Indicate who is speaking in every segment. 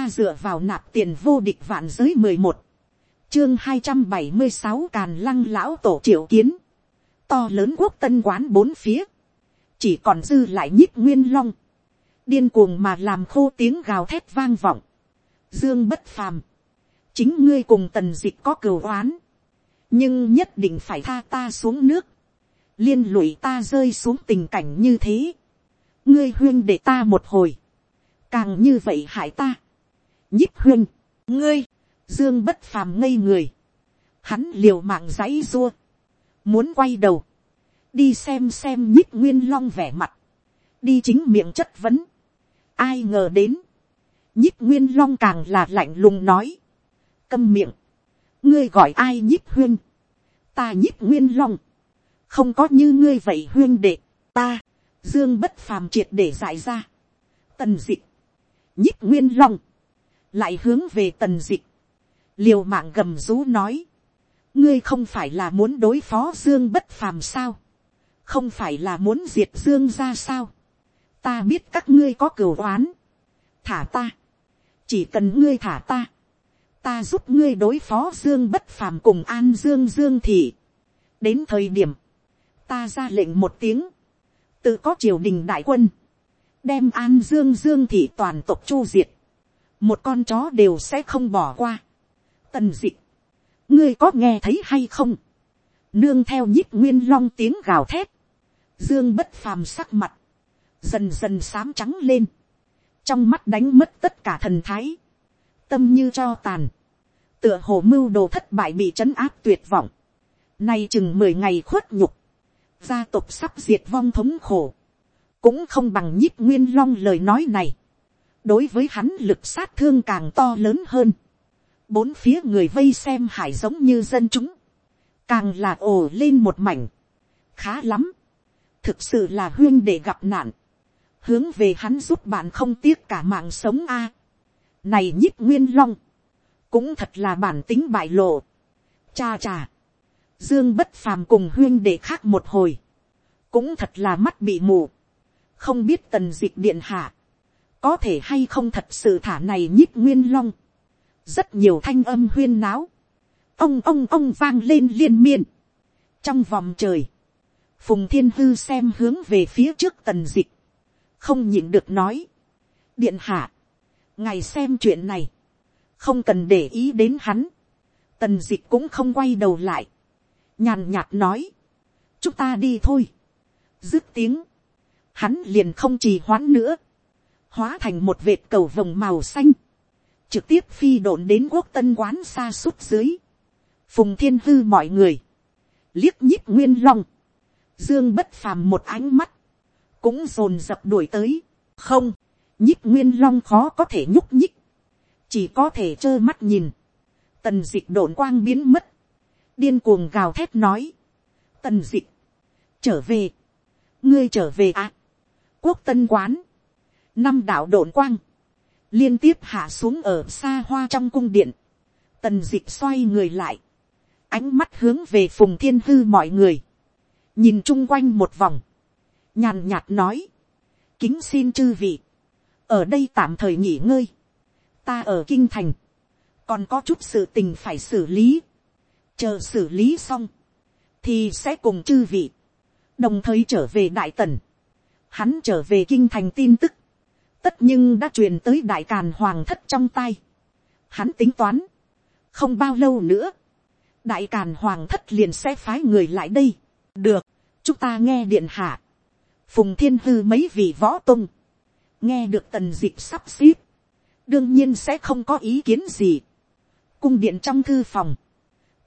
Speaker 1: ta dựa vào nạp tiền vô địch vạn giới mười một, chương hai trăm bảy mươi sáu càn lăng lão tổ triệu kiến, to lớn quốc tân quán bốn phía, chỉ còn dư lại nhích nguyên long, điên cuồng mà làm khô tiếng gào thét vang vọng, dương bất phàm, chính ngươi cùng tần dịch có cửu oán, nhưng nhất định phải tha ta xuống nước, liên lụy ta rơi xuống tình cảnh như thế, ngươi huyên để ta một hồi, càng như vậy hại ta, nhích huyên, ngươi, dương bất phàm ngây người, hắn liều mạng dãy dua, muốn quay đầu, đi xem xem nhích nguyên long vẻ mặt, đi chính miệng chất vấn, ai ngờ đến, nhích nguyên long càng là lạnh lùng nói, câm miệng, ngươi gọi ai nhích huyên, ta nhích nguyên long, không có như ngươi vậy huyên đệ, ta, dương bất phàm triệt để giải ra, tần dịch, nhích nguyên long, lại hướng về tần dịch, liều mạng gầm rú nói, ngươi không phải là muốn đối phó dương bất phàm sao, không phải là muốn diệt dương ra sao, ta biết các ngươi có cửu oán, thả ta, chỉ cần ngươi thả ta, ta giúp ngươi đối phó dương bất phàm cùng an dương dương thị, đến thời điểm, ta ra lệnh một tiếng, tự có triều đình đại quân, đem an dương dương thị toàn tộc chu diệt, một con chó đều sẽ không bỏ qua. tần dị, ngươi có nghe thấy hay không, nương theo nhích nguyên long tiếng gào thét, dương bất phàm sắc mặt, dần dần xám trắng lên, trong mắt đánh mất tất cả thần thái, tâm như cho tàn, tựa hồ mưu đồ thất bại bị trấn áp tuyệt vọng, nay chừng mười ngày khuất nhục, gia tộc sắp diệt vong thống khổ, cũng không bằng nhích nguyên long lời nói này, đối với hắn lực sát thương càng to lớn hơn, bốn phía người vây xem hải giống như dân chúng, càng là ồ lên một mảnh, khá lắm, thực sự là huyên để gặp nạn, hướng về hắn giúp bạn không tiếc cả mạng sống a. này nhích nguyên long, cũng thật là bản tính bại lộ. cha cha, dương bất phàm cùng huyên để khác một hồi, cũng thật là mắt bị mù, không biết tần dịch điện hạ, có thể hay không thật sự thả này nhích nguyên long, rất nhiều thanh âm huyên náo, ông ông ông vang lên liên miên, trong vòng trời, phùng thiên hư xem hướng về phía trước tần dịch, không nhịn được nói, điện hạ, ngài xem chuyện này, không cần để ý đến hắn, tần dịch cũng không quay đầu lại, nhàn nhạt nói, chúng ta đi thôi, dứt tiếng, hắn liền không trì hoãn nữa, hóa thành một vệt cầu vồng màu xanh, trực tiếp phi độn đến quốc tân quán xa suốt dưới, phùng thiên hư mọi người, liếc nhích nguyên long, dương bất phàm một ánh mắt, cũng dồn dập đuổi tới, không, nhích nguyên long khó có thể nhúc nhích, chỉ có thể trơ mắt nhìn, tần d ị c h quang biến mất, điên cuồng gào thét nói, tần d ị c h trở về, ngươi trở về à, quốc tân quán, năm đạo đồn quang, liên tiếp hạ xuống ở xa hoa trong cung điện, tần d ị c h xoay người lại, ánh mắt hướng về phùng thiên hư mọi người, nhìn chung quanh một vòng, nhàn nhạt nói, kính xin chư vị, ở đây tạm thời nghỉ ngơi, ta ở kinh thành, còn có chút sự tình phải xử lý, chờ xử lý xong, thì sẽ cùng chư vị, đồng thời trở về đại tần, hắn trở về kinh thành tin tức, tất nhưng đã truyền tới đại càn hoàng thất trong tay, hắn tính toán, không bao lâu nữa, đại càn hoàng thất liền sẽ phái người lại đây, được, chúng ta nghe điện hạ, phùng thiên hư mấy vị võ tung, nghe được tần d ị c h sắp xếp, đương nhiên sẽ không có ý kiến gì. cung điện trong thư phòng,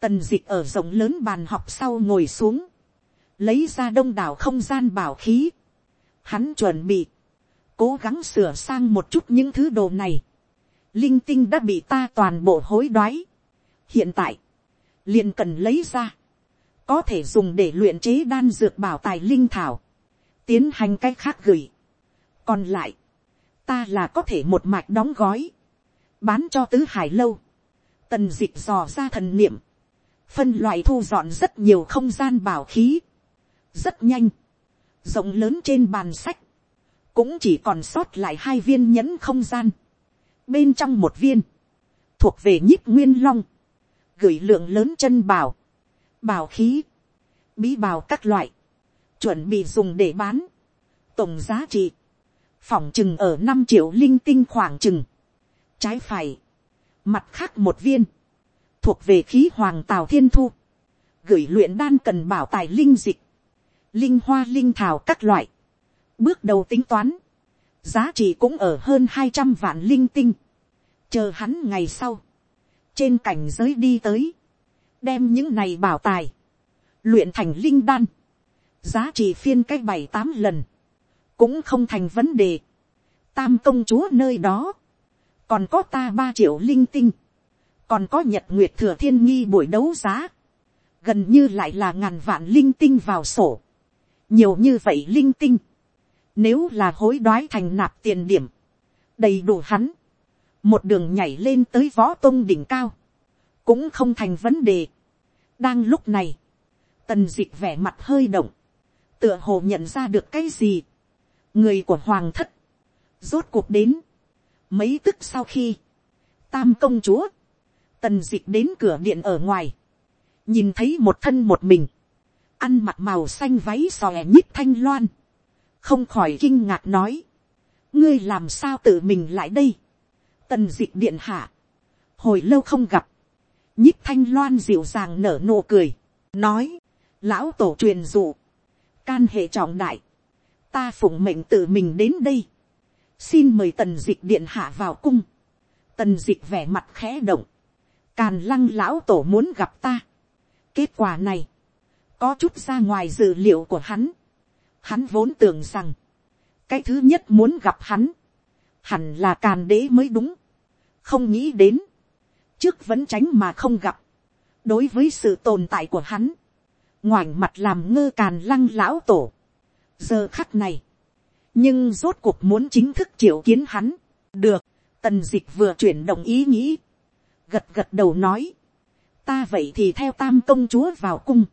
Speaker 1: tần d ị c h ở rộng lớn bàn học sau ngồi xuống, lấy ra đông đảo không gian bảo khí. Hắn chuẩn bị, cố gắng sửa sang một chút những thứ đồ này. linh tinh đã bị ta toàn bộ hối đoái. hiện tại, liền cần lấy ra, có thể dùng để luyện chế đan dược bảo tài linh thảo, tiến hành cách khác gửi. còn lại, ta là có thể một mạch đóng gói, bán cho tứ hải lâu, tần d ị c h dò ra thần niệm, phân loại thu dọn rất nhiều không gian bảo khí, rất nhanh, rộng lớn trên bàn sách, cũng chỉ còn sót lại hai viên nhẫn không gian, bên trong một viên, thuộc về nhíp nguyên long, gửi lượng lớn chân bào, bào khí, bí bào các loại, chuẩn bị dùng để bán, tổng giá trị, phòng chừng ở năm triệu linh tinh khoảng chừng, trái phải, mặt khác một viên, thuộc về khí hoàng tào thiên thu, gửi luyện đan cần bảo tài linh dịch, linh hoa linh thảo các loại, bước đầu tính toán, giá trị cũng ở hơn hai trăm vạn linh tinh, chờ hắn ngày sau, trên cảnh giới đi tới, đem những này bảo tài, luyện thành linh đan, giá trị phiên cách bảy tám lần, cũng không thành vấn đề. Tam công chúa nơi đó, còn có ta ba triệu linh tinh, còn có nhật nguyệt thừa thiên nghi buổi đấu giá, gần như lại là ngàn vạn linh tinh vào sổ, nhiều như vậy linh tinh, nếu là hối đoái thành nạp tiền điểm, đầy đủ hắn, một đường nhảy lên tới võ tôn đỉnh cao, cũng không thành vấn đề. đang lúc này, tần dịch vẻ mặt hơi động, tựa hồ nhận ra được cái gì, người của hoàng thất, rốt cuộc đến, mấy tức sau khi, tam công chúa, tần dịch đến cửa điện ở ngoài, nhìn thấy một thân một mình, ăn mặc màu xanh váy xòe nhít thanh loan, không khỏi kinh ngạc nói, ngươi làm sao tự mình lại đây, tần d ị c h điện hạ, hồi lâu không gặp, nhích thanh loan dịu dàng nở nụ cười, nói, lão tổ truyền dụ, can hệ trọng đại, ta phụng mệnh tự mình đến đây, xin mời tần d ị c h điện hạ vào cung, tần d ị c h vẻ mặt khẽ động, càn lăng lão tổ muốn gặp ta. kết quả này, có chút ra ngoài dự liệu của hắn, hắn vốn tưởng rằng, cái thứ nhất muốn gặp hắn, hẳn là càn đế mới đúng, không nghĩ đến, trước vẫn tránh mà không gặp, đối với sự tồn tại của hắn, ngoảnh mặt làm ngơ càn lăng lão tổ. giờ khắc này, nhưng rốt cuộc muốn chính thức triệu kiến hắn, được, tần dịch vừa chuyển động ý nghĩ, gật gật đầu nói, ta vậy thì theo tam công chúa vào cung.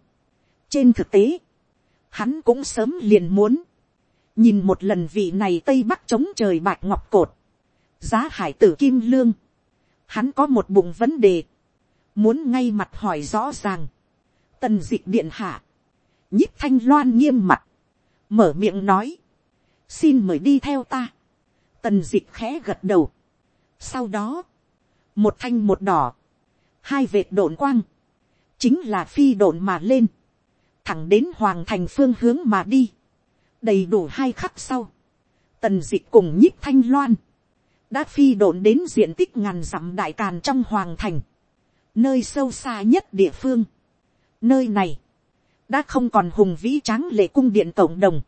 Speaker 1: trên thực tế, hắn cũng sớm liền muốn, nhìn một lần vị này tây bắc chống trời bạch ngọc cột, giá hải tử kim lương, hắn có một bụng vấn đề, muốn ngay mặt hỏi rõ ràng, tần d ị c h điện hạ, nhích thanh loan nghiêm mặt, mở miệng nói, xin mời đi theo ta, tần d ị c h khẽ gật đầu, sau đó, một thanh một đỏ, hai vệt đồn quang, chính là phi đồn mà lên, thẳng đến hoàng thành phương hướng mà đi, đầy đủ hai khắc sau, tần d ị cùng nhích thanh loan, đã phi độn đến diện tích ngàn dặm đại càn trong hoàng thành, nơi sâu xa nhất địa phương. Nơi này, đã không còn hùng vĩ tráng lệ cung điện tổng đồng,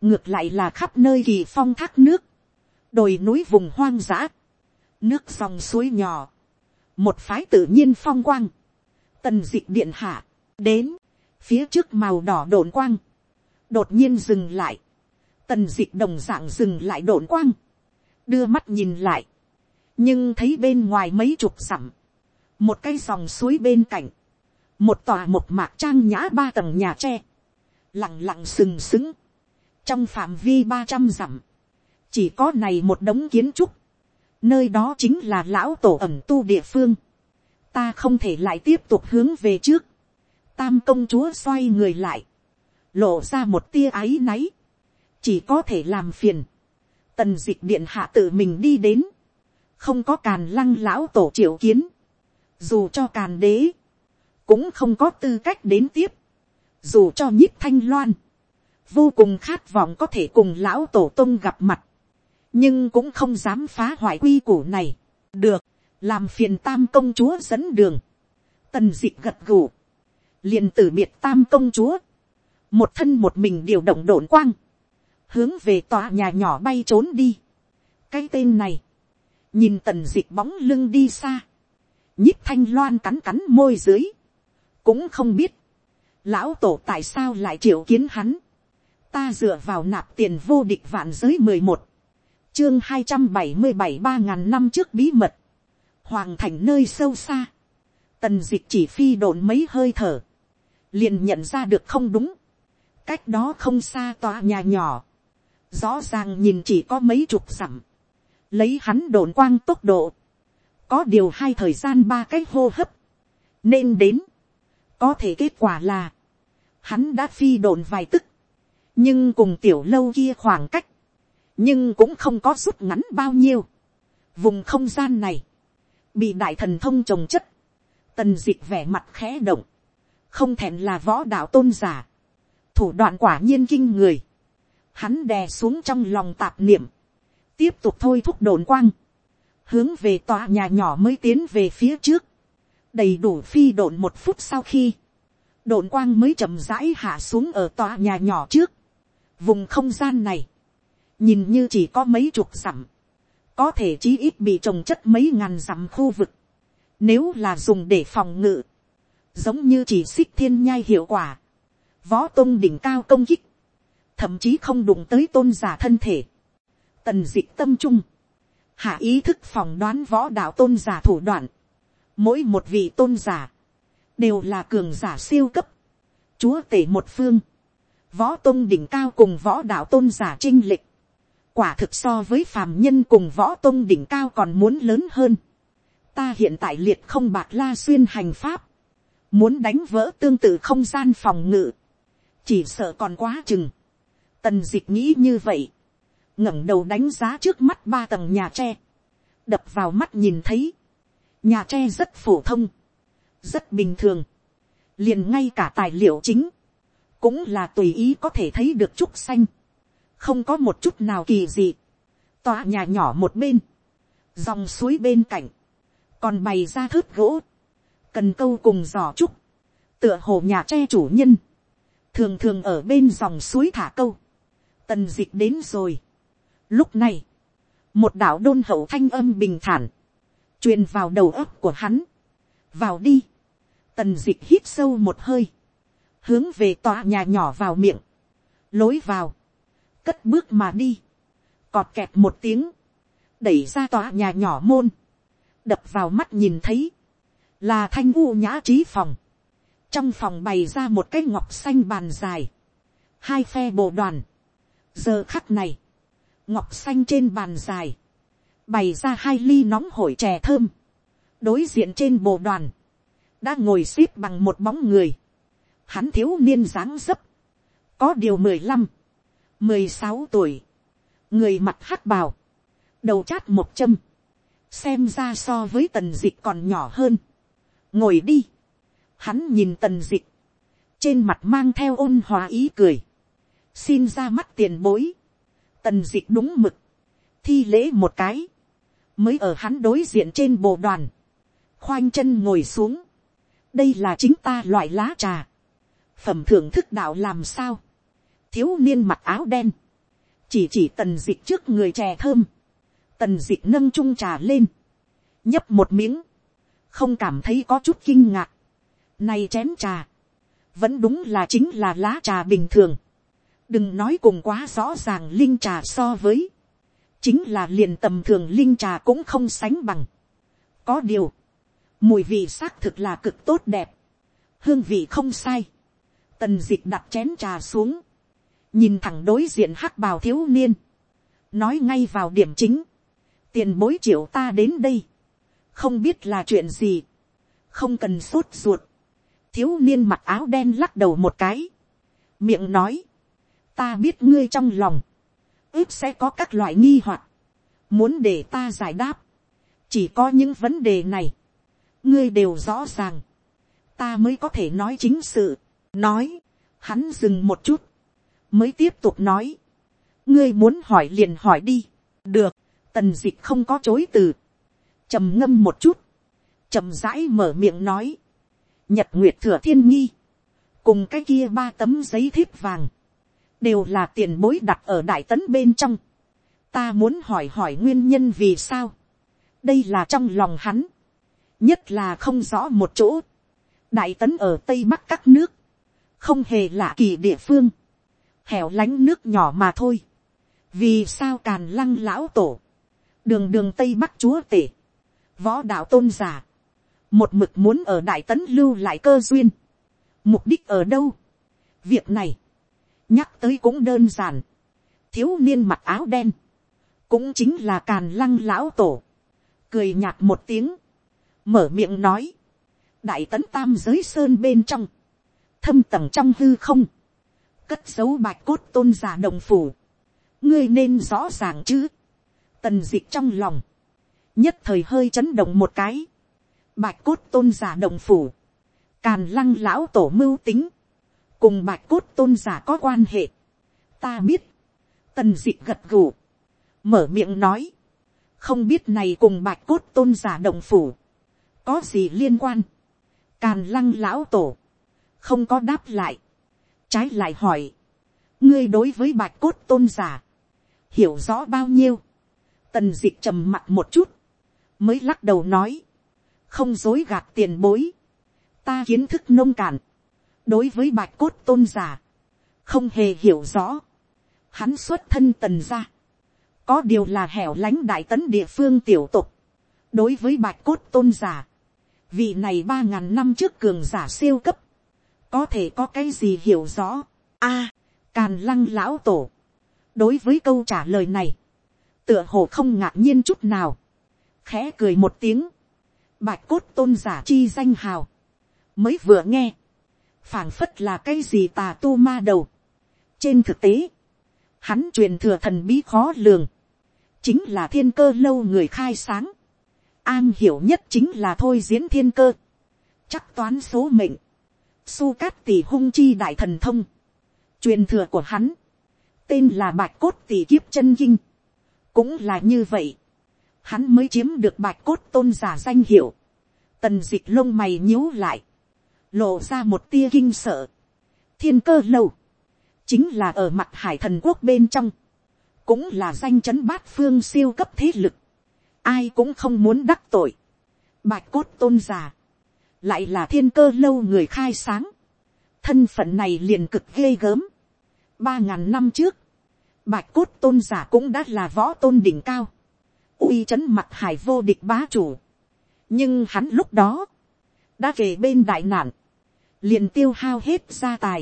Speaker 1: ngược lại là khắp nơi kỳ phong thác nước, đồi núi vùng hoang dã, nước dòng suối nhỏ, một phái tự nhiên phong quang, tần d ị điện hạ, đến, phía trước màu đỏ đồn quang, đột nhiên dừng lại, tần d ị đồng d ạ n g dừng lại đồn quang, đưa mắt nhìn lại, nhưng thấy bên ngoài mấy chục dặm, một cây dòng suối bên cạnh, một tòa một mạc trang nhã ba tầng nhà tre, lặng lặng sừng sững, trong phạm vi ba trăm dặm, chỉ có này một đống kiến trúc, nơi đó chính là lão tổ ẩm tu địa phương, ta không thể lại tiếp tục hướng về trước, tam công chúa xoay người lại, lộ ra một tia áy náy, chỉ có thể làm phiền, tần d ị c h điện hạ tự mình đi đến, không có càn lăng lão tổ triệu kiến, dù cho càn đế, cũng không có tư cách đến tiếp, dù cho nhíp thanh loan, vô cùng khát vọng có thể cùng lão tổ tông gặp mặt, nhưng cũng không dám phá hoại quy củ này, được, làm phiền tam công chúa dẫn đường, tần d ị c h gật gù, liền tử biệt tam công chúa, một thân một mình điều động đồn quang, hướng về tòa nhà nhỏ bay trốn đi. cái tên này, nhìn tần d ị c h bóng lưng đi xa, nhíp thanh loan cắn cắn môi dưới, cũng không biết, lão tổ tại sao lại triệu kiến hắn, ta dựa vào nạp tiền vô địch vạn giới mười một, chương hai trăm bảy mươi bảy ba ngàn năm trước bí mật, hoàng thành nơi sâu xa, tần d ị c h chỉ phi đồn mấy hơi thở, liền nhận ra được không đúng, cách đó không xa tòa nhà nhỏ, rõ ràng nhìn chỉ có mấy chục dặm, lấy hắn đồn quang tốc độ, có điều hai thời gian ba cái hô hấp, nên đến, có thể kết quả là, hắn đã phi đồn vài tức, nhưng cùng tiểu lâu kia khoảng cách, nhưng cũng không có rút ngắn bao nhiêu. Vùng không gian này, bị đại thần thông trồng chất, tần dịch vẻ mặt khẽ động, không thèm là võ đạo tôn giả, thủ đoạn quả nhiên kinh người, hắn đè xuống trong lòng tạp niệm, tiếp tục thôi thúc đồn quang, hướng về tòa nhà nhỏ mới tiến về phía trước, đầy đủ phi đồn một phút sau khi, đồn quang mới chậm rãi hạ xuống ở tòa nhà nhỏ trước, vùng không gian này, nhìn như chỉ có mấy chục dặm, có thể chí ít bị trồng chất mấy ngàn dặm khu vực, nếu là dùng để phòng ngự, giống như chỉ xích thiên nhai hiệu quả, võ tôn đỉnh cao công kích, thậm chí không đụng tới tôn giả thân thể, tần d ị tâm trung, hạ ý thức phòng đoán võ đạo tôn giả thủ đoạn, mỗi một vị tôn giả, đều là cường giả siêu cấp, chúa tể một phương, võ tôn đỉnh cao cùng võ đạo tôn giả trinh lịch, quả thực so với phàm nhân cùng võ tôn đỉnh cao còn muốn lớn hơn. ta hiện tại liệt không bạc la xuyên hành pháp, muốn đánh vỡ tương tự không gian phòng ngự, chỉ sợ còn quá chừng. tần dịch nghĩ như vậy, ngẩng đầu đánh giá trước mắt ba tầng nhà tre, đập vào mắt nhìn thấy, nhà tre rất phổ thông, rất bình thường, liền ngay cả tài liệu chính, cũng là tùy ý có thể thấy được trúc xanh, không có một chút nào kỳ dị, tòa nhà nhỏ một bên, dòng suối bên cạnh, còn bày ra thớt gỗ, cần câu cùng giò trúc, tựa hồ nhà tre chủ nhân, thường thường ở bên dòng suối thả câu, tần d ị c h đến rồi. Lúc này, một đạo đôn hậu thanh âm bình thản, truyền vào đầu óc của hắn, vào đi, tần d ị c h hít sâu một hơi, hướng về tòa nhà nhỏ vào miệng, lối vào, cất bước mà đi, cọt kẹt một tiếng, đẩy ra tòa nhà nhỏ môn, đập vào mắt nhìn thấy, là thanh u nhã trí phòng, trong phòng bày ra một cái ngọc xanh bàn dài, hai phe bộ đoàn. giờ khắc này, ngọc xanh trên bàn dài, bày ra hai ly nóng hổi chè thơm, đối diện trên bộ đoàn, đã ngồi x ế p bằng một bóng người, hắn thiếu niên dáng dấp, có điều mười lăm, mười sáu tuổi, người mặt hắc bào, đầu chát một châm, xem ra so với tần d ị c h còn nhỏ hơn, ngồi đi, hắn nhìn tần dịch, trên mặt mang theo ôn hòa ý cười, xin ra mắt tiền bối, tần dịch đúng mực, thi lễ một cái, mới ở hắn đối diện trên bộ đoàn, khoanh chân ngồi xuống, đây là chính ta loại lá trà, phẩm thưởng thức đạo làm sao, thiếu niên mặc áo đen, chỉ chỉ tần dịch trước người chè thơm, tần dịch nâng chung trà lên, nhấp một miếng, không cảm thấy có chút kinh ngạc, này chén trà. Vẫn đúng là chính là lá trà bình thường. Đừng nói cùng quá rõ ràng linh trà so với. Chính là liền tầm thường linh trà cũng không sánh bằng. Có điều. Mùi vị xác thực là cực tốt đẹp. Hương vị không sai. Tần dịch đặt chén trà xuống. Nhìn thẳng đối diện hắc bào thiếu niên. Nói ngay vào điểm chính. Tiền bối triệu ta đến đây. Không biết là chuyện gì. Không cần sốt ruột thiếu niên mặc áo đen lắc đầu một cái, miệng nói, ta biết ngươi trong lòng, ước sẽ có các loại nghi hoặc, muốn để ta giải đáp, chỉ có những vấn đề này, ngươi đều rõ ràng, ta mới có thể nói chính sự, nói, hắn dừng một chút, mới tiếp tục nói, ngươi muốn hỏi liền hỏi đi, được, tần d ị c h không có chối từ, trầm ngâm một chút, trầm rãi mở miệng nói, nhật nguyệt thừa thiên nghi, cùng cái kia ba tấm giấy thiếp vàng, đều là tiền bối đặt ở đại tấn bên trong. ta muốn hỏi hỏi nguyên nhân vì sao. đây là trong lòng hắn, nhất là không rõ một chỗ. đại tấn ở tây bắc các nước, không hề lạ kỳ địa phương, hẻo lánh nước nhỏ mà thôi. vì sao càn lăng lão tổ, đường đường tây bắc chúa tể, võ đạo tôn giả, một mực muốn ở đại tấn lưu lại cơ duyên, mục đích ở đâu, việc này, nhắc tới cũng đơn giản, thiếu niên mặc áo đen, cũng chính là càn lăng lão tổ, cười nhạt một tiếng, mở miệng nói, đại tấn tam giới sơn bên trong, thâm tầng trong hư không, cất dấu bạch cốt tôn giả đồng phủ, ngươi nên rõ ràng chứ, tần d ị c h trong lòng, nhất thời hơi chấn động một cái, bạch cốt tôn giả đồng phủ, càn lăng lão tổ mưu tính, cùng bạch cốt tôn giả có quan hệ, ta biết, tần d ị gật gù, mở miệng nói, không biết này cùng bạch cốt tôn giả đồng phủ, có gì liên quan, càn lăng lão tổ, không có đáp lại, trái lại hỏi, ngươi đối với bạch cốt tôn giả, hiểu rõ bao nhiêu, tần d ị trầm mặt một chút, mới lắc đầu nói, không dối gạt tiền bối, ta kiến thức nông cạn, đối với bạch cốt tôn giả, không hề hiểu rõ, hắn xuất thân tần ra, có điều là hẻo lánh đại tấn địa phương tiểu tục, đối với bạch cốt tôn giả, vị này ba ngàn năm trước cường giả siêu cấp, có thể có cái gì hiểu rõ, a, càn lăng lão tổ, đối với câu trả lời này, tựa hồ không ngạc nhiên chút nào, khẽ cười một tiếng, bạch cốt tôn giả chi danh hào, mới vừa nghe, phảng phất là cái gì tà tu ma đầu. trên thực tế, hắn truyền thừa thần bí khó lường, chính là thiên cơ lâu người khai sáng, an hiểu nhất chính là thôi diễn thiên cơ, chắc toán số mệnh, su cát tỷ hung chi đại thần thông, truyền thừa của hắn, tên là bạch cốt tỷ kiếp chân kinh, cũng là như vậy, hắn mới chiếm được bạch cốt tôn giả danh hiệu, tần dịch lông mày nhíu lại, lộ ra một tia kinh sợ, thiên cơ lâu, chính là ở mặt hải thần quốc bên trong, cũng là danh chấn bát phương siêu cấp thế lực, ai cũng không muốn đắc tội, bạch cốt tôn giả, lại là thiên cơ lâu người khai sáng, thân phận này liền cực ghê gớm, ba ngàn năm trước, bạch cốt tôn giả cũng đã là võ tôn đỉnh cao, uy c h ấ n mặt hải vô địch bá chủ. nhưng hắn lúc đó, đã về bên đại nạn, liền tiêu hao hết gia tài,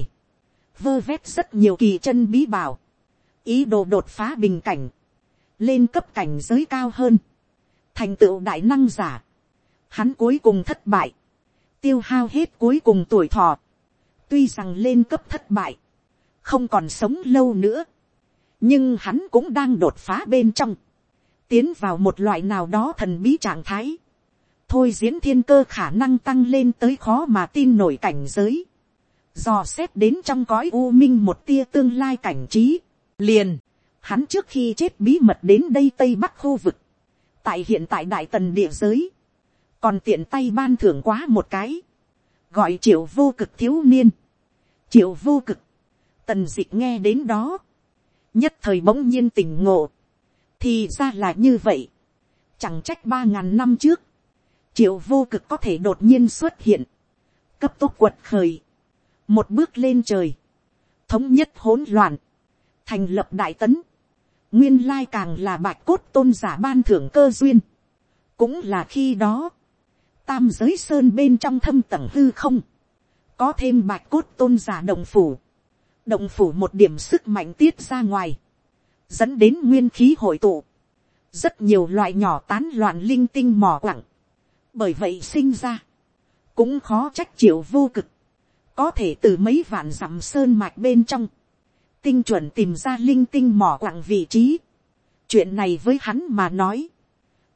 Speaker 1: vơ vét rất nhiều kỳ chân bí bảo, ý đồ đột phá bình cảnh, lên cấp cảnh giới cao hơn, thành tựu đại năng giả, hắn cuối cùng thất bại, tiêu hao hết cuối cùng tuổi thọ, tuy rằng lên cấp thất bại, không còn sống lâu nữa, nhưng hắn cũng đang đột phá bên trong, tiến vào một loại nào đó thần bí trạng thái, thôi diễn thiên cơ khả năng tăng lên tới khó mà tin nổi cảnh giới, dò xét đến trong cõi u minh một tia tương lai cảnh trí, liền, hắn trước khi chết bí mật đến đây tây bắc khu vực, tại hiện tại đại tần địa giới, còn tiện tay ban thưởng quá một cái, gọi triệu vô cực thiếu niên, triệu vô cực, tần d ị nghe đến đó, nhất thời bỗng nhiên tỉnh ngộ, thì ra là như vậy, chẳng trách ba ngàn năm trước, triệu vô cực có thể đột nhiên xuất hiện, cấp tốc quật khởi, một bước lên trời, thống nhất hỗn loạn, thành lập đại tấn, nguyên lai càng là bạch cốt tôn giả ban thưởng cơ duyên, cũng là khi đó, tam giới sơn bên trong thâm tầng hư không, có thêm bạch cốt tôn giả đồng phủ, động phủ một điểm sức mạnh tiết ra ngoài, dẫn đến nguyên khí hội tụ, rất nhiều loại nhỏ tán loạn linh tinh mò quặng, bởi vậy sinh ra, cũng khó trách chịu vô cực, có thể từ mấy vạn dặm sơn mạch bên trong, tinh chuẩn tìm ra linh tinh mỏ quặng vị trí. chuyện này với hắn mà nói,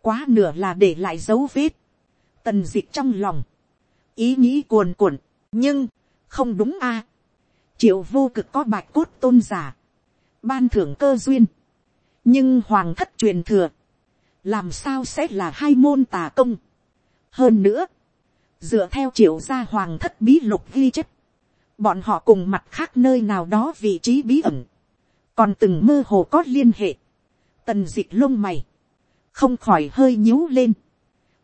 Speaker 1: quá nửa là để lại dấu vết, tần d ị c h trong lòng, ý nghĩ cuồn cuộn, nhưng, không đúng a, triệu vô cực có bạch cốt tôn giả, ban thưởng cơ duyên, nhưng hoàng thất truyền thừa, làm sao sẽ là hai môn tà công. hơn nữa, dựa theo triệu gia hoàng thất bí lục ghi chép, bọn họ cùng mặt khác nơi nào đó vị trí bí ẩn, còn từng mơ hồ có liên hệ, tần d ị c h lông mày, không khỏi hơi nhíu lên,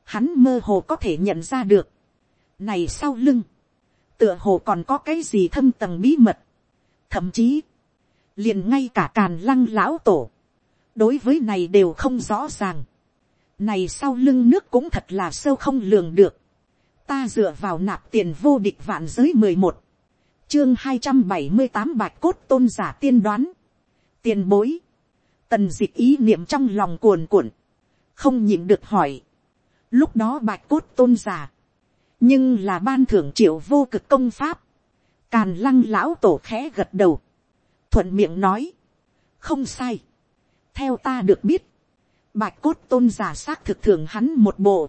Speaker 1: hắn mơ hồ có thể nhận ra được, này sau lưng, tựa hồ còn có cái gì thâm tầng bí mật, thậm chí, liền ngay cả càn lăng lão tổ, đối với này đều không rõ ràng, này sau lưng nước cũng thật là sâu không lường được, ta dựa vào nạp tiền vô địch vạn giới mười một, chương hai trăm bảy mươi tám bạch cốt tôn giả tiên đoán, tiền bối, tần d ị c h ý niệm trong lòng cuồn cuộn, không nhịn được hỏi, lúc đó bạch cốt tôn giả, nhưng là ban thưởng triệu vô cực công pháp, càn lăng lão tổ khẽ gật đầu, thuận miệng nói, không sai, theo ta được biết, bạch cốt tôn giả xác thực thường hắn một bộ,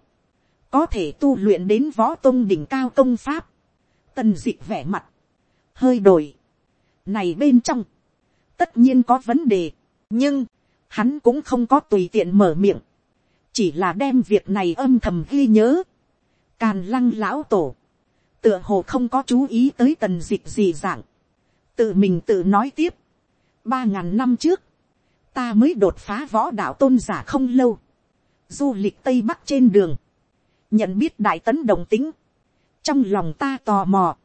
Speaker 1: có thể tu luyện đến võ tôn đỉnh cao công pháp, tần d ị c h vẻ mặt, hơi đổi, này bên trong, tất nhiên có vấn đề, nhưng, hắn cũng không có tùy tiện mở miệng, chỉ là đem việc này âm thầm ghi nhớ. Càn lăng lão tổ, tựa hồ không có chú ý tới tần dịch gì dạng, tự mình tự nói tiếp. ba ngàn năm trước, ta mới đột phá võ đạo tôn giả không lâu, du lịch tây bắc trên đường, nhận biết đại tấn đồng tính, trong lòng ta tò mò,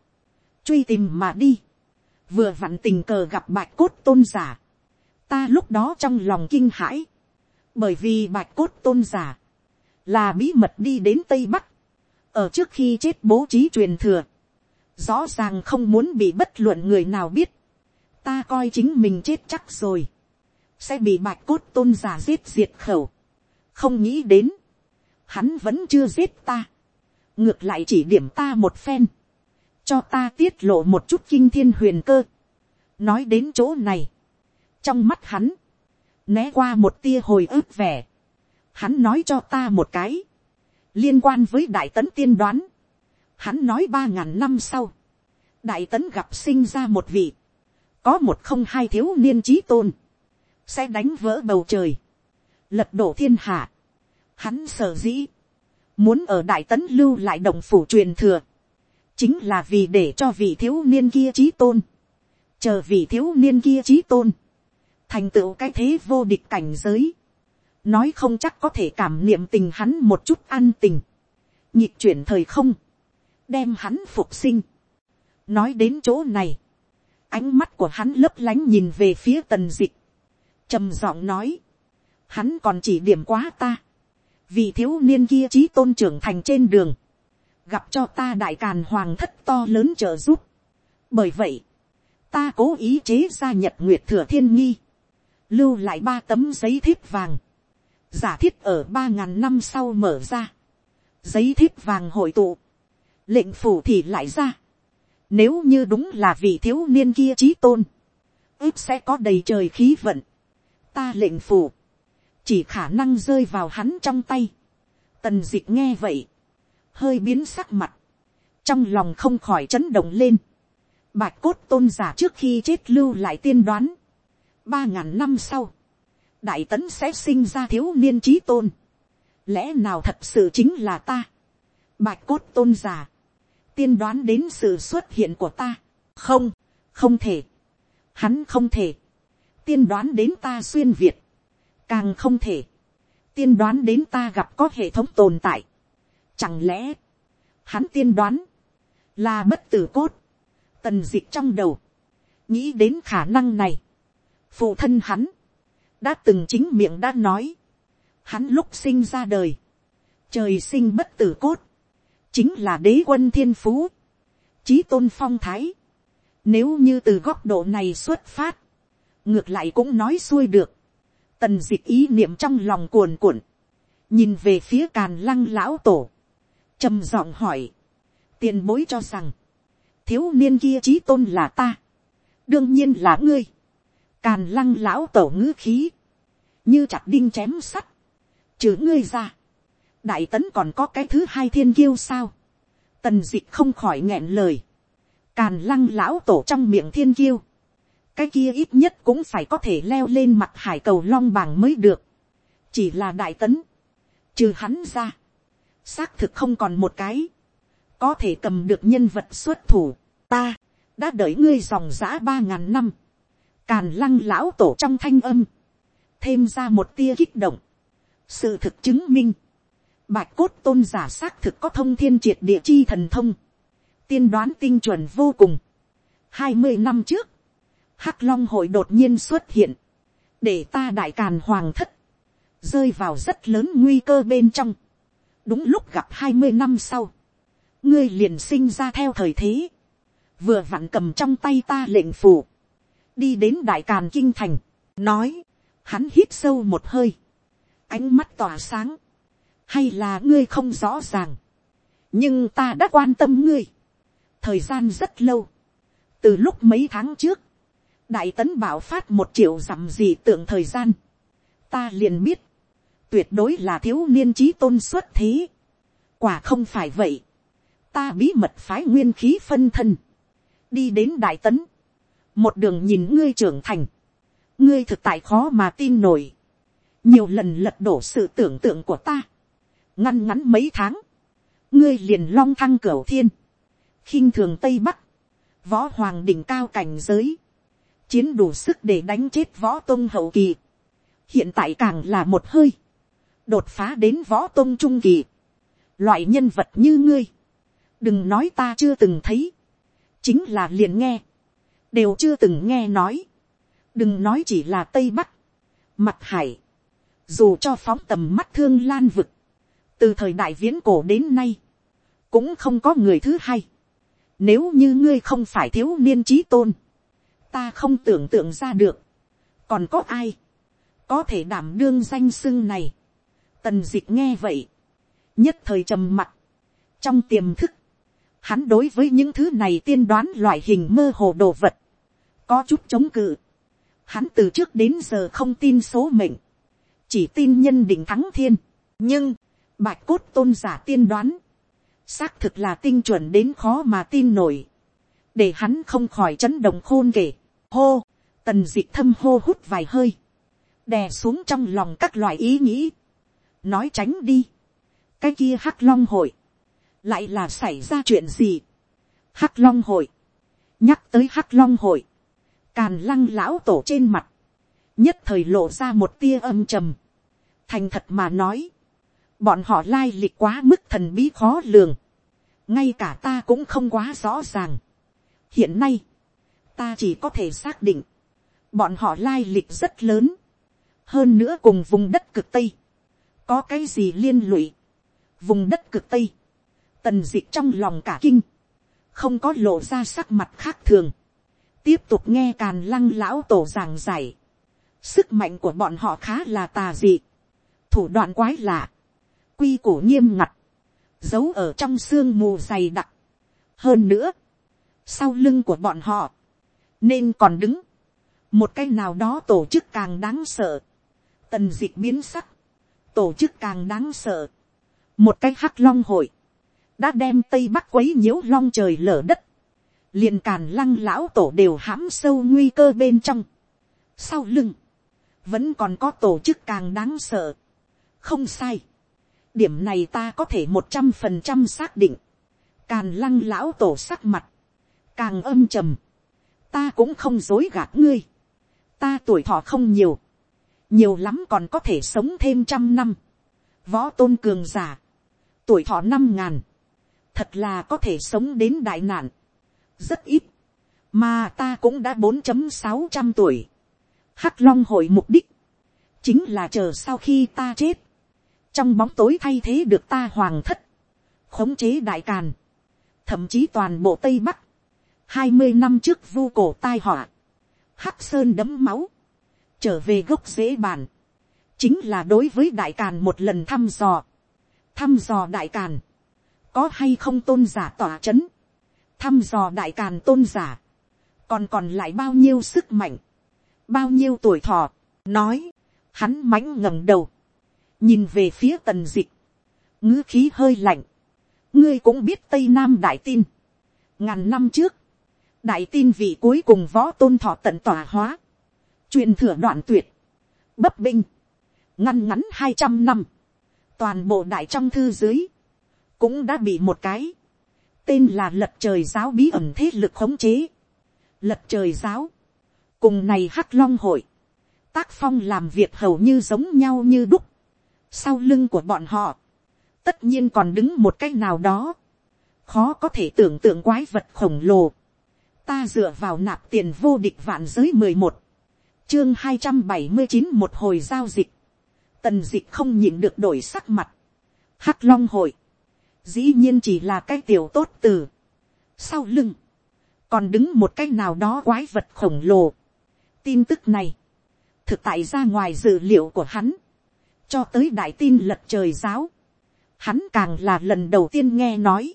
Speaker 1: truy tìm mà đi, vừa vặn tình cờ gặp bạch cốt tôn giả, ta lúc đó trong lòng kinh hãi, bởi vì bạch cốt tôn giả, là bí mật đi đến tây bắc, ở trước khi chết bố trí truyền thừa, rõ ràng không muốn bị bất luận người nào biết, ta coi chính mình chết chắc rồi, sẽ bị bạch cốt tôn giả giết diệt khẩu, không nghĩ đến, hắn vẫn chưa giết ta, ngược lại chỉ điểm ta một phen, cho ta tiết lộ một chút kinh thiên huyền cơ. nói đến chỗ này, trong mắt hắn, né qua một tia hồi ức vẻ, hắn nói cho ta một cái, liên quan với đại tấn tiên đoán, hắn nói ba ngàn năm sau, đại tấn gặp sinh ra một vị, có một không hai thiếu niên trí tôn, sẽ đánh vỡ bầu trời, lật đổ thiên hạ, hắn sở dĩ, muốn ở đại tấn lưu lại đồng phủ truyền thừa, chính là vì để cho vị thiếu niên kia trí tôn, chờ vị thiếu niên kia trí tôn, thành tựu cái thế vô địch cảnh giới, nói không chắc có thể cảm niệm tình hắn một chút an tình, nhịp chuyển thời không, đem hắn phục sinh. nói đến chỗ này, ánh mắt của hắn lấp lánh nhìn về phía tần dịch, trầm giọng nói, hắn còn chỉ điểm quá ta, vì thiếu niên kia trí tôn trưởng thành trên đường, gặp cho ta đại càn hoàng thất to lớn trợ giúp. bởi vậy, ta cố ý chế ra nhật nguyệt thừa thiên nghi, lưu lại ba tấm giấy thiếp vàng, giả thiết ở ba ngàn năm sau mở ra, giấy thiếp vàng hội tụ, lệnh phủ thì lại ra, nếu như đúng là vị thiếu niên kia trí tôn, ước sẽ có đầy trời khí vận, ta lệnh phủ, chỉ khả năng rơi vào hắn trong tay, tần dịch nghe vậy, hơi biến sắc mặt, trong lòng không khỏi chấn động lên, bạch cốt tôn giả trước khi chết lưu lại tiên đoán, ba ngàn năm sau, đại tấn sẽ sinh ra thiếu niên trí tôn. lẽ nào thật sự chính là ta. bạch cốt tôn giả, tiên đoán đến sự xuất hiện của ta. không, không thể. hắn không thể. tiên đoán đến ta xuyên việt. càng không thể. tiên đoán đến ta gặp có hệ thống tồn tại. chẳng lẽ, hắn tiên đoán, là bất tử cốt, tần d ị trong đầu, nghĩ đến khả năng này, phụ thân hắn, đã từng chính miệng đã nói, hắn lúc sinh ra đời, trời sinh bất tử cốt, chính là đế quân thiên phú, trí tôn phong thái, nếu như từ góc độ này xuất phát, ngược lại cũng nói xuôi được, tần dịch ý niệm trong lòng cuồn cuộn, nhìn về phía càn lăng lão tổ, trầm giọng hỏi, tiền bối cho rằng, thiếu niên kia trí tôn là ta, đương nhiên là ngươi, Càn lăng lão tổ ngữ khí. Như chặt đinh chém sắt. Trừ ngươi ra. Đại tấn còn có cái thứ hai thiên kiêu sao. Tần dịch không khỏi nghẹn lời. Càn lăng lão tổ trong miệng thiên kiêu. Cái kia ít nhất cũng phải có thể leo lên mặt hải cầu long bàng mới được. Chỉ là đại tấn. Trừ hắn ra. Xác thực không còn một cái. Có thể cầm được nhân vật xuất thủ. Ta. Đã đợi ngươi dòng giã ba ngàn năm Càn lăng lão tổ trong thanh âm. Thêm ra một tia kích động. Sự thực chứng minh. Bạch cốt tôn giả xác thực có thông thiên triệt địa chi thần thông. Tiên đoán tinh chuẩn vô cùng. hai mươi năm trước. Hắc Long hội đột nhiên xuất hiện. Để ta đại càn hoàng thất. Rơi vào rất lớn nguy cơ bên trong. Đúng lúc gặp hai mươi năm sau. Ngươi liền sinh ra theo thời thế. Vừa vặn cầm trong tay ta lệnh phủ đi đến đại càn kinh thành, nói, hắn hít sâu một hơi, ánh mắt tỏa sáng, hay là ngươi không rõ ràng, nhưng ta đã quan tâm ngươi, thời gian rất lâu, từ lúc mấy tháng trước, đại tấn bảo phát một triệu dặm gì tượng thời gian, ta liền biết, tuyệt đối là thiếu niên trí tôn xuất thế, quả không phải vậy, ta bí mật phái nguyên khí phân thân, đi đến đại tấn, một đường nhìn ngươi trưởng thành, ngươi thực tại khó mà tin nổi, nhiều lần lật đổ sự tưởng tượng của ta, ngăn ngắn mấy tháng, ngươi liền long thăng cửa thiên, khinh thường tây bắc, võ hoàng đỉnh cao cảnh giới, chiến đủ sức để đánh chết võ tôn hậu kỳ, hiện tại càng là một hơi, đột phá đến võ tôn trung kỳ, loại nhân vật như ngươi, đừng nói ta chưa từng thấy, chính là liền nghe, đều chưa từng nghe nói, đừng nói chỉ là tây bắc, mặt hải, dù cho phóng tầm mắt thương lan vực, từ thời đại viễn cổ đến nay, cũng không có người thứ hai. Nếu như ngươi không phải thiếu niên trí tôn, ta không tưởng tượng ra được, còn có ai, có thể đảm đương danh sưng này. Tần dịch nghe vậy, nhất thời trầm mặt, trong tiềm thức, hắn đối với những thứ này tiên đoán loại hình mơ hồ đồ vật, có chút chống cự. Hắn từ trước đến giờ không tin số mệnh, chỉ tin nhân định thắng thiên. nhưng, bạch cốt tôn giả tiên đoán, xác thực là tinh chuẩn đến khó mà tin nổi, để hắn không khỏi chấn động khôn kể. hô, tần d ị thâm hô hút vài hơi, đè xuống trong lòng các loại ý nghĩ, nói tránh đi, cái kia hắc long hội, lại là xảy ra chuyện gì. hắc long hội, nhắc tới hắc long hội, càn lăng lão tổ trên mặt, nhất thời lộ ra một tia âm trầm, thành thật mà nói, bọn họ lai lịch quá mức thần bí khó lường, ngay cả ta cũng không quá rõ ràng. hiện nay, ta chỉ có thể xác định, bọn họ lai lịch rất lớn, hơn nữa cùng vùng đất cực tây, có cái gì liên lụy, vùng đất cực tây, tần dịch trong lòng cả kinh, không có lộ ra sắc mặt khác thường, tiếp tục nghe càn lăng lão tổ giảng giải, sức mạnh của bọn họ khá là tà dị, thủ đoạn quái lạ, quy củ nghiêm ngặt, giấu ở trong sương mù dày đặc. hơn nữa, sau lưng của bọn họ, nên còn đứng, một cái nào đó tổ chức càng đáng sợ, tần d ị c h biến sắc, tổ chức càng đáng sợ, một cái hắc long hội, đã đem tây bắc quấy nhiễu long trời lở đất, liền càn lăng lão tổ đều hãm sâu nguy cơ bên trong. Sau lưng, vẫn còn có tổ chức càng đáng sợ. không sai, điểm này ta có thể một trăm phần trăm xác định, càn lăng lão tổ sắc mặt, càng âm trầm, ta cũng không dối gạt ngươi, ta tuổi thọ không nhiều, nhiều lắm còn có thể sống thêm trăm năm, võ tôn cường giả, tuổi thọ năm ngàn, thật là có thể sống đến đại nạn, rất ít, mà ta cũng đã bốn chấm sáu trăm tuổi, hắc long hội mục đích, chính là chờ sau khi ta chết, trong bóng tối thay thế được ta hoàng thất, khống chế đại càn, thậm chí toàn bộ tây bắc, hai mươi năm trước vu cổ tai họa, hắc sơn đấm máu, trở về gốc dễ bàn, chính là đối với đại càn một lần thăm dò, thăm dò đại càn, có hay không tôn giả tỏa c h ấ n thăm dò đại càn tôn giả, còn còn lại bao nhiêu sức mạnh, bao nhiêu tuổi thọ, nói, hắn mánh ngẩng đầu, nhìn về phía tần dịch, ngữ khí hơi lạnh, ngươi cũng biết tây nam đại tin, ngàn năm trước, đại tin vị cuối cùng võ tôn thọ tận tỏa hóa, truyền thừa đoạn tuyệt, bấp binh, ngăn ngắn hai trăm năm, toàn bộ đại trong thư dưới, cũng đã bị một cái, tên là lật trời giáo bí ẩn thế lực khống chế. Lật trời giáo, cùng này hắc long hội, tác phong làm việc hầu như giống nhau như đúc. Sau lưng của bọn họ, tất nhiên còn đứng một cái nào đó, khó có thể tưởng tượng quái vật khổng lồ. Ta dựa vào nạp tiền vô địch vạn giới mười một, chương hai trăm bảy mươi chín một hồi giao dịch, tần dịch không nhìn được đổi sắc mặt. Hắc long hội, dĩ nhiên chỉ là cái tiểu tốt từ. Sau lưng, còn đứng một cái nào đó quái vật khổng lồ. Tin tức này, thực tại ra ngoài dự liệu của hắn, cho tới đại tin lật trời giáo, hắn càng là lần đầu tiên nghe nói,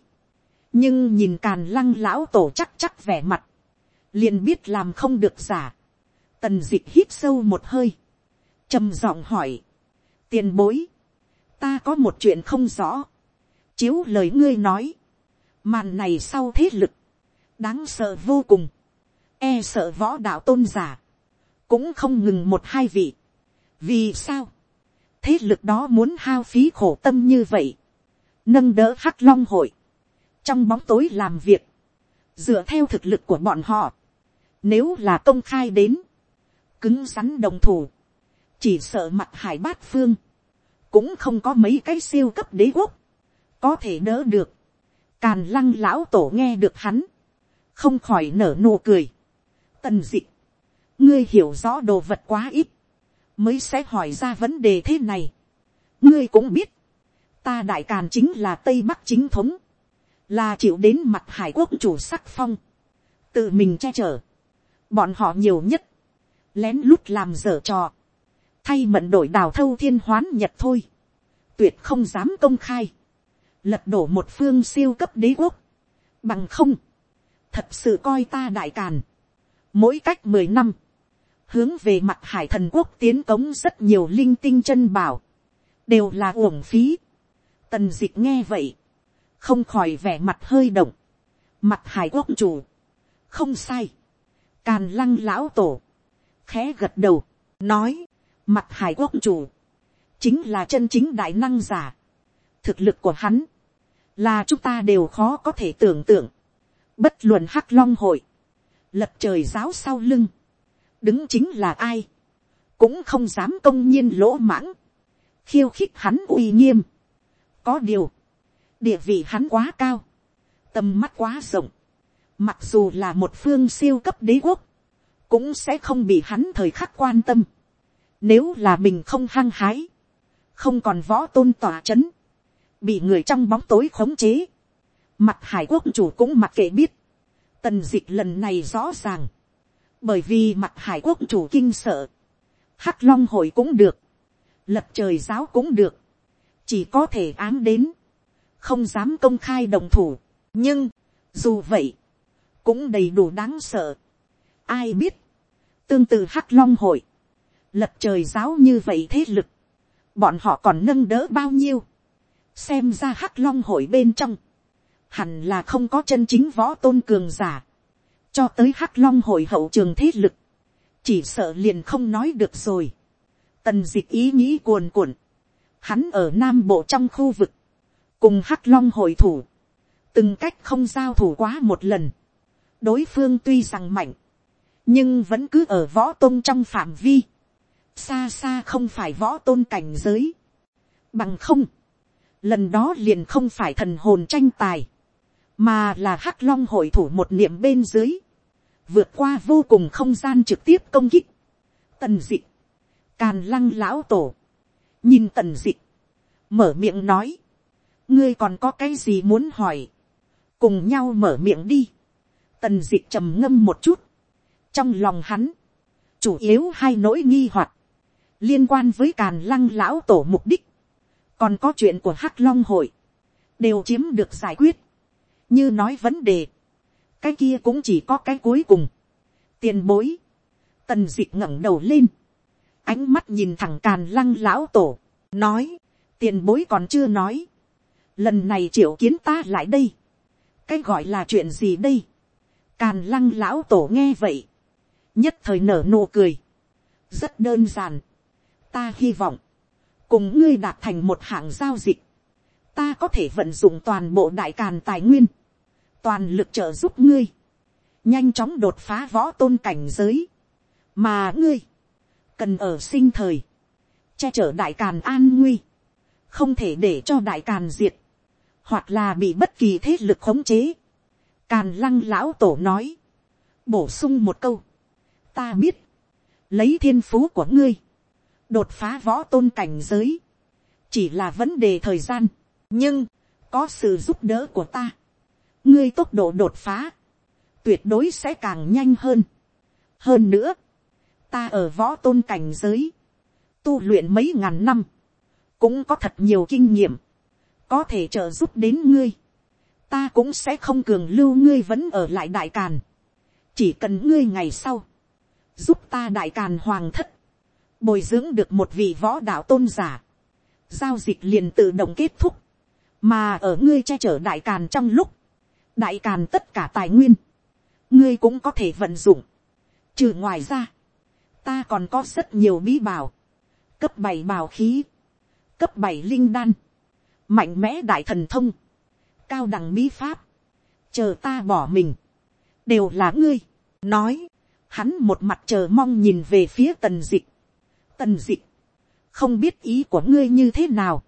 Speaker 1: nhưng nhìn càn lăng lão tổ chắc chắc vẻ mặt, liền biết làm không được giả, tần d ị c h hít sâu một hơi, trầm giọng hỏi, tiền bối, ta có một chuyện không rõ, chiếu lời ngươi nói, màn này sau thế lực, đáng sợ vô cùng, e sợ võ đạo tôn giả, cũng không ngừng một hai vị, vì sao, thế lực đó muốn hao phí khổ tâm như vậy, nâng đỡ hắc long hội, trong bóng tối làm việc, dựa theo thực lực của bọn họ, nếu là công khai đến, cứng rắn đồng thủ, chỉ sợ mặt hải bát phương, cũng không có mấy cái siêu cấp đế quốc, có thể đỡ được. Càn lăng lão tổ nghe được hắn, không khỏi nở nụ cười. Tần dị, ngươi hiểu rõ đồ vật quá ít, mới sẽ hỏi ra vấn đề thế này. ngươi cũng biết, ta đại càn chính là tây bắc chính thống, là chịu đến mặt hải quốc chủ sắc phong, tự mình che chở, bọn họ nhiều nhất, lén lút làm dở trò, thay mận đổi đào thâu thiên hoán nhật thôi, tuyệt không dám công khai, lật đổ một phương siêu cấp đế quốc, bằng không, thật sự coi ta đại càn, mỗi cách mười năm, hướng về mặt hải thần quốc tiến cống rất nhiều linh tinh chân bảo, đều là uổng phí. Tần dịch nghe vậy, không khỏi vẻ mặt hơi động, mặt hải quốc chủ, không sai, càn lăng lão tổ, khẽ gật đầu, nói, mặt hải quốc chủ, chính là chân chính đại năng giả, thực lực của hắn, là chúng ta đều khó có thể tưởng tượng, bất luận hắc long hội, lật trời giáo sau lưng, đứng chính là ai, cũng không dám công nhiên lỗ mãng, khiêu khích hắn uy nghiêm. có điều, địa vị hắn quá cao, tầm mắt quá rộng, mặc dù là một phương siêu cấp đế quốc, cũng sẽ không bị hắn thời khắc quan tâm. Nếu là mình không hăng hái, không còn võ tôn tỏa c h ấ n bị người trong bóng tối khống chế, mặt hải quốc chủ cũng mặc kệ biết, tần d ị c h lần này rõ ràng, bởi vì mặt hải quốc chủ kinh sợ, hắc long hội cũng được, lập trời giáo cũng được, chỉ có thể ám đến, không dám công khai đồng thủ. nhưng, dù vậy, cũng đầy đủ đáng sợ. ai biết, tương tự hắc long hội, lập trời giáo như vậy thế lực, bọn họ còn nâng đỡ bao nhiêu, xem ra hắc long hội bên trong, hẳn là không có chân chính võ tôn cường giả, cho tới hắc long hội hậu trường thế lực, chỉ sợ liền không nói được rồi. Tần dịch ý nghĩ cuồn cuộn, hắn ở nam bộ trong khu vực, cùng hắc long hội thủ, từng cách không giao thủ quá một lần, đối phương tuy rằng mạnh, nhưng vẫn cứ ở võ tôn trong phạm vi, xa xa không phải võ tôn cảnh giới, bằng không, lần đó liền không phải thần hồn tranh tài, mà là hắc long hội thủ một niệm bên dưới, vượt qua vô cùng không gian trực tiếp công kích, tần d ị càn lăng lão tổ, nhìn tần d ị mở miệng nói, ngươi còn có cái gì muốn hỏi, cùng nhau mở miệng đi, tần d ị trầm ngâm một chút, trong lòng hắn, chủ yếu hai nỗi nghi hoặc, liên quan với càn lăng lão tổ mục đích, còn có chuyện của hắc long hội, đều chiếm được giải quyết, như nói vấn đề, cái kia cũng chỉ có cái cuối cùng, tiền bối, tần d ị ngẩng đầu lên, ánh mắt nhìn thẳng càn lăng lão tổ, nói, tiền bối còn chưa nói, lần này triệu kiến ta lại đây, cái gọi là chuyện gì đây, càn lăng lão tổ nghe vậy, nhất thời nở nụ cười, rất đơn giản, ta hy vọng, cùng ngươi đạt thành một hạng giao dịch, ta có thể vận dụng toàn bộ đại càn tài nguyên, toàn lực trợ giúp ngươi, nhanh chóng đột phá võ tôn cảnh giới, mà ngươi, cần ở sinh thời, che chở đại càn an nguy, không thể để cho đại càn diệt, hoặc là bị bất kỳ thế lực khống chế. Càn lăng lão tổ nói, bổ sung một câu, ta biết, lấy thiên phú của ngươi, đột phá võ tôn cảnh giới, chỉ là vấn đề thời gian, nhưng, có sự giúp đỡ của ta, ngươi tốc độ đột phá, tuyệt đối sẽ càng nhanh hơn. hơn nữa, ta ở võ tôn cảnh giới, tu luyện mấy ngàn năm, cũng có thật nhiều kinh nghiệm, có thể trợ giúp đến ngươi, ta cũng sẽ không cường lưu ngươi vẫn ở lại đại càn, chỉ cần ngươi ngày sau, giúp ta đại càn hoàng thất, bồi dưỡng được một vị võ đạo tôn giả, giao dịch liền tự động kết thúc, mà ở ngươi che chở đại càn trong lúc, đại càn tất cả tài nguyên, ngươi cũng có thể vận dụng, trừ ngoài ra, ta còn có rất nhiều bí bảo, cấp bảy bảo khí, cấp bảy linh đan, mạnh mẽ đại thần thông, cao đẳng bí pháp, chờ ta bỏ mình, đều là ngươi, nói, hắn một mặt chờ mong nhìn về phía tần dịch, tần dịch, không biết ý của ngươi như thế nào,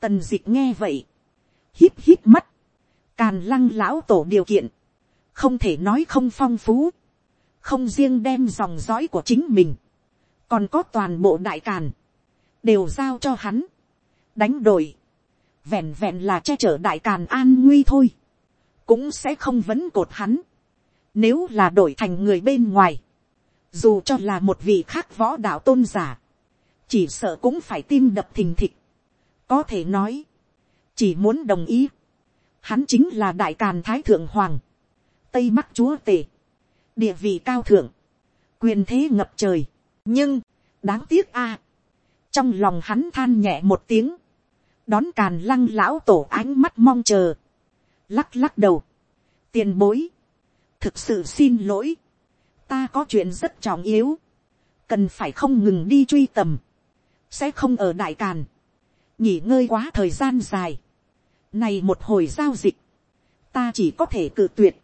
Speaker 1: tần dịch nghe vậy, hít hít mắt, càn lăng lão tổ điều kiện, không thể nói không phong phú, không riêng đem dòng dõi của chính mình, còn có toàn bộ đại càn, đều giao cho hắn, đánh đổi, vẹn vẹn là che chở đại càn an nguy thôi, cũng sẽ không vấn cột hắn, nếu là đổi thành người bên ngoài, dù cho là một vị khác võ đạo tôn giả, chỉ sợ cũng phải tim đập thình thịch, có thể nói, chỉ muốn đồng ý, hắn chính là đại càn thái thượng hoàng, tây bắc chúa tể, địa vị cao thượng, quyền thế ngập trời, nhưng, đáng tiếc a, trong lòng hắn than nhẹ một tiếng, đón càn lăng lão tổ ánh mắt mong chờ, lắc lắc đầu, tiền bối, thực sự xin lỗi, ta có chuyện rất trọng yếu, cần phải không ngừng đi truy tầm, sẽ không ở đại càn, nghỉ ngơi quá thời gian dài, này một hồi giao dịch, ta chỉ có thể cự tuyệt,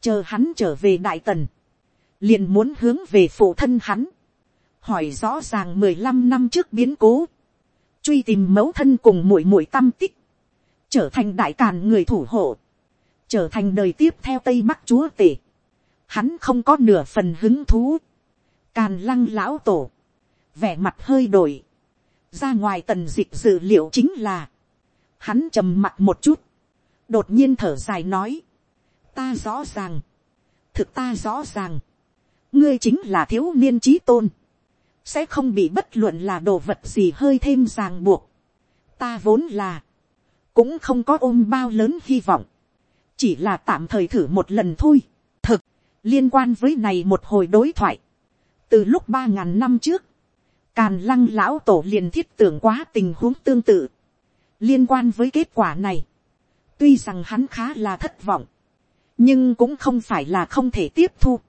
Speaker 1: chờ hắn trở về đại tần, liền muốn hướng về phụ thân hắn, hỏi rõ ràng mười lăm năm trước biến cố, truy tìm mẫu thân cùng muội muội tâm tích, trở thành đại càn người thủ hộ, trở thành đời tiếp theo tây bắc chúa tể, hắn không có nửa phần hứng thú, càn lăng lão tổ, vẻ mặt hơi đổi, ra ngoài tần d ị c h dự liệu chính là, hắn trầm mặt một chút, đột nhiên thở dài nói, ta rõ ràng, thực ta rõ ràng, ngươi chính là thiếu niên trí tôn, sẽ không bị bất luận là đồ vật gì hơi thêm ràng buộc. ta vốn là, cũng không có ôm bao lớn hy vọng, chỉ là tạm thời thử một lần thôi. thực, liên quan với này một hồi đối thoại, từ lúc ba ngàn năm trước, càn lăng lão tổ liền thiết tưởng quá tình huống tương tự, liên quan với kết quả này, tuy rằng hắn khá là thất vọng, nhưng cũng không phải là không thể tiếp thu,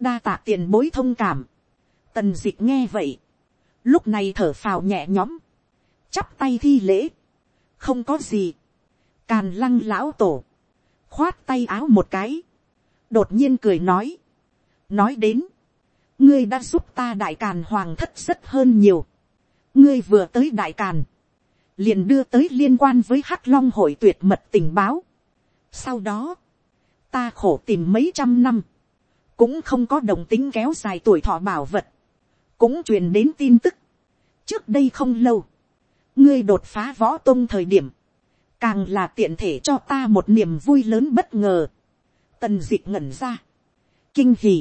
Speaker 1: đa tạ tiền bối thông cảm, Tần dịch nghe vậy. Lúc này thở phào nhẹ nhõm. Chắp tay thi lễ. Không có gì. Càn lăng lão tổ. Khoát tay áo một cái. Đột nhiên cười nói. Nói đến. Ngươi đã giúp ta đại càn hoàng thất rất hơn nhiều. Ngươi vừa tới đại càn. Liền đưa tới liên quan với hắc long hội tuyệt mật tình báo. Sau đó. Ta khổ tìm mấy trăm năm cũng không có đồng tính kéo dài tuổi thọ bảo vật cũng truyền đến tin tức. trước đây không lâu, ngươi đột phá võ tôn thời điểm, càng là tiện thể cho ta một niềm vui lớn bất ngờ. tần d ị c h ngẩn ra, kinh hì,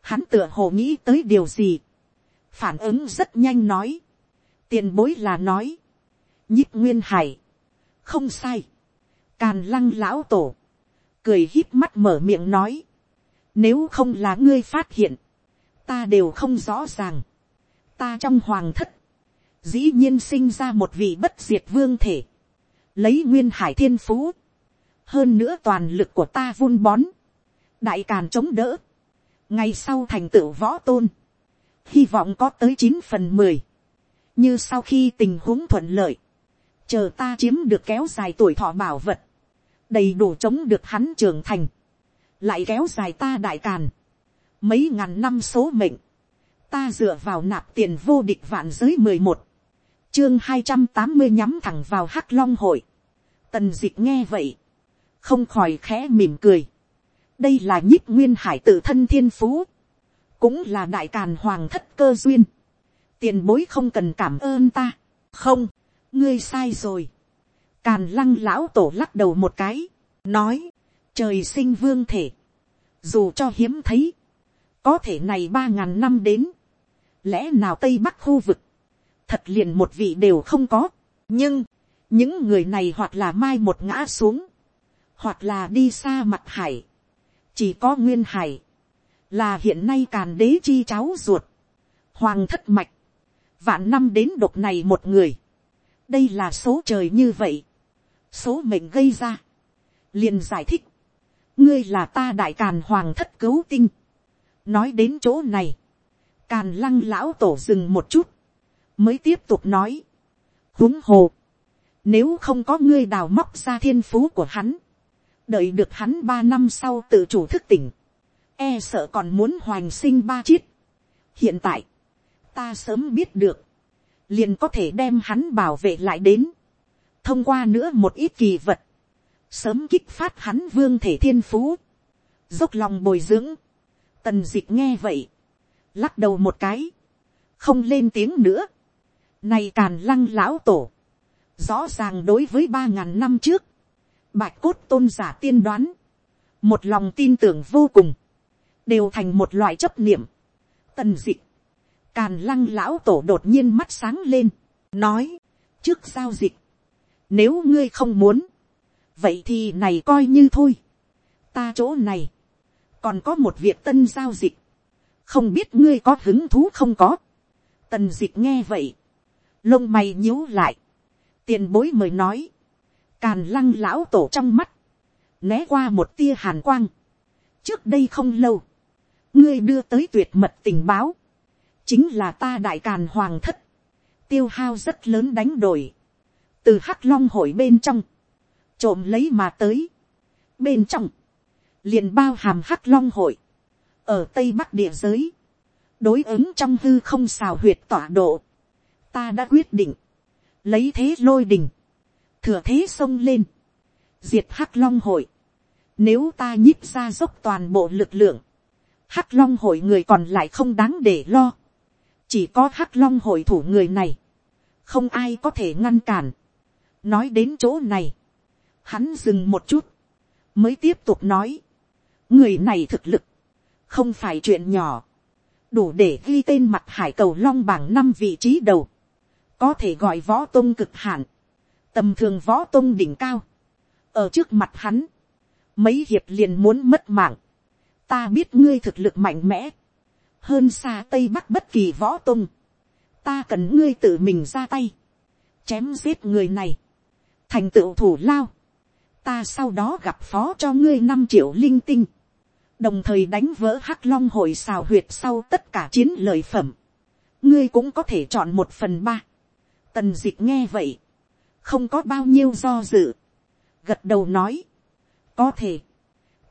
Speaker 1: hắn tựa hồ nghĩ tới điều gì, phản ứng rất nhanh nói, tiền bối là nói, nhích nguyên hải, không sai, càn lăng lão tổ, cười hít mắt mở miệng nói, nếu không là ngươi phát hiện, ta đều không rõ ràng. ta trong hoàng thất, dĩ nhiên sinh ra một vị bất diệt vương thể, lấy nguyên hải thiên phú, hơn nữa toàn lực của ta vun bón, đại càn chống đỡ, ngày sau thành tựu võ tôn, hy vọng có tới chín phần mười, như sau khi tình huống thuận lợi, chờ ta chiếm được kéo dài tuổi thọ bảo vật, đầy đủ chống được hắn trưởng thành, lại kéo dài ta đại càn, mấy ngàn năm số mệnh, ta dựa vào nạp tiền vô địch vạn giới mười một, chương hai trăm tám mươi nhắm thẳng vào hắc long hội, tần d ị c h nghe vậy, không khỏi khẽ mỉm cười, đây là nhíp nguyên hải tự thân thiên phú, cũng là đại càn hoàng thất cơ duyên, tiền bối không cần cảm ơn ta, không, ngươi sai rồi, càn lăng lão tổ lắc đầu một cái, nói, trời sinh vương thể, dù cho hiếm thấy, có thể này ba ngàn năm đến, lẽ nào tây bắc khu vực, thật liền một vị đều không có, nhưng, những người này hoặc là mai một ngã xuống, hoặc là đi xa mặt hải, chỉ có nguyên hải, là hiện nay càn đế chi cháu ruột, hoàng thất mạch, vạn năm đến độc này một người, đây là số trời như vậy, số mệnh gây ra, liền giải thích, ngươi là ta đại càn hoàng thất cứu tinh, nói đến chỗ này, càn lăng lão tổ dừng một chút, mới tiếp tục nói, huống hồ, nếu không có ngươi đào móc ra thiên phú của hắn, đợi được hắn ba năm sau tự chủ thức tỉnh, e sợ còn muốn hoành sinh ba chiết. hiện tại, ta sớm biết được, liền có thể đem hắn bảo vệ lại đến, thông qua nữa một ít kỳ vật, sớm kích phát hắn vương thể thiên phú, dốc lòng bồi dưỡng, tần d ị c h nghe vậy, lắc đầu một cái, không lên tiếng nữa, này càn lăng lão tổ, rõ ràng đối với ba ngàn năm trước, bạch cốt tôn giả tiên đoán, một lòng tin tưởng vô cùng, đều thành một loại chấp niệm, tần d ị c h càn lăng lão tổ đột nhiên mắt sáng lên, nói, trước giao dịch, nếu ngươi không muốn, vậy thì này coi như thôi. ta chỗ này, còn có một việc tân giao dịch, không biết ngươi có hứng thú không có. tần dịch nghe vậy, lông mày nhíu lại, tiền bối mời nói, càn lăng lão tổ trong mắt, né qua một tia hàn quang. trước đây không lâu, ngươi đưa tới tuyệt mật tình báo, chính là ta đại càn hoàng thất, tiêu hao rất lớn đánh đổi, từ hắc long hội bên trong, trộm lấy mà tới. Bên trong, liền bao hàm hắc long hội, ở tây bắc địa giới, đối ứng trong hư không xào huyệt tọa độ. Ta đã quyết định, lấy thế lôi đình, thừa thế sông lên, diệt hắc long hội. Nếu ta nhích ra dốc toàn bộ lực lượng, hắc long hội người còn lại không đáng để lo chỉ có hắc long hội thủ người này, không ai có thể ngăn cản. nói đến chỗ này, Hắn dừng một chút. Mới tiếp tục nói. Người này thực lực. Không phải chuyện nhỏ. Đủ để ghi tên mặt hải cầu long bảng năm vị trí đầu. Có thể gọi võ tôn cực hạn. Tầm thường võ tôn đỉnh cao. Ở trước mặt hắn. Mấy hiệp liền muốn mất mạng. Ta biết ngươi thực lực mạnh mẽ. Hơn xa Tây Bắc bất kỳ võ tung, Ta cần ngươi tự mình ra tay. Chém giết người này. Thành tựu thủ lao. Ta sau đó gặp phó cho ngươi năm triệu linh tinh, đồng thời đánh vỡ hắc long hội xào huyệt sau tất cả chiến lợi phẩm, ngươi cũng có thể chọn một phần ba. Tần d ị c h nghe vậy, không có bao nhiêu do dự, gật đầu nói, có thể,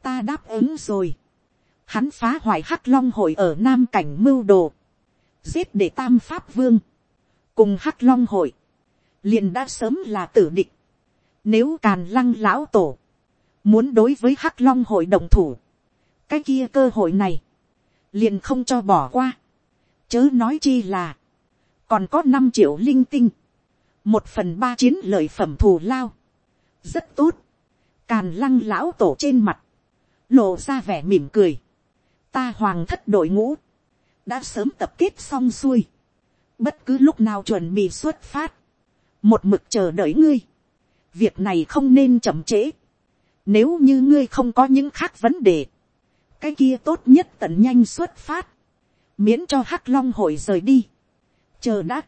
Speaker 1: ta đáp ứng rồi, hắn phá hoại hắc long hội ở nam cảnh mưu đồ, giết để tam pháp vương, cùng hắc long hội, liền đã sớm là tử địch, nếu càn lăng lão tổ, muốn đối với hắc long hội đồng thủ, cái kia cơ hội này, liền không cho bỏ qua. Chớ nói chi là, còn có năm triệu linh tinh, một phần ba chiến lợi phẩm thù lao. Rất tốt, càn lăng lão tổ trên mặt, lộ ra vẻ mỉm cười. Ta hoàng thất đội ngũ, đã sớm tập kết xong xuôi, bất cứ lúc nào chuẩn bị xuất phát, một mực chờ đợi ngươi việc này không nên chậm trễ. Nếu như ngươi không có những khác vấn đề, cái kia tốt nhất tận nhanh xuất phát, miễn cho hắc long hội rời đi. chờ đã,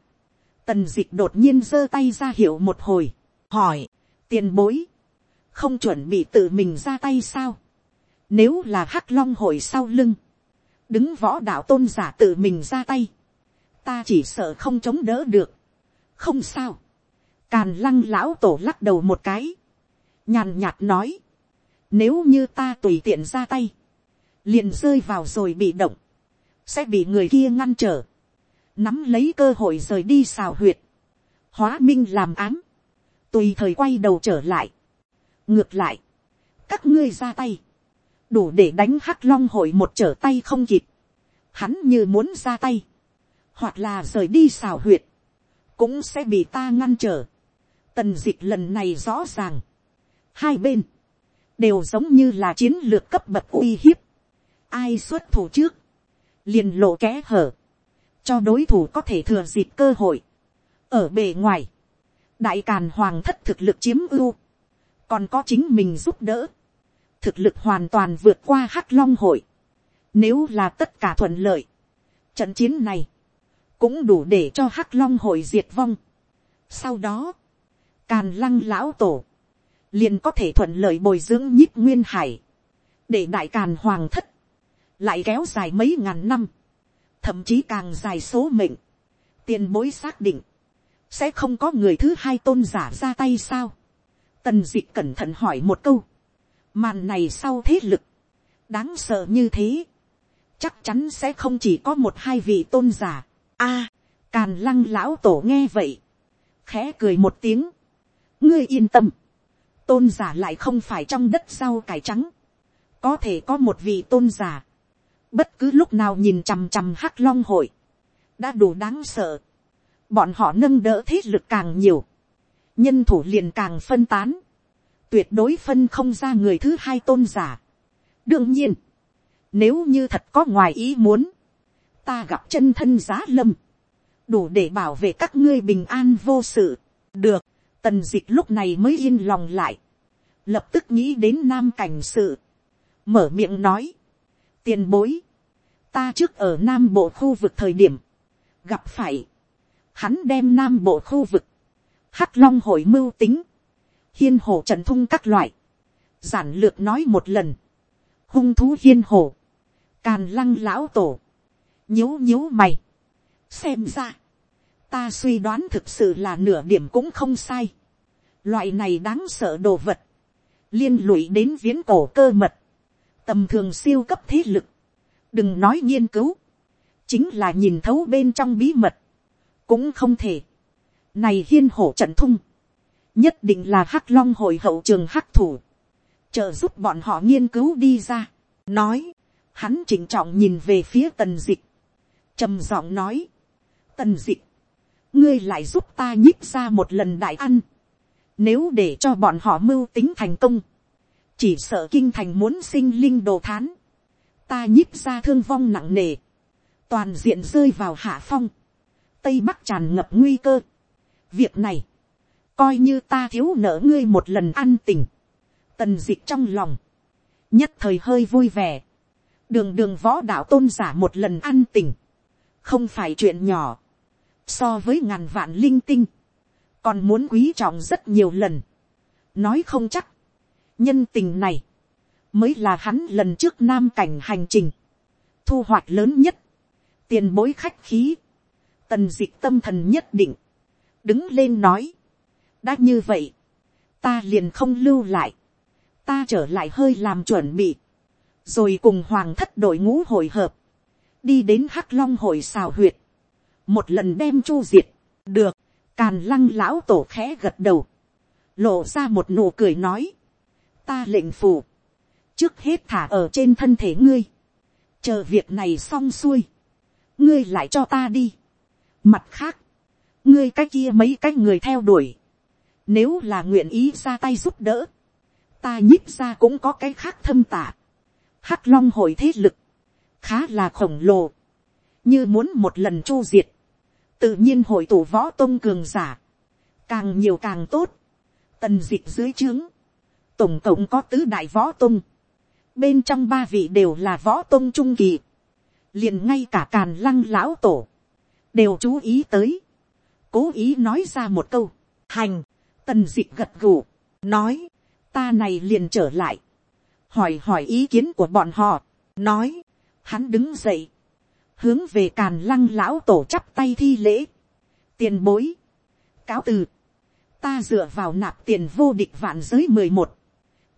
Speaker 1: tần dịch đột nhiên giơ tay ra hiệu một hồi, hỏi, tiền bối, không chuẩn bị tự mình ra tay sao. Nếu là hắc long hội sau lưng, đứng võ đạo tôn giả tự mình ra tay, ta chỉ sợ không chống đỡ được. không sao, Càn lăng lão tổ lắc đầu một cái. Nhàn nhạt nói. Nếu như ta tùy tiện ra tay. Liền rơi vào rồi bị động. Sẽ bị người kia ngăn trở. Nắm lấy cơ hội rời đi xào huyệt. Hóa minh làm ám. Tùy thời quay đầu trở lại. Ngược lại. Các ngươi ra tay. Đủ để đánh hắc long hội một trở tay không kịp. Hắn như muốn ra tay. Hoặc là rời đi xào huyệt cũng sẽ bị ta ngăn trở. Tần dịch lần này rõ ràng. Hai bên. Đều giống như là chiến lược cấp bậc uy hiếp. Ai xuất thủ trước. Liền lộ kẽ hở. cho đối thủ có thể thừa dịp cơ hội. ở bề ngoài, đại càn hoàng thất thực lực chiếm ưu, còn có chính mình giúp đỡ, thực lực hoàn toàn vượt qua hắc long hội. Nếu là tất cả thuận lợi, trận chiến này cũng đủ để cho hắc long hội diệt vong. Sau đó, càn lăng lão tổ liền có thể thuận lợi bồi dưỡng nhíp nguyên hải, để đại càn hoàng thất lại kéo dài mấy ngàn năm, thậm chí càng dài số mệnh, tiền bối xác định, sẽ không có người thứ hai tôn giả ra tay sao. Tần d ị cẩn thận hỏi một câu, màn này sau thế lực, đáng sợ như thế, chắc chắn sẽ không chỉ có một hai vị tôn giả. a, càn lăng lão tổ nghe vậy, khẽ cười một tiếng, ngươi yên tâm, tôn giả lại không phải trong đất rau cải trắng, có thể có một vị tôn giả, bất cứ lúc nào nhìn chằm chằm hắc long hội, đã đủ đáng sợ, bọn họ nâng đỡ thế lực càng nhiều, nhân thủ liền càng phân tán, tuyệt đối phân không ra người thứ hai tôn giả. đương nhiên, nếu như thật có ngoài ý muốn, ta gặp chân thân giá lâm, đủ để bảo vệ các ngươi bình an vô sự. được, tần d ị c h lúc này mới yên lòng lại, lập tức nghĩ đến nam cảnh sự, mở miệng nói, tiền bối, ta trước ở nam bộ khu vực thời điểm, gặp phải, hắn đem nam bộ khu vực, hắc long hội mưu tính, hiên hồ trần thung các loại, giản lược nói một lần, hung thú hiên hồ, càn lăng lão tổ, nhíu nhíu mày, xem ra, ta suy đoán thực sự là nửa điểm cũng không sai. Loại này đáng sợ đồ vật, liên lụy đến viễn cổ cơ mật, tầm thường siêu cấp thế lực, đừng nói nghiên cứu, chính là nhìn thấu bên trong bí mật, cũng không thể. Này hiên hổ trận thung, nhất định là hắc long hội hậu trường hắc thủ, trợ giúp bọn họ nghiên cứu đi ra, nói, hắn chỉnh trọng nhìn về phía tần dịch, trầm giọng nói, tần dịch, ngươi lại giúp ta nhích ra một lần đại ăn. Nếu để cho bọn họ mưu tính thành công, chỉ sợ kinh thành muốn sinh linh đồ thán. Ta nhích ra thương vong nặng nề, toàn diện rơi vào hạ phong, tây bắc tràn ngập nguy cơ. Việc này, coi như ta thiếu nợ ngươi một lần ăn tình, tần dịch trong lòng, nhất thời hơi vui vẻ, đường đường võ đạo tôn giả một lần ăn tình, không phải chuyện nhỏ, so với ngàn vạn linh tinh, còn muốn quý trọng rất nhiều lần, nói không chắc, nhân tình này, mới là hắn lần trước nam cảnh hành trình, thu hoạch lớn nhất, tiền bối khách khí, tần d ị c h tâm thần nhất định, đứng lên nói, đã như vậy, ta liền không lưu lại, ta trở lại hơi làm chuẩn bị, rồi cùng hoàng thất đội ngũ hội hợp, đi đến hắc long hội xào huyệt, một lần đem chu diệt, được, càn lăng lão tổ khẽ gật đầu, lộ ra một nụ cười nói, ta lệnh phù, trước hết thả ở trên thân thể ngươi, chờ việc này xong xuôi, ngươi lại cho ta đi. Mặt khác, ngươi cái kia mấy cái người theo đuổi, nếu là nguyện ý ra tay giúp đỡ, ta nhích ra cũng có cái khác thâm tả. Hắc long hội thế lực, khá là khổng lồ, như muốn một lần chu diệt, tự nhiên hội tổ võ tôn cường giả, càng nhiều càng tốt, tần d dưới trướng, tổng cộng có tứ đại võ tôn, bên trong ba vị đều là võ tôn trung kỳ, liền ngay cả càn lăng lão tổ, đều chú ý tới, cố ý nói ra một câu, hành, tần dịch gật gù, nói, ta này liền trở lại, hỏi hỏi ý kiến của bọn họ, nói, hắn đứng dậy, hướng về càn lăng lão tổ chắp tay thi lễ, tiền bối, cáo từ, ta dựa vào nạp tiền vô địch vạn giới mười một,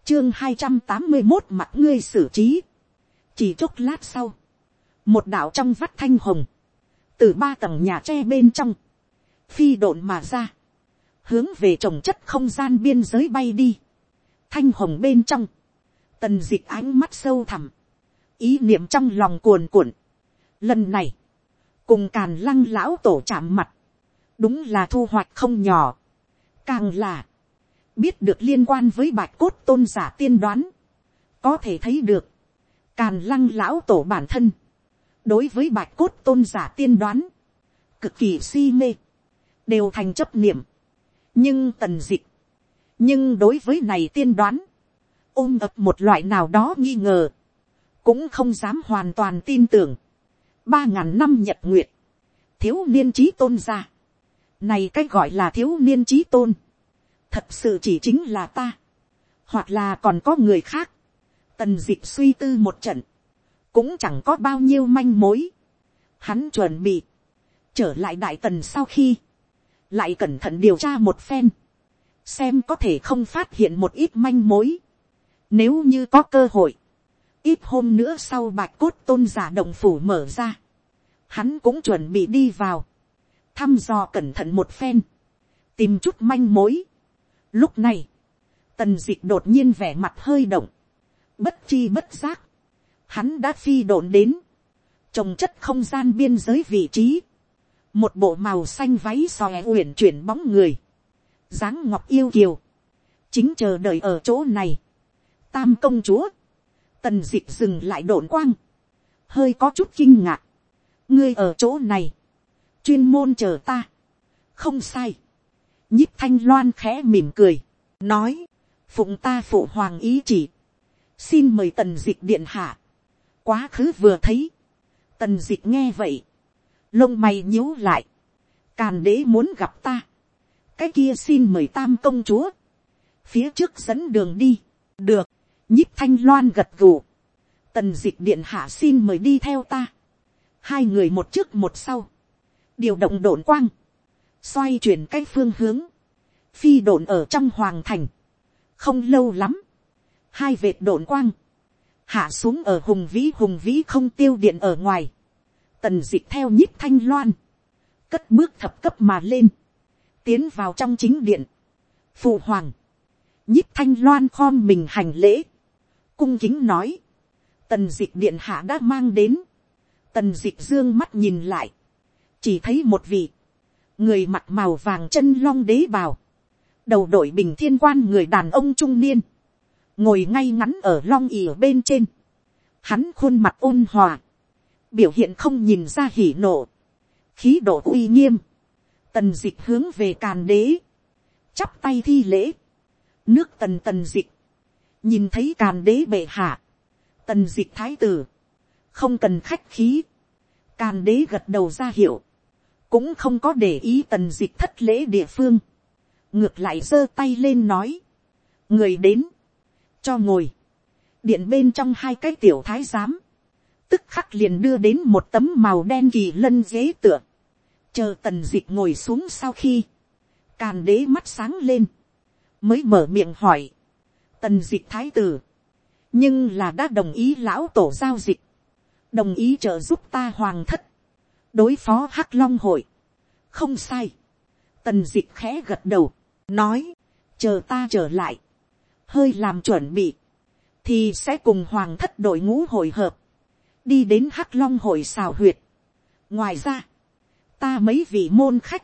Speaker 1: chương hai trăm tám mươi một mặt ngươi xử trí, chỉ chốc lát sau, một đạo trong vắt thanh hồng, từ ba tầng nhà tre bên trong, phi độn mà ra, hướng về trồng chất không gian biên giới bay đi, thanh hồng bên trong, tần d ị c h ánh mắt sâu thẳm, ý niệm trong lòng cuồn cuộn, Lần này, cùng càn lăng lão tổ chạm mặt, đúng là thu hoạch không nhỏ. Càng là, biết được liên quan với bạch cốt tôn giả tiên đoán, có thể thấy được, càn lăng lão tổ bản thân, đối với bạch cốt tôn giả tiên đoán, cực kỳ si mê, đều thành chấp niệm nhưng tần dịch, nhưng đối với này tiên đoán, ôm ập một loại nào đó nghi ngờ, cũng không dám hoàn toàn tin tưởng. ba ngàn năm nhật nguyệt, thiếu niên trí tôn ra. này cái gọi là thiếu niên trí tôn, thật sự chỉ chính là ta, hoặc là còn có người khác. tần dịch suy tư một trận, cũng chẳng có bao nhiêu manh mối. hắn chuẩn bị, trở lại đại tần sau khi, lại cẩn thận điều tra một phen, xem có thể không phát hiện một ít manh mối. Nếu như có cơ hội, ít hôm nữa sau bạch cốt tôn giả động phủ mở ra, hắn cũng chuẩn bị đi vào, thăm dò cẩn thận một phen, tìm chút manh mối. Lúc này, tần d ị c h đột nhiên vẻ mặt hơi động, bất chi bất giác, hắn đã phi độn đến, trồng chất không gian biên giới vị trí, một bộ màu xanh váy xòe uyển chuyển bóng người, dáng ngọc yêu kiều, chính chờ đợi ở chỗ này, tam công chúa, tần d ị c h dừng lại độn quang, hơi có chút kinh ngạc, ngươi ở chỗ này, chuyên môn chờ ta, không sai, nhíp thanh loan khẽ mỉm cười, nói, phụng ta phụ hoàng ý chỉ, xin mời tần d ị c h điện hạ, quá khứ vừa thấy, tần d ị c h nghe vậy, lông mày nhíu lại, càn đế muốn gặp ta, cái kia xin mời tam công chúa, phía trước dẫn đường đi, được, nhíp thanh loan gật gù, tần d ị c h điện hạ xin mời đi theo ta, hai người một trước một sau, điều động đồn quang, xoay chuyển cái phương hướng, phi đồn ở trong hoàng thành, không lâu lắm, hai vệt đồn quang, hạ xuống ở hùng vĩ hùng vĩ không tiêu điện ở ngoài, tần dịch theo nhích thanh loan, cất bước thập cấp mà lên, tiến vào trong chính điện, phụ hoàng, nhích thanh loan khom mình hành lễ, cung kính nói, tần dịch điện hạ đã mang đến, Tần dịch dương mắt nhìn lại. Chỉ thấy một vị. Người mặt màu vàng chân long đế bào. Đầu đội bình thiên quan người đàn ông trung niên. Ngồi ngay ngắn ở long ỉa bên trên. Hắn khuôn mặt ôn hòa. Biểu hiện không nhìn ra hỉ nộ. Khí độ uy nghiêm. Tần dịch hướng về càn đế. Chắp tay thi lễ. Nước tần tần dịch. Nhìn thấy càn đế bệ hạ. Tần dịch thái tử không cần khách khí, càn đế gật đầu ra hiệu, cũng không có để ý tần dịch thất lễ địa phương, ngược lại giơ tay lên nói, người đến, cho ngồi, điện bên trong hai cái tiểu thái giám, tức khắc liền đưa đến một tấm màu đen kỳ lân ghế tựa, chờ tần dịch ngồi xuống sau khi, càn đế mắt sáng lên, mới mở miệng hỏi, tần dịch thái tử, nhưng là đã đồng ý lão tổ giao dịch, đồng ý trợ giúp ta hoàng thất, đối phó hắc long hội, không sai, tần d ị c h khẽ gật đầu, nói, chờ ta trở lại, hơi làm chuẩn bị, thì sẽ cùng hoàng thất đội ngũ hội hợp, đi đến hắc long hội xào huyệt. ngoài ra, ta mấy vị môn khách,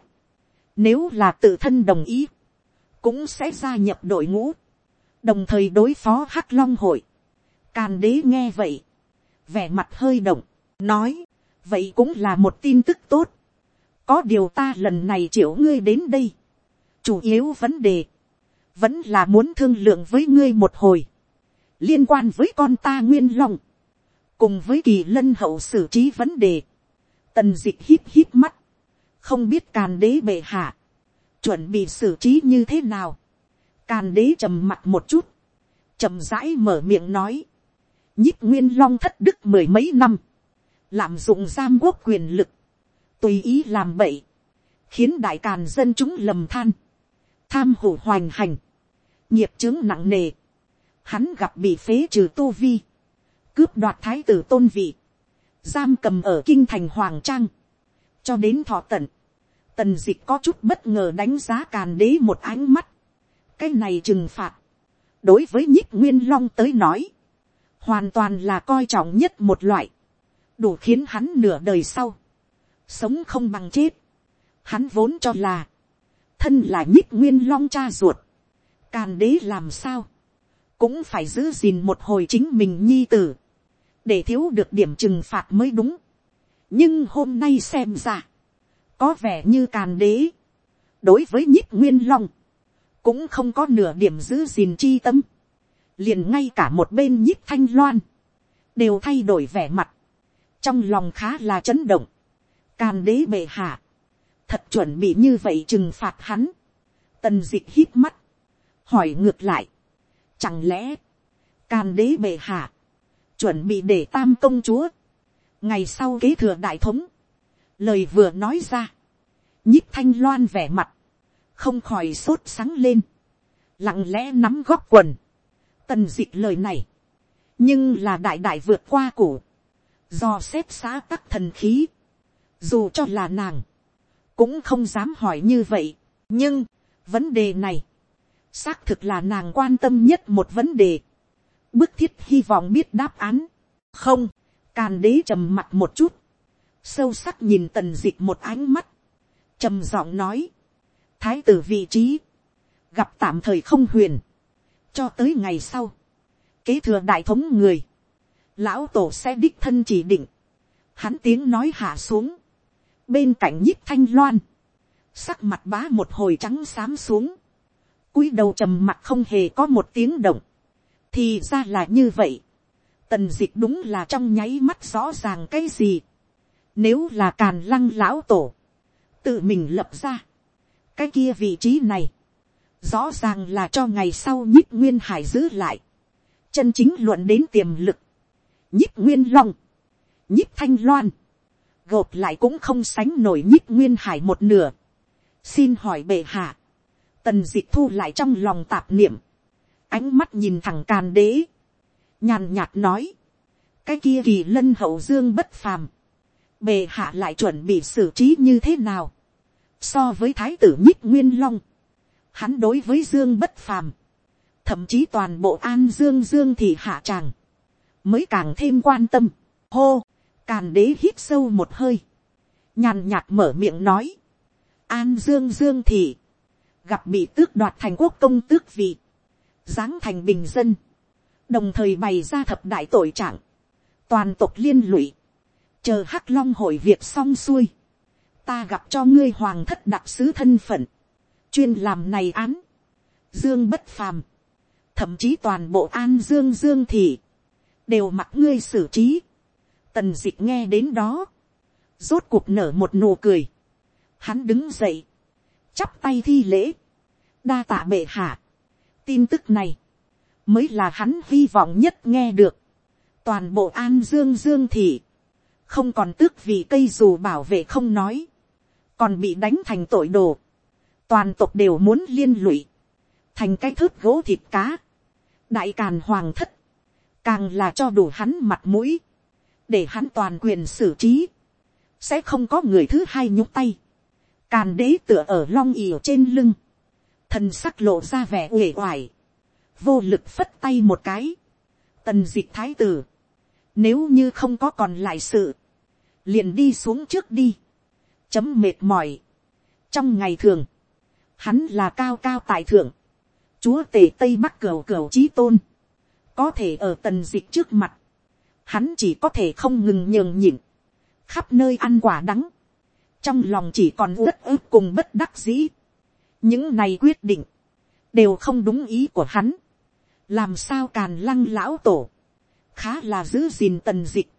Speaker 1: nếu là tự thân đồng ý, cũng sẽ gia nhập đội ngũ, đồng thời đối phó hắc long hội. Càn đế nghe vậy, vẻ mặt hơi động, nói, vậy cũng là một tin tức tốt. có điều ta lần này triệu ngươi đến đây. chủ yếu vấn đề, vẫn là muốn thương lượng với ngươi một hồi, liên quan với con ta nguyên long, cùng với kỳ lân hậu xử trí vấn đề, tần d ị c hít hít mắt, không biết càn đế bệ hạ, chuẩn bị xử trí như thế nào, càn đế trầm mặt một chút, trầm rãi mở miệng nói, nhích nguyên long thất đức mười mấy năm, lạm dụng giam quốc quyền lực, tùy ý làm bậy, khiến đại càn dân chúng lầm than, tham hủ hoành hành, nghiệp chứng nặng nề, hắn gặp bị phế trừ tô vi, cướp đoạt thái tử tôn vị, giam cầm ở kinh thành hoàng trang, cho đến thọ tận, tần d ị c h có chút bất ngờ đánh giá càn đế một ánh mắt, cái này trừng phạt, đối với nhích nguyên long tới nói, hoàn toàn là coi trọng nhất một loại, đủ khiến hắn nửa đời sau, sống không bằng chết. Hắn vốn cho là, thân là nhích nguyên long cha ruột, càn đế làm sao, cũng phải giữ gìn một hồi chính mình nhi tử, để thiếu được điểm trừng phạt mới đúng. nhưng hôm nay xem ra, có vẻ như càn đế, đối với nhích nguyên long, cũng không có nửa điểm giữ gìn chi tâm, liền ngay cả một bên nhích thanh loan, đều thay đổi vẻ mặt, trong lòng khá là chấn động, càn đế bệ hạ, thật chuẩn bị như vậy trừng phạt hắn, tần d ị c h hít mắt, hỏi ngược lại, chẳng lẽ, càn đế bệ hạ, chuẩn bị để tam công chúa, ngày sau kế thừa đại thống, lời vừa nói ra, nhích thanh loan vẻ mặt, không khỏi sốt sáng lên, lặng lẽ nắm góp quần, tần d ị c h lời này, nhưng là đại đại vượt qua cổ, do xếp xã tắc thần khí, dù cho là nàng, cũng không dám hỏi như vậy. nhưng, vấn đề này, xác thực là nàng quan tâm nhất một vấn đề bức thiết hy vọng biết đáp án. không, càn đế trầm mặt một chút, sâu sắc nhìn tần d ị c h một ánh mắt, trầm giọng nói, thái tử vị trí, gặp tạm thời không huyền, cho tới ngày sau, kế thừa đại thống người, lão tổ sẽ đích thân chỉ định, hắn tiếng nói hạ xuống, bên cạnh nhích thanh loan, sắc mặt bá một hồi trắng xám xuống, cúi đầu trầm mặt không hề có một tiếng động, thì ra là như vậy, tần d ị c h đúng là trong nháy mắt rõ ràng cái gì, nếu là càn lăng lão tổ, tự mình lập ra, cái kia vị trí này, rõ ràng là cho ngày sau nhích nguyên hải giữ lại, chân chính luận đến tiềm lực, nhích nguyên long, nhích thanh loan, gộp lại cũng không sánh nổi nhích nguyên hải một nửa. xin hỏi bệ hạ, tần d ị thu lại trong lòng tạp niệm, ánh mắt nhìn thẳng càn đế, nhàn nhạt nói, cái kia kỳ lân hậu dương bất phàm, bề hạ lại chuẩn bị xử trí như thế nào, so với thái tử nhích nguyên long, hắn đối với dương bất phàm, thậm chí toàn bộ an dương dương thì hạ tràng, mới càng thêm quan tâm, hô, Càn đế hít sâu một hơi. Nhàn nhạt mở miệng nói. An dương dương thị. Gặp bị tước đoạt thành quốc công tước vị. Giáng thành bình dân. Đồng thời bày ra thập đại tội trạng. Toàn tộc liên lụy. Chờ hắc long hội việc xong xuôi. Ta gặp cho ngươi hoàng thất đặc sứ thân phận. Chuyên làm này án. Dương bất phàm. Thậm chí toàn bộ an dương dương thị. Đều mặc ngươi xử trí, Tần dịch nghe đến đó. Rốt cuộc nở một nụ cười. Hắn đứng dậy. Chắp tay thi lễ. Đa tạ bệ hạ. Tin tức này. Mới là hắn hy vọng nhất nghe được. Toàn bộ an dương dương thị. Không còn tước vì cây dù bảo vệ không nói. Còn bị đánh thành tội đồ. Toàn tộc đều muốn liên lụy. Thành cái thước gỗ thịt cá. Đại càn hoàng thất càng là cho đủ hắn mặt mũi để hắn toàn quyền xử trí, sẽ không có người thứ hai nhúc tay, càn đế tựa ở long ỉa trên lưng, thần sắc lộ ra vẻ uể oải, vô lực phất tay một cái, tần d ị c h thái tử, nếu như không có còn lại sự, liền đi xuống trước đi, chấm mệt mỏi, trong ngày thường, hắn là cao cao tại thượng, chúa tể tây bắc cửu cửu trí tôn, có thể ở tần dịch trước mặt, hắn chỉ có thể không ngừng nhường nhịn, khắp nơi ăn quả đắng, trong lòng chỉ còn uất ức cùng bất đắc dĩ những này quyết định, đều không đúng ý của hắn, làm sao càn lăng lão tổ, khá là giữ gìn tần dịch,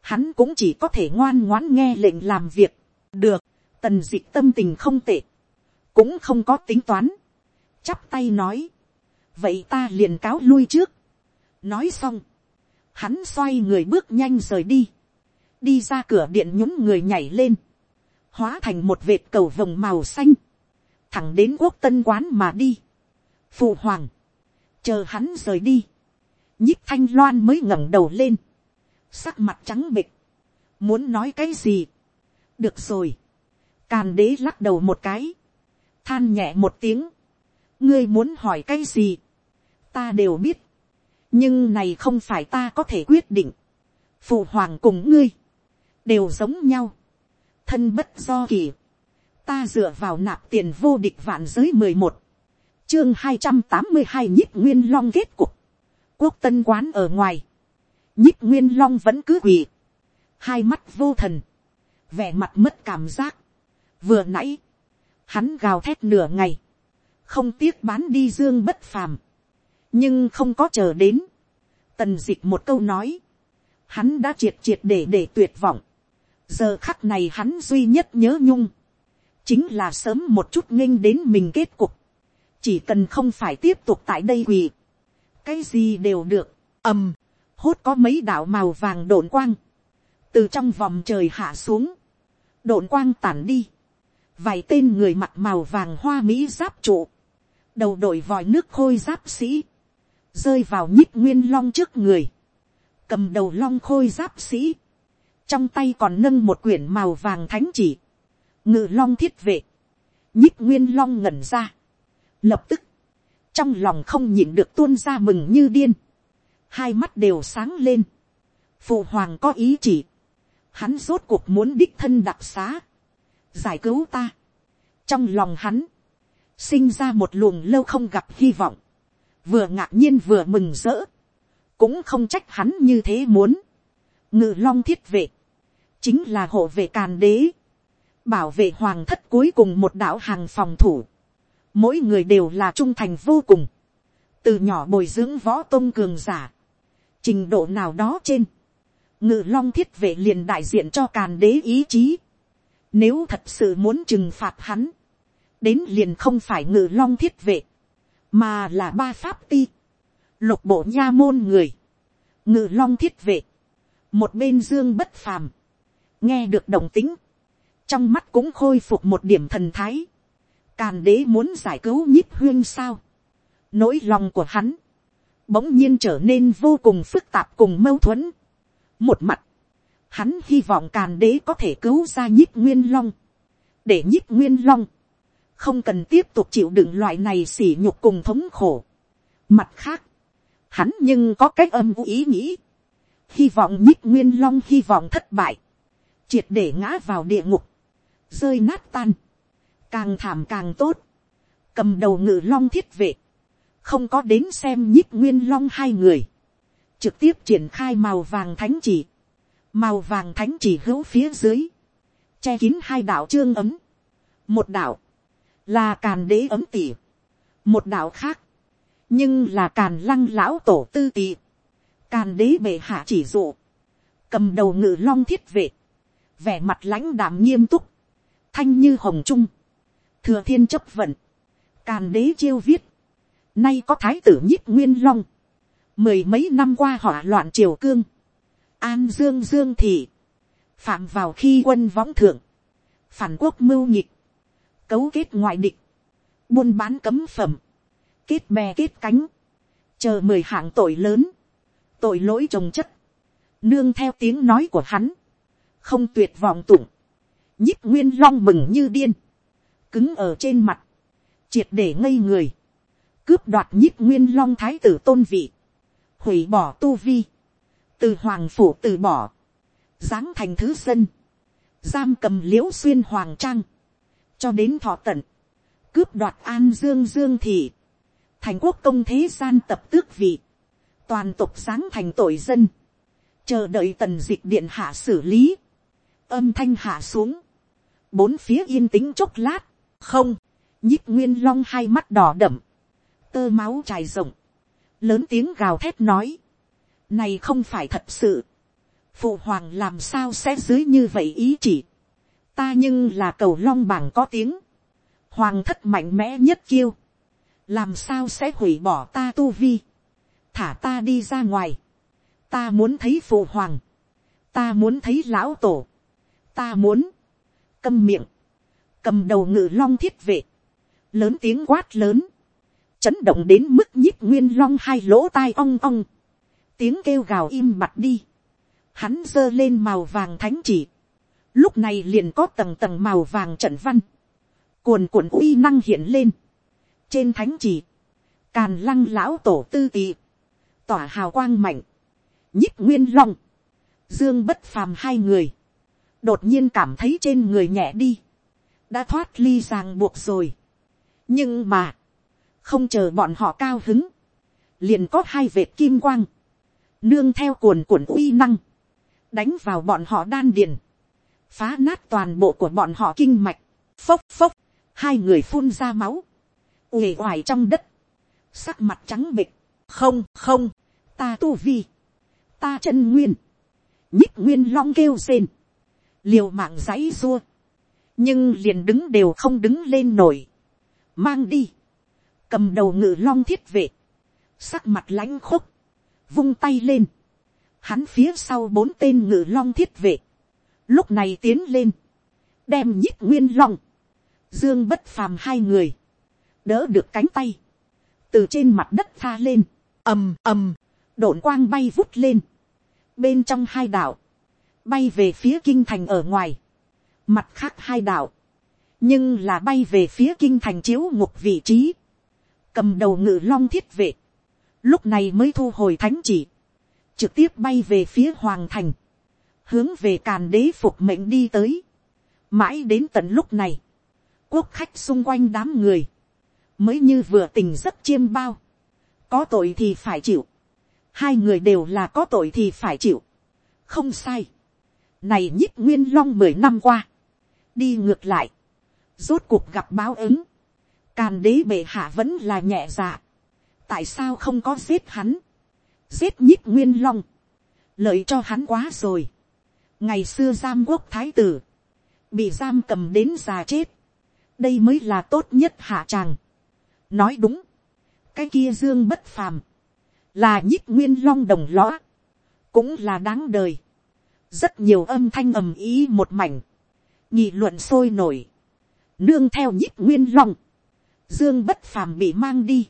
Speaker 1: hắn cũng chỉ có thể ngoan ngoãn nghe lệnh làm việc, được, tần dịch tâm tình không tệ, cũng không có tính toán, chắp tay nói, vậy ta liền cáo lui trước, nói xong, hắn xoay người bước nhanh rời đi, đi ra cửa điện nhúng người nhảy lên, hóa thành một vệt cầu vồng màu xanh, thẳng đến quốc tân quán mà đi. phụ hoàng, chờ hắn rời đi, nhích thanh loan mới ngẩng đầu lên, sắc mặt trắng bịch, muốn nói cái gì, được rồi, càn đế lắc đầu một cái, than nhẹ một tiếng, ngươi muốn hỏi cái gì, ta đều biết, nhưng này không phải ta có thể quyết định. phụ hoàng cùng ngươi, đều giống nhau, thân bất do kỳ, ta dựa vào nạp tiền vô địch vạn giới mười một, chương hai trăm tám mươi hai nhích nguyên long kết cục, quốc tân quán ở ngoài, nhích nguyên long vẫn cứ quỳ, hai mắt vô thần, vẻ mặt mất cảm giác, Vừa nãy, hắn gào thét nửa ngày, không tiếc bán đi dương bất phàm, nhưng không có chờ đến, tần d ị c h một câu nói, hắn đã triệt triệt để để tuyệt vọng, giờ khắc này hắn duy nhất nhớ nhung, chính là sớm một chút nghênh đến mình kết cục, chỉ cần không phải tiếp tục tại đây quỳ, cái gì đều được, ầm, hốt có mấy đạo màu vàng đổn quang, từ trong vòng trời hạ xuống, đổn quang tản đi, vài tên người mặc màu vàng hoa mỹ giáp trụ, đầu đội vòi nước khôi giáp sĩ, rơi vào nhích nguyên long trước người, cầm đầu long khôi giáp sĩ, trong tay còn nâng một quyển màu vàng thánh chỉ, ngự long thiết vệ, nhích nguyên long ngẩn ra, lập tức, trong lòng không nhịn được tuôn ra mừng như điên, hai mắt đều sáng lên, phụ hoàng có ý chỉ, hắn rốt cuộc muốn đích thân đặc xá, giải cứu ta, trong lòng hắn, sinh ra một luồng lâu không gặp hy vọng, vừa ngạc nhiên vừa mừng rỡ, cũng không trách hắn như thế muốn. ngự long thiết vệ, chính là hộ vệ càn đế, bảo vệ hoàng thất cuối cùng một đạo hàng phòng thủ, mỗi người đều là trung thành vô cùng, từ nhỏ bồi dưỡng võ tôn cường giả, trình độ nào đó trên, ngự long thiết vệ liền đại diện cho càn đế ý chí, nếu thật sự muốn trừng phạt hắn, đến liền không phải ngự long thiết vệ, mà là ba pháp ti, lục bộ nha môn người, ngự long thiết vệ, một bên dương bất phàm, nghe được đồng tính, trong mắt cũng khôi phục một điểm thần thái, càn đế muốn giải cứu nhíp huyên sao, nỗi lòng của hắn, bỗng nhiên trở nên vô cùng phức tạp cùng mâu thuẫn. một mặt, hắn hy vọng càn đế có thể cứu ra nhíp nguyên long, để nhíp nguyên long, không cần tiếp tục chịu đựng loại này sỉ nhục cùng thống khổ. Mặt khác, hắn nhưng có cách âm u ý nghĩ, hy vọng nhích nguyên long hy vọng thất bại, triệt để ngã vào địa ngục, rơi nát tan, càng thảm càng tốt, cầm đầu ngự long thiết vệ, không có đến xem nhích nguyên long hai người, trực tiếp triển khai màu vàng thánh chỉ, màu vàng thánh chỉ hữu phía dưới, che kín hai đạo trương ấm, một đạo, là càn đế ấm tỉ, một đạo khác, nhưng là càn lăng lão tổ tư tỉ, càn đế bệ hạ chỉ dụ, cầm đầu ngự long thiết vệ, vẻ mặt lãnh đảm nghiêm túc, thanh như hồng trung, thừa thiên chấp vận, càn đế chiêu viết, nay có thái tử nhích nguyên long, mười mấy năm qua hỏa loạn triều cương, an dương dương thị, phạm vào khi quân võng thượng, phản quốc mưu nhịch, cấu kết ngoại địch, buôn bán cấm phẩm, kết bè kết cánh, chờ mười hạng tội lớn, tội lỗi trồng chất, nương theo tiếng nói của hắn, không tuyệt vọng tụng, nhích nguyên long mừng như điên, cứng ở trên mặt, triệt để ngây người, cướp đoạt nhích nguyên long thái tử tôn vị, hủy bỏ tu vi, từ hoàng phủ từ bỏ, giáng thành thứ dân, giam cầm l i ễ u xuyên hoàng trang, cho đến thọ tận, cướp đoạt an dương dương thị, thành quốc công thế gian tập tước vị, toàn tục sáng thành tội dân, chờ đợi tần dịch điện hạ xử lý, âm thanh hạ xuống, bốn phía yên tĩnh chốc lát, không, nhíp nguyên long hai mắt đỏ đậm, tơ máu trải rộng, lớn tiếng gào thét nói, này không phải thật sự, phụ hoàng làm sao sẽ dưới như vậy ý chỉ, ta nhưng là cầu long bảng có tiếng, hoàng thất mạnh mẽ nhất kiêu, làm sao sẽ hủy bỏ ta tu vi, thả ta đi ra ngoài, ta muốn thấy phụ hoàng, ta muốn thấy lão tổ, ta muốn, câm miệng, cầm đầu ngự long thiết vệ, lớn tiếng quát lớn, chấn động đến mức nhíp nguyên long hai lỗ tai ong ong, tiếng kêu gào im mặt đi, hắn giơ lên màu vàng thánh chỉ, lúc này liền có tầng tầng màu vàng trận văn, cuồn cuộn uy năng hiện lên, trên thánh chỉ, càn lăng lão tổ tư tị, tỏa hào quang mạnh, nhích nguyên long, dương bất phàm hai người, đột nhiên cảm thấy trên người nhẹ đi, đã thoát ly ràng buộc rồi. nhưng mà, không chờ bọn họ cao hứng, liền có hai vệt kim quang, nương theo cuồn cuộn uy năng, đánh vào bọn họ đan điền, phá nát toàn bộ của bọn họ kinh mạch, phốc phốc, hai người phun ra máu, uể oải trong đất, sắc mặt trắng bịch, không không, ta tu vi, ta chân nguyên, nhích nguyên long kêu rên, liều mạng giấy dua, nhưng liền đứng đều không đứng lên nổi, mang đi, cầm đầu ngự long thiết vệ, sắc mặt lãnh khúc, vung tay lên, hắn phía sau bốn tên ngự long thiết vệ, lúc này tiến lên, đem nhích nguyên long, dương bất phàm hai người, đỡ được cánh tay, từ trên mặt đất pha lên, ầm ầm, đổn quang bay vút lên, bên trong hai đảo, bay về phía kinh thành ở ngoài, mặt khác hai đạo. Nhưng là bay về phía kinh thành chiếu ngục vị trí, cầm đầu ngự long thiết vệ, lúc này mới thu hồi thánh chỉ, trực tiếp bay về phía hoàng thành, hướng về càn đế phục mệnh đi tới, mãi đến tận lúc này, quốc khách xung quanh đám người, mới như vừa tình rất chiêm bao, có tội thì phải chịu, hai người đều là có tội thì phải chịu, không sai, này nhích nguyên long mười năm qua, đi ngược lại, rốt cuộc gặp báo ứng, càn đế bệ hạ vẫn là nhẹ dạ, tại sao không có giết hắn, giết nhích nguyên long, lợi cho hắn quá rồi, ngày xưa giam quốc thái tử, bị giam cầm đến già chết, đây mới là tốt nhất hạ tràng. nói đúng, cái kia dương bất phàm, là nhích nguyên long đồng lõa, cũng là đáng đời rất nhiều âm thanh ầm ý một mảnh, nghị luận sôi nổi, nương theo nhíp nguyên long, dương bất phàm bị mang đi,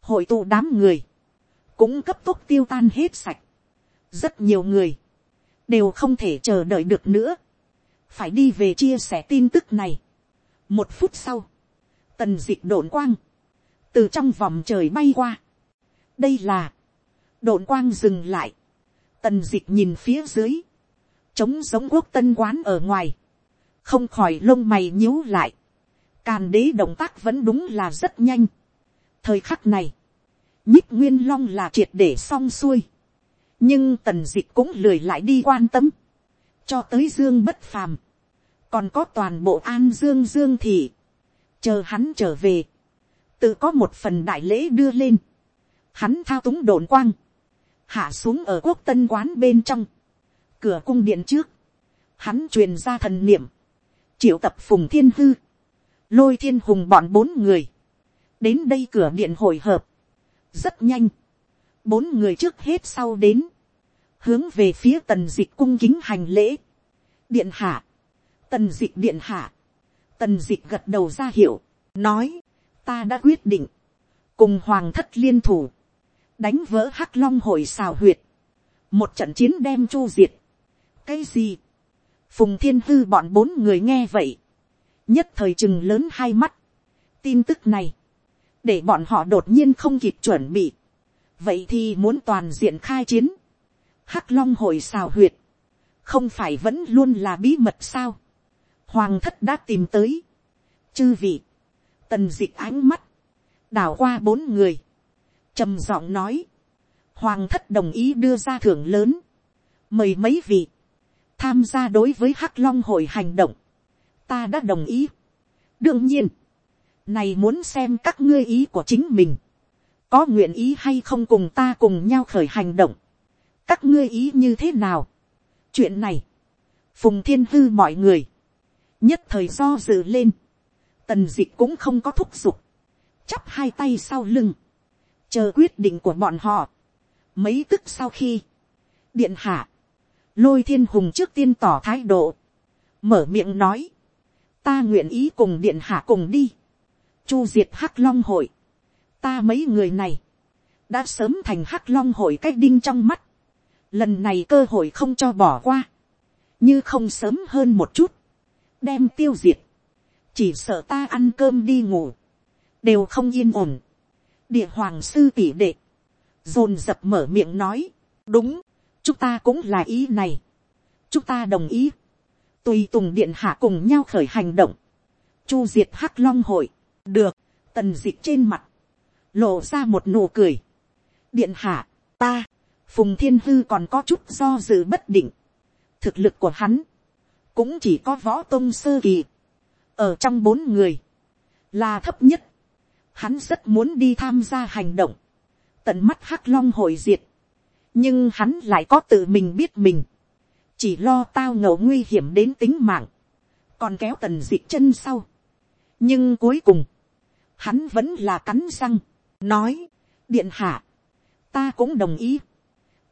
Speaker 1: hội tụ đám người, cũng cấp tốc tiêu tan hết sạch. rất nhiều người, đều không thể chờ đợi được nữa, phải đi về chia sẻ tin tức này. một phút sau, tần d ị c h đồn quang, từ trong vòng trời bay qua. đây là, đồn quang dừng lại, tần d ị c h nhìn phía dưới, trống giống quốc tân quán ở ngoài, không khỏi lông mày nhíu lại, càn đế động tác vẫn đúng là rất nhanh. thời khắc này, nhích nguyên long là triệt để xong xuôi, nhưng tần d ị c h cũng lười lại đi quan tâm, cho tới dương bất phàm, còn có toàn bộ an dương dương thị, chờ hắn trở về, tự có một phần đại lễ đưa lên, hắn thao túng đồn quang, hạ xuống ở quốc tân quán bên trong, cửa cung điện trước, hắn truyền ra thần niệm, triệu tập phùng thiên hư, lôi thiên hùng bọn bốn người, đến đây cửa điện hội hợp, rất nhanh, bốn người trước hết sau đến, hướng về phía tần dịch cung kính hành lễ, điện hạ, tần dịch điện hạ, tần dịch gật đầu ra hiệu, nói, ta đã quyết định, cùng hoàng thất liên thủ, đánh vỡ hắc long hội xào huyệt, một trận chiến đem chu diệt cái gì, phùng thiên hư bọn bốn người nghe vậy, nhất thời chừng lớn hai mắt, tin tức này, để bọn họ đột nhiên không kịp chuẩn bị, vậy thì muốn toàn diện khai chiến, hắc long hội xào huyệt, không phải vẫn luôn là bí mật sao, hoàng thất đã tìm tới, chư vị, tần d ị ánh mắt, đảo qua bốn người, trầm giọng nói, hoàng thất đồng ý đưa ra thưởng lớn, mời mấy vị, tham gia đối với hắc long hội hành động, ta đã đồng ý. đương nhiên, này muốn xem các ngươi ý của chính mình, có nguyện ý hay không cùng ta cùng nhau khởi hành động, các ngươi ý như thế nào. chuyện này, phùng thiên hư mọi người, nhất thời do dự lên, tần d ị c h cũng không có thúc giục, chắp hai tay sau lưng, chờ quyết định của bọn họ. mấy tức sau khi, điện hạ, lôi thiên hùng trước tiên tỏ thái độ, mở miệng nói, ta nguyện ý cùng điện hạ cùng đi, chu diệt hắc long hội, ta mấy người này, đã sớm thành hắc long hội cái đinh trong mắt, lần này cơ hội không cho bỏ qua, như không sớm hơn một chút, đem tiêu diệt, chỉ sợ ta ăn cơm đi ngủ, đều không yên ổn. địa hoàng sư tỷ đệ, dồn dập mở miệng nói, đúng, chúng ta cũng là ý này, chúng ta đồng ý, tùy tùng điện hạ cùng nhau khởi hành động, chu diệt hắc long hội, được, tần dịch trên mặt, lộ ra một nụ cười, điện hạ, ta, phùng thiên hư còn có chút do dự bất định, thực lực của hắn, cũng chỉ có võ tôn sơ kỳ. ở trong bốn người, là thấp nhất, hắn rất muốn đi tham gia hành động, tận mắt hắc long hội diệt, nhưng hắn lại có tự mình biết mình, chỉ lo tao ngầu nguy hiểm đến tính mạng, còn kéo tần d ị chân sau. nhưng cuối cùng, hắn vẫn là cắn răng, nói, điện hạ, ta cũng đồng ý,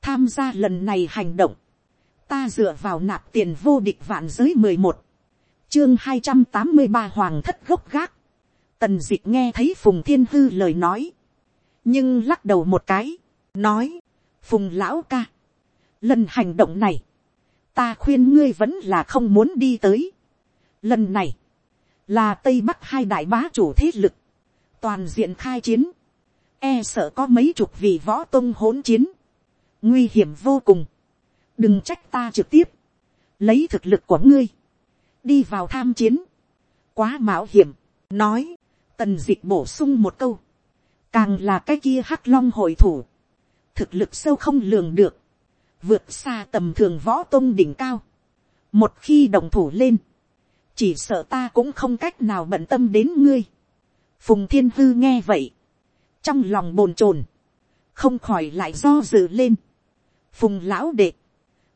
Speaker 1: tham gia lần này hành động, ta dựa vào nạp tiền vô địch vạn giới mười một, chương hai trăm tám mươi ba hoàng thất gốc gác, tần d ị nghe thấy phùng thiên hư lời nói, nhưng lắc đầu một cái, nói, phùng lão ca, lần hành động này, ta khuyên ngươi vẫn là không muốn đi tới. Lần này, là tây bắc hai đại bá chủ thế lực, toàn diện khai chiến, e sợ có mấy chục vị võ tông hỗn chiến, nguy hiểm vô cùng, đừng trách ta trực tiếp, lấy thực lực của ngươi, đi vào tham chiến, quá mạo hiểm, nói, tần d ị c h bổ sung một câu, càng là cái kia hắc long hội thủ, thực lực sâu không lường được, vượt xa tầm thường võ tôn đỉnh cao. một khi đồng thủ lên, chỉ sợ ta cũng không cách nào bận tâm đến ngươi. phùng thiên hư nghe vậy, trong lòng bồn chồn, không khỏi lại do dự lên. phùng lão đệ,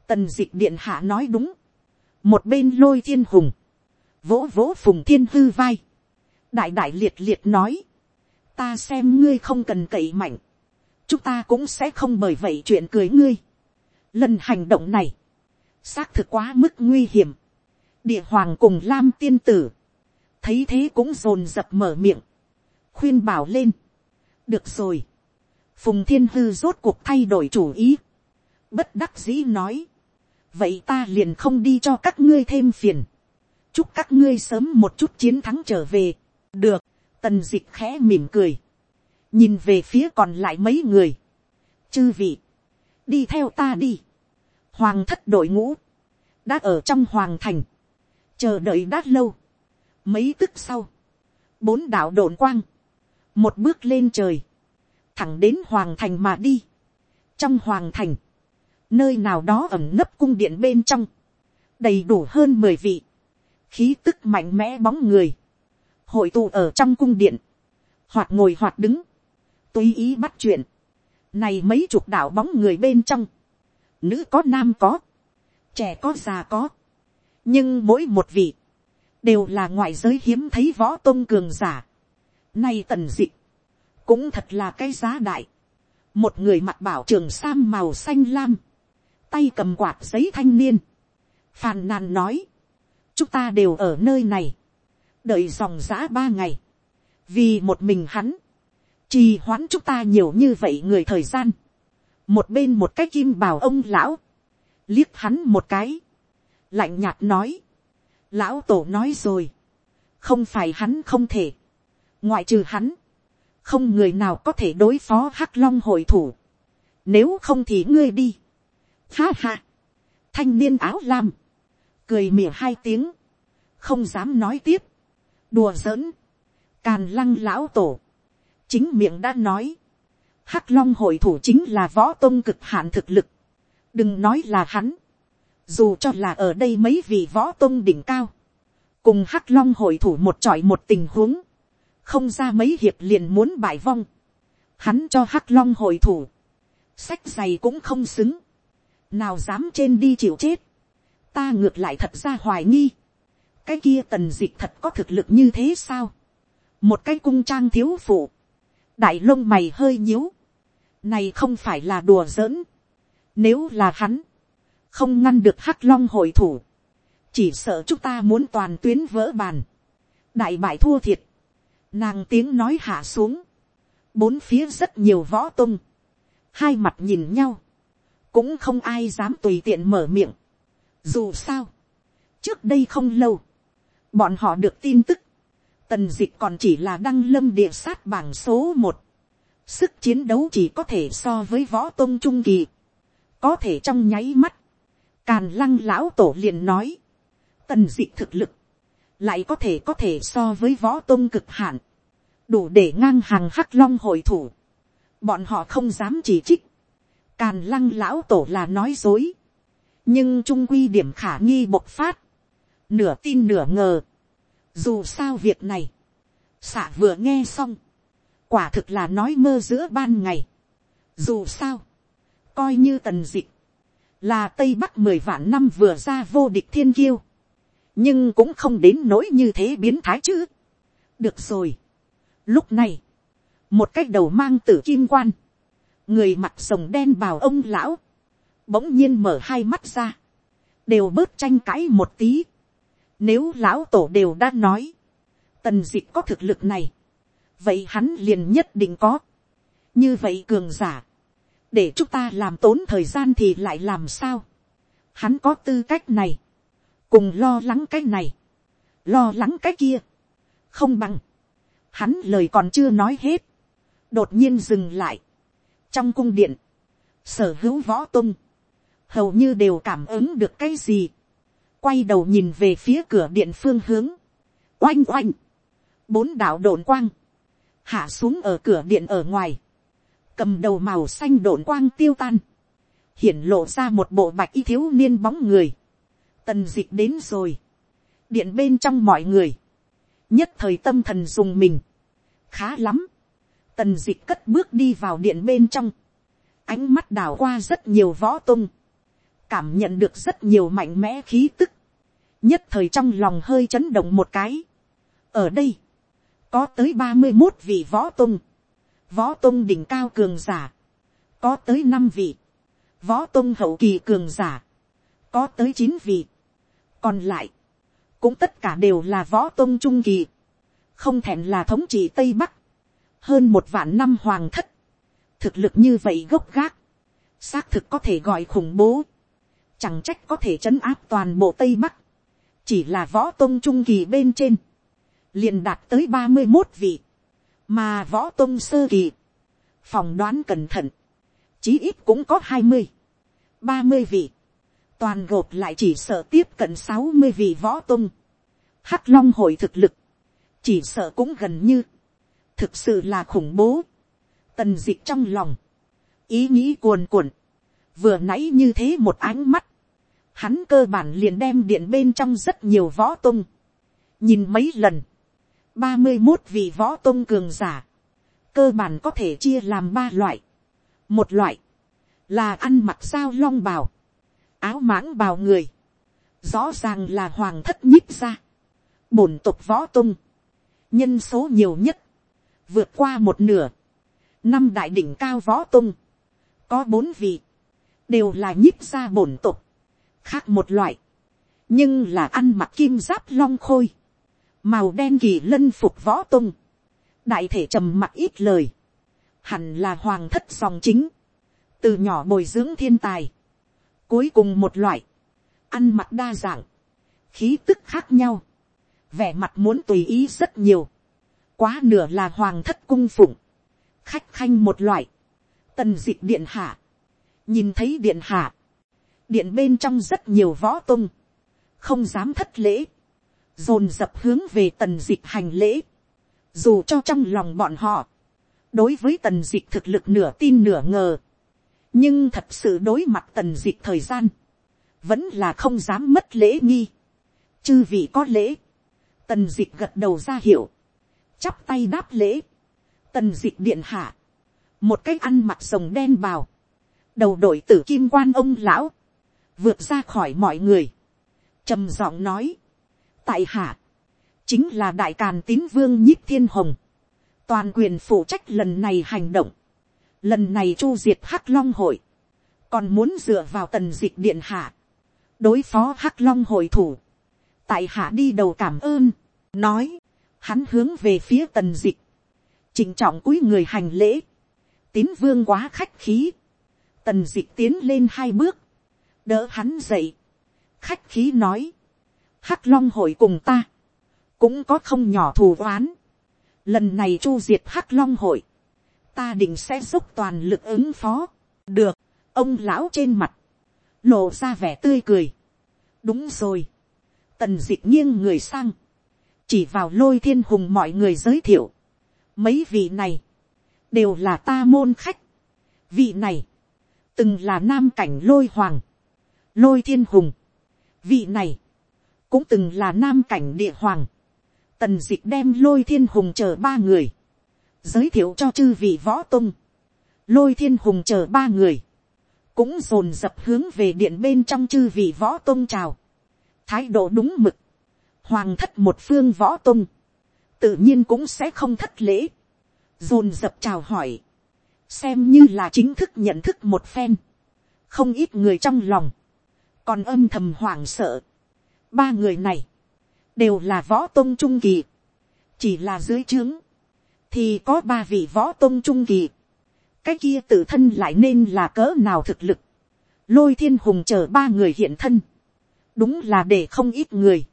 Speaker 1: tần d ị c h điện hạ nói đúng, một bên lôi thiên hùng, vỗ vỗ phùng thiên hư vai, đại đại liệt liệt nói, ta xem ngươi không cần cậy mạnh, chúng ta cũng sẽ không bởi vậy chuyện cười ngươi. Lần hành động này, xác thực quá mức nguy hiểm. Địa hoàng cùng Lam tiên tử, thấy thế cũng rồn rập mở miệng, khuyên bảo lên. Được rồi. Phùng thiên hư rốt cuộc thay đổi chủ ý. Bất đắc dĩ nói. Vậy ta liền không đi cho các ngươi thêm phiền. Chúc các ngươi sớm một chút chiến thắng trở về. Được. Tần dịch khẽ mỉm cười. Nhìn về phía còn lại mấy người. Chư vị đi theo ta đi. Hoàng thất đội ngũ, đã ở trong hoàng thành, chờ đợi đã lâu. Mấy tức sau, bốn đạo đồn quang, một bước lên trời, thẳng đến hoàng thành mà đi. Trong hoàng thành, nơi nào đó ẩm nấp cung điện bên trong, đầy đủ hơn mười vị, khí tức mạnh mẽ bóng người, hội tụ ở trong cung điện, hoặc ngồi hoặc đứng, tùy ý bắt chuyện, này mấy chục đạo bóng người bên trong. Nữ có nam có. Trẻ có già có. Nhưng mỗi một vị. Đều là ngoại giới hiếm thấy võ tôn cường giả. Nay tần dị. Cũng thật là cái giá đại. Một người mặc bảo trường sam màu xanh lam. Tay cầm quạt giấy thanh niên. Phàn nàn nói. Chúng ta đều ở nơi này. Đợi dòng giã ba ngày. Vì một mình hắn trì hoãn chúng ta nhiều như vậy người thời gian, một bên một cái kim bảo ông lão, liếc hắn một cái, lạnh nhạt nói, lão tổ nói rồi, không phải hắn không thể, ngoại trừ hắn, không người nào có thể đối phó hắc long hội thủ, nếu không thì ngươi đi, ha ha, thanh niên áo lam, cười mỉa hai tiếng, không dám nói tiếp, đùa giỡn, càn lăng lão tổ, chính miệng đã nói, hắc long hội thủ chính là võ tôn cực hạn thực lực, đừng nói là hắn, dù cho là ở đây mấy vị võ tôn đỉnh cao, cùng hắc long hội thủ một trọi một tình huống, không ra mấy hiệp liền muốn bại vong, hắn cho hắc long hội thủ, sách giày cũng không xứng, nào dám trên đi chịu chết, ta ngược lại thật ra hoài nghi, cái kia tần d ị c h thật có thực lực như thế sao, một cái cung trang thiếu phụ, đại lông mày hơi nhíu, này không phải là đùa giỡn, nếu là hắn, không ngăn được hắc long hội thủ, chỉ sợ chúng ta muốn toàn tuyến vỡ bàn, đại bại thua thiệt, nàng tiếng nói hạ xuống, bốn phía rất nhiều võ tung, hai mặt nhìn nhau, cũng không ai dám tùy tiện mở miệng. Dù sao, trước đây không lâu, bọn họ được tin tức, tần dịch còn chỉ là đăng lâm địa sát bảng số một, sức chiến đấu chỉ có thể so với võ tôn trung kỳ, có thể trong nháy mắt, càn lăng lão tổ liền nói, tần dịch thực lực, lại có thể có thể so với võ tôn cực hạn, đủ để ngang hàng hắc long hội thủ, bọn họ không dám chỉ trích, càn lăng lão tổ là nói dối, nhưng trung quy điểm khả nghi bộc phát, nửa tin nửa ngờ, dù sao việc này, xạ vừa nghe xong, quả thực là nói mơ giữa ban ngày. dù sao, coi như tần dịch, là tây bắc mười vạn năm vừa ra vô địch thiên kiêu, nhưng cũng không đến nỗi như thế biến thái chứ. được rồi. lúc này, một cái đầu mang tử kim quan, người mặt sồng đen bào ông lão, bỗng nhiên mở hai mắt ra, đều bớt tranh cãi một tí. Nếu lão tổ đều đã nói, tần dịch có thực lực này, vậy hắn liền nhất định có. như vậy cường giả, để chúng ta làm tốn thời gian thì lại làm sao. hắn có tư cách này, cùng lo lắng cái này, lo lắng cái kia, không bằng, hắn lời còn chưa nói hết, đột nhiên dừng lại, trong cung điện, sở hữu võ tung, hầu như đều cảm ứng được cái gì, quay đầu nhìn về phía cửa điện phương hướng, oanh oanh, bốn đạo đồn quang, hạ xuống ở cửa điện ở ngoài, cầm đầu màu xanh đồn quang tiêu tan, hiển lộ ra một bộ bạch y thiếu niên bóng người, tần d ị c h đến rồi, điện bên trong mọi người, nhất thời tâm thần dùng mình, khá lắm, tần d ị c h cất bước đi vào điện bên trong, ánh mắt đào qua rất nhiều võ tung, cảm nhận được rất nhiều mạnh mẽ khí tức, nhất thời trong lòng hơi chấn động một cái. ở đây, có tới ba mươi một vị võ tung, võ tung đỉnh cao cường giả, có tới năm vị, võ tung hậu kỳ cường giả, có tới chín vị, còn lại, cũng tất cả đều là võ tung trung kỳ, không thèm là thống trị tây bắc, hơn một vạn năm hoàng thất, thực lực như vậy gốc gác, xác thực có thể gọi khủng bố, chẳng trách có thể chấn áp toàn bộ tây bắc, chỉ là võ tôn trung kỳ bên trên, liền đạt tới ba mươi một vị, mà võ tôn sơ kỳ, phòng đoán cẩn thận, chí ít cũng có hai mươi, ba mươi vị, toàn gộp lại chỉ sợ tiếp cận sáu mươi vị võ tông. Hắc long hội thực lực, chỉ sợ cũng gần như, thực sự là khủng bố. Tần dịch trong lòng, ý nghĩ cuồn cuộn, vừa nãy như thế một ánh mắt, hắn cơ bản liền đem điện bên trong rất nhiều võ tung. nhìn mấy lần, ba mươi một vị võ tung cường giả, cơ bản có thể chia làm ba loại. một loại, là ăn mặc sao long bào, áo mãng bào người, rõ ràng là hoàng thất nhíp ra, bổn tục võ tung, nhân số nhiều nhất, vượt qua một nửa, năm đại đỉnh cao võ tung, có bốn vị, đều là nhíp ra bổn tục, khác một loại, nhưng là ăn mặc kim giáp long khôi, màu đen kỳ lân phục võ tung, đại thể trầm mặc ít lời, hẳn là hoàng thất dòng chính, từ nhỏ bồi dưỡng thiên tài, Cuối cùng một loại, ăn mặc đa dạng, khí tức khác nhau, vẻ mặt muốn tùy ý rất nhiều, quá nửa là hoàng thất cung phụng, khách khanh một loại, tần d ị c h điện hạ, nhìn thấy điện hạ, điện bên trong rất nhiều võ tung, không dám thất lễ, dồn dập hướng về tần d ị c h hành lễ, dù cho trong lòng bọn họ, đối với tần d ị c h thực lực nửa tin nửa ngờ, nhưng thật sự đối mặt tần d ị c h thời gian, vẫn là không dám mất lễ nghi, chư vị có lễ, tần d ị c h gật đầu ra hiệu, chắp tay đáp lễ, tần d ị c h điện hạ, một cái ăn mặc rồng đen bào, đầu đội tử kim quan ông lão, vượt ra khỏi mọi người, trầm giọng nói, tại hạ, chính là đại càn tín vương nhích thiên hồng, toàn quyền phụ trách lần này hành động, lần này chu diệt hắc long hội, còn muốn dựa vào tần dịch điện hạ, đối phó hắc long hội thủ, tại hạ đi đầu cảm ơn, nói, hắn hướng về phía tần dịch, chỉnh trọng cúi người hành lễ, tín vương quá khách khí, tần dịch tiến lên hai bước, đỡ hắn dậy, khách khí nói, hắc long hội cùng ta, cũng có không nhỏ thù oán, lần này chu diệt hắc long hội, ta định sẽ dốc toàn lực ứng phó. được, ông lão trên mặt, lộ ra vẻ tươi cười. đúng rồi, tần d ị c h nghiêng người sang, chỉ vào lôi thiên hùng mọi người giới thiệu. mấy vị này, đều là ta môn khách. vị này, từng là nam cảnh lôi hoàng, lôi thiên hùng. vị này, cũng từng là nam cảnh địa hoàng. tần dịch đem lôi thiên hùng chờ ba người, giới thiệu cho chư vị võ tung, lôi thiên hùng chờ ba người, cũng dồn dập hướng về điện bên trong chư vị võ tung chào, thái độ đúng mực, hoàng thất một phương võ tung, tự nhiên cũng sẽ không thất lễ, dồn dập chào hỏi, xem như là chính thức nhận thức một phen, không ít người trong lòng, còn âm thầm hoảng sợ, ba người này, đều là võ tôn trung kỳ, chỉ là dưới trướng, thì có ba vị võ tôn trung kỳ, cái kia tự thân lại nên là cỡ nào thực lực, lôi thiên hùng chờ ba người hiện thân, đúng là để không ít người,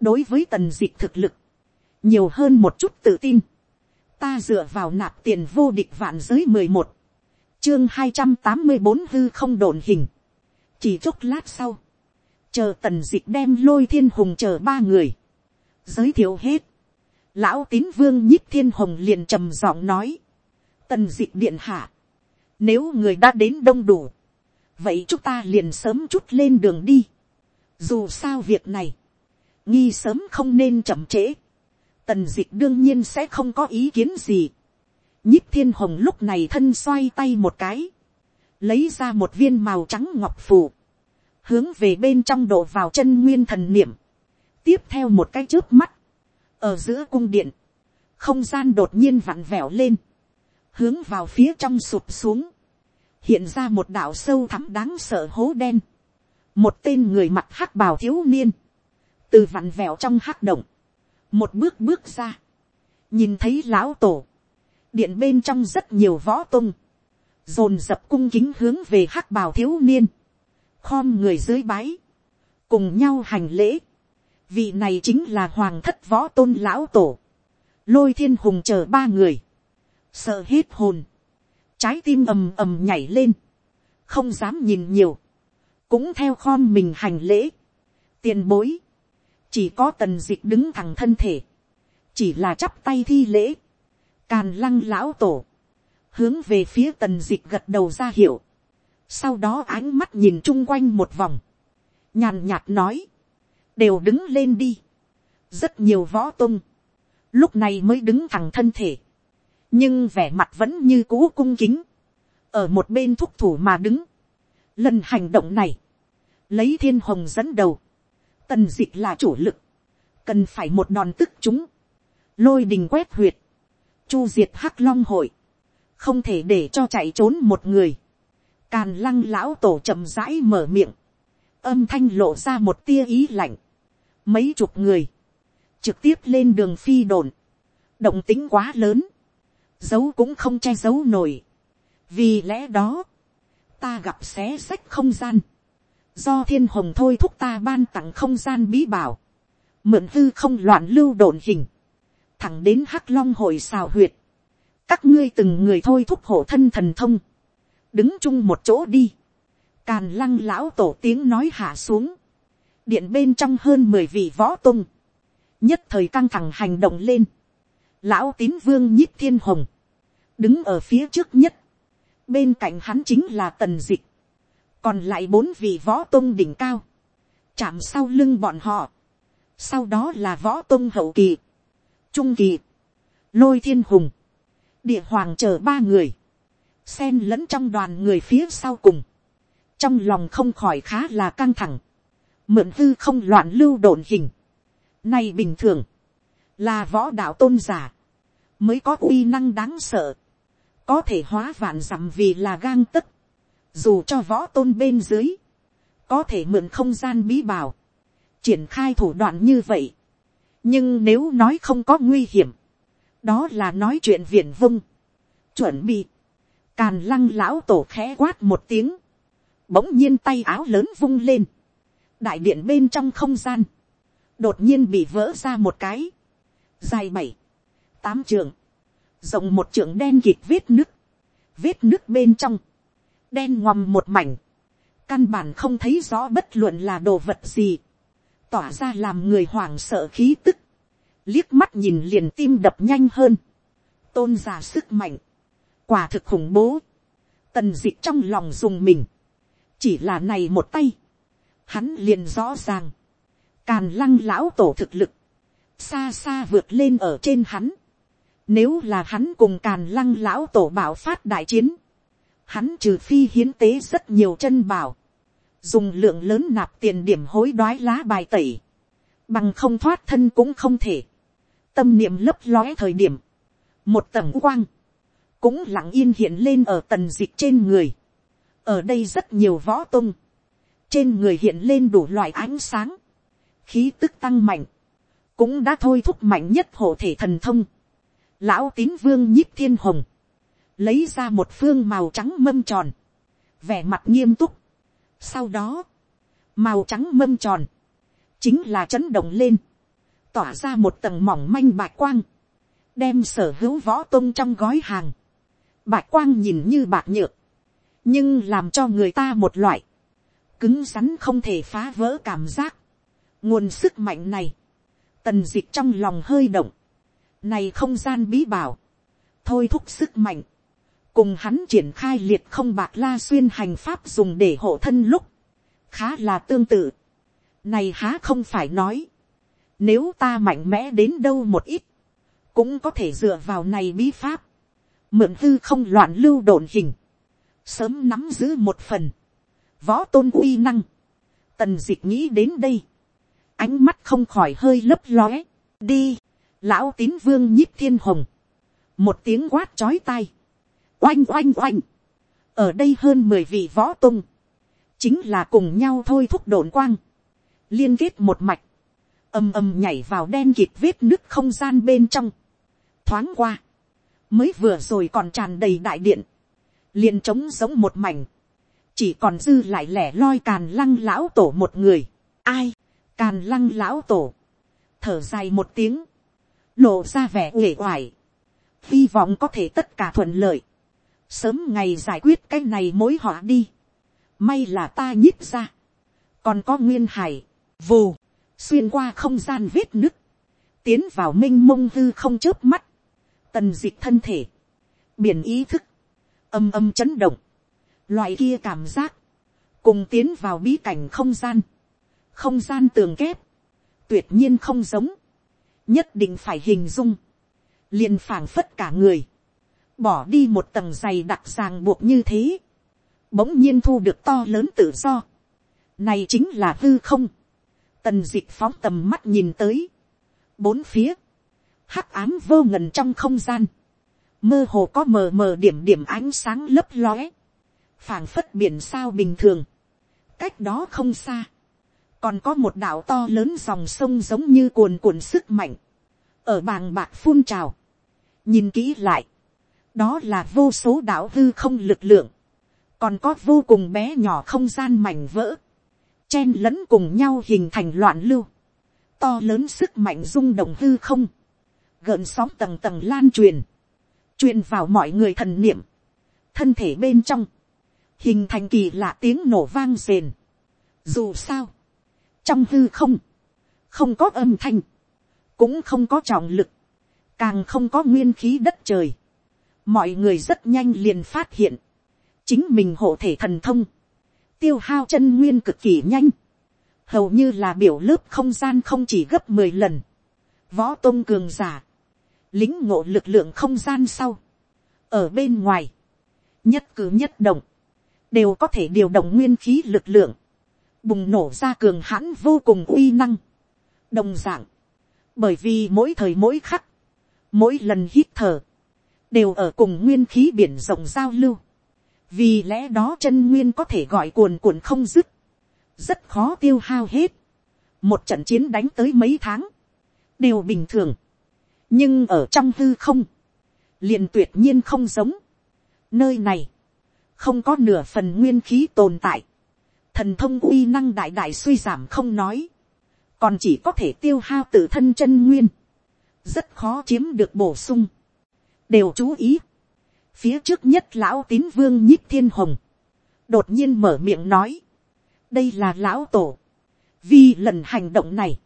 Speaker 1: đối với tần d ị c h thực lực, nhiều hơn một chút tự tin, ta dựa vào nạp tiền vô địch vạn giới mười một, chương hai trăm tám mươi bốn hư không đồn hình, chỉ chốc lát sau, chờ tần d ị c h đem lôi thiên hùng chờ ba người, giới thiệu hết, lão tín vương nhích thiên hồng liền trầm giọng nói, tần d ị c h điện hạ, nếu người đã đến đông đủ, vậy chúng ta liền sớm chút lên đường đi, dù sao việc này, nghi sớm không nên chậm trễ, tần d ị c h đương nhiên sẽ không có ý kiến gì, nhích thiên hồng lúc này thân xoay tay một cái, lấy ra một viên màu trắng ngọc phù, hướng về bên trong độ vào chân nguyên thần niệm, tiếp theo một cái trước mắt, ở giữa cung điện, không gian đột nhiên vặn vẹo lên, hướng vào phía trong sụp xuống, hiện ra một đảo sâu thẳm đáng sợ hố đen, một tên người mặt hắc bào thiếu niên, từ vặn vẹo trong hắc động, một bước bước ra, nhìn thấy lão tổ, điện bên trong rất nhiều võ tung, dồn dập cung kính hướng về hắc bào thiếu niên, khom người dưới bái, cùng nhau hành lễ. Vị này chính là hoàng thất võ tôn lão tổ, lôi thiên hùng chờ ba người, sợ hết hồn, trái tim ầm ầm nhảy lên, không dám nhìn nhiều, cũng theo khom mình hành lễ, tiền bối, chỉ có tần d ị c h đứng thẳng thân thể, chỉ là chắp tay thi lễ, càn lăng lão tổ, hướng về phía tần d ị c h gật đầu ra hiệu, sau đó ánh mắt nhìn chung quanh một vòng, nhàn nhạt nói, đều đứng lên đi, rất nhiều võ tung, lúc này mới đứng thẳng thân thể, nhưng vẻ mặt vẫn như cũ cung kính, ở một bên thúc thủ mà đứng, lần hành động này, lấy thiên hồng dẫn đầu, tần d ị c h là chủ lực, cần phải một đòn tức chúng, lôi đình quét huyệt, chu diệt hắc long hội, không thể để cho chạy trốn một người, Càn lăng lão tổ chậm rãi mở miệng. Âm thanh lộ ra một tia ý lạnh. Mấy chục người. Trực tiếp lên đường phi đồn. Động tính quá lớn. Giấu cũng không che giấu nổi. Vì lẽ đó. Ta gặp xé sách không gian. Do thiên hồng thôi thúc ta ban tặng không gian bí bảo. Mượn hư không loạn lưu đồn hình. Thẳng đến hắc long hội xào huyệt. Các ngươi từng người thôi thúc hộ thân thần thông đứng chung một chỗ đi. Càn lăng lão tổ tiếng nói hạ xuống. Điện bên trong hơn mười vị võ tung. Nhất thời căng thẳng hành động lên. Lão tín vương nhích thiên hồng. Đứng ở phía trước nhất. Bên cạnh hắn chính là tần dịch. Còn lại bốn vị võ tung đỉnh cao. Chạm sau lưng bọn họ. Sau đó là võ tung hậu kỳ. Trung kỳ. Lôi thiên hùng. Địa hoàng chờ ba người xen lẫn trong đoàn người phía sau cùng, trong lòng không khỏi khá là căng thẳng, mượn hư không loạn lưu đồn hình, nay bình thường, là võ đạo tôn giả, mới có uy năng đáng sợ, có thể hóa vạn dặm vì là gang tất, dù cho võ tôn bên dưới, có thể mượn không gian bí bảo, triển khai thủ đoạn như vậy, nhưng nếu nói không có nguy hiểm, đó là nói chuyện viển vung, chuẩn bị, Càn lăng lão tổ khẽ quát một tiếng. Bỗng nhiên tay áo lớn vung lên. Đại điện bên trong không gian. Đột nhiên bị vỡ ra một cái. Dài bảy. Tám trường. Rộng một trường đen kịt vết nước. Vết nước bên trong. Đen ngòm một mảnh. Căn bản không thấy rõ bất luận là đồ vật gì. Tỏa ra làm người hoảng sợ khí tức. Liếc mắt nhìn liền tim đập nhanh hơn. Tôn giả sức mạnh. Quả thực khủng bố, tần d ị c h trong lòng dùng mình, chỉ là này một tay, hắn liền rõ ràng, càn lăng lão tổ thực lực, xa xa vượt lên ở trên hắn. Nếu là hắn cùng càn lăng lão tổ bảo phát đại chiến, hắn trừ phi hiến tế rất nhiều chân bảo, dùng lượng lớn nạp tiền điểm hối đoái lá bài tẩy, bằng không thoát thân cũng không thể, tâm niệm lấp lóe thời điểm, một tầng quang, cũng lặng yên hiện lên ở tần dịch trên người, ở đây rất nhiều võ tung, trên người hiện lên đủ loại ánh sáng, khí tức tăng mạnh, cũng đã thôi thúc mạnh nhất hộ thể thần thông, lão tín vương nhíp thiên hồng, lấy ra một phương màu trắng mâm tròn, vẻ mặt nghiêm túc. Sau đó, màu trắng mâm tròn, chính là chấn động lên, tỏa ra một tầng mỏng manh bạc quang, đem sở hữu võ tôn trong gói hàng. Bạc quang nhìn như bạc nhược, nhưng làm cho người ta một loại, cứng rắn không thể phá vỡ cảm giác. nguồn sức mạnh này, tần dịch trong lòng hơi động, này không gian bí bảo. Thôi thúc sức mạnh. Cùng hắn triển khai liệt không bạc la xuyên hành pháp dùng để hộ thân lúc. Khá là tương tự. Này há không phải nói. Nếu ta mạnh mẽ đến đâu một ít. Cũng có thể dựa vào này bí pháp. Mượn hư không loạn lưu đồn hình. Sớm nắm giữ một phần. Võ tôn uy năng. Tần dịch nghĩ đến đây. Ánh mắt không khỏi hơi lấp lóe. Đi lão tín vương nhíp thiên hồng, một tiếng quát chói tai, oanh oanh oanh, ở đây hơn mười vị võ tung, chính là cùng nhau thôi thúc đồn quang, liên kết một mạch, ầm ầm nhảy vào đen kịt vết nứt không gian bên trong, thoáng qua, mới vừa rồi còn tràn đầy đại điện, liền trống giống một mảnh, chỉ còn dư lại lẻ loi càn lăng lão tổ một người, ai, càn lăng lão tổ, thở dài một tiếng, lộ ra vẻ uể oải, hy vọng có thể tất cả thuận lợi, sớm ngày giải quyết cái này mối họa đi, may là ta nhích ra, còn có nguyên hải, vù, xuyên qua không gian vết nứt, tiến vào m i n h mông hư không chớp mắt, tần d ị c h thân thể, biển ý thức, âm âm chấn động, loại kia cảm giác, cùng tiến vào bí cảnh không gian, không gian tường kép, tuyệt nhiên không giống, nhất định phải hình dung, liền phảng phất cả người, bỏ đi một tầng giày đặc ràng buộc như thế, bỗng nhiên thu được to lớn tự do, này chính là hư không, tần dịch phóng tầm mắt nhìn tới, bốn phía, hắc ám vô ngần trong không gian, mơ hồ có mờ mờ điểm điểm ánh sáng lấp lóe, phảng phất biển sao bình thường, cách đó không xa, còn có một đảo to lớn dòng sông giống như cuồn cuộn sức mạnh, ở bàng bạc phun trào, nhìn kỹ lại, đó là vô số đảo hư không lực lượng, còn có vô cùng bé nhỏ không gian mảnh vỡ, chen lẫn cùng nhau hình thành loạn lưu, to lớn sức mạnh rung động hư không, gợn sóng tầng tầng lan truyền, truyền vào mọi người thần niệm, thân thể bên trong, hình thành kỳ lạ tiếng nổ vang rền. Dù sao, trong hư không, không có âm thanh, cũng không có trọng lực, càng không có nguyên khí đất trời. mọi người rất nhanh liền phát hiện, chính mình hộ thể thần thông, tiêu hao chân nguyên cực kỳ nhanh, hầu như là biểu lớp không gian không chỉ gấp mười lần, võ tôn cường giả, lính ngộ lực lượng không gian sau, ở bên ngoài, nhất cử nhất động, đều có thể điều động nguyên khí lực lượng, bùng nổ ra cường hãn vô cùng uy năng. đồng d ạ n g bởi vì mỗi thời mỗi khắc, mỗi lần hít thở, đều ở cùng nguyên khí biển rộng giao lưu vì lẽ đó chân nguyên có thể gọi cuồn cuộn không dứt, rất khó tiêu hao hết. một trận chiến đánh tới mấy tháng, đều bình thường. nhưng ở trong hư không, liền tuyệt nhiên không giống. nơi này, không có nửa phần nguyên khí tồn tại thần thông uy năng đại đại suy giảm không nói, còn chỉ có thể tiêu hao tự thân chân nguyên, rất khó chiếm được bổ sung. đều chú ý, phía trước nhất lão tín vương nhích thiên hồng, đột nhiên mở miệng nói, đây là lão tổ, vì lần hành động này,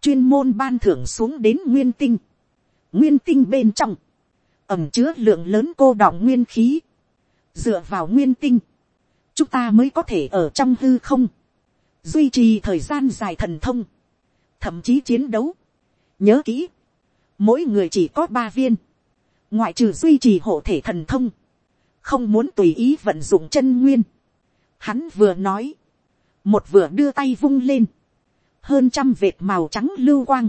Speaker 1: chuyên môn ban thưởng xuống đến nguyên tinh, nguyên tinh bên trong, ẩm chứa lượng lớn cô đọng nguyên khí, dựa vào nguyên tinh, chúng ta mới có thể ở trong hư không, duy trì thời gian dài thần thông, thậm chí chiến đấu. nhớ kỹ, mỗi người chỉ có ba viên, ngoại trừ duy trì hộ thể thần thông, không muốn tùy ý vận dụng chân nguyên. Hắn vừa nói, một vừa đưa tay vung lên, hơn trăm vệt màu trắng lưu quang,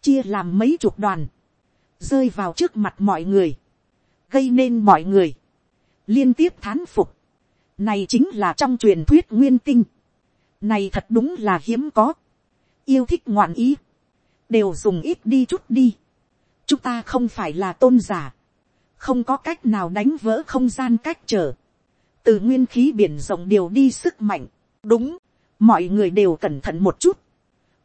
Speaker 1: chia làm mấy chục đoàn, rơi vào trước mặt mọi người, gây nên mọi người, liên tiếp thán phục. Này chính là trong truyền thuyết nguyên tinh. Này thật đúng là hiếm có. Yêu thích ngoạn ý. Đều dùng ít đi chút đi. Chúng ta không phải là tôn giả. Không có cách nào đánh vỡ không gian cách trở. Từ nguyên khí biển rộng điều đi sức mạnh. Đúng. Mọi người đều cẩn thận một chút.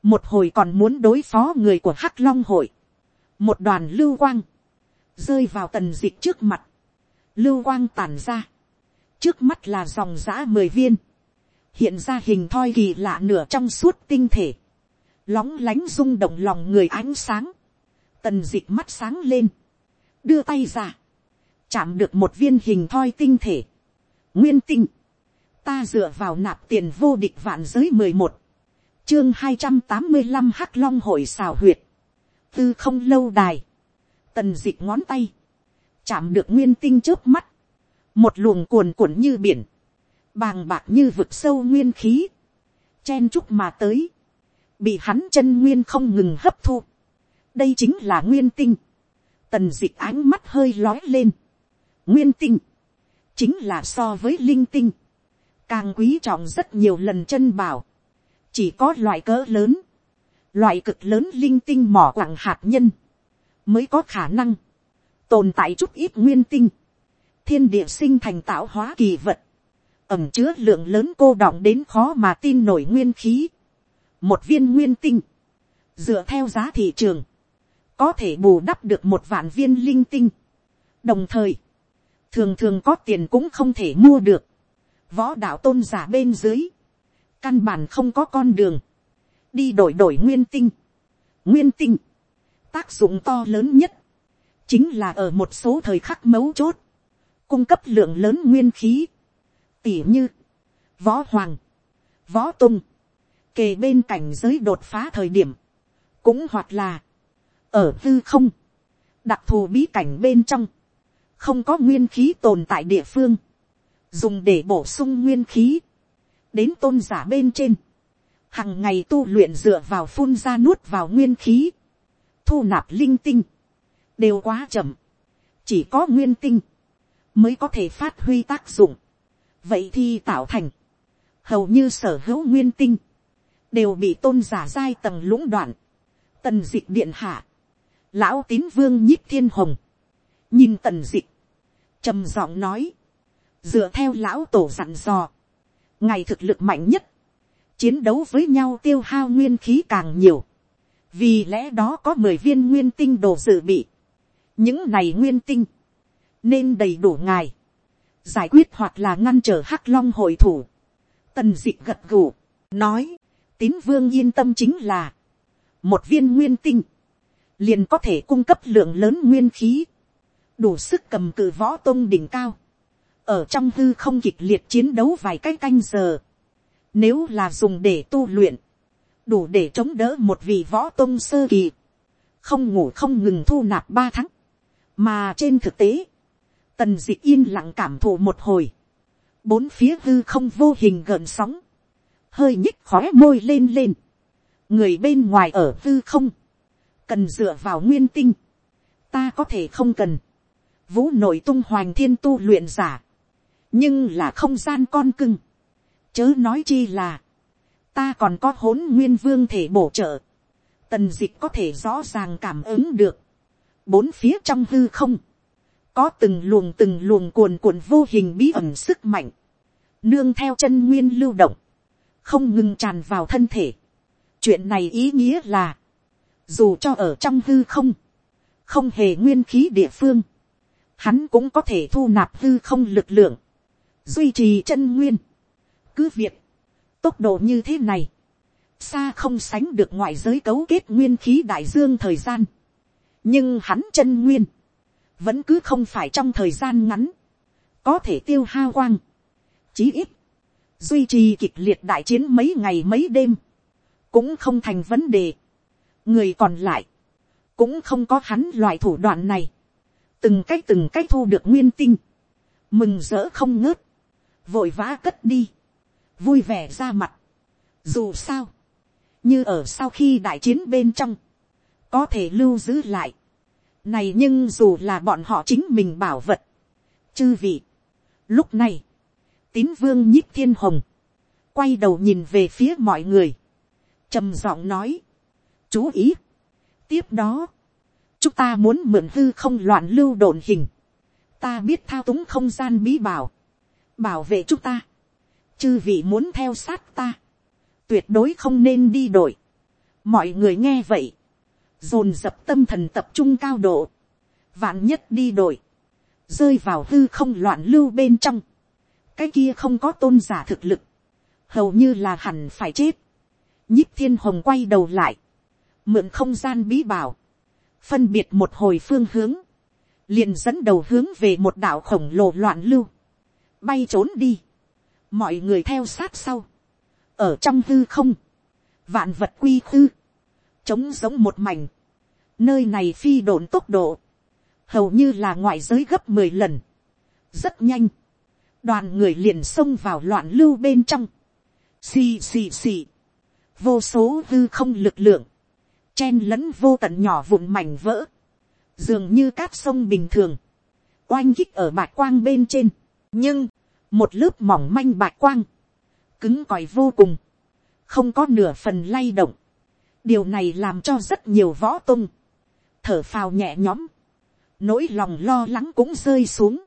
Speaker 1: Một hồi còn muốn đối phó người của Hắc Long hội. Một đoàn lưu quang. Rơi vào tần dịch trước mặt. Lưu quang tản ra. Trước mắt là dòng giã mười viên. Hiện ra hình thoi kỳ lạ nửa trong suốt tinh thể. Lóng lánh rung động lòng người ánh sáng. Tần dịch mắt sáng lên. Đưa tay ra. Chạm được một viên hình thoi tinh thể. Nguyên tinh. Ta dựa vào nạp tiền vô địch vạn giới mười một, chương hai trăm tám mươi năm hắc long hội xào huyệt. Tư không lâu đài. Tần dịch ngón tay. Chạm được nguyên tinh trước mắt. Một luồng cuồn cuộn như biển. Bàng bạc như vực sâu nguyên khí. Chen chúc mà tới. Bị hắn chân nguyên không ngừng hấp thu. Đây chính là nguyên tinh. Tần dịch ánh mắt hơi lói lên. Nguyên tinh. Chính là so với linh tinh. Càng quý trọng rất nhiều lần chân bảo. Chỉ có loại cỡ lớn, loại cực lớn linh tinh mỏ quặng hạt nhân, mới có khả năng. Tồn tại chút ít nguyên tinh, thiên địa sinh thành tạo hóa kỳ vật, ẩm chứa lượng lớn cô đọng đến khó mà tin nổi nguyên khí, một viên nguyên tinh, dựa theo giá thị trường, có thể bù đắp được một vạn viên linh tinh, đồng thời, thường thường có tiền cũng không thể mua được, võ đạo tôn giả bên dưới, căn bản không có con đường, đi đổi đổi nguyên tinh. nguyên tinh, tác dụng to lớn nhất, chính là ở một số thời khắc mấu chốt, cung cấp lượng lớn nguyên khí, tỉ như, võ hoàng, võ tung, kề bên cảnh giới đột phá thời điểm, cũng hoặc là, ở tư không, đặc thù bí cảnh bên trong, không có nguyên khí tồn tại địa phương, dùng để bổ sung nguyên khí, đến tôn giả bên trên, hằng ngày tu luyện dựa vào phun ra nuốt vào nguyên khí, thu nạp linh tinh, đều quá chậm, chỉ có nguyên tinh, mới có thể phát huy tác dụng, vậy thì tạo thành, hầu như sở hữu nguyên tinh, đều bị tôn giả giai tầng lũng đoạn, tần d ị c h điện hạ, lão tín vương nhích thiên hồng, nhìn tần d ị trầm giọng nói, dựa theo lão tổ dặn dò, ngày thực lực mạnh nhất, chiến đấu với nhau tiêu hao nguyên khí càng nhiều, vì lẽ đó có mười viên nguyên tinh đồ dự bị, những này nguyên tinh, nên đầy đủ ngài, giải quyết hoặc là ngăn trở hắc long hội thủ, tần d ị gật gù, nói, tín vương yên tâm chính là, một viên nguyên tinh, liền có thể cung cấp lượng lớn nguyên khí, đủ sức cầm cự võ tôn đỉnh cao, ở trong hư không kịch liệt chiến đấu vài cái canh giờ, nếu là dùng để tu luyện, đủ để chống đỡ một vị võ tôn sơ kỳ, không ngủ không ngừng thu nạp ba tháng, mà trên thực tế, tần d ị yên lặng cảm thụ một hồi, bốn phía hư không vô hình gợn sóng, hơi nhích khói môi lên lên, người bên ngoài ở hư không, cần dựa vào nguyên tinh, ta có thể không cần, vũ nội tung hoành thiên tu luyện giả, nhưng là không gian con cưng, chớ nói chi là, ta còn có hỗn nguyên vương thể bổ trợ, tần dịch có thể rõ ràng cảm ứng được, bốn phía trong hư không, có từng luồng từng luồng cuồn cuộn vô hình bí ẩn sức mạnh, nương theo chân nguyên lưu động, không ngừng tràn vào thân thể. chuyện này ý nghĩa là, dù cho ở trong hư không, không hề nguyên khí địa phương, hắn cũng có thể thu nạp hư không lực lượng, duy trì chân nguyên. cứ việc, tốc độ như thế này, xa không sánh được ngoại giới cấu kết nguyên khí đại dương thời gian. nhưng hắn chân nguyên, vẫn cứ không phải trong thời gian ngắn, có thể tiêu hao quang. chí ít, duy trì kịch liệt đại chiến mấy ngày mấy đêm, cũng không thành vấn đề người còn lại, cũng không có hắn loại thủ đoạn này, từng cách từng cách thu được nguyên tinh, mừng rỡ không ngớt, vội vã cất đi, vui vẻ ra mặt. Dù sao, như ở sau khi đại chiến bên trong, có thể lưu giữ lại. Này nhưng dù là bọn họ chính mình bảo vật. Chư vị, lúc này, tín vương nhích thiên hồng, quay đầu nhìn về phía mọi người, trầm giọng nói, chú ý, tiếp đó, chúng ta muốn mượn hư không loạn lưu đồn hình, ta biết thao túng không gian bí bảo, bảo vệ chúng ta, chư vị muốn theo sát ta, tuyệt đối không nên đi đổi. mọi người nghe vậy, dồn dập tâm thần tập trung cao độ, vạn nhất đi đổi, rơi vào hư không loạn lưu bên trong, cái kia không có tôn giả thực lực, hầu như là hẳn phải chết, nhíp thiên hồng quay đầu lại, mượn không gian bí bảo, phân biệt một hồi phương hướng, liền dẫn đầu hướng về một đảo khổng lồ loạn lưu, bay trốn đi, mọi người theo sát sau, ở trong hư không, vạn vật quy hư, trống giống một mảnh, nơi này phi độn tốc độ, hầu như là ngoại giới gấp mười lần, rất nhanh, đoàn người liền xông vào loạn lưu bên trong, xì xì xì, vô số hư không lực lượng, chen lẫn vô tận nhỏ vụn mảnh vỡ, dường như cát sông bình thường, oanh kích ở bạc quang bên trên, nhưng, một lớp mỏng manh bạc quang, cứng còi vô cùng, không có nửa phần lay động, điều này làm cho rất nhiều võ tung, thở phào nhẹ nhõm, nỗi lòng lo lắng cũng rơi xuống,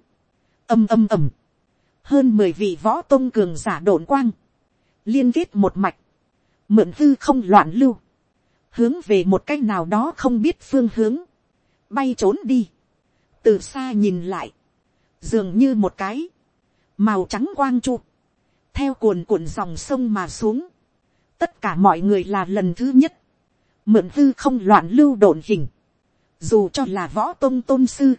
Speaker 1: âm âm ầm, hơn mười vị võ tung cường giả đồn quang, liên kết một mạch, mượn hư không loạn lưu, hướng về một cái nào đó không biết phương hướng, bay trốn đi, từ xa nhìn lại, dường như một cái, màu trắng quang chu, theo cuồn cuộn dòng sông mà xuống, tất cả mọi người là lần thứ nhất, mượn hư không loạn lưu đồn hình, dù cho là võ tôn tôn sư,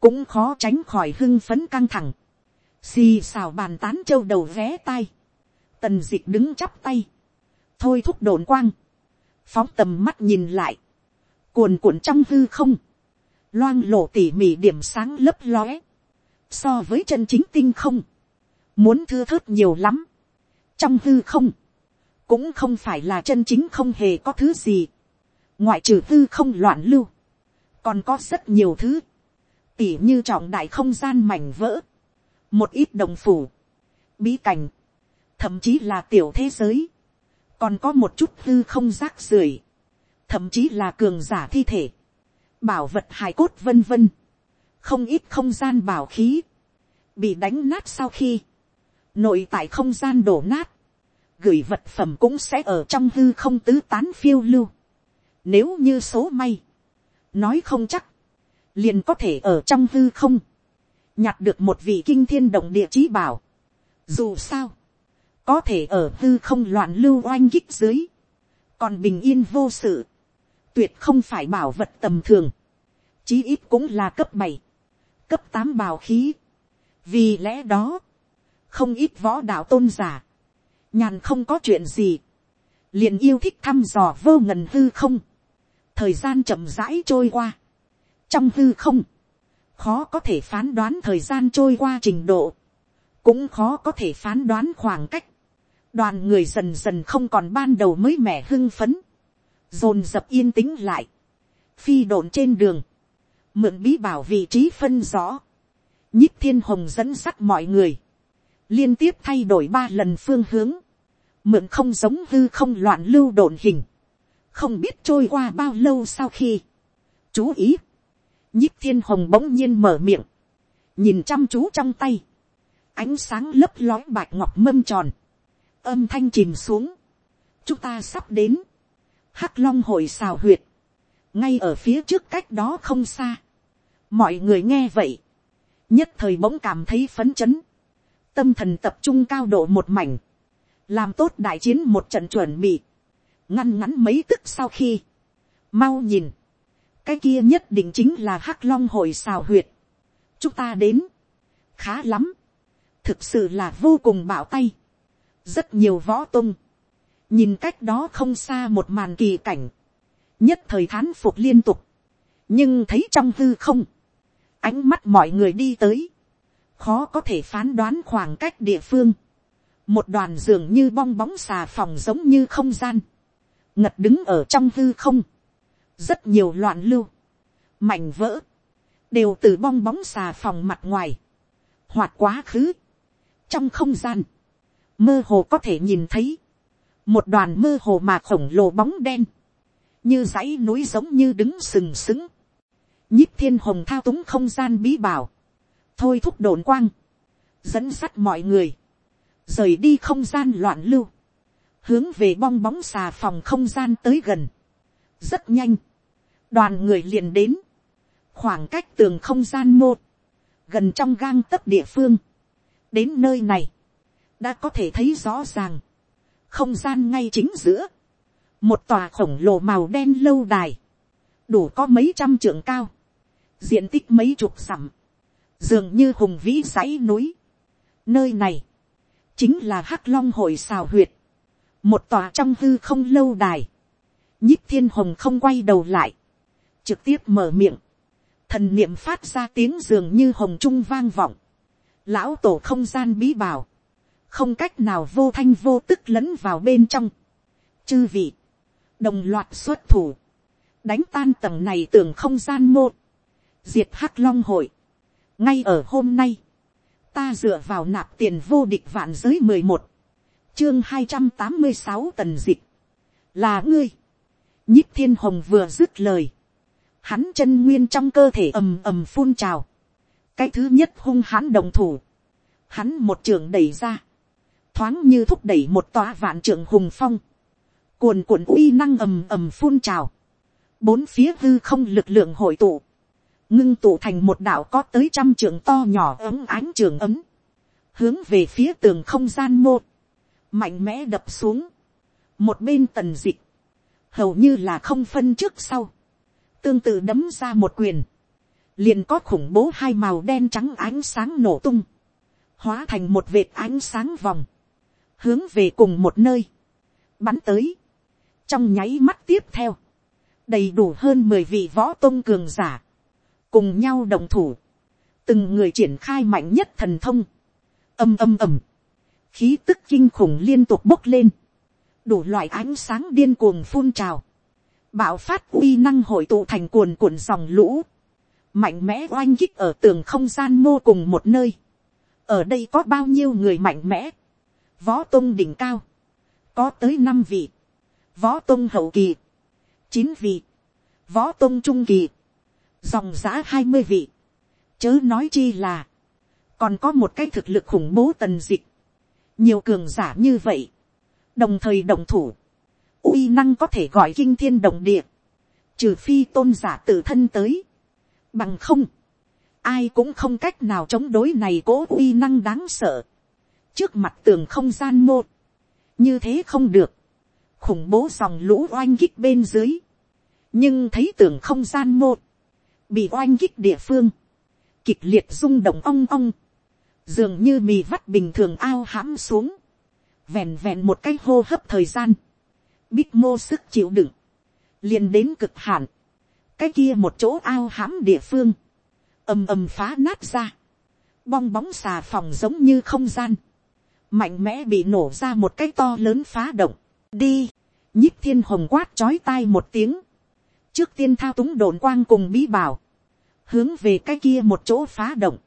Speaker 1: cũng khó tránh khỏi hưng phấn căng thẳng, xì xào bàn tán châu đầu vé tay, tần d ị c h đứng chắp tay, thôi thúc đồn quang, phóng tầm mắt nhìn lại, cuồn cuộn trong hư không, loang lộ tỉ mỉ điểm sáng lấp lóe, so với chân chính tinh không, muốn thưa thớt nhiều lắm, trong hư không, cũng không phải là chân chính không hề có thứ gì, ngoại trừ hư không loạn lưu, còn có rất nhiều thứ, tỉ như trọng đại không gian mảnh vỡ, một ít đồng phủ, bí cảnh, thậm chí là tiểu thế giới, còn có một chút hư không rác rưởi, thậm chí là cường giả thi thể, bảo vật hài cốt vân vân, không ít không gian bảo khí, bị đánh nát sau khi, nội tại không gian đổ nát, gửi vật phẩm cũng sẽ ở trong hư không tứ tán phiêu lưu. Nếu như số may, nói không chắc, liền có thể ở trong hư không, nhặt được một vị kinh thiên động địa chí bảo. Dù sao, có thể ở hư không loạn lưu oanh kích dưới, còn bình yên vô sự, tuyệt không phải bảo vật tầm thường, chí ít cũng là cấp bảy, cấp tám bào khí. vì lẽ đó, không ít võ đạo tôn giả, nhàn không có chuyện gì, liền yêu thích thăm dò vô ngần hư không, thời gian chậm rãi trôi qua, trong hư không, khó có thể phán đoán thời gian trôi qua trình độ, cũng khó có thể phán đoán khoảng cách, đoàn người dần dần không còn ban đầu mới mẻ hưng phấn, dồn dập yên tĩnh lại, phi độn trên đường, mượn bí bảo vị trí phân rõ, nhích thiên hồng dẫn sắt mọi người, liên tiếp thay đổi ba lần phương hướng, mượn không giống hư không loạn lưu đồn hình, không biết trôi qua bao lâu sau khi, chú ý, nhích thiên hồng bỗng nhiên mở miệng, nhìn chăm chú trong tay, ánh sáng lấp lói bạch ngọc mâm tròn, âm thanh chìm xuống, chúng ta sắp đến, hắc long hội xào huyệt, ngay ở phía trước cách đó không xa, mọi người nghe vậy, nhất thời bỗng cảm thấy phấn chấn, tâm thần tập trung cao độ một mảnh, làm tốt đại chiến một trận chuẩn bị, ngăn ngắn mấy tức sau khi, mau nhìn, cái kia nhất định chính là hắc long hội xào huyệt, chúng ta đến, khá lắm, thực sự là vô cùng bảo tay, rất nhiều võ tung, nhìn cách đó không xa một màn kỳ cảnh, nhất thời thán phục liên tục, nhưng thấy trong hư không, ánh mắt mọi người đi tới, khó có thể phán đoán khoảng cách địa phương, một đoàn giường như bong bóng xà phòng giống như không gian, ngật đứng ở trong hư không, rất nhiều loạn lưu, mảnh vỡ, đều từ bong bóng xà phòng mặt ngoài, hoạt quá khứ, trong không gian, mơ hồ có thể nhìn thấy, một đoàn mơ hồ mà khổng lồ bóng đen, như dãy núi giống như đứng sừng sững, nhíp thiên hồng thao túng không gian bí bảo, thôi thúc đồn quang, dẫn sắt mọi người, rời đi không gian loạn lưu, hướng về bong bóng xà phòng không gian tới gần, rất nhanh, đoàn người liền đến, khoảng cách tường không gian một, gần trong gang tấc địa phương, đến nơi này, đã có thể thấy rõ ràng, không gian ngay chính giữa, một tòa khổng lồ màu đen lâu đài, đủ có mấy trăm trượng cao, diện tích mấy chục sặm dường như hùng vĩ dãy núi. Nơi này, chính là hắc long hội xào huyệt, một tòa trong hư không lâu đài, nhích thiên hồng không quay đầu lại, trực tiếp mở miệng, thần niệm phát ra tiếng dường như hồng trung vang vọng, lão tổ không gian bí bảo, không cách nào vô thanh vô tức lẫn vào bên trong. Chư vị, đồng loạt xuất thủ, đánh tan tầng này tưởng không gian mô, diệt hắc long hội. ngay ở hôm nay, ta dựa vào nạp tiền vô địch vạn giới mười một, chương hai trăm tám mươi sáu tần dịch, là ngươi, nhíp thiên hồng vừa dứt lời, hắn chân nguyên trong cơ thể ầm ầm phun trào, cái thứ nhất hung hãn đồng thủ, hắn một trường đẩy ra, thoáng như thúc đẩy một tòa vạn trưởng hùng phong, cuồn cuộn uy năng ầm ầm phun trào, bốn phía hư không lực lượng hội tụ, ngưng tụ thành một đạo có tới trăm trường to nhỏ ấm ánh trường ấm, hướng về phía tường không gian một, mạnh mẽ đập xuống, một bên tần dịch, hầu như là không phân trước sau, tương tự đấm ra một quyền, liền có khủng bố hai màu đen trắng ánh sáng nổ tung, hóa thành một vệt ánh sáng vòng, hướng về cùng một nơi, bắn tới, trong nháy mắt tiếp theo, đầy đủ hơn mười vị võ tôn cường giả, cùng nhau đồng thủ, từng người triển khai mạnh nhất thần thông, âm âm ầm, khí tức kinh khủng liên tục bốc lên, đủ loại ánh sáng điên cuồng phun trào, bạo phát uy năng hội tụ thành cuồn cuộn dòng lũ, mạnh mẽ oanh kích ở tường không gian mô cùng một nơi, ở đây có bao nhiêu người mạnh mẽ, võ tôn đỉnh cao, có tới năm vị, võ tôn hậu kỳ, chín vị, võ tôn trung kỳ, dòng giã hai mươi vị, chớ nói chi là, còn có một cái thực lực khủng bố tần dịch, nhiều cường giả như vậy, đồng thời đồng thủ, uy năng có thể gọi kinh thiên đồng địa, trừ phi tôn giả tự thân tới, bằng không, ai cũng không cách nào chống đối này cố uy năng đáng sợ, trước mặt tường không gian một, như thế không được, khủng bố dòng lũ oanh kích bên dưới, nhưng thấy tường không gian một, bị oanh kích địa phương, kịch liệt rung động ong ong, dường như mì vắt bình thường ao hãm xuống, vẹn vẹn một cái hô hấp thời gian, bích mô sức chịu đựng, liền đến cực hạn, cái kia một chỗ ao hãm địa phương, ầm ầm phá nát ra, bong bóng xà phòng giống như không gian, mạnh mẽ bị nổ ra một cái to lớn phá động, đi, nhíp thiên hồng quát chói tai một tiếng, trước tiên thao túng đồn quang cùng bí bảo, hướng về cái kia một chỗ phá động,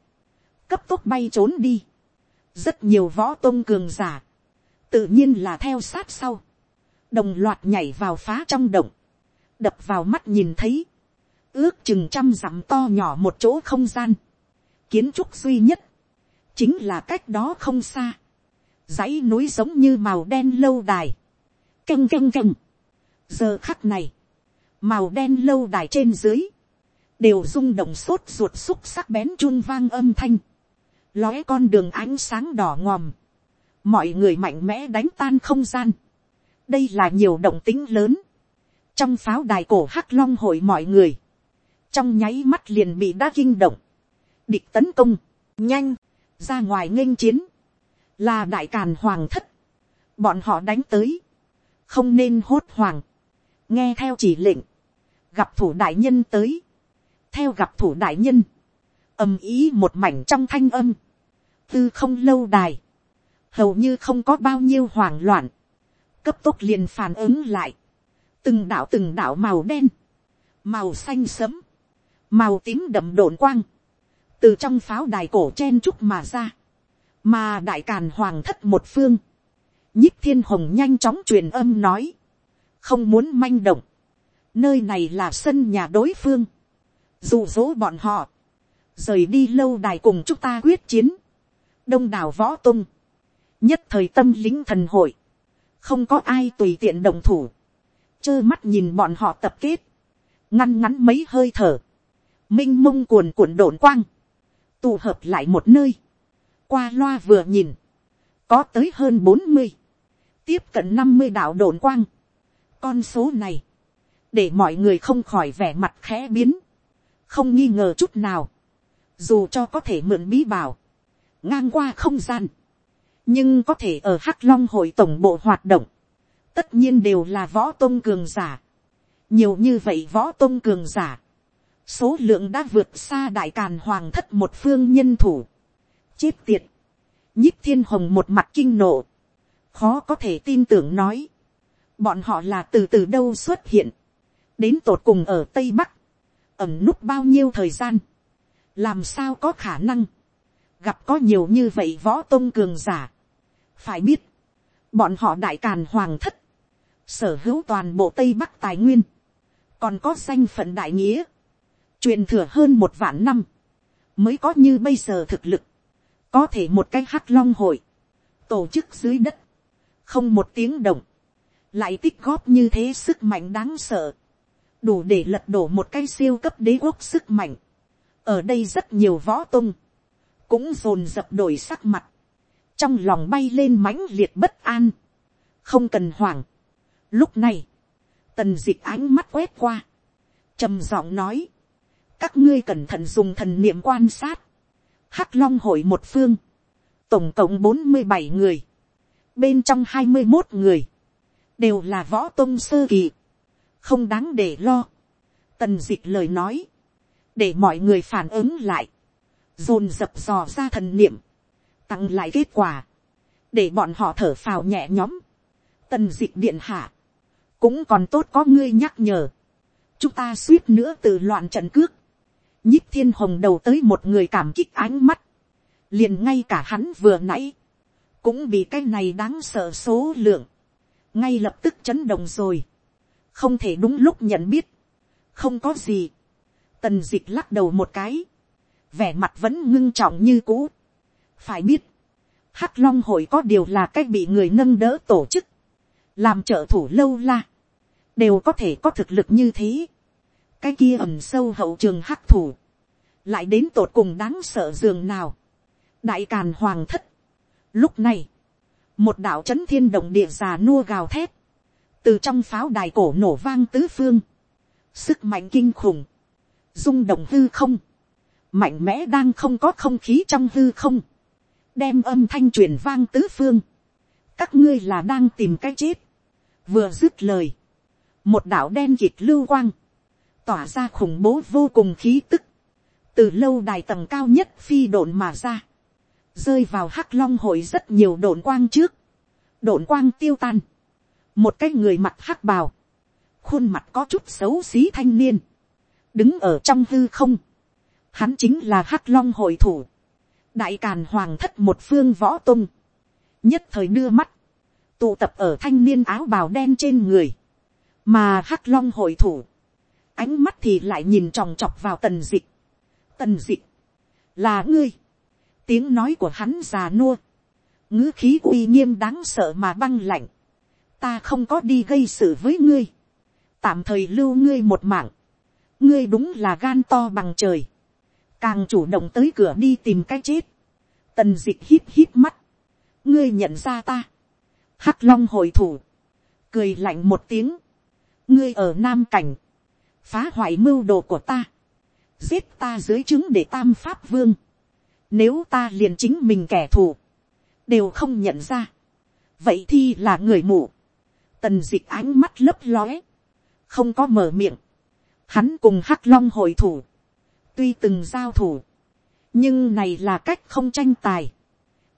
Speaker 1: cấp tốc bay trốn đi, rất nhiều võ tôn cường giả, tự nhiên là theo sát sau, đồng loạt nhảy vào phá trong động, đập vào mắt nhìn thấy, ước chừng trăm dặm to nhỏ một chỗ không gian, kiến trúc duy nhất, chính là cách đó không xa, dãy núi giống như màu đen lâu đài, canh canh canh. giờ khắc này, màu đen lâu đài trên dưới, đều rung động sốt ruột xúc sắc bén chun vang âm thanh, lóe con đường ánh sáng đỏ ngòm, mọi người mạnh mẽ đánh tan không gian, đây là nhiều động tính lớn, trong pháo đài cổ hắc long hội mọi người, trong nháy mắt liền bị đã kinh động, địch tấn công, nhanh, ra ngoài nghênh chiến, là đại càn hoàng thất, bọn họ đánh tới, không nên hốt hoàng, nghe theo chỉ lệnh, gặp thủ đại nhân tới, theo gặp thủ đại nhân, ầm ý một mảnh trong thanh âm, tư không lâu đài, hầu như không có bao nhiêu hoảng loạn, cấp tốc liền phản ứng lại, từng đạo từng đạo màu đen, màu xanh sẫm, màu tím đậm đồn quang, từ trong pháo đài cổ chen chúc mà ra, mà đại càn hoàng thất một phương, nhích thiên hồng nhanh chóng truyền âm nói, không muốn manh động, nơi này là sân nhà đối phương, dụ dỗ bọn họ, rời đi lâu đài cùng chúng ta quyết chiến, đông đảo võ tung, nhất thời tâm lính thần hội, không có ai tùy tiện đồng thủ, trơ mắt nhìn bọn họ tập kết, ngăn ngắn mấy hơi thở, m i n h mông cuồn cuộn đổn quang, tụ hợp lại một nơi, qua loa vừa nhìn, có tới hơn bốn mươi, tiếp cận năm mươi đạo đồn quang, con số này, để mọi người không khỏi vẻ mặt khẽ biến, không nghi ngờ chút nào, dù cho có thể mượn bí bảo, ngang qua không gian, nhưng có thể ở hắc long hội tổng bộ hoạt động, tất nhiên đều là võ tôn cường giả. nhiều như vậy võ tôn cường giả, số lượng đã vượt xa đại càn hoàng thất một phương nhân thủ chết tiệt, nhích thiên hồng một mặt kinh nộ, khó có thể tin tưởng nói, bọn họ là từ từ đâu xuất hiện, đến tột cùng ở tây bắc, ẩm núp bao nhiêu thời gian, làm sao có khả năng, gặp có nhiều như vậy võ tôn cường giả, phải biết, bọn họ đại càn hoàng thất, sở hữu toàn bộ tây bắc tài nguyên, còn có danh phận đại nghĩa, truyền thừa hơn một vạn năm, mới có như bây giờ thực lực, có thể một cái hắc long hội, tổ chức dưới đất, không một tiếng động, lại tích góp như thế sức mạnh đáng sợ, đủ để lật đổ một cái siêu cấp đế quốc sức mạnh. ở đây rất nhiều võ tung, cũng dồn dập đổi sắc mặt, trong lòng bay lên mãnh liệt bất an, không cần hoảng. Lúc này, tần d ị c h ánh mắt quét qua, trầm giọng nói, các ngươi cẩn thận dùng thần niệm quan sát, hắc long hội một phương, tổng cộng bốn mươi bảy người, bên trong hai mươi một người, đều là võ tôn sơ kỳ, không đáng để lo. Tần d ị c h lời nói, để mọi người phản ứng lại, dồn dập dò ra thần niệm, tặng lại kết quả, để bọn họ thở phào nhẹ nhõm. Tần dịch điện hạ, cũng còn tốt có ngươi nhắc nhở, chúng ta suýt nữa từ loạn trận cước, nhích thiên hồng đầu tới một người cảm kích ánh mắt, liền ngay cả hắn vừa nãy, cũng bị cái này đáng sợ số lượng, ngay lập tức chấn động rồi, không thể đúng lúc nhận biết, không có gì, tần d ị c h lắc đầu một cái, vẻ mặt vẫn ngưng trọng như cũ, phải biết, hắc long hội có điều là cách bị người nâng đỡ tổ chức, làm trợ thủ lâu la, đều có thể có thực lực như thế cái kia ẩm sâu hậu trường hắc thủ, lại đến tột cùng đáng sợ giường nào. đại càn hoàng thất, lúc này, một đạo c h ấ n thiên động địa già nua gào thét, từ trong pháo đài cổ nổ vang tứ phương, sức mạnh kinh khủng, rung động hư không, mạnh mẽ đang không có không khí trong hư không, đem âm thanh truyền vang tứ phương, các ngươi là đang tìm cái chết, vừa dứt lời, một đạo đen kịt lưu quang, tỏa ra khủng bố vô cùng khí tức, từ lâu đài tầng cao nhất phi độn mà ra, rơi vào hắc long hội rất nhiều độn quang trước, độn quang tiêu tan, một cái người mặt hắc bào, khuôn mặt có chút xấu xí thanh niên, đứng ở trong hư không, hắn chính là hắc long hội thủ, đại càn hoàng thất một phương võ tung, nhất thời đưa mắt, tụ tập ở thanh niên áo bào đen trên người, mà hắc long hội thủ, ánh mắt thì lại nhìn tròng trọc vào tần dịch, tần dịch, là ngươi, tiếng nói của hắn già nua, ngữ khí uy nghiêm đáng sợ mà băng lạnh, ta không có đi gây sự với ngươi, tạm thời lưu ngươi một mạng, ngươi đúng là gan to bằng trời, càng chủ động tới cửa đi tìm cái chết, tần dịch hít hít mắt, ngươi nhận ra ta, hắc long hồi thủ, cười lạnh một tiếng, ngươi ở nam cảnh, phá hoại mưu đồ của ta, giết ta dưới trứng để tam pháp vương, nếu ta liền chính mình kẻ thù, đều không nhận ra, vậy thì là người mù, tần d ị c h ánh mắt lấp lóe, không có mở miệng, hắn cùng hắc long hội thủ, tuy từng giao thủ, nhưng này là cách không tranh tài.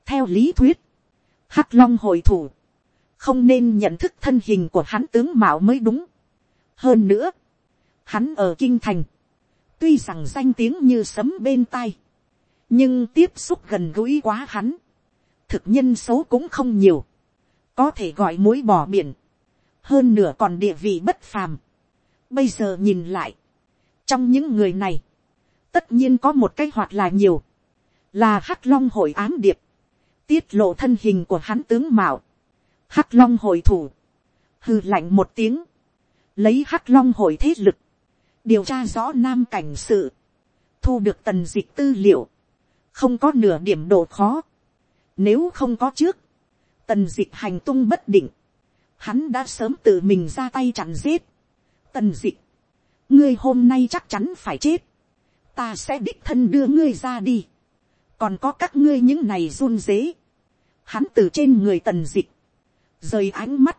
Speaker 1: theo lý thuyết, hắc long hội thủ, không nên nhận thức thân hình của hắn tướng mạo mới đúng. hơn nữa, hắn ở kinh thành, tuy rằng danh tiếng như sấm bên tai, nhưng tiếp xúc gần gũi quá hắn, thực nhân xấu cũng không nhiều, có thể gọi mối bỏ biển, hơn nửa còn địa vị bất phàm. Bây giờ nhìn lại, trong những người này, tất nhiên có một cái hoặc là nhiều, là hắc long hội ám điệp, tiết lộ thân hình của hắn tướng mạo, hắc long hội thủ, hư lạnh một tiếng, lấy hắc long hội thế lực, điều tra rõ nam cảnh sự, thu được tần dịch tư liệu, không có nửa điểm độ khó, nếu không có trước, tần dịch hành tung bất định, hắn đã sớm tự mình ra tay chặn giết, tần dịch, ngươi hôm nay chắc chắn phải chết, ta sẽ đích thân đưa ngươi ra đi, còn có các ngươi những này run dế, hắn từ trên người tần dịch, rời ánh mắt,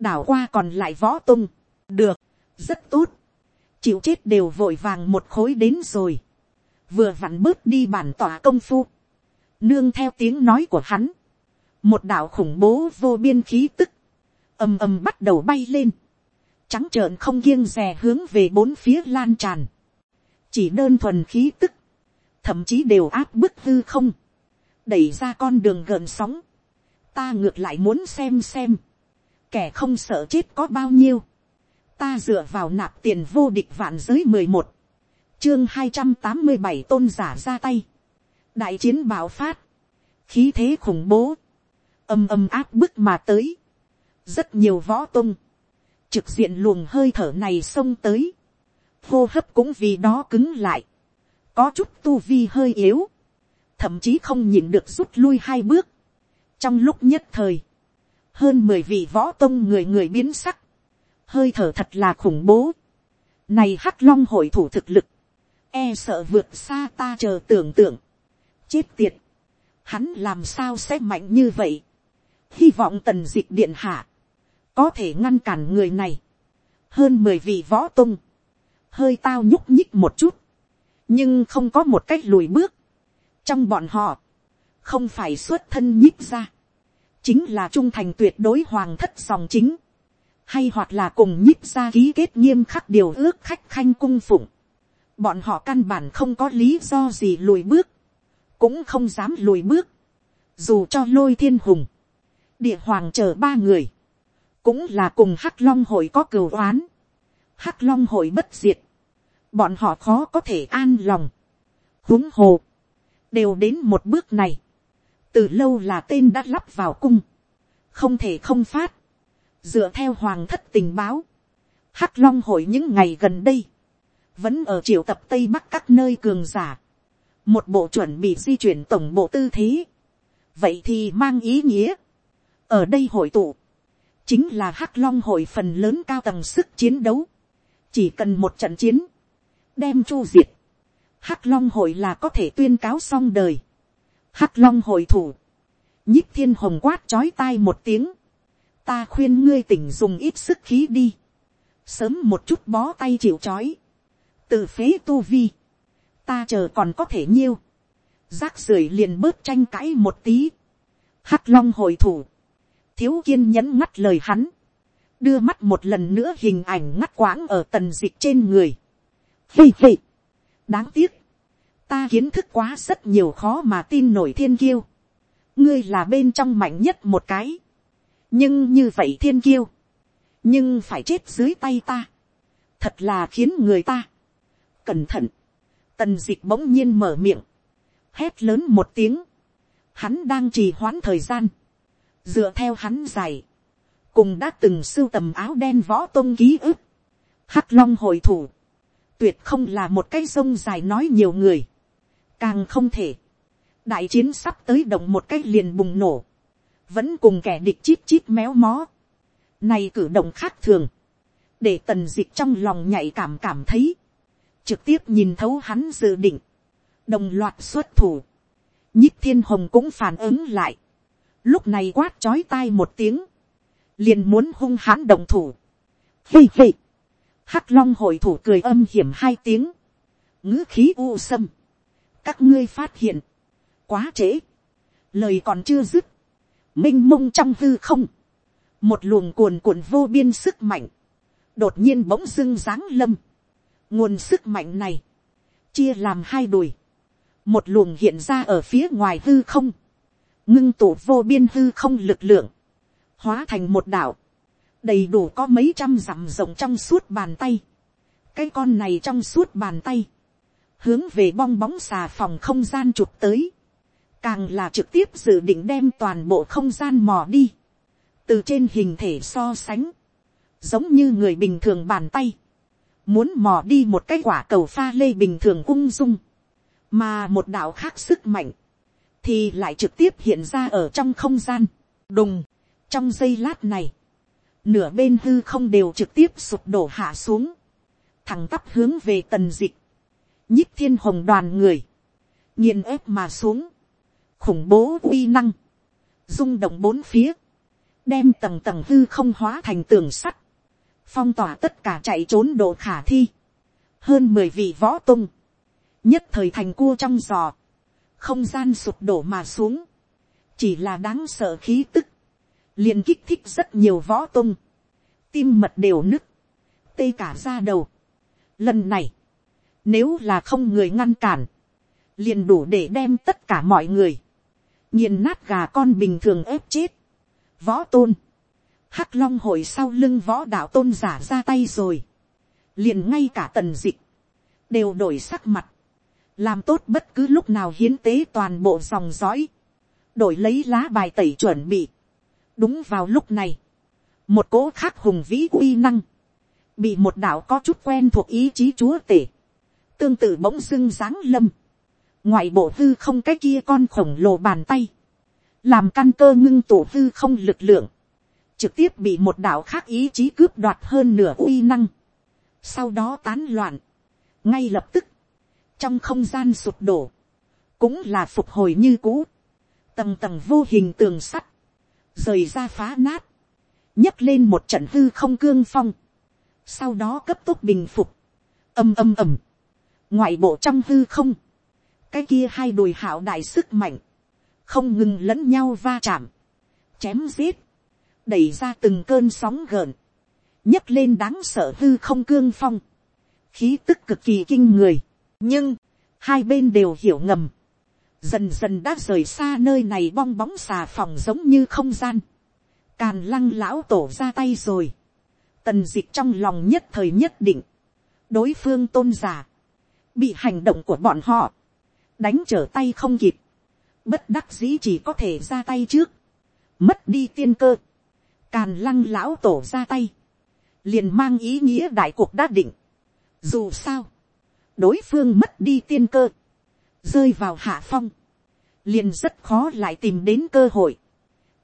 Speaker 1: đảo qua còn lại võ tung, được, rất tốt, chịu chết đều vội vàng một khối đến rồi, vừa vặn bớt đi bản tỏa công phu, nương theo tiếng nói của hắn, một đạo khủng bố vô biên khí tức, ầm ầm bắt đầu bay lên, trắng trợn không kiêng rè hướng về bốn phía lan tràn, chỉ đơn thuần khí tức, thậm chí đều áp bức hư không, đẩy ra con đường gợn sóng, ta ngược lại muốn xem xem, kẻ không sợ chết có bao nhiêu, ta dựa vào nạp tiền vô địch vạn giới mười một, chương hai trăm tám mươi bảy tôn giả ra tay, đại chiến bạo phát, khí thế khủng bố, âm âm áp bức mà tới, rất nhiều võ tung, trực diện luồng hơi thở này xông tới, hô hấp cũng vì đó cứng lại, có chút tu vi hơi yếu, thậm chí không nhìn được rút lui hai bước. trong lúc nhất thời, hơn mười vị võ tông người người biến sắc, hơi thở thật là khủng bố. này hắc long hội thủ thực lực, e sợ vượt xa ta chờ tưởng tượng, chết tiệt, hắn làm sao sẽ mạnh như vậy, hy vọng tần dịch điện hạ, có thể ngăn cản người này, hơn mười vị võ tung, hơi tao nhúc nhích một chút, nhưng không có một cách lùi bước. trong bọn họ, không phải xuất thân nhích ra, chính là trung thành tuyệt đối hoàng thất dòng chính, hay hoặc là cùng nhích ra ký kết nghiêm khắc điều ước khách khanh cung phụng. bọn họ căn bản không có lý do gì lùi bước, cũng không dám lùi bước, dù cho lôi thiên hùng, địa hoàng chờ ba người, cũng là cùng hắc long hội có cửu oán, hắc long hội bất diệt, bọn họ khó có thể an lòng. huống hồ, đều đến một bước này, từ lâu là tên đã lắp vào cung, không thể không phát, dựa theo hoàng thất tình báo, hắc long hội những ngày gần đây, vẫn ở triệu tập tây bắc các nơi cường giả, một bộ chuẩn bị di chuyển tổng bộ tư thế, vậy thì mang ý nghĩa, ở đây hội tụ, chính là hắc long hội phần lớn cao tầng sức chiến đấu, chỉ cần một trận chiến, đem chu diệt. Hắc Long hội là có thể tuyên cáo xong đời. Hắc Long hội thủ. Nhích thiên hồng quát chói tai một tiếng. Ta khuyên ngươi tỉnh dùng ít sức khí đi. Sớm một chút bó tay chịu chói. Từ phế tu vi. Ta chờ còn có thể nhiêu. Rác rưởi liền bớt tranh cãi một tí. Hắc Long hồi thủ. Thiếu kiên nhẫn ngắt lời hắn. Đưa mắt một lần nữa hình ảnh ngắt quãng ở tần dịch trên người Hì hì. Đáng tiếc. Ta kiến thức quá rất nhiều khó mà tin nổi thiên kiêu. Ngươi là bên trong mạnh nhất một cái. Nhưng như vậy thiên kiêu. Nhưng phải chết dưới tay ta. Thật là khiến người ta. Cẩn thận. Tần dịch bỗng nhiên mở miệng. Hét lớn một tiếng. Hắn đang trì hoãn thời gian. Dựa theo hắn dài. Cùng đã từng sưu tầm áo đen võ tôn ký ức. Hắc long hội thủ tuyệt không là một cái sông dài nói nhiều người, càng không thể, đại chiến sắp tới động một cái liền bùng nổ, vẫn cùng kẻ địch chít chít méo mó, này cử động khác thường, để tần dịch trong lòng nhạy cảm cảm thấy, trực tiếp nhìn thấu hắn dự định, đồng loạt xuất thủ, nhích thiên hồng cũng phản ứng lại, lúc này quát chói tai một tiếng, liền muốn hung hãn đồng thủ, Hì hì, Hắc long hội thủ cười âm hiểm hai tiếng. ngữ khí u sâm, các ngươi phát hiện, quá trễ, lời còn chưa dứt, m i n h mông trong hư không, một luồng cuồn cuộn vô biên sức mạnh, đột nhiên bỗng dưng giáng lâm, nguồn sức mạnh này, chia làm hai đùi, một luồng hiện ra ở phía ngoài hư không, ngưng tụ vô biên hư không lực lượng, hóa thành một đảo, đầy đủ có mấy trăm dặm rộng trong suốt bàn tay, cái con này trong suốt bàn tay, hướng về bong bóng xà phòng không gian chụp tới, càng là trực tiếp dự định đem toàn bộ không gian mò đi, từ trên hình thể so sánh, giống như người bình thường bàn tay, muốn mò đi một cái quả cầu pha lê bình thường ung dung, mà một đạo khác sức mạnh, thì lại trực tiếp hiện ra ở trong không gian, đùng, trong giây lát này, nửa bên hư không đều trực tiếp sụp đổ hạ xuống, thẳng tắp hướng về tần dịch, nhích thiên hồng đoàn người, nghiền ép mà xuống, khủng bố uy năng, rung động bốn phía, đem tầng tầng hư không hóa thành tường sắt, phong tỏa tất cả chạy trốn độ khả thi, hơn mười vị võ tung, nhất thời thành cua trong giò, không gian sụp đổ mà xuống, chỉ là đáng sợ khí tức, liền kích thích rất nhiều võ tung, tim mật đều nứt, tê cả ra đầu. Lần này, nếu là không người ngăn cản. Liền đủ để đem tất cả mọi người. Nhìn nát gà con bình thường ép chết. Võ tôn. Hắc long hội sau lưng võ đạo tôn giả ra tay rồi. Liền ngay cả tần dịch. Đều đổi sắc mặt. Làm tốt bất cứ lúc nào hiến tế toàn bộ dòng dõi. Đổi lấy lá bài tẩy chuẩn bị. Đúng vào lúc này. Một cỗ khắc hùng vĩ uy năng bị một đạo có chút quen thuộc ý chí chúa tể, tương tự bỗng dưng dáng lâm, ngoại bộ hư không cái kia con khổng lồ bàn tay, làm căn cơ ngưng tổ hư không lực lượng, trực tiếp bị một đạo khác ý chí cướp đoạt hơn nửa uy năng, sau đó tán loạn, ngay lập tức, trong không gian sụp đổ, cũng là phục hồi như cũ, tầng tầng vô hình tường sắt, rời ra phá nát, nhấc lên một trận hư không cương phong, sau đó cấp tốc bình phục, ầm ầm ầm, ngoại bộ trong hư không, cái kia hai đùi hảo đại sức mạnh, không ngừng lẫn nhau va chạm, chém giết, đẩy ra từng cơn sóng gợn, nhấc lên đáng sợ hư không cương phong, khí tức cực kỳ kinh người, nhưng, hai bên đều hiểu ngầm, dần dần đã rời xa nơi này bong bóng xà phòng giống như không gian, càn lăng lão tổ ra tay rồi, tần d ị c h trong lòng nhất thời nhất định, đối phương tôn giả, bị hành động của bọn họ, đánh trở tay không kịp, bất đắc dĩ chỉ có thể ra tay trước, mất đi tiên cơ, càn lăng lão tổ ra tay, liền mang ý nghĩa đại cuộc đã định. Dù sao, đối phương mất đi tiên cơ, rơi vào hạ phong, liền rất khó lại tìm đến cơ hội,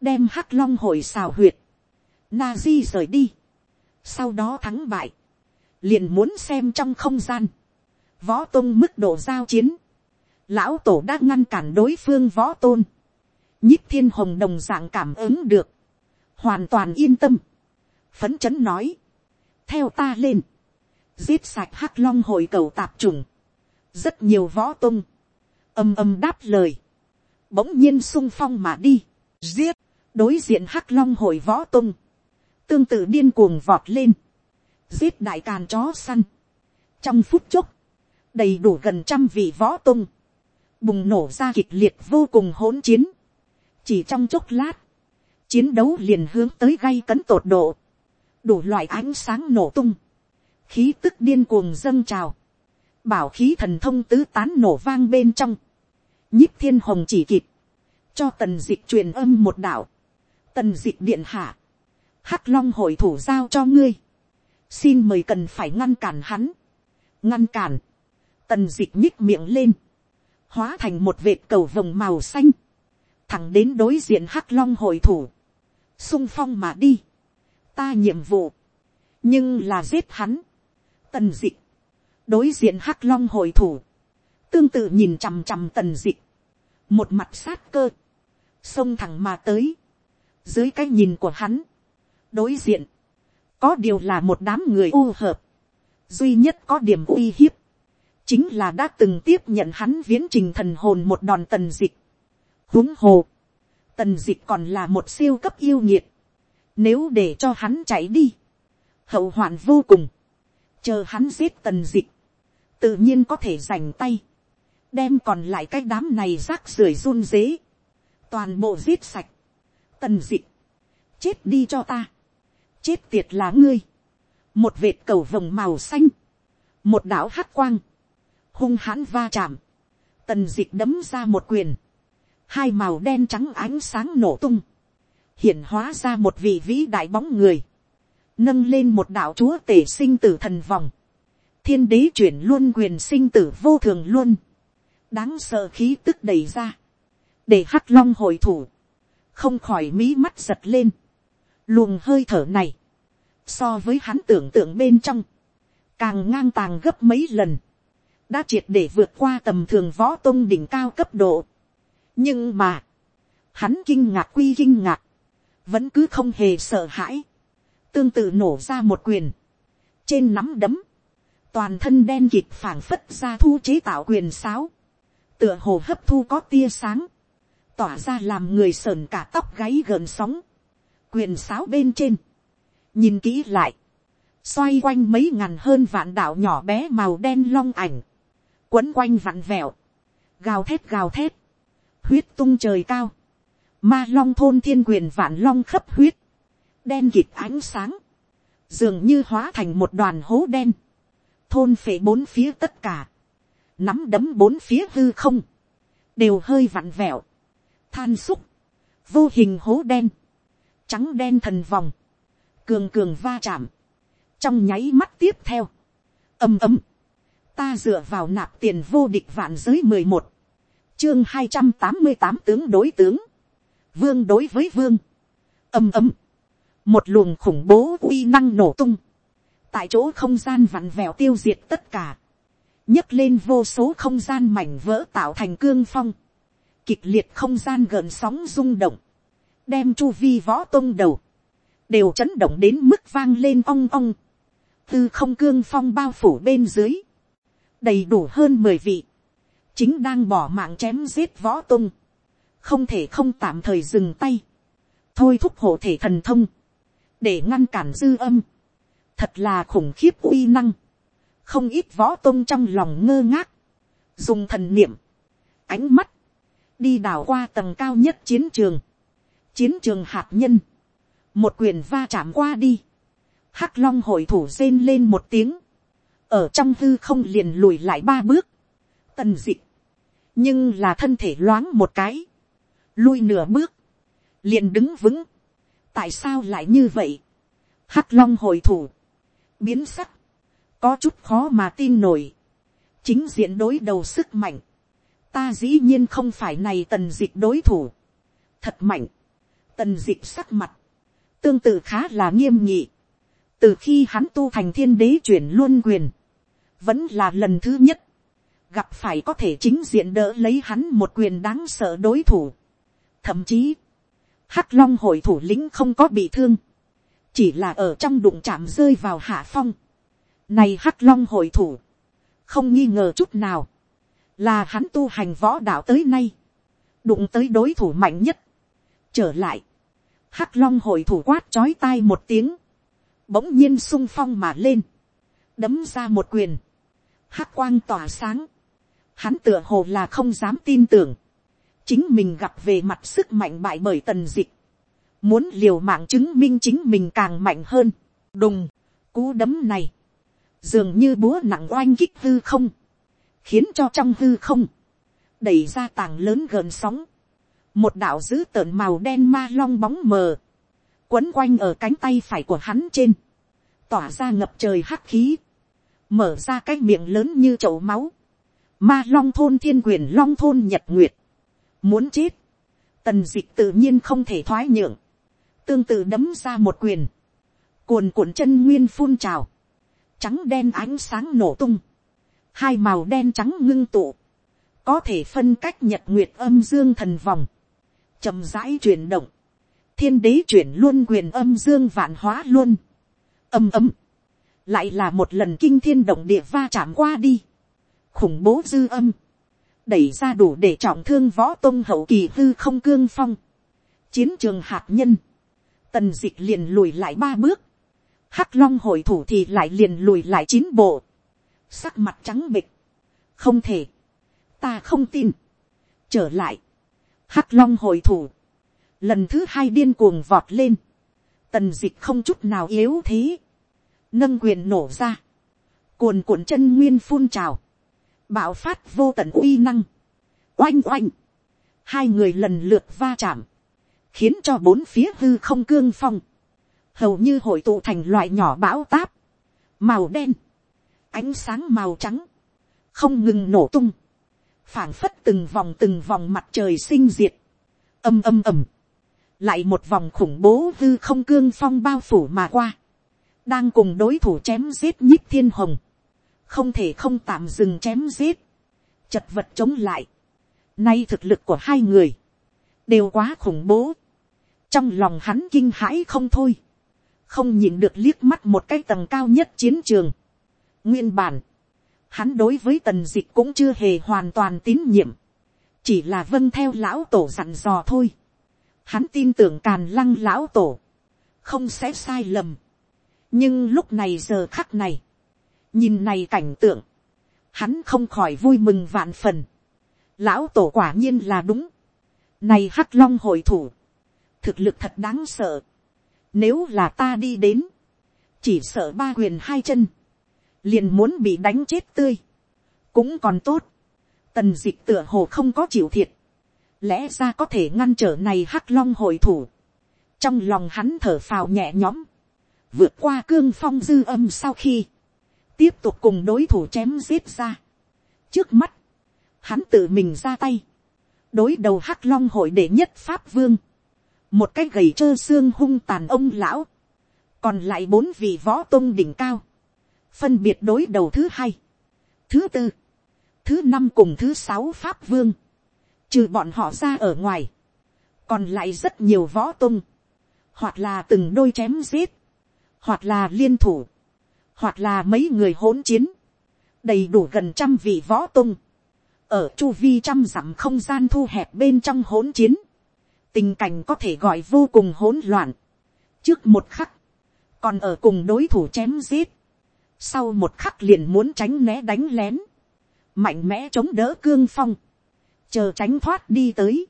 Speaker 1: đem hắc long hội xào huyệt, na di rời đi, sau đó thắng bại, liền muốn xem trong không gian, võ tôn mức độ giao chiến, lão tổ đã ngăn cản đối phương võ tôn, nhích thiên hồng đồng dạng cảm ứng được, hoàn toàn yên tâm, phấn chấn nói, theo ta lên, giết sạch hắc long hội cầu tạp trùng, rất nhiều võ tôn, âm âm đáp lời, bỗng nhiên sung phong mà đi, giết, đối diện hắc long hội võ tôn, tương tự điên cuồng vọt lên, giết đại càn chó săn, trong phút chốc, đầy đủ gần trăm vị võ tung, bùng nổ ra kịch liệt vô cùng hỗn chiến. chỉ trong chốc lát, chiến đấu liền hướng tới gây cấn tột độ, đủ loại ánh sáng nổ tung, khí tức điên cuồng dâng trào, bảo khí thần thông tứ tán nổ vang bên trong, nhíp thiên hồng chỉ kịp, cho tần dịch truyền âm một đạo, tần dịch điện hạ, hắc long hội thủ giao cho ngươi, xin mời cần phải ngăn cản hắn, ngăn cản, tần dịch nhích miệng lên, hóa thành một vệt cầu vồng màu xanh, thẳng đến đối diện hắc long hội thủ, sung phong mà đi, ta nhiệm vụ, nhưng là giết hắn, tần d ị đối diện hắc long hội thủ, tương tự nhìn chằm chằm tần d ị một mặt sát cơ, xông thẳng mà tới, dưới cái nhìn của hắn, đối diện, có điều là một đám người u hợp, duy nhất có điểm uy hiếp, chính là đã từng tiếp nhận hắn viễn trình thần hồn một đòn tần dịch. huống hồ, tần dịch còn là một siêu cấp yêu nhiệt, nếu để cho hắn chạy đi, hậu hoạn vô cùng, chờ hắn giết tần dịch, tự nhiên có thể giành tay, đem còn lại cái đám này rác rưởi run dế, toàn bộ giết sạch, tần dịch, chết đi cho ta, chết tiệt là ngươi, một vệt cầu vồng màu xanh, một đảo hát quang, hung hãn va chạm, tần dịch đấm ra một quyền, hai màu đen trắng ánh sáng nổ tung, hiển hóa ra một vị vĩ đại bóng người, nâng lên một đạo chúa tể sinh tử thần vòng, thiên đế chuyển luôn quyền sinh tử vô thường luôn, đáng sợ khí tức đầy ra, để hắc long hội thủ, không khỏi mí mắt giật lên, luồng hơi thở này, so với hắn tưởng tượng bên trong, càng ngang tàng gấp mấy lần, đã triệt để vượt qua tầm thường võ tôn đỉnh cao cấp độ. nhưng mà, hắn kinh ngạc quy kinh ngạc, vẫn cứ không hề sợ hãi, tương tự nổ ra một quyền, trên nắm đấm, toàn thân đen kịt phảng phất ra thu chế tạo quyền sáo, tựa hồ hấp thu có tia sáng, tỏa ra làm người sờn cả tóc gáy gợn sóng, quyền sáo bên trên, nhìn kỹ lại, xoay quanh mấy ngàn hơn vạn đạo nhỏ bé màu đen long ảnh, quấn quanh vặn vẹo, gào thét gào thét, huyết tung trời cao, ma long thôn thiên quyền vạn long khắp huyết, đen kịt ánh sáng, dường như hóa thành một đoàn hố đen, thôn phệ bốn phía tất cả, nắm đấm bốn phía hư không, đều hơi vặn vẹo, than xúc, vô hình hố đen, trắng đen thần vòng, cường cường va chạm, trong nháy mắt tiếp theo, ầm ầm, ta dựa vào nạp tiền vô địch vạn giới mười một, chương hai trăm tám mươi tám tướng đối tướng, vương đối với vương, ầm ầm, một luồng khủng bố uy năng nổ tung, tại chỗ không gian vặn vẹo tiêu diệt tất cả, nhấc lên vô số không gian mảnh vỡ tạo thành cương phong, kịch liệt không gian gợn sóng rung động, đem chu vi võ tôn đầu, đều chấn động đến mức vang lên ong ong, tư không cương phong bao phủ bên dưới, đầy đủ hơn mười vị, chính đang bỏ mạng chém giết võ tung, không thể không tạm thời dừng tay, thôi thúc hộ thể thần thông, để ngăn cản dư âm, thật là khủng khiếp uy năng, không ít võ tung trong lòng ngơ ngác, dùng thần niệm, ánh mắt, đi đảo qua tầng cao nhất chiến trường, chiến trường hạt nhân, một quyền va chạm qua đi, hắc long hội thủ rên lên một tiếng, ở trong hư không liền lùi lại ba bước, tần d ị nhưng là thân thể loáng một cái, lui nửa bước, liền đứng vững, tại sao lại như vậy, hắc long hồi thủ, biến sắc, có chút khó mà tin nổi, chính diện đối đầu sức mạnh, ta dĩ nhiên không phải này tần d ị đối thủ, thật mạnh, tần d ị sắc mặt, tương tự khá là nghiêm nhị, từ khi hắn tu thành thiên đế chuyển luôn quyền, vẫn là lần thứ nhất, gặp phải có thể chính diện đỡ lấy hắn một quyền đáng sợ đối thủ. Thậm chí, hắc long hội thủ lĩnh không có bị thương, chỉ là ở trong đụng chạm rơi vào hạ phong. Này hắc long hội thủ, không nghi ngờ chút nào, là hắn tu hành võ đạo tới nay, đụng tới đối thủ mạnh nhất. Trở lại, hắc long hội thủ quát chói tai một tiếng, bỗng nhiên sung phong mà lên, đấm ra một quyền, hắc quang tỏa sáng, hắn tựa hồ là không dám tin tưởng, chính mình gặp về mặt sức mạnh bại bởi tần dịch, muốn liều mạng chứng minh chính mình càng mạnh hơn, đùng, cú đấm này, dường như búa nặng oanh kích hư không, khiến cho trong hư không, đẩy ra tàng lớn gần sóng, một đạo dữ tợn màu đen ma long bóng mờ, quấn quanh ở cánh tay phải của hắn trên, tỏa ra ngập trời hắc khí, mở ra cái miệng lớn như chậu máu, ma long thôn thiên quyền long thôn nhật nguyệt, muốn chết, tần dịch tự nhiên không thể thoái nhượng, tương tự đấm ra một quyền, cuồn cuộn chân nguyên phun trào, trắng đen ánh sáng nổ tung, hai màu đen trắng ngưng tụ, có thể phân cách nhật nguyệt âm dương thần vòng, chậm rãi chuyển động, thiên đế chuyển luôn quyền âm dương vạn hóa luôn, âm ấm, lại là một lần kinh thiên động địa va chạm qua đi, khủng bố dư âm, đẩy ra đủ để trọng thương võ tôn hậu kỳ hư không cương phong, chiến trường hạt nhân, tần d ị c h liền lùi lại ba bước, hắc long hội thủ thì lại liền lùi lại chín bộ, sắc mặt trắng bịch, không thể, ta không tin, trở lại, hắc long hội thủ, lần thứ hai điên cuồng vọt lên, tần d ị c h không chút nào yếu thế, nâng quyền nổ ra, cuồn cuộn chân nguyên phun trào, bạo phát vô tận uy năng, oanh oanh, hai người lần lượt va chạm, khiến cho bốn phía hư không cương phong, hầu như hội tụ thành loại nhỏ bão táp, màu đen, ánh sáng màu trắng, không ngừng nổ tung, phảng phất từng vòng từng vòng mặt trời sinh diệt, âm âm ầm, lại một vòng khủng bố hư không cương phong bao phủ mà qua, đang cùng đối thủ chém giết nhích thiên hồng, không thể không tạm dừng chém giết, chật vật chống lại, nay thực lực của hai người, đều quá khủng bố, trong lòng hắn kinh hãi không thôi, không nhìn được liếc mắt một cái tầng cao nhất chiến trường. nguyên bản, hắn đối với tần dịch cũng chưa hề hoàn toàn tín nhiệm, chỉ là vâng theo lão tổ dặn dò thôi. hắn tin tưởng càn lăng lão tổ, không sẽ sai lầm nhưng lúc này giờ khắc này, nhìn này cảnh tượng, hắn không khỏi vui mừng vạn phần. lão tổ quả nhiên là đúng. này hắc long hội thủ, thực lực thật đáng sợ. Nếu là ta đi đến, chỉ sợ ba quyền hai chân, liền muốn bị đánh chết tươi. Cũng còn tốt, tần dịch tựa hồ không có chịu thiệt. Lẽ ra có thể ngăn trở này hắc long hội thủ. Trong lòng hắn thở phào nhẹ nhõm, vượt qua cương phong dư âm sau khi, tiếp tục cùng đối thủ chém giết ra. Trước mắt, hắn tự mình ra tay, đối đầu hắc long hội đệ nhất pháp vương, một cái gầy trơ xương hung tàn ông lão, còn lại bốn vị võ tôn đỉnh cao, phân biệt đối đầu thứ hai, thứ tư, thứ năm cùng thứ sáu pháp vương, trừ bọn họ ra ở ngoài, còn lại rất nhiều võ tôn, hoặc là từng đôi chém giết, hoặc là liên thủ, hoặc là mấy người hỗn chiến, đầy đủ gần trăm vị võ tung ở chu vi trăm dặm không gian thu hẹp bên trong hỗn chiến, tình cảnh có thể gọi vô cùng hỗn loạn. trước một khắc, còn ở cùng đối thủ chém giết, sau một khắc liền muốn tránh né đánh lén, mạnh mẽ chống đỡ cương phong, chờ tránh thoát đi tới,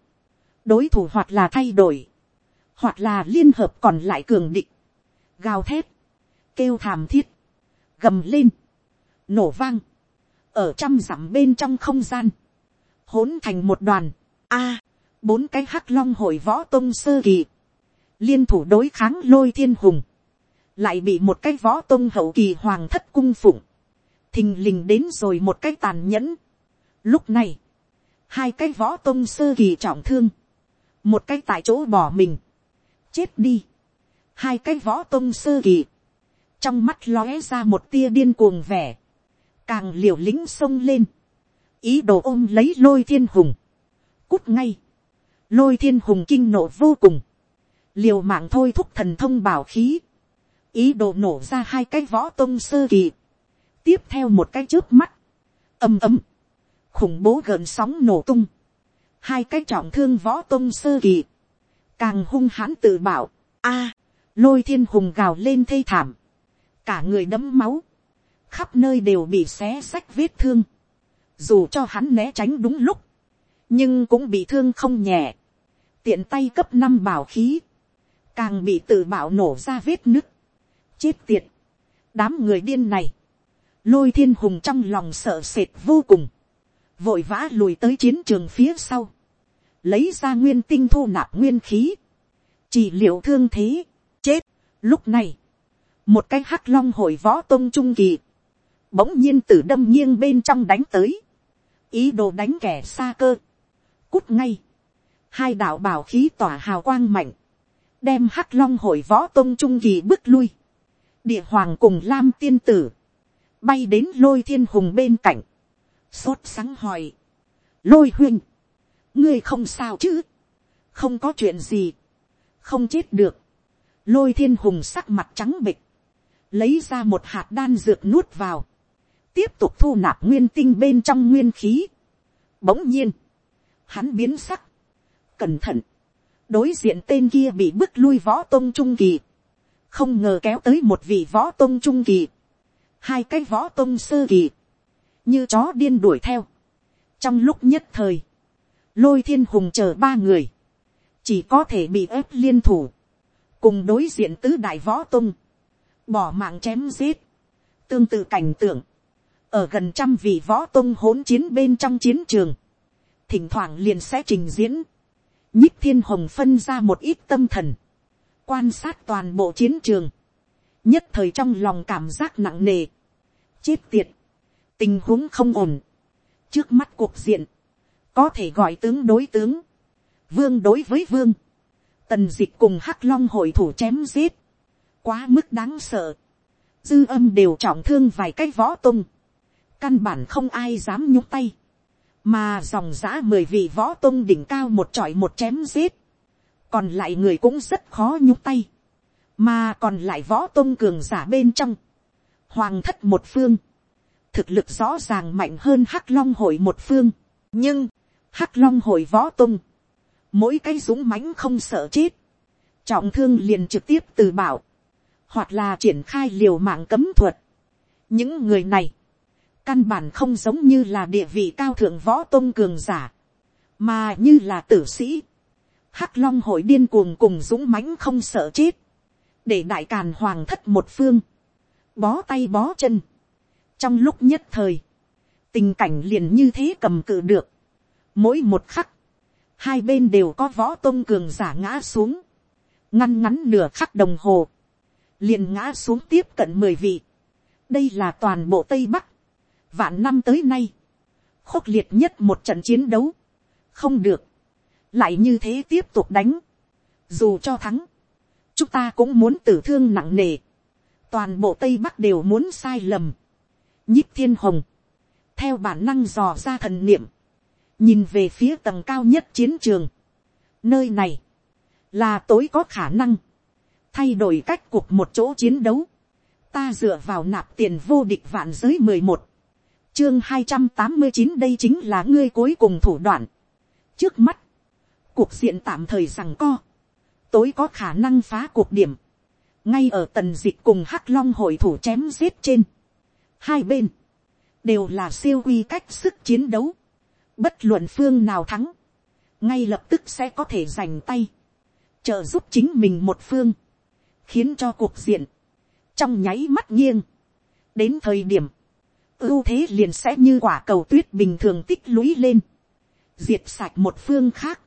Speaker 1: đối thủ hoặc là thay đổi, hoặc là liên hợp còn lại cường định, gào thét, kêu thảm thiết, gầm lên, nổ vang, ở trăm dặm bên trong không gian, hỗn thành một đoàn, a, bốn cái hắc long hội võ tông sơ kỳ, liên thủ đối kháng lôi thiên hùng, lại bị một cái võ tông hậu kỳ hoàng thất cung phụng, thình lình đến rồi một cái tàn nhẫn. Lúc này, hai cái võ tông sơ kỳ trọng thương, một cái tại chỗ bỏ mình, chết đi, hai cái võ tông sơ kỳ, trong mắt lóe ra một tia điên cuồng vẻ, càng liều lính xông lên, ý đồ ôm lấy lôi thiên hùng, cút ngay, lôi thiên hùng kinh nộ vô cùng, liều mạng thôi thúc thần thông bảo khí, ý đồ nổ ra hai cái võ tôn sơ kỳ, tiếp theo một cái trước mắt, ầm ầm, khủng bố gợn sóng nổ tung, hai cái trọng thương võ tôn sơ kỳ, càng hung hãn tự bảo, a, lôi thiên hùng gào lên thê thảm, cả người đấm máu, khắp nơi đều bị xé xách vết thương, dù cho hắn né tránh đúng lúc, nhưng cũng bị thương không nhẹ, tiện tay cấp năm bảo khí, càng bị tự bảo nổ ra vết nứt, chết tiệt, đám người điên này, lôi thiên hùng trong lòng sợ sệt vô cùng, vội vã lùi tới chiến trường phía sau, lấy ra nguyên tinh thu nạp nguyên khí, chỉ liệu thương thế, chết, lúc này, một cái hắc long hội võ tôn trung kỳ, bỗng nhiên từ đâm nghiêng bên trong đánh tới, ý đồ đánh kẻ xa cơ, cút ngay, hai đạo bảo khí tỏa hào quang mạnh, đem hắc long hội võ tôn trung kỳ bước lui, địa hoàng cùng lam tiên tử, bay đến lôi thiên hùng bên cạnh, sốt sáng hỏi, lôi huynh, ngươi không sao chứ, không có chuyện gì, không chết được, lôi thiên hùng sắc mặt trắng bịch, lấy ra một hạt đan dược nuốt vào, tiếp tục thu nạp nguyên tinh bên trong nguyên khí. Bỗng nhiên, hắn biến sắc, cẩn thận, đối diện tên kia bị bức lui võ tôn trung kỳ, không ngờ kéo tới một vị võ tôn trung kỳ, hai cái võ tôn sơ kỳ, như chó điên đuổi theo. trong lúc nhất thời, lôi thiên hùng chờ ba người, chỉ có thể bị ép liên thủ, cùng đối diện tứ đại võ tung, bỏ mạng chém giết, tương tự cảnh tượng, ở gần trăm vị võ tung hỗn chiến bên trong chiến trường, thỉnh thoảng liền sẽ trình diễn, nhích thiên hồng phân ra một ít tâm thần, quan sát toàn bộ chiến trường, nhất thời trong lòng cảm giác nặng nề, chết tiệt, tình huống không ổn, trước mắt cuộc diện, có thể gọi tướng đối tướng, vương đối với vương, tần dịch cùng hắc long hội thủ chém giết, quá mức đáng sợ, dư âm đều trọng thương vài cái võ tung, căn bản không ai dám nhúc tay, mà dòng giã mười vị võ tung đỉnh cao một trọi một chém giết, còn lại người cũng rất khó nhúc tay, mà còn lại võ tung cường giả bên trong, hoàng thất một phương, thực lực rõ ràng mạnh hơn hắc long hội một phương, nhưng, hắc long hội võ tung, mỗi cái dũng mãnh không sợ chết, trọng thương liền trực tiếp từ bảo, hoặc là triển khai liều mạng cấm thuật. những người này, căn bản không giống như là địa vị cao thượng võ tôn cường giả, mà như là tử sĩ. hắc long hội điên cuồng cùng dũng mãnh không sợ chết, để đại càn hoàng thất một phương, bó tay bó chân. trong lúc nhất thời, tình cảnh liền như thế cầm cự được, mỗi một khắc, hai bên đều có võ tôn cường giả ngã xuống, ngăn ngắn nửa khắc đồng hồ, liền ngã xuống tiếp cận mười vị. đây là toàn bộ tây bắc, vạn năm tới nay, khốc liệt nhất một trận chiến đấu, không được, lại như thế tiếp tục đánh, dù cho thắng, chúng ta cũng muốn tử thương nặng nề, toàn bộ tây bắc đều muốn sai lầm, nhích thiên hồng, theo bản năng dò ra thần niệm, nhìn về phía tầng cao nhất chiến trường, nơi này, là tối có khả năng, thay đổi cách cuộc một chỗ chiến đấu, ta dựa vào nạp tiền vô địch vạn giới mười một, chương hai trăm tám mươi chín đây chính là ngươi cuối cùng thủ đoạn. trước mắt, cuộc diện tạm thời rằng co, tối có khả năng phá cuộc điểm, ngay ở tần dịch cùng hắc long hội thủ chém giết trên, hai bên, đều là siêu quy cách sức chiến đấu, bất luận phương nào thắng, ngay lập tức sẽ có thể giành tay, trợ giúp chính mình một phương, khiến cho cuộc diện, trong nháy mắt nghiêng, đến thời điểm, ưu thế liền sẽ như quả cầu tuyết bình thường tích lũy lên, diệt sạch một phương khác,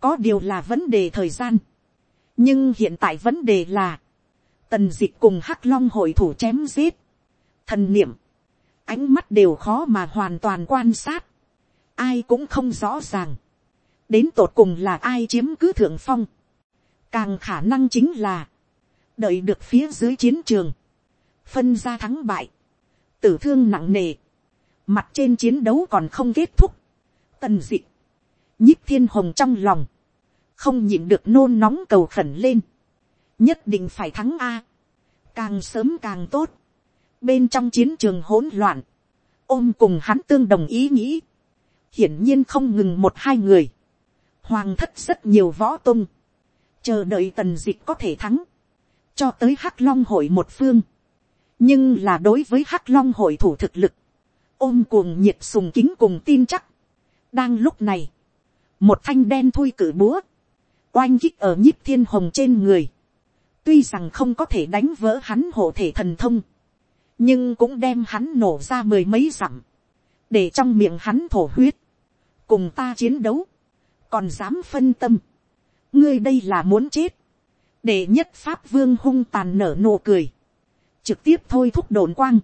Speaker 1: có điều là vấn đề thời gian, nhưng hiện tại vấn đề là, tần d ị c h cùng hắc long hội thủ chém giết, thần niệm, ánh mắt đều khó mà hoàn toàn quan sát, ai cũng không rõ ràng, đến tột cùng là ai chiếm cứ thượng phong, càng khả năng chính là, đợi được phía dưới chiến trường, phân ra thắng bại, tử thương nặng nề, mặt trên chiến đấu còn không kết thúc, tần dị, nhích thiên hồng trong lòng, không nhịn được nôn nóng cầu khẩn lên, nhất định phải thắng a, càng sớm càng tốt, bên trong chiến trường hỗn loạn, ôm cùng hắn tương đồng ý nghĩ, hiển nhiên không ngừng một hai người, hoàng thất rất nhiều võ tung, chờ đợi tần dịch có thể thắng, cho tới hắc long hội một phương, nhưng là đối với hắc long hội thủ thực lực, ôm cuồng nhiệt sùng kính cùng tin chắc. đang lúc này, một thanh đen thui cử búa, oanh kích ở nhíp thiên hồng trên người, tuy rằng không có thể đánh vỡ hắn hộ thể thần thông, nhưng cũng đem hắn nổ ra mười mấy dặm, để trong miệng hắn thổ huyết, cùng ta chiến đấu, còn dám phân tâm, ngươi đây là muốn chết, để nhất pháp vương hung tàn nở nụ cười, trực tiếp thôi thúc đồn quang,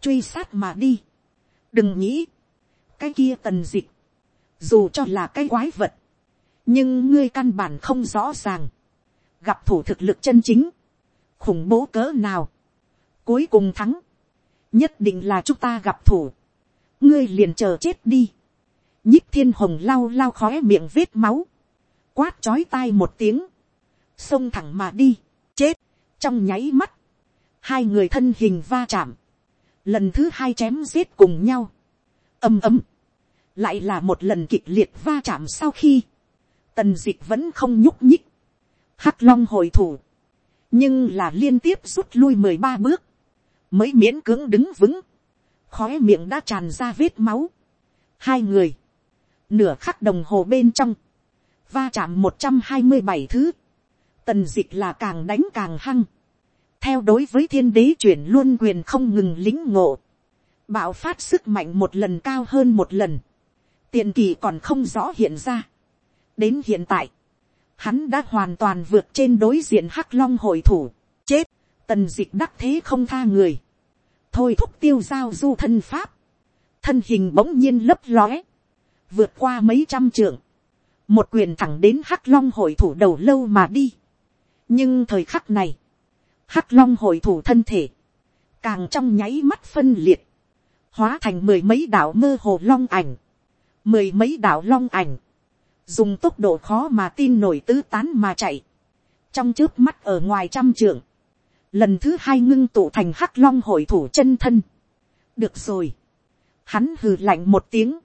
Speaker 1: truy sát mà đi. đừng nghĩ, cái kia tần dịch, dù cho là cái quái vật, nhưng ngươi căn bản không rõ ràng, gặp thủ thực lực chân chính, khủng bố cỡ nào, cuối cùng thắng, nhất định là chúng ta gặp thủ, ngươi liền chờ chết đi, nhích thiên hồng lau lau khói miệng vết máu, quát chói tai một tiếng, xông thẳng mà đi, chết, trong nháy mắt, hai người thân hình va chạm, lần thứ hai chém giết cùng nhau, ầm ầm, lại là một lần kịch liệt va chạm sau khi, tần d ị c h vẫn không nhúc nhích, hắc long hồi thủ, nhưng là liên tiếp rút lui mười ba bước, mới miễn cưỡng đứng vững, khói miệng đã tràn ra vết máu, hai người, nửa khắc đồng hồ bên trong, va chạm một trăm hai mươi bảy thứ, tần dịch là càng đánh càng hăng, theo đối với thiên đế chuyển luôn quyền không ngừng lính ngộ, bạo phát sức mạnh một lần cao hơn một lần, tiền kỳ còn không rõ hiện ra. đến hiện tại, hắn đã hoàn toàn vượt trên đối diện hắc long hội thủ, chết, tần dịch đắc thế không tha người, thôi thúc tiêu giao du thân pháp, thân hình bỗng nhiên lấp lóe, vượt qua mấy trăm trượng, một quyền thẳng đến hắc long hội thủ đầu lâu mà đi. nhưng thời khắc này, hắc long hội thủ thân thể, càng trong nháy mắt phân liệt, hóa thành mười mấy đạo mơ hồ long ảnh, mười mấy đạo long ảnh, dùng tốc độ khó mà tin nổi tứ tán mà chạy, trong trước mắt ở ngoài trăm trượng, lần thứ hai ngưng tụ thành hắc long hội thủ chân thân. được rồi, hắn hừ lạnh một tiếng,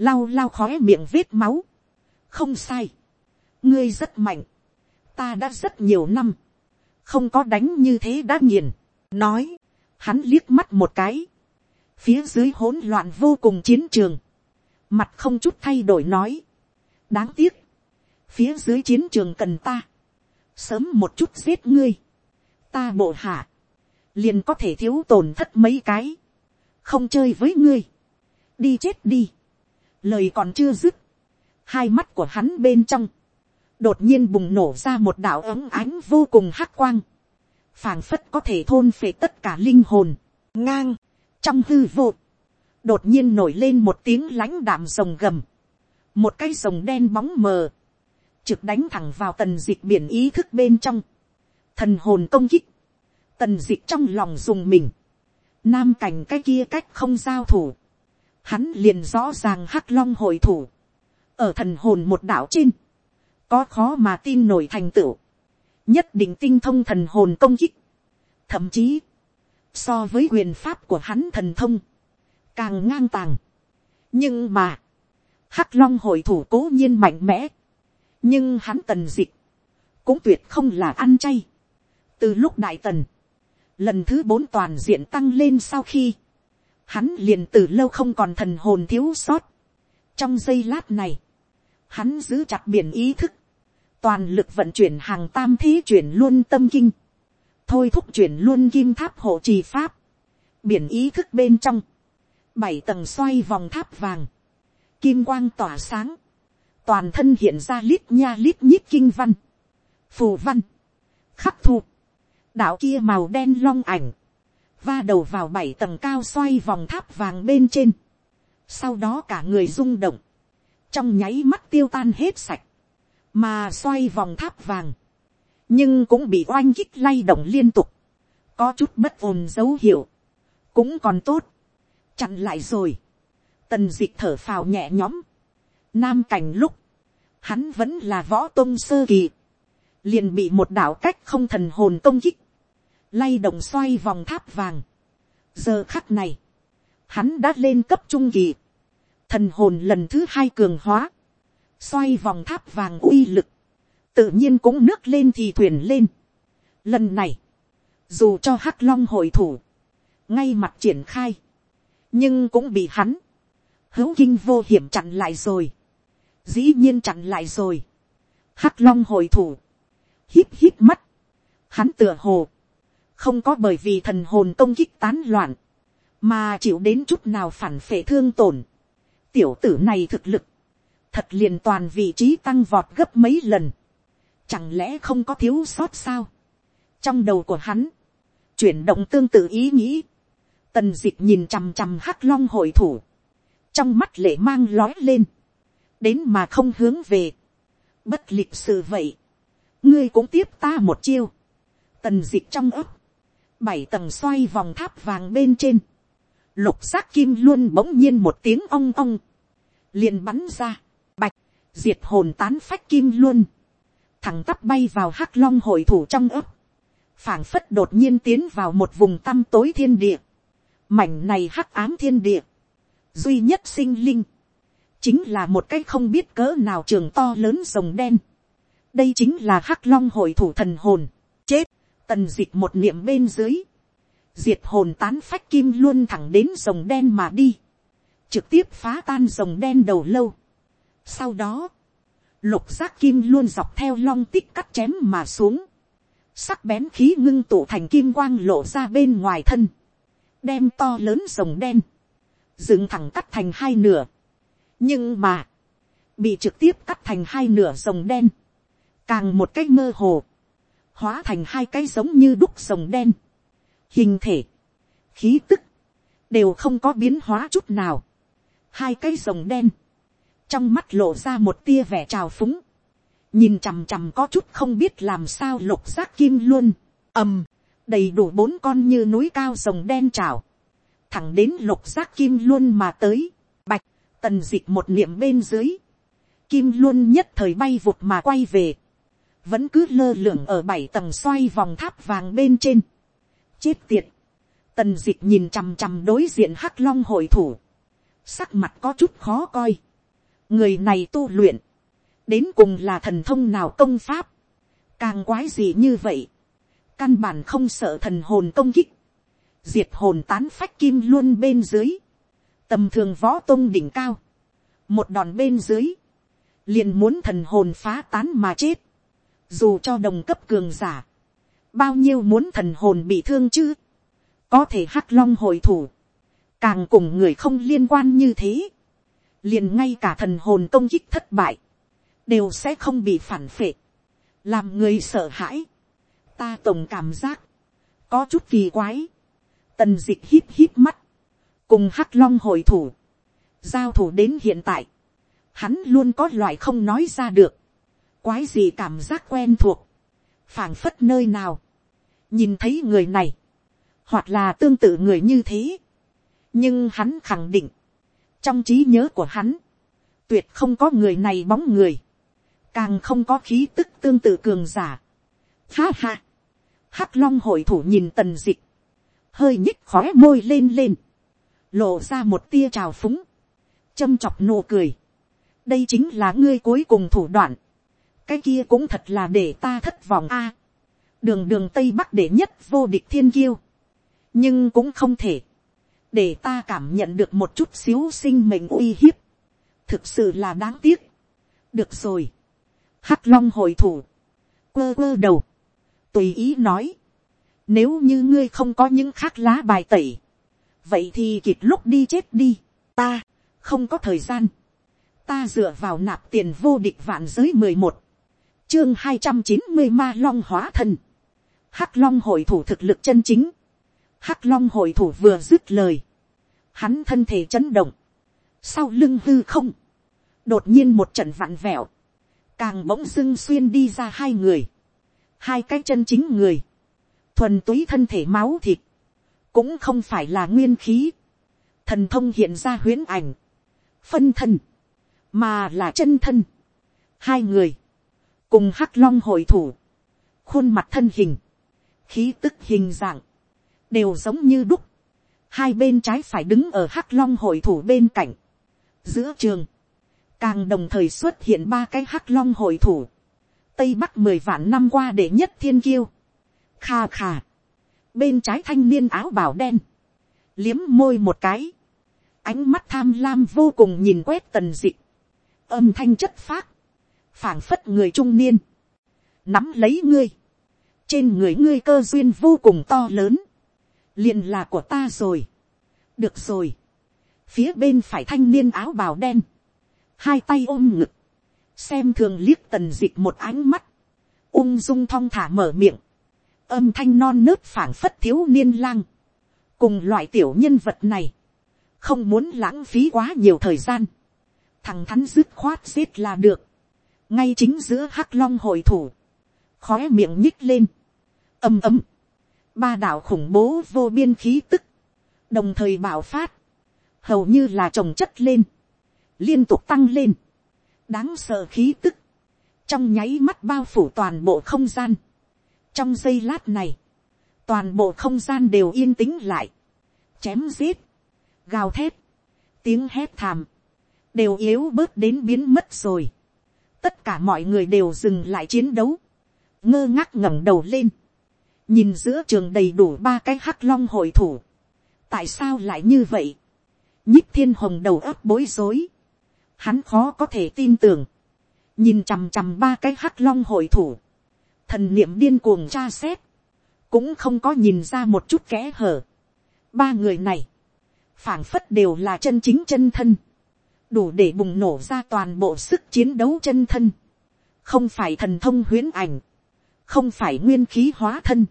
Speaker 1: lau lau khói miệng vết máu, không sai, ngươi rất mạnh, ta đã rất nhiều năm, không có đánh như thế đã nghiền, nói, hắn liếc mắt một cái, phía dưới hỗn loạn vô cùng chiến trường, mặt không chút thay đổi nói, đáng tiếc, phía dưới chiến trường cần ta, sớm một chút giết ngươi, ta bộ hạ, liền có thể thiếu tổn thất mấy cái, không chơi với ngươi, đi chết đi, lời còn chưa dứt, hai mắt của hắn bên trong, đột nhiên bùng nổ ra một đạo ấm ánh vô cùng hắc quang, phảng phất có thể thôn phệ tất cả linh hồn, ngang, trong hư vô, đột nhiên nổi lên một tiếng lãnh đạm rồng gầm, một cái rồng đen bóng mờ, trực đánh thẳng vào tần dịch biển ý thức bên trong, thần hồn công kích, tần dịch trong lòng dùng mình, nam cảnh cái kia cách không giao thủ, hắn liền rõ ràng hắc long hội thủ, ở thần hồn một đảo trên, có khó mà tin nổi thành tựu, nhất định tinh thông thần hồn công kích, thậm chí, so với quyền pháp của hắn thần thông, càng ngang tàng. nhưng mà, hắc long hội thủ cố nhiên mạnh mẽ, nhưng hắn tần dịch, cũng tuyệt không là ăn chay. từ lúc đại tần, lần thứ bốn toàn diện tăng lên sau khi, hắn liền từ lâu không còn thần hồn thiếu sót. trong giây lát này, hắn giữ chặt biển ý thức, toàn lực vận chuyển hàng tam thế chuyển luôn tâm kinh, thôi thúc chuyển luôn kim tháp hộ trì pháp, biển ý thức bên trong, bảy tầng xoay vòng tháp vàng, kim quang tỏa sáng, toàn thân hiện ra lít nha lít nhít kinh văn, phù văn, khắc thu, đạo kia màu đen long ảnh, va đầu vào bảy tầng cao xoay vòng tháp vàng bên trên, sau đó cả người rung động, trong nháy mắt tiêu tan hết sạch, mà xoay vòng tháp vàng, nhưng cũng bị oanh kích lay động liên tục, có chút bất ổn dấu hiệu, cũng còn tốt, chặn lại rồi, tần d ị c h thở phào nhẹ nhõm, nam cảnh lúc, hắn vẫn là võ tôn sơ kỳ, liền bị một đạo cách không thần hồn công kích, lay động xoay vòng tháp vàng. giờ khắc này, hắn đã lên cấp trung kỳ, thần hồn lần thứ hai cường hóa, xoay vòng tháp vàng uy lực, tự nhiên cũng nước lên thì thuyền lên. lần này, dù cho hắc long hội thủ, ngay mặt triển khai, nhưng cũng bị hắn, hữu kinh vô hiểm chặn lại rồi, dĩ nhiên chặn lại rồi, hắc long hồi thủ, hít hít mắt, hắn tựa hồ, không có bởi vì thần hồn công kích tán loạn, mà chịu đến chút nào phản phệ thương tổn, tiểu tử này thực lực, thật liền toàn vị trí tăng vọt gấp mấy lần, chẳng lẽ không có thiếu sót sao, trong đầu của hắn, chuyển động tương tự ý nghĩ, Tần dịch nhìn chằm chằm hắc long hội thủ. Trong mắt lệ mang lói lên. Đến mà không hướng về. Bất lịch sự vậy. Ngươi cũng tiếp ta một chiêu. Tần dịch trong ấp. Bảy tầng xoay vòng tháp vàng bên trên. Lục giác kim luôn bỗng nhiên một tiếng ong ong. liền bắn ra. Bạch. Diệt hồn tán phách kim luôn. Thẳng tắp bay vào hắc long hội thủ trong ấp phảng phất đột nhiên tiến vào một vùng tăm tối thiên địa Mảnh này hắc ám thiên địa. Duy nhất sinh linh. Chính là một cái không biết cỡ nào trường to lớn rồng đen. Đây chính là hắc long hội thủ thần hồn. Chết. Tần dịch một niệm bên dưới. Diệt hồn tán phách kim luôn thẳng đến rồng đen mà đi. Trực tiếp phá tan rồng đen đầu lâu. Sau đó. Lục giác kim luôn dọc theo long tích cắt chém mà xuống. Sắc bén khí ngưng tụ thành kim quang lộ ra bên ngoài thân. Đem to lớn rồng đen. Dựng thẳng cắt thành hai nửa. Nhưng mà. Bị trực tiếp cắt thành hai nửa rồng đen. Càng một cách mơ hồ. Hóa thành hai cái giống như đúc rồng đen. Hình thể. Khí tức. Đều không có biến hóa chút nào. Hai cái rồng đen trong mắt lộ ra một tia vẻ trào phúng, nhìn chằm chằm có chút không biết làm sao lục giác kim luôn, ầm, đầy đủ bốn con như núi cao rồng đen trào, thẳng đến lục giác kim luôn mà tới, bạch, tần d ị c h một niệm bên dưới, kim luôn nhất thời bay vụt mà quay về, vẫn cứ lơ lửng ở bảy tầng xoay vòng tháp vàng bên trên, chết tiệt, tần dịch nhìn chằm chằm đối diện hắc long hội thủ, sắc mặt có chút khó coi, người này tu luyện, đến cùng là thần thông nào công pháp, càng quái gì như vậy, căn bản không sợ thần hồn công kích, diệt hồn tán phách kim luôn bên dưới, tầm thường võ tông đỉnh cao, một đòn bên dưới, liền muốn thần hồn phá tán mà chết, dù cho đồng cấp cường giả, bao nhiêu muốn thần hồn bị thương chứ, có thể hắc long hồi thủ, càng cùng người không liên quan như thế, liền ngay cả thần hồn công kích thất bại, đều sẽ không bị phản phệ, làm người sợ hãi. Ta tổng cảm giác, có chút kỳ quái, tần d ị c h hít hít mắt, cùng hắc long hồi thủ, giao thủ đến hiện tại, hắn luôn có loại không nói ra được, quái gì cảm giác quen thuộc, phảng phất nơi nào, nhìn thấy người này, hoặc là tương tự người như thế, nhưng hắn khẳng định, trong trí nhớ của hắn, tuyệt không có người này bóng người, càng không có khí tức tương tự cường giả. Ha ha, hắc long hội thủ nhìn tần dịch, hơi nhích khóe môi lên lên, lộ ra một tia trào phúng, châm chọc nụ cười. đây chính là ngươi cuối cùng thủ đoạn, cái kia cũng thật là để ta thất vọng a. đường đường tây bắc để nhất vô địch thiên kiêu, nhưng cũng không thể. Để ta cảm nhận được một chút xíu sinh mệnh uy hiếp, thực sự là đáng tiếc. được rồi, hắc long hội thủ, quơ quơ đầu, tùy ý nói, nếu như ngươi không có những khác lá bài tẩy, vậy thì kịp lúc đi chết đi, ta, không có thời gian, ta dựa vào nạp tiền vô địch vạn giới mười một, chương hai trăm chín mươi ma long hóa thần. Hắc long hội thủ thực lực chân chính, hắc long hội thủ vừa dứt lời, hắn thân thể chấn động, sau lưng hư không, đột nhiên một trận vặn vẹo, càng bỗng dưng xuyên đi ra hai người, hai cái chân chính người, thuần túy thân thể máu thịt, cũng không phải là nguyên khí, thần thông hiện ra huyến ảnh, phân thân, mà là chân thân, hai người, cùng hắc long hội thủ, khuôn mặt thân hình, khí tức hình dạng, đều giống như đúc, hai bên trái phải đứng ở hắc long hội thủ bên cạnh, giữa trường, càng đồng thời xuất hiện ba cái hắc long hội thủ, tây bắc mười vạn năm qua để nhất thiên kiêu, kha kha, bên trái thanh niên áo bảo đen, liếm môi một cái, ánh mắt tham lam vô cùng nhìn quét tần d ị âm thanh chất phác, phảng phất người trung niên, nắm lấy ngươi, trên người ngươi cơ duyên vô cùng to lớn, liền là của ta rồi. được rồi. phía bên phải thanh niên áo bào đen, hai tay ôm ngực, xem thường liếc tần d ị c h một ánh mắt, ung dung thong thả mở miệng, âm thanh non nớt phảng phất thiếu niên lang, cùng loại tiểu nhân vật này, không muốn lãng phí quá nhiều thời gian, thằng thắn dứt khoát giết là được, ngay chính giữa hắc long hội thủ, khói miệng nhích lên, ầm ầm, ba đạo khủng bố vô biên khí tức, đồng thời bạo phát, hầu như là trồng chất lên, liên tục tăng lên, đáng sợ khí tức, trong nháy mắt bao phủ toàn bộ không gian. trong giây lát này, toàn bộ không gian đều yên tĩnh lại, chém giết, gào thét, tiếng hét thàm, đều yếu bớt đến biến mất rồi tất cả mọi người đều dừng lại chiến đấu, ngơ ngác ngẩng đầu lên, nhìn giữa trường đầy đủ ba cái hắc long hội thủ, tại sao lại như vậy, nhích thiên hồng đầu óc bối rối, hắn khó có thể tin tưởng, nhìn chằm chằm ba cái hắc long hội thủ, thần niệm điên cuồng tra xét, cũng không có nhìn ra một chút kẽ hở. Ba người này, phảng phất đều là chân chính chân thân, đủ để bùng nổ ra toàn bộ sức chiến đấu chân thân, không phải thần thông huyễn ảnh, không phải nguyên khí hóa thân,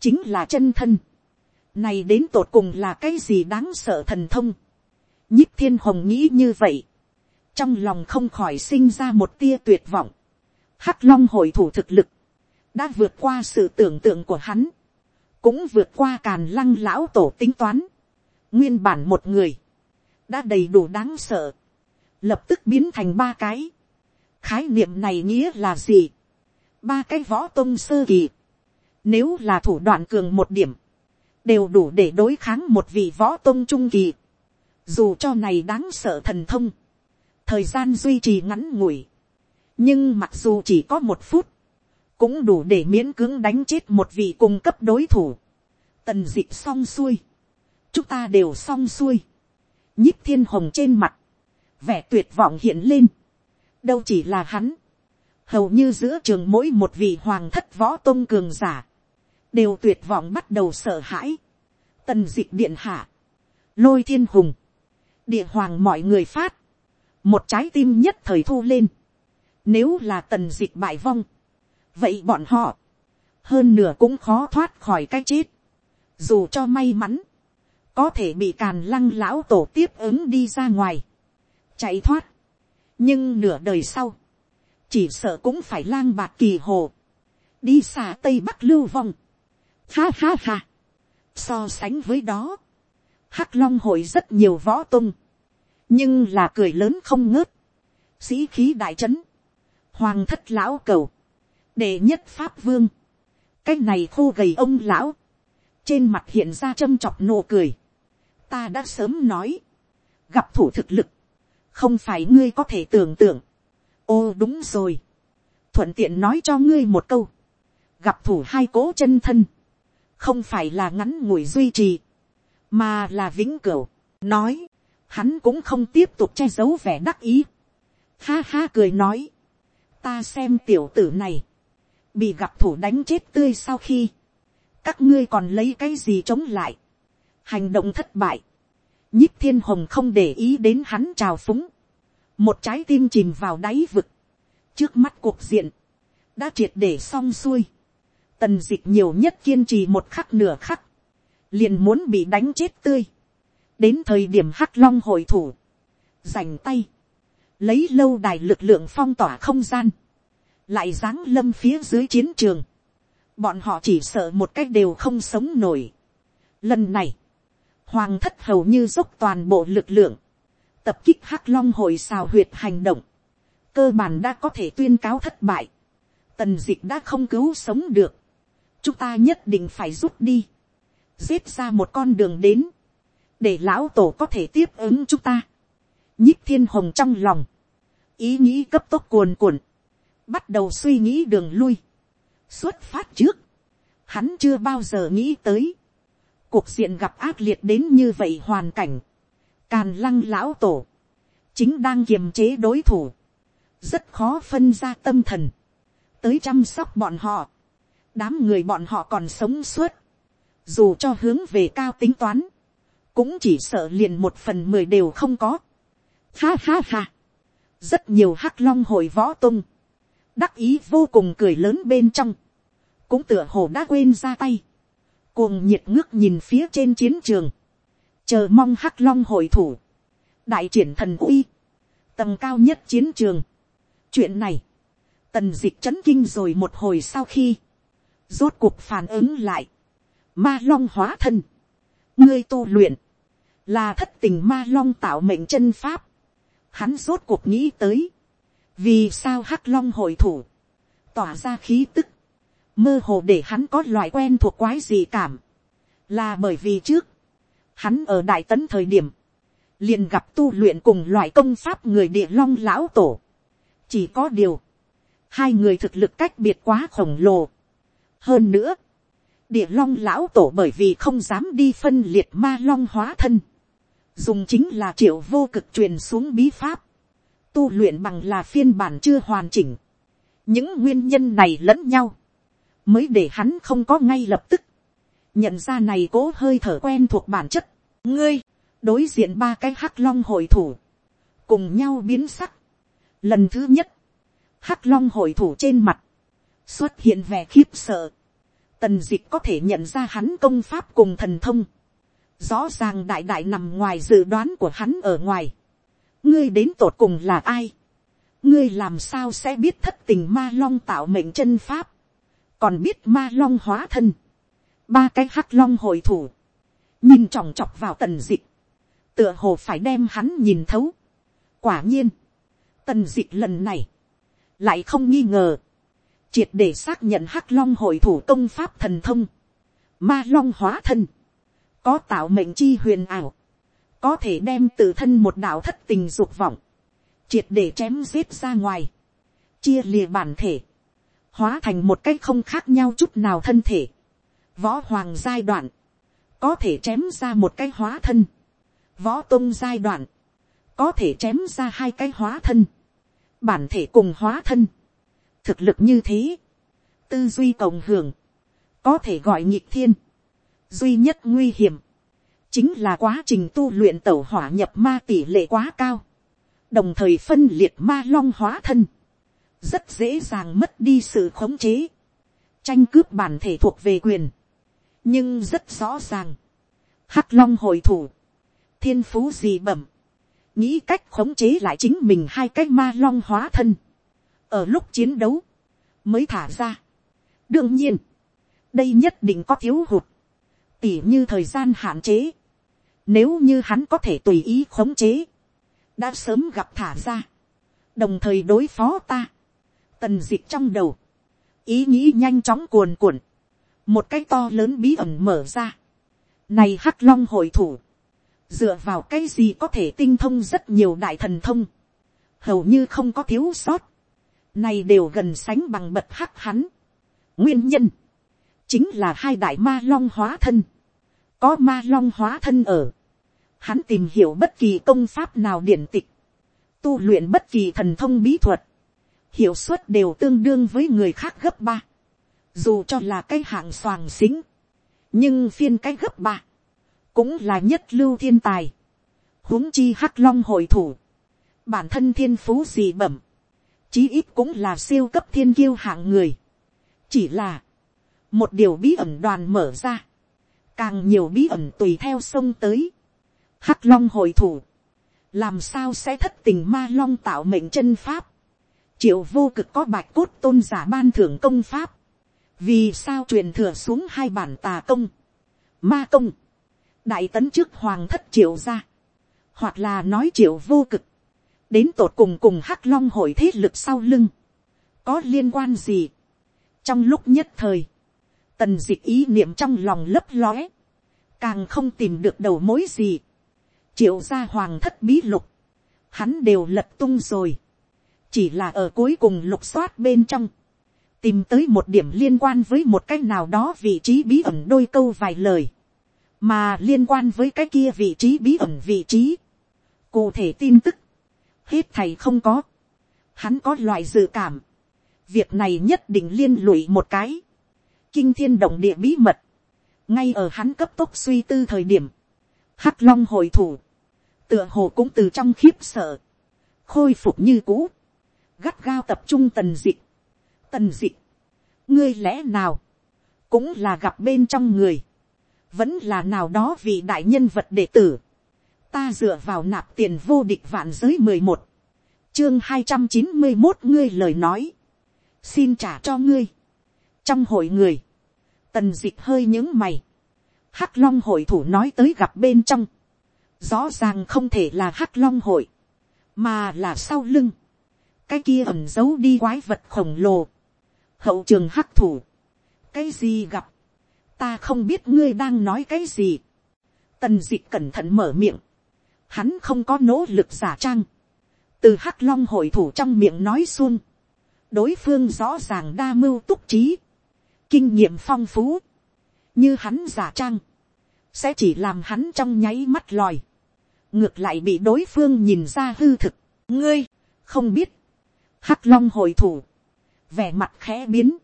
Speaker 1: chính là chân thân. Này đến tột cùng là cái gì đáng sợ thần thông. Nhích thiên hồng nghĩ như vậy. Trong lòng không khỏi sinh ra một tia tuyệt vọng. Hắc long hội thủ thực lực. Đã vượt qua sự tưởng tượng của hắn. Cũng vượt qua càn lăng lão tổ tính toán. Nguyên bản một người. Đã đầy đủ đáng sợ. Lập tức biến thành ba cái. Khái niệm này nghĩa là gì? Ba cái võ tôn sơ kỳ. Nếu là thủ đoạn cường một điểm. Đều đủ để đối kháng một vị võ tôn trung kỳ. Dù cho này đáng sợ thần thông. Thời gian duy trì ngắn ngủi. Nhưng mặc dù chỉ có một phút. Cũng đủ để miễn cưỡng đánh chết một vị cung cấp đối thủ. Tần dịp xong xuôi. Chúng ta đều xong xuôi. Nhíp thiên hồng trên mặt. Vẻ tuyệt vọng hiện lên. Đâu chỉ là hắn hầu như giữa trường mỗi một vị hoàng thất võ tôn cường giả, đều tuyệt vọng bắt đầu sợ hãi. Tần d ị c h điện hạ, lôi thiên hùng, địa hoàng mọi người phát, một trái tim nhất thời thu lên. Nếu là tần d ị c h bại vong, vậy bọn họ, hơn nửa cũng khó thoát khỏi cái chết. Dù cho may mắn, có thể bị càn lăng lão tổ tiếp ứng đi ra ngoài, chạy thoát. nhưng nửa đời sau, chỉ sợ cũng phải lang bạc kỳ hồ, đi xa tây bắc lưu vong. Ha ha ha. So sánh với đó, hắc long hội rất nhiều võ tung, nhưng là cười lớn không ngớt, sĩ khí đại trấn, hoàng thất lão cầu, đệ nhất pháp vương, cái này khô gầy ông lão, trên mặt hiện ra châm chọc nụ cười, ta đã sớm nói, gặp thủ thực lực, không phải ngươi có thể tưởng tượng, ô đúng rồi, thuận tiện nói cho ngươi một câu, gặp thủ hai cố chân thân, không phải là ngắn ngủi duy trì, mà là vĩnh cửu, nói, hắn cũng không tiếp tục che giấu vẻ đắc ý, ha ha cười nói, ta xem tiểu tử này, bị gặp thủ đánh chết tươi sau khi, các ngươi còn lấy cái gì chống lại, hành động thất bại, nhíp thiên hồng không để ý đến hắn trào phúng, một trái tim chìm vào đáy vực, trước mắt cuộc diện, đã triệt để xong xuôi, tần dịch nhiều nhất kiên trì một khắc nửa khắc, liền muốn bị đánh chết tươi, đến thời điểm hắc long hội thủ, dành tay, lấy lâu đài lực lượng phong tỏa không gian, lại giáng lâm phía dưới chiến trường, bọn họ chỉ sợ một cách đều không sống nổi. Lần này, hoàng thất hầu như dốc toàn bộ lực lượng, tập kích hắc long hội xào huyệt hành động, cơ bản đã có thể tuyên cáo thất bại, tần dịch đã không cứu sống được, chúng ta nhất định phải rút đi, giết ra một con đường đến, để lão tổ có thể tiếp ứng chúng ta, nhích thiên hồng trong lòng, ý nghĩ cấp tốc cuồn cuộn, bắt đầu suy nghĩ đường lui, xuất phát trước, hắn chưa bao giờ nghĩ tới, cuộc diện gặp ác liệt đến như vậy hoàn cảnh, càn lăng lão tổ, chính đang kiềm chế đối thủ, rất khó phân ra tâm thần, tới chăm sóc bọn họ, đám người bọn họ còn sống suốt, dù cho hướng về cao tính toán, cũng chỉ sợ liền một phần mười đều không có. Ha ha ha, rất nhiều hắc long hồi võ tung, đắc ý vô cùng cười lớn bên trong, cũng tựa hồ đã quên ra tay, cuồng nhiệt ngước nhìn phía trên chiến trường, chờ mong hắc long hội thủ, đại triển thần uy, tầm cao nhất chiến trường. chuyện này, tần d ị c h chấn kinh rồi một hồi sau khi, rốt cuộc phản ứng lại, ma long hóa thân, ngươi tu luyện, là thất tình ma long tạo mệnh chân pháp, hắn rốt cuộc nghĩ tới, vì sao hắc long hội thủ, tỏa ra khí tức, mơ hồ để hắn có loại quen thuộc quái gì cảm, là bởi vì trước, Hắn ở đại tấn thời điểm, liền gặp tu luyện cùng loại công pháp người địa long lão tổ. Chỉ có điều, hai người thực lực cách biệt quá khổng lồ. Hơn nữa, địa long lão tổ bởi vì không dám đi phân liệt ma long hóa thân. Dùng chính là triệu vô cực truyền xuống bí pháp. Tu luyện bằng là phiên bản chưa hoàn chỉnh. Những nguyên nhân này lẫn nhau. Mới để hắn không có ngay lập tức. Nhận ra này cố hơi thở quen thuộc bản chất. Ngươi, đối diện ba cái hắc long hội thủ. Cùng nhau biến sắc. Lần thứ nhất, hắc long hội thủ trên mặt. Xuất hiện vẻ khiếp sợ. Tần dịch có thể nhận ra hắn công pháp cùng thần thông. Rõ ràng đại đại nằm ngoài dự đoán của hắn ở ngoài. Ngươi đến tột cùng là ai? Ngươi làm sao sẽ biết thất tình ma long tạo mệnh chân pháp? Còn biết ma long hóa thân. Ba cái hắc long hội thủ. Nhìn chòng chọc vào tần dịch. Tựa hồ phải đem hắn nhìn thấu. Quả nhiên. Tần dịch lần này. Lại không nghi ngờ. Triệt để xác nhận hắc long hội thủ công pháp thần thông. Ma long hóa thân có tạo mệnh chi huyền ảo, có thể đem tự thân một đạo thất tình dục vọng, triệt để chém giết ra ngoài, chia lìa bản thể, hóa thành một cái không khác nhau chút nào thân thể, võ hoàng giai đoạn, có thể chém ra một cái hóa thân, võ tôn giai đoạn, có thể chém ra hai cái hóa thân, bản thể cùng hóa thân, thực lực như thế, tư duy cộng hưởng, có thể gọi nhịp thiên, duy nhất nguy hiểm, chính là quá trình tu luyện tẩu hỏa nhập ma tỷ lệ quá cao, đồng thời phân liệt ma long hóa thân, rất dễ dàng mất đi sự khống chế, tranh cướp bản thể thuộc về quyền, nhưng rất rõ ràng, hắc long hồi thủ, thiên phú gì bẩm, nghĩ cách khống chế lại chính mình hai cái ma long hóa thân, ở lúc chiến đấu, mới thả ra. đương nhiên, đây nhất định có thiếu hụt, tỉ như thời gian hạn chế. Nếu như hắn có thể tùy ý khống chế, đã sớm gặp thả ra, đồng thời đối phó ta. Tần dịch trong đầu, ý nghĩ nhanh chóng cuồn cuộn, một cái to lớn bí ẩn mở ra. Này hắc long hội thủ, dựa vào cái gì có thể tinh thông rất nhiều đại thần thông, hầu như không có thiếu sót, này đều gần sánh bằng bậc hắc hắn. Nguyên nhân, chính là hai đại ma long hóa thân, có ma long hóa thân ở, hắn tìm hiểu bất kỳ công pháp nào điển tịch, tu luyện bất kỳ thần thông bí thuật, hiệu suất đều tương đương với người khác gấp ba, dù cho là cái hạng soàng xính, nhưng phiên cái gấp ba, cũng là nhất lưu thiên tài, huống chi hắc long hội thủ, bản thân thiên phú gì bẩm, chí ít cũng là siêu cấp thiên kiêu hạng người, chỉ là, một điều bí ẩn đoàn mở ra, càng nhiều bí ẩn tùy theo sông tới, hắc long hội thủ, làm sao sẽ thất tình ma long tạo mệnh chân pháp, triệu vô cực có bạch cốt tôn giả ban thưởng công pháp, vì sao truyền thừa xuống hai bản tà công, ma công, đại tấn trước hoàng thất triệu ra, hoặc là nói triệu vô cực, đến tột cùng cùng hắc long hội thế lực sau lưng, có liên quan gì. trong lúc nhất thời, tần d ị c h ý niệm trong lòng lấp lóe, càng không tìm được đầu mối gì. Triệu gia hoàng thất bí lục, hắn đều lật tung rồi, chỉ là ở cuối cùng lục soát bên trong, tìm tới một điểm liên quan với một cái nào đó vị trí bí ẩn đôi câu vài lời, mà liên quan với cái kia vị trí bí ẩn vị trí, cụ thể tin tức, hết thầy không có, hắn có loại dự cảm, việc này nhất định liên lụy một cái, kinh thiên động địa bí mật, ngay ở hắn cấp tốc suy tư thời điểm, hắc long hội thủ, tựa hồ cũng từ trong khiếp sợ, khôi phục như cũ, gắt gao tập trung tần dịch, tần dịch, ngươi lẽ nào, cũng là gặp bên trong người, vẫn là nào đó vì đại nhân vật đệ tử, ta dựa vào nạp tiền vô địch vạn giới mười một, chương hai trăm chín mươi một ngươi lời nói, xin trả cho ngươi, trong hội người, tần dịch hơi những mày, hắc long hội thủ nói tới gặp bên trong, rõ ràng không thể là hắc long hội, mà là sau lưng, cái kia ẩn giấu đi quái vật khổng lồ, hậu trường hắc thủ, cái gì gặp, ta không biết ngươi đang nói cái gì, tần d ị cẩn thận mở miệng, hắn không có nỗ lực giả trang, từ hắc long hội thủ trong miệng nói xuông, đối phương rõ ràng đa mưu túc trí, kinh nghiệm phong phú, như hắn giả trang, sẽ chỉ làm hắn trong nháy mắt lòi, ngược lại bị đối phương nhìn ra hư thực, ngươi, không biết, hắc long hồi thủ, vẻ mặt khẽ biến,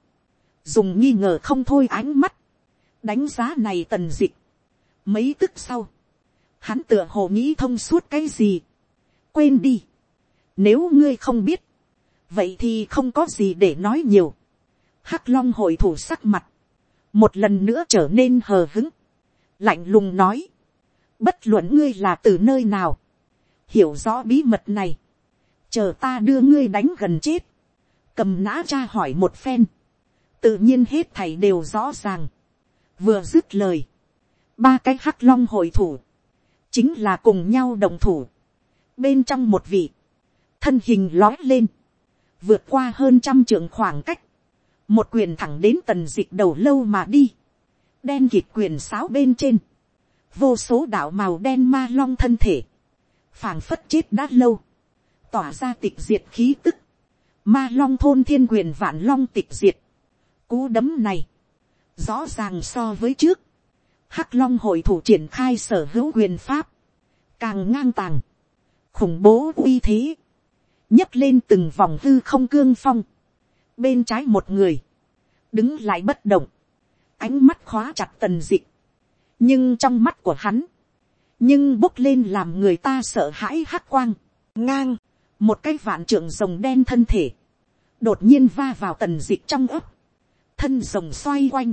Speaker 1: dùng nghi ngờ không thôi ánh mắt, đánh giá này tần dịch. Mấy tức sau, hắn tựa hồ nghĩ thông suốt cái gì. Quên đi. Nếu ngươi không biết, vậy thì không có gì để nói nhiều. Hắc long hồi thủ sắc mặt, một lần nữa trở nên hờ hứng. Lạnh lùng nói, bất luận ngươi là từ nơi nào, hiểu rõ bí mật này, chờ ta đưa ngươi đánh gần chết, cầm nã cha hỏi một phen, tự nhiên hết thầy đều rõ ràng, vừa dứt lời, ba cái hắc long hội thủ, chính là cùng nhau đồng thủ, bên trong một vị, thân hình lói lên, vượt qua hơn trăm trượng khoảng cách, một quyền thẳng đến tần dịch đầu lâu mà đi, đen kịt quyền sáo bên trên, vô số đạo màu đen ma long thân thể, phảng phất chết đã lâu, tỏa ra tịch diệt khí tức, ma long thôn thiên quyền vạn long tịch diệt, cú đấm này, rõ ràng so với trước, hắc long hội thủ triển khai sở hữu quyền pháp, càng ngang tàng, khủng bố uy thế, nhấc lên từng vòng hư không cương phong, bên trái một người, đứng lại bất động, ánh mắt khóa chặt tần dịch, nhưng trong mắt của hắn, nhưng bốc lên làm người ta sợ hãi hắc quang, ngang, một cái vạn trưởng rồng đen thân thể, đột nhiên va vào tần dịch trong ấp, thân rồng xoay quanh,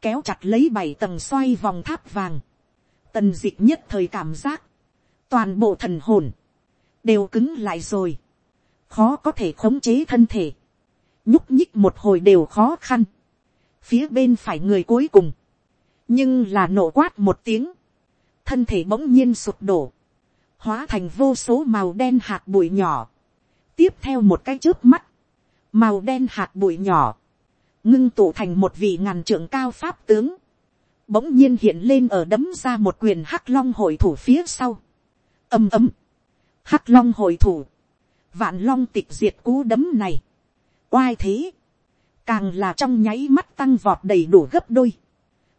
Speaker 1: kéo chặt lấy bảy tầng xoay vòng tháp vàng, tần dịch nhất thời cảm giác, toàn bộ thần hồn, đều cứng lại rồi, khó có thể khống chế thân thể, nhúc nhích một hồi đều khó khăn, phía bên phải người cuối cùng, nhưng là nổ quát một tiếng, thân thể bỗng nhiên sụp đổ, hóa thành vô số màu đen hạt bụi nhỏ, tiếp theo một cái trước mắt, màu đen hạt bụi nhỏ, ngưng tụ thành một vị ngàn trưởng cao pháp tướng, bỗng nhiên hiện lên ở đấm ra một quyền hắc long hội thủ phía sau, ầm ầm, hắc long hội thủ, vạn long tịch diệt cú đấm này, oai thế, càng là trong nháy mắt tăng vọt đầy đủ gấp đôi,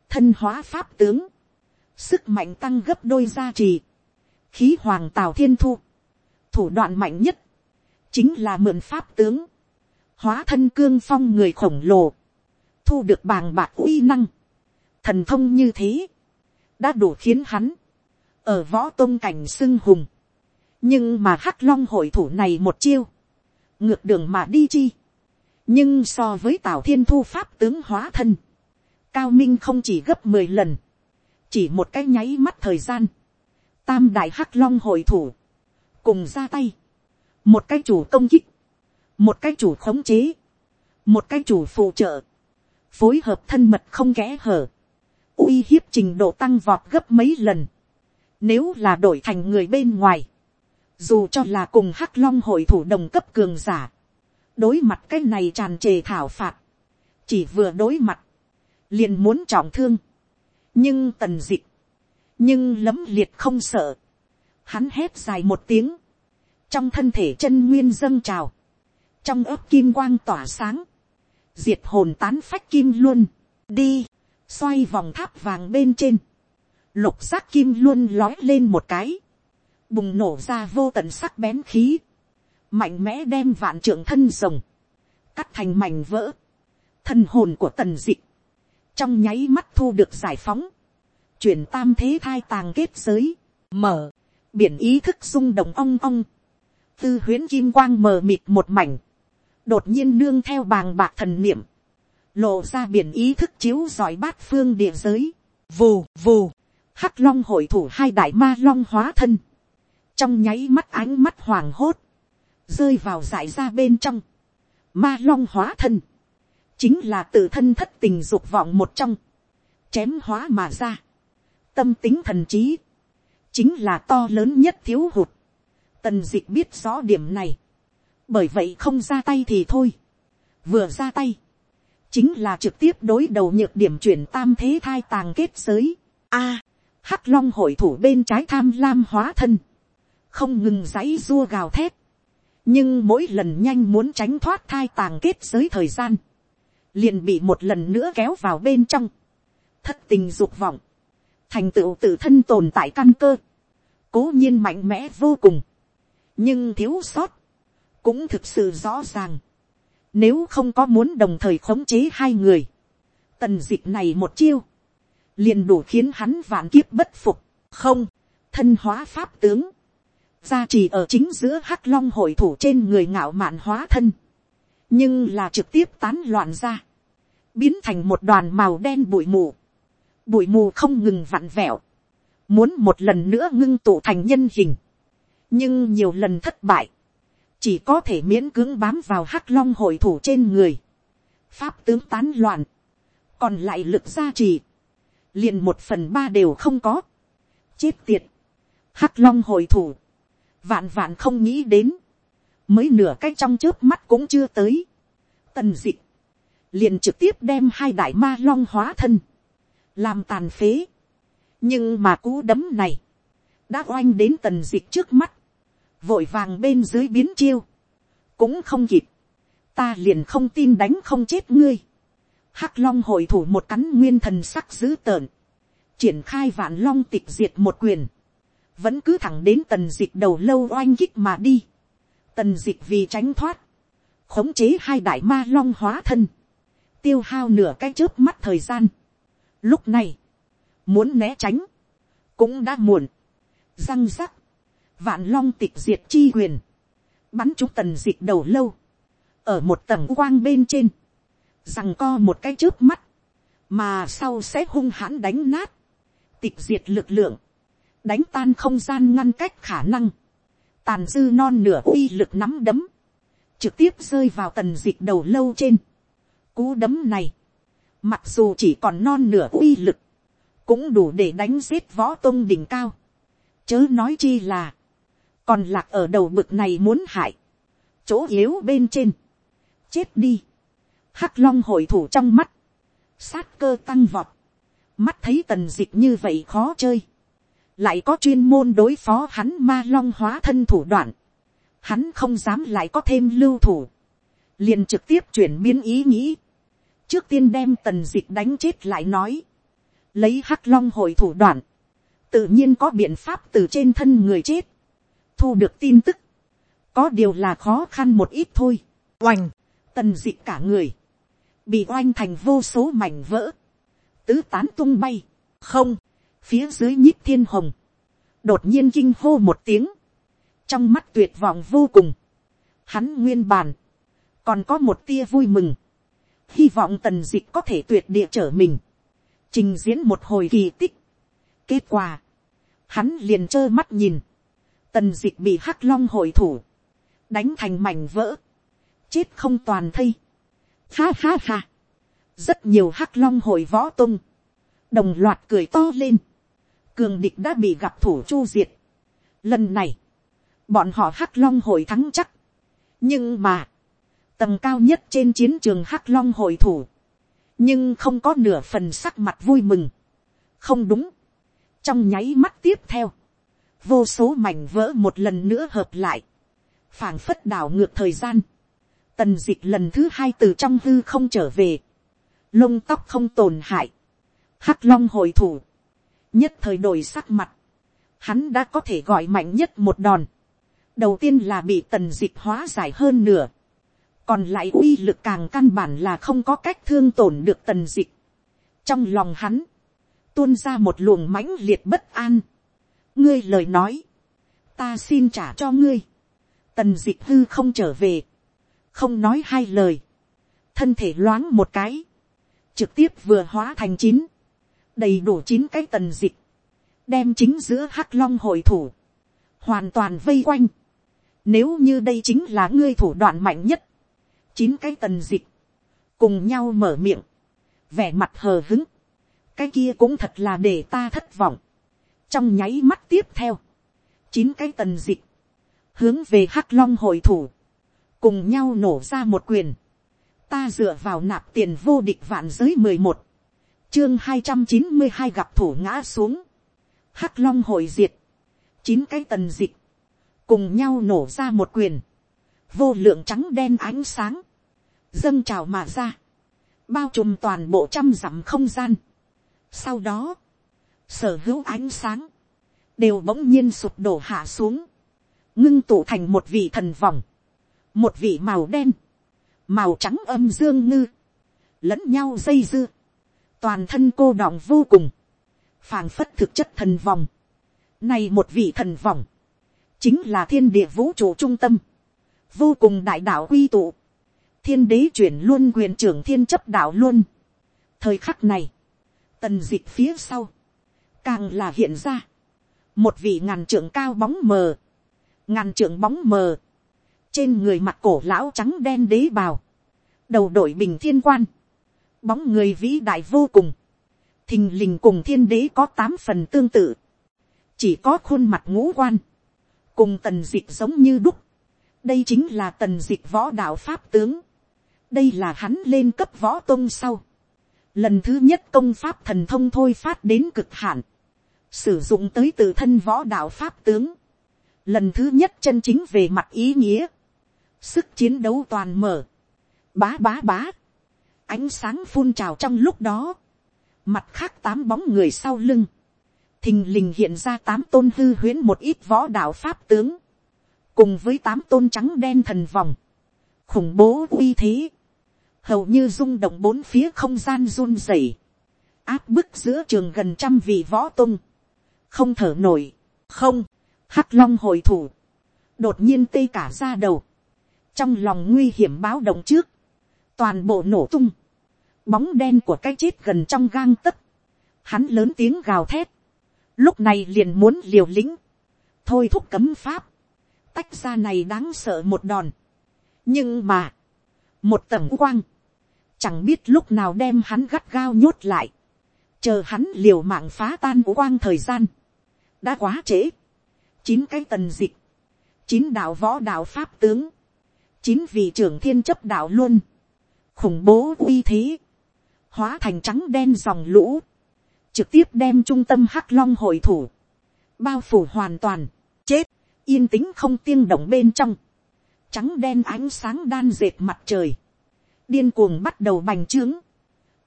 Speaker 1: thân hóa pháp tướng, sức mạnh tăng gấp đôi gia trì, khí hoàng tào thiên thu, thủ đoạn mạnh nhất, chính là mượn pháp tướng, hóa thân cương phong người khổng lồ, thu được bàng bạc uy năng, thần thông như thế, đã đủ khiến hắn, ở võ tôn cảnh xưng hùng, nhưng mà hắc long hội thủ này một chiêu, ngược đường mà đi chi, nhưng so với tào thiên thu pháp tướng hóa thân, cao minh không chỉ gấp mười lần, chỉ một cái nháy mắt thời gian, tam đại hắc long hội thủ, cùng ra tay, một cái chủ công kích, một cái chủ khống chế, một cái chủ phụ trợ, phối hợp thân mật không kẽ hở, uy hiếp trình độ tăng vọt gấp mấy lần, nếu là đổi thành người bên ngoài, dù cho là cùng hắc long hội thủ đồng cấp cường giả, đối mặt cái này tràn trề thảo phạt, chỉ vừa đối mặt, liền muốn trọng thương, nhưng tần dịch, nhưng lấm liệt không sợ, hắn hét dài một tiếng, trong thân thể chân nguyên dâng trào, trong ớt kim quang tỏa sáng, diệt hồn tán phách kim luôn, đi, xoay vòng tháp vàng bên trên, lục giác kim luôn lói lên một cái, bùng nổ ra vô tận sắc bén khí, mạnh mẽ đem vạn trưởng thân rồng, cắt thành mảnh vỡ, thân hồn của tần dị, trong nháy mắt thu được giải phóng, chuyển tam thế thai tàng kết giới, mở, biển ý thức rung động ong ong, tư huyến kim quang mờ mịt một mảnh, đột nhiên nương theo bàng bạc thần niệm, lộ ra biển ý thức chiếu giỏi bát phương địa giới, vù vù, hắc long hội thủ hai đại ma long hóa thân, trong nháy mắt ánh mắt hoàng hốt, rơi vào giải ra bên trong, ma long hóa thân, chính là tự thân thất tình dục vọng một trong, chém hóa mà ra, tâm tính thần trí, chính là to lớn nhất thiếu hụt, tần d ị c h biết rõ điểm này, bởi vậy không ra tay thì thôi, vừa ra tay, chính là trực tiếp đối đầu nhược điểm chuyển tam thế thai tàng kết giới. A, hắc long hội thủ bên trái tham lam hóa thân, không ngừng dãy dua gào thét, nhưng mỗi lần nhanh muốn tránh thoát thai tàng kết giới thời gian, liền bị một lần nữa kéo vào bên trong, thất tình dục vọng, thành tựu tự thân tồn tại căn cơ, cố nhiên mạnh mẽ vô cùng, nhưng thiếu sót, cũng thực sự rõ ràng, nếu không có muốn đồng thời khống chế hai người, tần d ị c h này một chiêu, liền đủ khiến hắn vạn kiếp bất phục, không, thân hóa pháp tướng, gia trì ở chính giữa hắc long hội thủ trên người ngạo mạn hóa thân, nhưng là trực tiếp tán loạn ra, biến thành một đoàn màu đen bụi mù, bụi mù không ngừng vặn vẹo, muốn một lần nữa ngưng tụ thành nhân hình, nhưng nhiều lần thất bại, chỉ có thể miễn cưỡng bám vào hắc long hội thủ trên người, pháp tướng tán loạn, còn lại lực gia trì, liền một phần ba đều không có, chết tiệt, hắc long hội thủ, vạn vạn không nghĩ đến, mới nửa cái trong trước mắt cũng chưa tới, tần d ị liền trực tiếp đem hai đại ma long hóa thân, làm tàn phế, nhưng mà cú đấm này, đã oanh đến tần dịch trước mắt, vội vàng bên dưới biến chiêu, cũng không kịp, ta liền không tin đánh không chết ngươi. Hắc long hội thủ một cắn nguyên thần sắc dữ tợn, triển khai vạn long tịch diệt một quyền, vẫn cứ thẳng đến tần dịch đầu lâu oanh kích mà đi. Tần dịch vì tránh thoát, khống chế hai đại ma long hóa thân, tiêu hao nửa cái chớp mắt thời gian. Lúc này, muốn né tránh, cũng đã muộn, răng rắc, vạn long tịch diệt chi quyền, bắn chúng tần dịch đầu lâu, ở một tầng quang bên trên, rằng co một cái trước mắt, mà sau sẽ hung hãn đánh nát, tịch diệt lực lượng, đánh tan không gian ngăn cách khả năng, tàn dư non nửa uy lực nắm đấm, trực tiếp rơi vào tần dịch đầu lâu trên. Cú đấm này, mặc dù chỉ còn non nửa uy lực, cũng đủ để đánh giết võ tôn đỉnh cao. Chớ nói chi là, còn lạc ở đầu bực này muốn hại, chỗ yếu bên trên, chết đi, hắc long hội thủ trong mắt, sát cơ tăng vọt, mắt thấy tần dịch như vậy khó chơi, lại có chuyên môn đối phó hắn ma long hóa thân thủ đoạn, hắn không dám lại có thêm lưu thủ, liền trực tiếp chuyển biến ý nghĩ, trước tiên đem tần dịch đánh chết lại nói, lấy hắc long hội thủ đoạn, tự nhiên có biện pháp từ trên thân người chết, thu được tin tức, có điều là khó khăn một ít thôi, oành, tần dịch cả người, bị oanh thành vô số mảnh vỡ, tứ tán tung bay, không, phía dưới nhíp thiên hồng, đột nhiên kinh hô một tiếng, trong mắt tuyệt vọng vô cùng, hắn nguyên bàn, còn có một tia vui mừng, hy vọng tần dịch có thể tuyệt địa trở mình, trình diễn một hồi kỳ tích, kết quả, hắn liền trơ mắt nhìn, tần dịch bị hắc long hội thủ, đánh thành mảnh vỡ, chết không toàn thây. Ha ha ha, rất nhiều hắc long hội võ tung, đồng loạt cười to lên, cường địch đã bị gặp thủ chu diệt. Lần này, bọn họ hắc long hội thắng chắc, nhưng mà, tầm cao nhất trên chiến trường hắc long hội thủ, nhưng không có nửa phần sắc mặt vui mừng. không đúng, trong nháy mắt tiếp theo, vô số mảnh vỡ một lần nữa hợp lại, phảng phất đảo ngược thời gian, tần d ị c h lần thứ hai từ trong hư không trở về, lông tóc không tồn hại, hắc long hội thủ, nhất thời đổi sắc mặt, hắn đã có thể gọi mạnh nhất một đòn, đầu tiên là bị tần d ị c h hóa giải hơn nửa, còn lại uy lực càng căn bản là không có cách thương tổn được tần dịch. Trong lòng hắn, tuôn ra một luồng mãnh liệt bất an, ngươi lời nói, ta xin trả cho ngươi, tần dịch hư không trở về, không nói hai lời, thân thể loáng một cái, trực tiếp vừa hóa thành chín, đầy đủ chín cái tần dịch, đem chính giữa hắc long hội thủ, hoàn toàn vây quanh. Nếu như đây chính là ngươi thủ đoạn mạnh nhất, chín cái tần dịch, cùng nhau mở miệng, vẻ mặt hờ hứng, cái kia cũng thật là để ta thất vọng. trong nháy mắt tiếp theo, chín cái tần dịch, hướng về hắc long hội thủ, cùng nhau nổ ra một quyền, ta dựa vào nạp tiền vô địch vạn giới mười một, chương hai trăm chín mươi hai gặp thủ ngã xuống, hắc long hội diệt, chín cái tần dịch, cùng nhau nổ ra một quyền, vô lượng trắng đen ánh sáng, dâng trào mà ra, bao trùm toàn bộ trăm dặm không gian. Sau đó, sở hữu ánh sáng, đều bỗng nhiên sụp đổ hạ xuống, ngưng tụ thành một vị thần vòng, một vị màu đen, màu trắng âm dương ngư, lẫn nhau dây dưa, toàn thân cô đọng vô cùng, phàng phất thực chất thần vòng, này một vị thần vòng, chính là thiên địa vũ trụ trung tâm, vô cùng đại đạo quy tụ, thiên đế chuyển luôn quyền trưởng thiên chấp đạo luôn. thời khắc này, tần d ị c h phía sau, càng là hiện ra, một vị ngàn trưởng cao bóng mờ, ngàn trưởng bóng mờ, trên người mặt cổ lão trắng đen đế bào, đầu đội bình thiên quan, bóng người vĩ đại vô cùng, thình lình cùng thiên đế có tám phần tương tự, chỉ có khuôn mặt ngũ quan, cùng tần d ị c h giống như đúc, đây chính là tần dịch võ đạo pháp tướng, đây là hắn lên cấp võ tôn sau. lần thứ nhất công pháp thần thông thôi phát đến cực hạn. sử dụng tới từ thân võ đạo pháp tướng. lần thứ nhất chân chính về mặt ý nghĩa. sức chiến đấu toàn mở. bá bá bá. ánh sáng phun trào trong lúc đó. mặt khác tám bóng người sau lưng. thình lình hiện ra tám tôn hư huyễn một ít võ đạo pháp tướng cùng với tám tôn trắng đen thần vòng khủng bố uy thế, hầu như rung động bốn phía không gian run rẩy, áp bức giữa trường gần trăm vị võ tung, không thở nổi, không, hắc long hồi thủ, đột nhiên tê cả ra đầu, trong lòng nguy hiểm báo động trước, toàn bộ nổ tung, bóng đen của cái chết gần trong gang tấc, hắn lớn tiếng gào thét, lúc này liền muốn liều lĩnh, thôi thúc cấm pháp, tách ra này đáng sợ một đòn, nhưng mà, một tầng quang, chẳng biết lúc nào đem hắn gắt gao nhốt lại, chờ hắn liều mạng phá tan quang thời gian, đã quá trễ, chín cái tần dịch, chín đạo võ đạo pháp tướng, chín vị trưởng thiên chấp đạo luôn, khủng bố uy thế, hóa thành trắng đen dòng lũ, trực tiếp đem trung tâm hắc long hội thủ, bao phủ hoàn toàn, chết, yên tĩnh không tiếng động bên trong, trắng đen ánh sáng đan dệt mặt trời, điên cuồng bắt đầu bành trướng,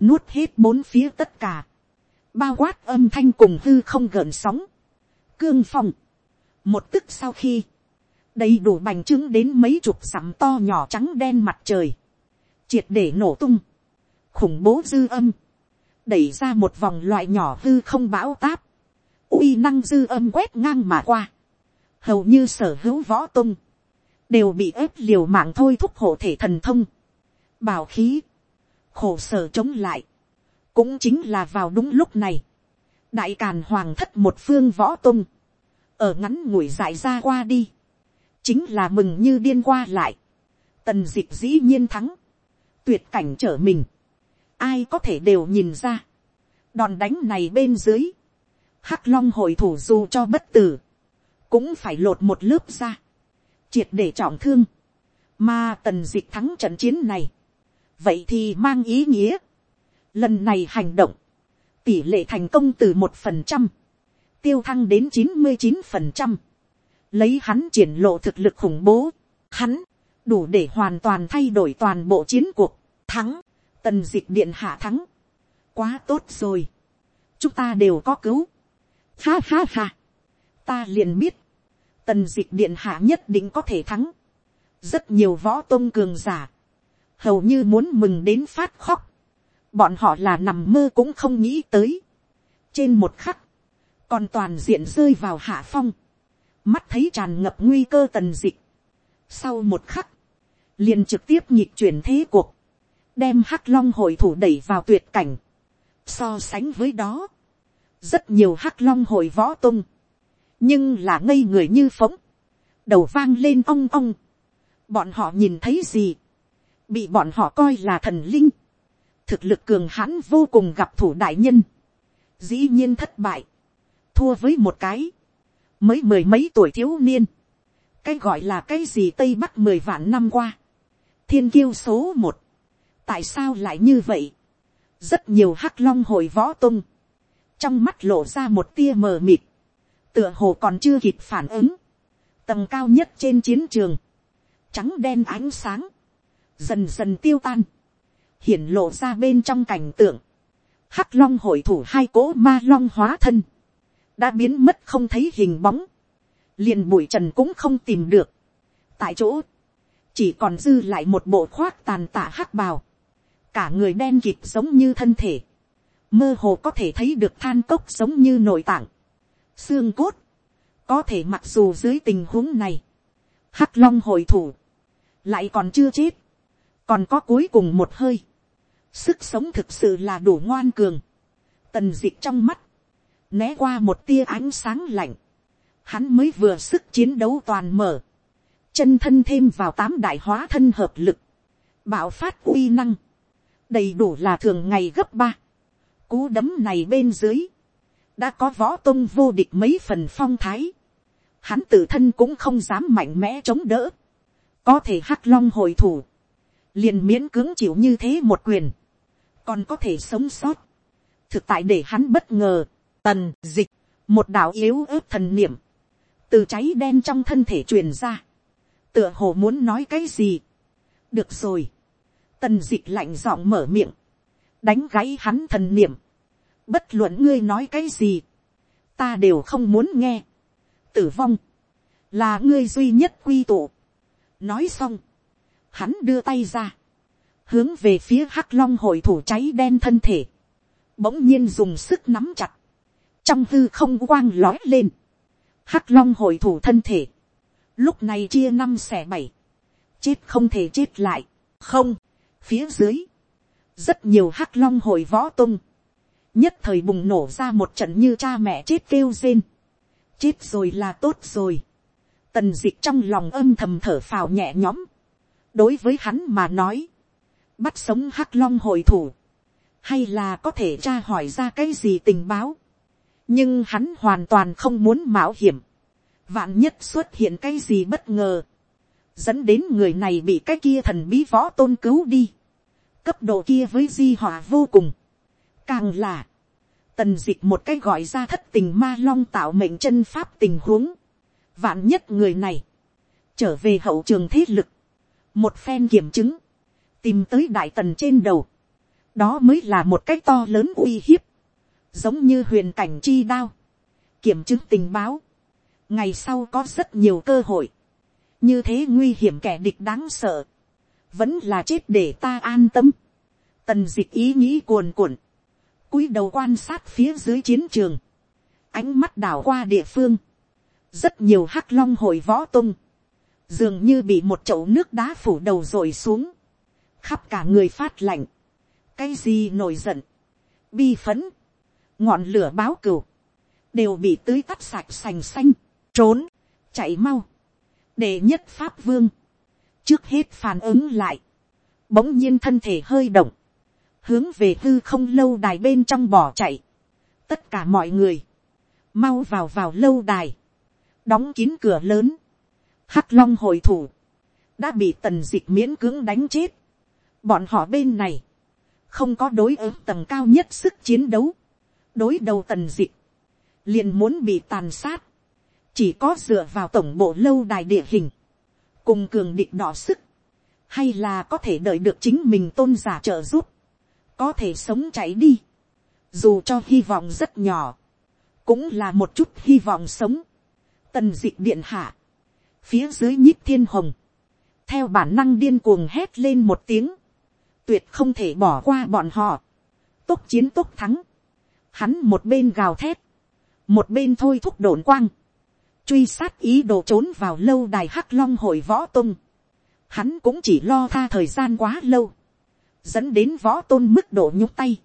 Speaker 1: nuốt hết bốn phía tất cả, bao quát âm thanh cùng hư không gợn sóng, cương phong, một tức sau khi, đầy đủ bành trướng đến mấy chục sắm to nhỏ trắng đen mặt trời, triệt để nổ tung, khủng bố dư âm, đẩy ra một vòng loại nhỏ hư không bão táp, uy năng dư âm quét ngang mà qua, hầu như sở hữu võ tung, đều bị ép liều mạng thôi thúc hộ thể thần thông, bảo khí, khổ sở chống lại, cũng chính là vào đúng lúc này, đại càn hoàng thất một phương võ tung, ở ngắn ngủi dại ra qua đi, chính là mừng như điên qua lại, tần d ị c h dĩ nhiên thắng, tuyệt cảnh trở mình, ai có thể đều nhìn ra, đòn đánh này bên dưới, hắc long hội thủ dù cho bất tử, cũng phải lột một lớp ra, triệt để trọng thương, mà tần d ị c h thắng trận chiến này, vậy thì mang ý nghĩa, lần này hành động, tỷ lệ thành công từ một phần trăm, tiêu thăng đến chín mươi chín phần trăm, lấy hắn triển lộ thực lực khủng bố, hắn đủ để hoàn toàn thay đổi toàn bộ chiến cuộc, thắng, tần d ị c h điện hạ thắng, quá tốt rồi, chúng ta đều có cứu, ha ha ha, ta liền biết, tần dịch điện hạ nhất định có thể thắng, rất nhiều võ tôn cường giả, hầu như muốn mừng đến phát khóc, bọn họ là nằm mơ cũng không nghĩ tới. trên một khắc, còn toàn diện rơi vào hạ phong, mắt thấy tràn ngập nguy cơ tần dịch. sau một khắc, liền trực tiếp nhịp chuyển thế cuộc, đem hắc long hội thủ đẩy vào tuyệt cảnh. so sánh với đó, rất nhiều hắc long hội võ tung, nhưng là ngây người như phóng, đầu vang lên ong ong, bọn họ nhìn thấy gì, bị bọn họ coi là thần linh, thực lực cường hãn vô cùng gặp thủ đại nhân, dĩ nhiên thất bại, thua với một cái, mới mười mấy tuổi thiếu niên, cái gọi là cái gì tây bắc mười vạn năm qua, thiên kiêu số một, tại sao lại như vậy, rất nhiều hắc long hồi võ tung, trong mắt lộ ra một tia mờ mịt, tựa hồ còn chưa kịp phản ứng, tầng cao nhất trên chiến trường, trắng đen ánh sáng, dần dần tiêu tan, hiển lộ ra bên trong cảnh tượng, hắc long hội thủ hai cỗ ma long hóa thân, đã biến mất không thấy hình bóng, liền bụi trần cũng không tìm được, tại chỗ, chỉ còn dư lại một bộ khoác tàn tạ hắc bào, cả người đen kịt giống như thân thể, mơ hồ có thể thấy được than cốc giống như nội tạng, xương cốt, có thể mặc dù dưới tình huống này, hắc long hội thủ, lại còn chưa chết, còn có cuối cùng một hơi, sức sống thực sự là đủ ngoan cường, tần d ị c h trong mắt, né qua một tia ánh sáng lạnh, hắn mới vừa sức chiến đấu toàn mở, chân thân thêm vào tám đại hóa thân hợp lực, bạo phát uy năng, đầy đủ là thường ngày gấp ba, cú đấm này bên dưới, đã có võ tôn vô địch mấy phần phong thái, hắn tự thân cũng không dám mạnh mẽ chống đỡ, có thể hắc long hồi thủ, liền miễn cưỡng chịu như thế một quyền, còn có thể sống sót. thực tại để hắn bất ngờ, tần dịch, một đạo yếu ớt thần niệm, từ cháy đen trong thân thể truyền ra, tựa hồ muốn nói cái gì. được rồi, tần dịch lạnh giọng mở miệng, đánh gáy hắn thần niệm, bất luận ngươi nói cái gì, ta đều không muốn nghe, tử vong, là ngươi duy nhất quy tụ. nói xong, hắn đưa tay ra, hướng về phía hắc long hội thủ cháy đen thân thể, bỗng nhiên dùng sức nắm chặt, trong hư không quang lói lên, hắc long hội thủ thân thể, lúc này chia năm xẻ bảy, chết không thể chết lại, không, phía dưới, rất nhiều hắc long hội võ tung, nhất thời bùng nổ ra một trận như cha mẹ chết kêu rên, chết rồi là tốt rồi, tần d ị c h trong lòng âm thầm thở phào nhẹ nhõm, đối với hắn mà nói, bắt sống hắc long hội thủ, hay là có thể tra hỏi ra cái gì tình báo, nhưng hắn hoàn toàn không muốn mạo hiểm, vạn nhất xuất hiện cái gì bất ngờ, dẫn đến người này bị cái kia thần bí võ tôn cứu đi, cấp độ kia với di họa vô cùng, càng là, tần dịch một cái gọi ra thất tình ma long tạo mệnh chân pháp tình huống, vạn nhất người này, trở về hậu trường thế lực, một phen kiểm chứng, tìm tới đại tần trên đầu, đó mới là một cái to lớn uy hiếp, giống như huyền cảnh chi đao, kiểm chứng tình báo, ngày sau có rất nhiều cơ hội, như thế nguy hiểm kẻ địch đáng sợ, vẫn là chết để ta an tâm, tần dịch ý nghĩ cuồn cuộn, cúi đầu quan sát phía dưới chiến trường, ánh mắt đảo qua địa phương, rất nhiều hắc long hội võ tung, dường như bị một chậu nước đá phủ đầu rồi xuống, khắp cả người phát lạnh, cái gì nổi giận, bi phấn, ngọn lửa báo cừu, đều bị tưới tắt sạch sành xanh, trốn, chạy mau, để nhất pháp vương, trước hết phản ứng lại, bỗng nhiên thân thể hơi động, hướng về hư không lâu đài bên trong bỏ chạy, tất cả mọi người, mau vào vào lâu đài, đóng kín cửa lớn, hắc long hồi thủ, đã bị tần dịch miễn cưỡng đánh chết, Bọn họ bên này, không có đối ứng tầng cao nhất sức chiến đấu. Đối đầu tần dịch, liền muốn bị tàn sát. Chỉ có dựa vào tổng bộ lâu đài địa hình, cùng cường định đỏ sức, hay là có thể đợi được chính mình tôn giả trợ giúp, có thể sống chạy đi. Dù cho hy vọng rất nhỏ, cũng là một chút hy vọng sống. Tần dị điện hạ, phía dưới nhích thiên hồng, theo bản năng điên cuồng hét lên một tiếng, tuyệt không thể bỏ qua bọn họ, tốt chiến tốt thắng, hắn một bên gào thét, một bên thôi thúc đồn quang, truy sát ý đồ trốn vào lâu đài hắc long hội võ tung, hắn cũng chỉ lo tha thời gian quá lâu, dẫn đến võ tôn mức độ nhúc tay,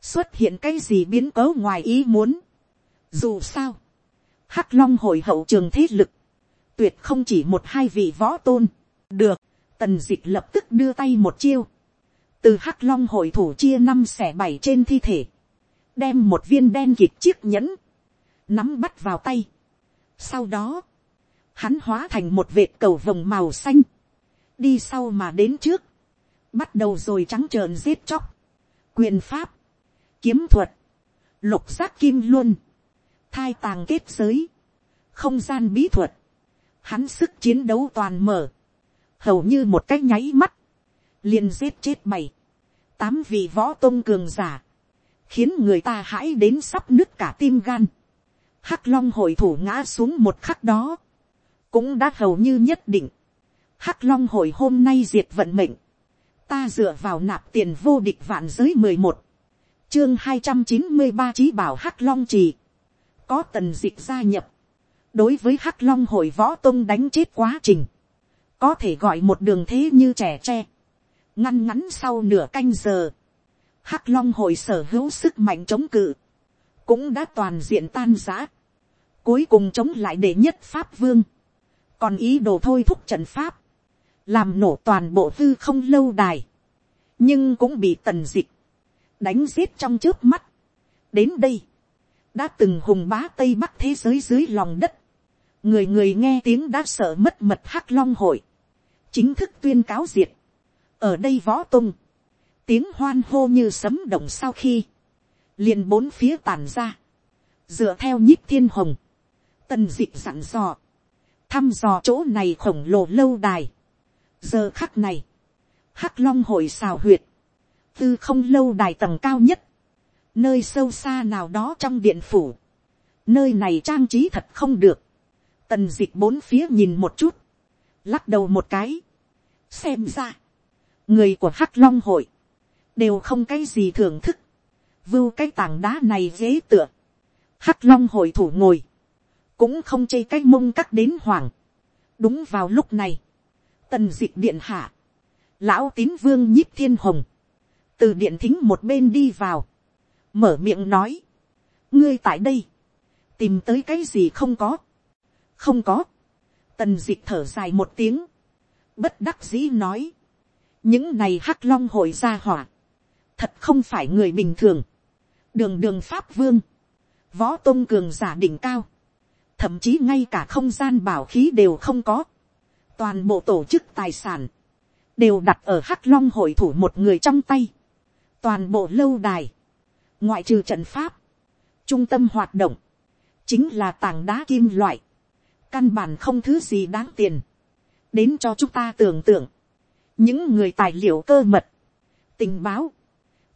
Speaker 1: xuất hiện cái gì biến cố ngoài ý muốn. Dù sao, hắc long hội hậu trường thế lực, tuyệt không chỉ một hai vị võ tôn, được, tần dịch lập tức đưa tay một chiêu, từ hắc long hội thủ chia năm xẻ bảy trên thi thể, đem một viên đen kịp chiếc nhẫn, nắm bắt vào tay. Sau đó, hắn hóa thành một vệt cầu vồng màu xanh, đi sau mà đến trước, bắt đầu rồi trắng trợn giết chóc, quyền pháp, kiếm thuật, lục giác kim luôn, thai tàng kết giới, không gian bí thuật, hắn sức chiến đấu toàn mở, hầu như một cái nháy mắt, liền giết chết mày tám vị võ tôn cường giả, khiến người ta hãi đến sắp nứt cả tim gan. Hắc long hội thủ ngã xuống một khắc đó, cũng đã hầu như nhất định. Hắc long hội hôm nay diệt vận mệnh, ta dựa vào nạp tiền vô địch vạn giới mười một, chương hai trăm chín mươi ba trí bảo Hắc long trì, có tần dịch gia nhập, đối với Hắc long hội võ tôn đánh chết quá trình, có thể gọi một đường thế như trẻ tre, ngăn ngắn sau nửa canh giờ, Hắc long hội sở hữu sức mạnh chống cự, cũng đã toàn diện tan giã, cuối cùng chống lại đệ nhất pháp vương, còn ý đồ thôi thúc trận pháp, làm nổ toàn bộ tư không lâu đài, nhưng cũng bị tần dịch, đánh giết trong trước mắt. đến đây, đã từng hùng bá tây bắc thế giới dưới lòng đất, người người nghe tiếng đã sợ mất mật hắc long hội, chính thức tuyên cáo diệt, ở đây võ tung, tiếng hoan hô như sấm động sau khi, liền bốn phía tàn ra, dựa theo nhíp thiên hồng, tần dịch dặn dò, thăm dò chỗ này khổng lồ lâu đài giờ khắc này, hắc long hội xào huyệt, tư không lâu đài tầng cao nhất, nơi sâu xa nào đó trong điện phủ, nơi này trang trí thật không được, tần d ị c h bốn phía nhìn một chút, lắc đầu một cái, xem ra, người của hắc long hội, đều không cái gì thưởng thức, vưu cái tảng đá này dễ tựa, hắc long hội thủ ngồi, cũng không chê cái mông cắt đến hoàng. đúng vào lúc này, tần dịch điện hạ, lão tín vương nhíp thiên hồng, từ điện thính một bên đi vào, mở miệng nói, ngươi tại đây, tìm tới cái gì không có, không có, tần dịch thở dài một tiếng, bất đắc dĩ nói, những này hắc long hội ra hỏa, thật không phải người bình thường, đường đường pháp vương, võ tôn cường giả đỉnh cao, thậm chí ngay cả không gian bảo khí đều không có, toàn bộ tổ chức tài sản, đều đặt ở hắc long hội thủ một người trong tay, toàn bộ lâu đài, ngoại trừ trận pháp, trung tâm hoạt động, chính là tảng đá kim loại, căn bản không thứ gì đáng tiền, đến cho chúng ta tưởng tượng, những người tài liệu cơ mật, tình báo,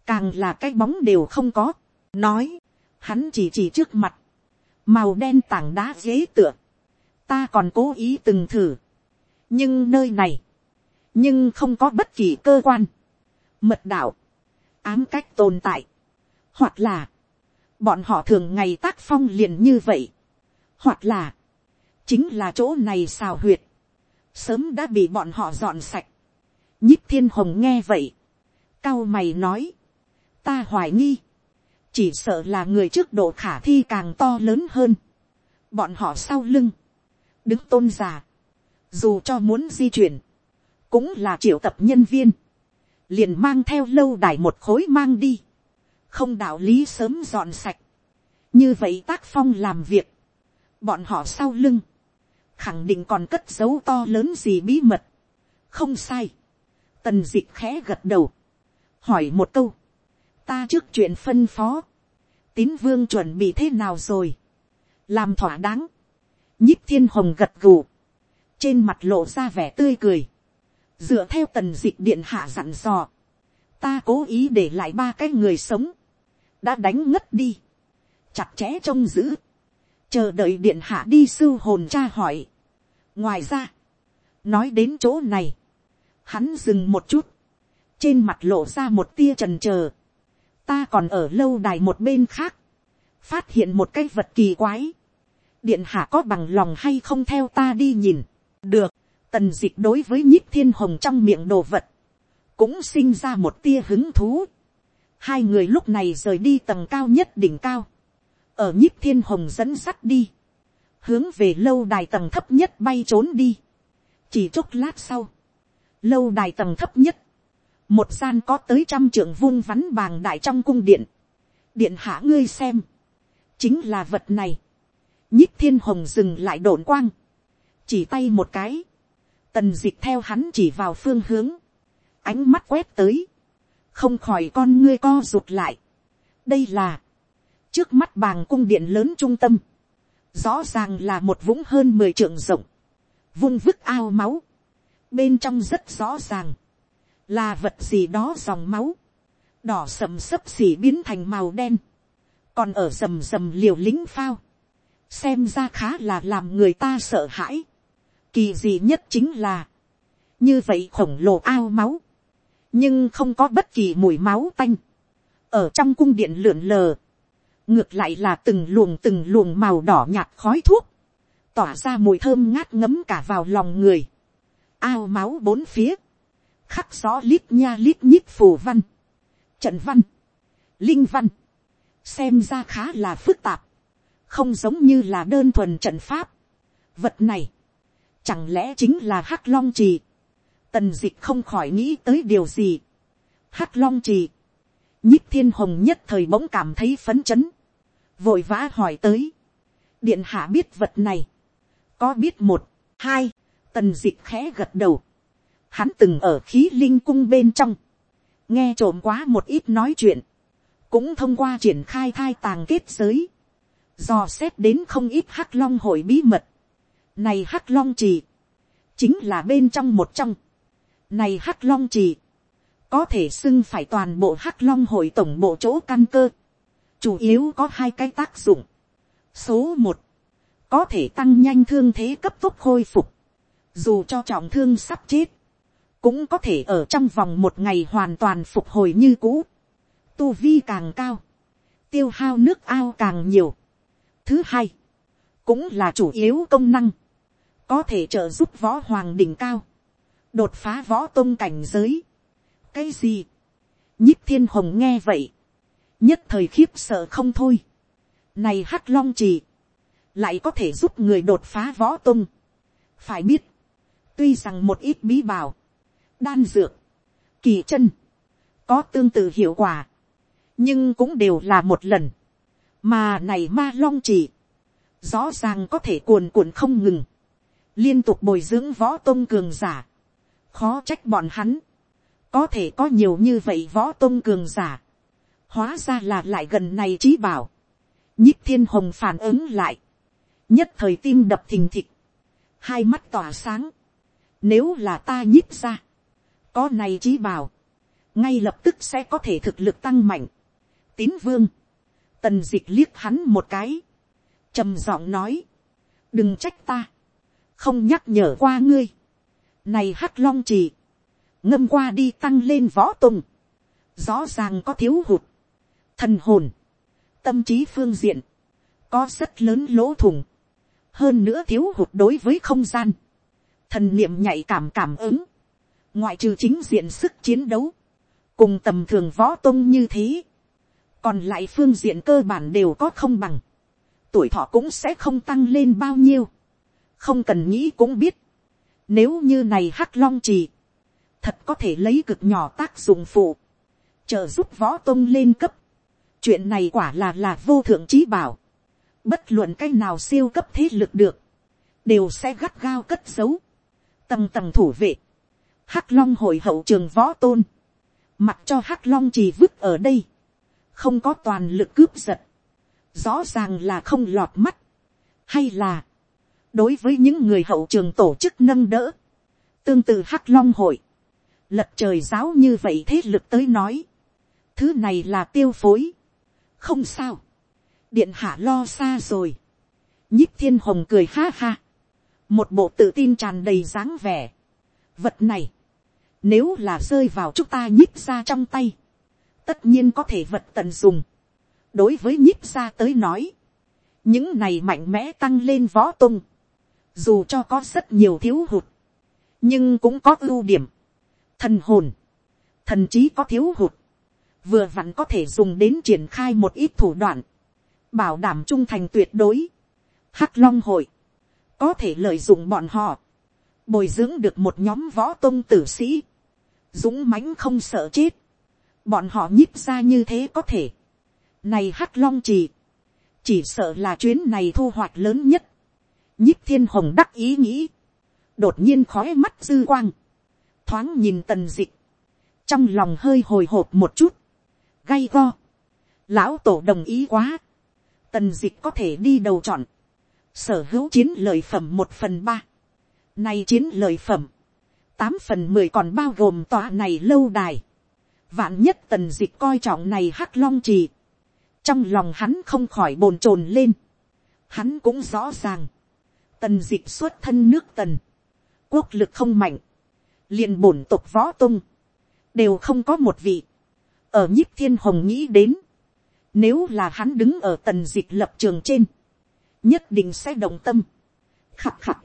Speaker 1: càng là cái bóng đều không có, nói, hắn chỉ chỉ trước mặt, màu đen tảng đá dễ tựa, ta còn cố ý từng thử, nhưng nơi này, nhưng không có bất kỳ cơ quan, mật đạo, ám cách tồn tại, hoặc là, bọn họ thường ngày tác phong liền như vậy, hoặc là, chính là chỗ này xào huyệt, sớm đã bị bọn họ dọn sạch, nhíp thiên hồng nghe vậy, cao mày nói, ta hoài nghi, chỉ sợ là người trước độ khả thi càng to lớn hơn. bọn họ sau lưng, đứng tôn giả, dù cho muốn di chuyển, cũng là triệu tập nhân viên, liền mang theo lâu đài một khối mang đi, không đạo lý sớm dọn sạch, như vậy tác phong làm việc, bọn họ sau lưng, khẳng định còn cất dấu to lớn gì bí mật, không sai, tần d ị c h khẽ gật đầu, hỏi một câu, ta trước chuyện phân phó, tín vương chuẩn bị thế nào rồi, làm thỏa đáng, nhíp thiên hồng gật gù, trên mặt lộ ra vẻ tươi cười, dựa theo tần dịch điện hạ dặn dò, ta cố ý để lại ba cái người sống, đã đánh ngất đi, chặt chẽ trông giữ, chờ đợi điện hạ đi sưu hồn tra hỏi. ngoài ra, nói đến chỗ này, hắn dừng một chút, trên mặt lộ ra một tia trần trờ, ta còn ở lâu đài một bên khác, phát hiện một cái vật kỳ quái, điện hạ có bằng lòng hay không theo ta đi nhìn, được, tần d ị c h đối với nhíp thiên hồng trong miệng đồ vật, cũng sinh ra một tia hứng thú, hai người lúc này rời đi tầng cao nhất đỉnh cao, ở nhíp thiên hồng dẫn sắt đi, hướng về lâu đài tầng thấp nhất bay trốn đi, chỉ chốc lát sau, lâu đài tầng thấp nhất, một gian có tới trăm trưởng vung vắn bàng đại trong cung điện, điện hạ ngươi xem, chính là vật này, nhích thiên hồng dừng lại đồn quang, chỉ tay một cái, tần dịch theo hắn chỉ vào phương hướng, ánh mắt quét tới, không khỏi con ngươi co rụt lại. đây là, trước mắt bàng cung điện lớn trung tâm, rõ ràng là một vũng hơn mười trượng rộng, vung vức ao máu, bên trong rất rõ ràng, là vật gì đó dòng máu, đỏ sầm sấp xỉ biến thành màu đen, còn ở rầm rầm liều lính phao, xem ra khá là làm người ta sợ hãi. Kỳ gì nhất chính là, như vậy khổng lồ ao máu, nhưng không có bất kỳ mùi máu tanh, ở trong cung điện lượn lờ, ngược lại là từng luồng từng luồng màu đỏ nhạt khói thuốc, tỏa ra mùi thơm ngát ngấm cả vào lòng người, ao máu bốn phía, khắc rõ lít nha lít nhít phù văn, trận văn, linh văn, xem ra khá là phức tạp, không giống như là đơn thuần trận pháp. Vật này, chẳng lẽ chính là hắc long trì, tần d ị c h không khỏi nghĩ tới điều gì. hắc long trì, nhích thiên hồng nhất thời bỗng cảm thấy phấn chấn, vội vã hỏi tới, điện hạ biết vật này, có biết một, hai, tần d ị c h khẽ gật đầu, hắn từng ở khí linh cung bên trong, nghe trộm quá một ít nói chuyện, cũng thông qua triển khai thai tàng kết giới, dò xét đến không ít hắc long hội bí mật, này hắc long trì, chính là bên trong một trong, này hắc long trì, có thể xưng phải toàn bộ hắc long hội tổng bộ chỗ căn cơ, chủ yếu có hai cái tác dụng. số một, có thể tăng nhanh thương thế cấp tốc khôi phục, dù cho trọng thương sắp chết, cũng có thể ở trong vòng một ngày hoàn toàn phục hồi như cũ, tu vi càng cao, tiêu hao nước ao càng nhiều. Thứ hai, cũng là chủ yếu công năng, có thể trợ giúp võ hoàng đỉnh cao, đột phá võ tôn cảnh giới. cái gì, nhích thiên hồng nghe vậy, nhất thời khiếp sợ không thôi. này hắc long trì, lại có thể giúp người đột phá võ tôn. phải biết, tuy rằng một ít bí bảo, đan dược, kỳ chân, có tương tự hiệu quả, nhưng cũng đều là một lần, mà này ma long trì rõ ràng có thể cuồn cuộn không ngừng, liên tục bồi dưỡng võ tôn cường giả, khó trách bọn hắn, có thể có nhiều như vậy võ tôn cường giả, hóa ra là lại gần này trí bảo, nhích thiên hồng phản ứng lại, nhất thời tim đập thình thịch, hai mắt tỏa sáng, nếu là ta nhích ra, có này trí bảo, ngay lập tức sẽ có thể thực lực tăng mạnh. tín vương, tần d ị c h liếc hắn một cái, trầm giọng nói, đừng trách ta, không nhắc nhở qua ngươi, này hắc long trì, ngâm qua đi tăng lên võ tùng, rõ ràng có thiếu hụt, thần hồn, tâm trí phương diện, có rất lớn lỗ thủng, hơn nữa thiếu hụt đối với không gian, thần niệm nhạy cảm cảm ứng, ngoại trừ chính diện sức chiến đấu, cùng tầm thường võ tông như thế, còn lại phương diện cơ bản đều có không bằng, tuổi thọ cũng sẽ không tăng lên bao nhiêu, không cần nghĩ cũng biết, nếu như này hắc long trì, thật có thể lấy cực nhỏ tác dụng phụ, trợ giúp võ tôn lên cấp, chuyện này quả là là vô thượng trí bảo, bất luận cái nào siêu cấp thế lực được, đều sẽ gắt gao cất giấu, tầng tầng thủ vệ, hắc long hội hậu trường võ tôn, mặc cho hắc long trì vứt ở đây, không có toàn lực cướp giật, rõ ràng là không lọt mắt, hay là, đối với những người hậu trường tổ chức nâng đỡ, tương tự hắc long hội, lật trời giáo như vậy thế lực tới nói, thứ này là tiêu phối, không sao, điện hạ lo xa rồi, nhíp thiên hồng cười ha ha, một bộ tự tin tràn đầy dáng vẻ, vật này, nếu là rơi vào chúng ta nhíp ra trong tay. Tất nhiên có thể vật tận dùng. Đối với nhíp ra tới nói. Những này mạnh mẽ tăng lên võ tung. Dù cho có rất nhiều thiếu hụt. Nhưng cũng có ưu điểm. Thần hồn. Thần trí có thiếu hụt. Vừa vặn có thể dùng đến triển khai một ít thủ đoạn. Bảo đảm trung thành tuyệt đối. Hắc Long hội. Có thể lợi dụng bọn họ bồi dưỡng được một nhóm võ tôn tử sĩ, dũng mãnh không sợ chết, bọn họ nhíp ra như thế có thể. Này hắc long trì, chỉ sợ là chuyến này thu hoạch lớn nhất nhích thiên hồng đắc ý nghĩ, đột nhiên khói mắt dư quang, thoáng nhìn tần dịch, trong lòng hơi hồi hộp một chút, gay go, lão tổ đồng ý quá, tần dịch có thể đi đầu chọn, sở hữu chiến lợi phẩm một phần ba, nay chiến lợi phẩm, tám phần mười còn bao gồm tòa này lâu đài, vạn nhất tần dịch coi trọng này hắc long trì, trong lòng hắn không khỏi bồn chồn lên, hắn cũng rõ ràng, tần dịch xuất thân nước tần, quốc lực không mạnh, liền bổn tộc võ tung, đều không có một vị, ở nhíp thiên hồng nghĩ đến, nếu là hắn đứng ở tần dịch lập trường trên, nhất định sẽ động tâm, khặt khặt,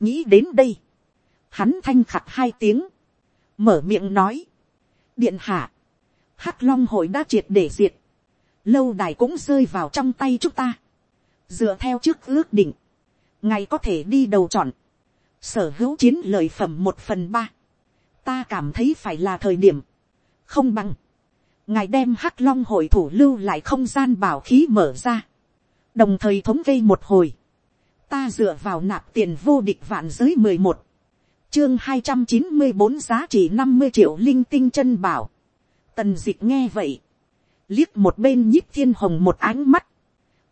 Speaker 1: nghĩ đến đây, hắn thanh khặt hai tiếng, mở miệng nói, điện hạ, hắc long hội đã triệt để diệt, lâu đài cũng rơi vào trong tay chúng ta, dựa theo trước ước định, ngài có thể đi đầu chọn, sở hữu chiến lợi phẩm một phần ba, ta cảm thấy phải là thời điểm, không bằng, ngài đem hắc long hội thủ lưu lại không gian bảo khí mở ra, đồng thời thống kê một hồi, ta dựa vào nạp tiền vô địch vạn giới mười một, chương hai trăm chín mươi bốn giá trị năm mươi triệu linh tinh chân bảo, tần d ị c h nghe vậy, liếc một bên nhíp thiên hồng một ánh mắt,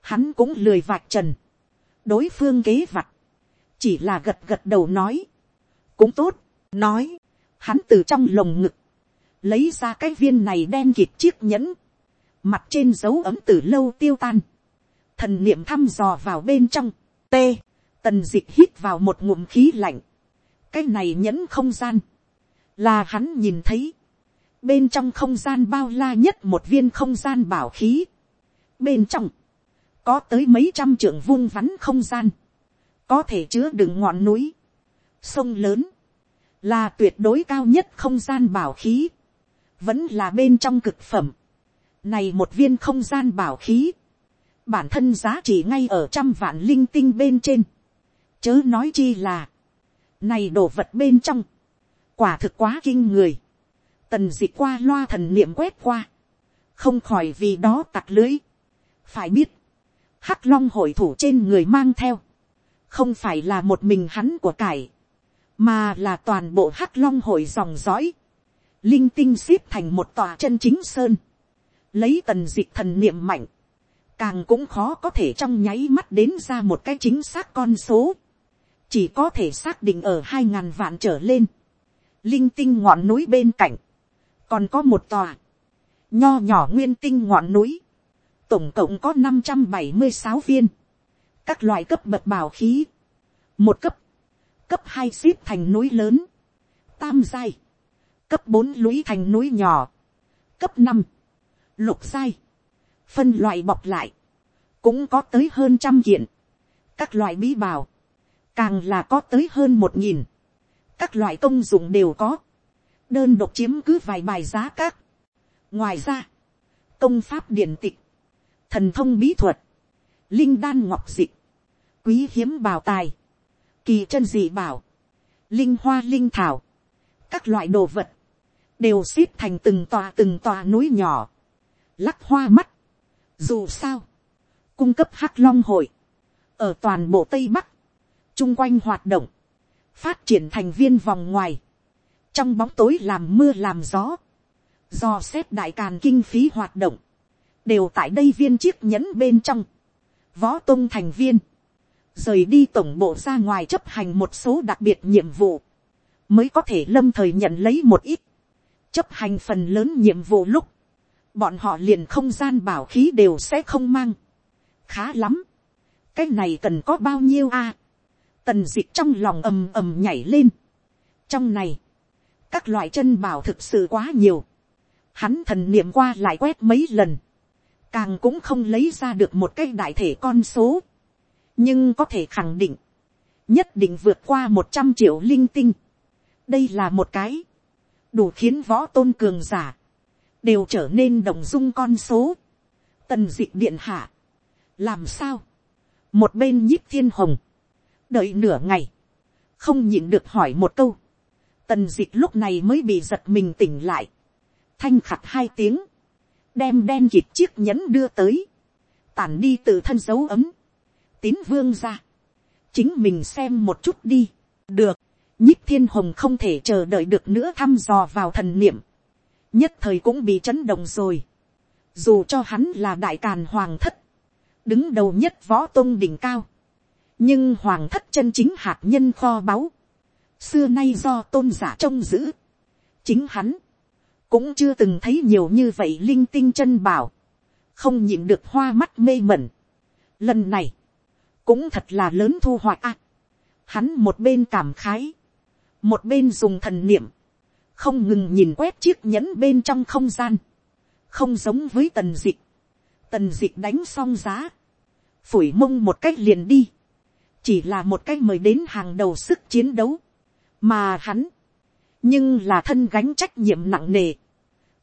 Speaker 1: hắn cũng lười vạch trần, đối phương kế vặt, chỉ là gật gật đầu nói, cũng tốt, nói, hắn từ trong lồng ngực, lấy ra cái viên này đen kịt chiếc nhẫn, mặt trên dấu ấm từ lâu tiêu tan, thần niệm thăm dò vào bên trong, t, tần d ị c h hít vào một ngụm khí lạnh, cái này nhẫn không gian, là hắn nhìn thấy, bên trong không gian bao la nhất một viên không gian bảo khí, bên trong, có tới mấy trăm trưởng vung vắn không gian, có thể chứa đựng ngọn núi, sông lớn, là tuyệt đối cao nhất không gian bảo khí, vẫn là bên trong cực phẩm, này một viên không gian bảo khí, bản thân giá trị ngay ở trăm vạn linh tinh bên trên, chớ nói chi là, này đồ vật bên trong, quả thực quá kinh người, tần d ị qua loa thần niệm quét qua, không khỏi vì đó tặc lưới. phải biết, hắc long hội thủ trên người mang theo, không phải là một mình hắn của cải, mà là toàn bộ hắc long hội dòng dõi, linh tinh xếp thành một tòa chân chính sơn, lấy tần d thần niệm mạnh, càng cũng khó có thể trong nháy mắt đến ra một cái chính xác con số, chỉ có thể xác định ở hai ngàn vạn trở lên, linh tinh ngọn núi bên cạnh, còn có một tòa, nho nhỏ nguyên tinh ngọn núi, tổng cộng có năm trăm bảy mươi sáu viên, các loại cấp bậc bảo khí, một cấp, cấp hai ship thành núi lớn, tam giai, cấp bốn lũy thành núi nhỏ, cấp năm, lục giai, phân loại bọc lại, cũng có tới hơn trăm kiện, các loại bí bảo, càng là có tới hơn một nghìn, các loại công dụng đều có, đơn độc chiếm cứ vài bài giá các. ngoài ra, công pháp điển tịch, thần thông bí thuật, linh đan ngọc dị, quý hiếm bào tài, kỳ chân dị bảo, linh hoa linh thảo, các loại đồ vật, đều xếp thành từng tòa từng tòa núi nhỏ, lắc hoa mắt. Dù sao, cung cấp hắc long hội, ở toàn bộ tây bắc, chung quanh hoạt động, phát triển thành viên vòng ngoài, trong bóng tối làm mưa làm gió, do xét đại càn kinh phí hoạt động, đều tại đây viên chiếc nhẫn bên trong, võ tôn thành viên, rời đi tổng bộ ra ngoài chấp hành một số đặc biệt nhiệm vụ, mới có thể lâm thời nhận lấy một ít, chấp hành phần lớn nhiệm vụ lúc, bọn họ liền không gian bảo khí đều sẽ không mang, khá lắm, cái này cần có bao nhiêu a, tần d ị c h trong lòng ầm ầm nhảy lên, trong này, các loại chân bảo thực sự quá nhiều, hắn thần niệm qua lại quét mấy lần, càng cũng không lấy ra được một cái đại thể con số, nhưng có thể khẳng định, nhất định vượt qua một trăm triệu linh tinh. đây là một cái, đủ khiến võ tôn cường giả, đều trở nên đồng dung con số. tần d ị điện hạ, làm sao, một bên nhíp thiên hồng, đợi nửa ngày, không nhịn được hỏi một câu, Tần dịch lúc này mới bị giật mình tỉnh lại. Thanh khặt hai tiếng. Đem đen kịp chiếc nhẫn đưa tới. Tản đi từ thân dấu ấm. Tín vương ra. Chính mình xem một chút đi. Được. Nhíp thiên hồng không thể chờ đợi được nữa thăm dò vào thần niệm. Nhất thời cũng bị chấn động rồi. Dù cho hắn là đại càn hoàng thất. Đứng đầu nhất võ tôn đỉnh cao. nhưng hoàng thất chân chính hạt nhân kho báu, xưa nay do tôn giả trông giữ, chính hắn, cũng chưa từng thấy nhiều như vậy linh tinh chân bảo, không nhịn được hoa mắt mê mẩn. Lần này, cũng thật là lớn thu hoạch a. hắn một bên cảm khái, một bên dùng thần niệm, không ngừng nhìn quét chiếc nhẫn bên trong không gian, không giống với tần dịch, tần dịch đánh xong giá, phủi mông một cách liền đi, chỉ là một cách mời đến hàng đầu sức chiến đấu, mà hắn, nhưng là thân gánh trách nhiệm nặng nề,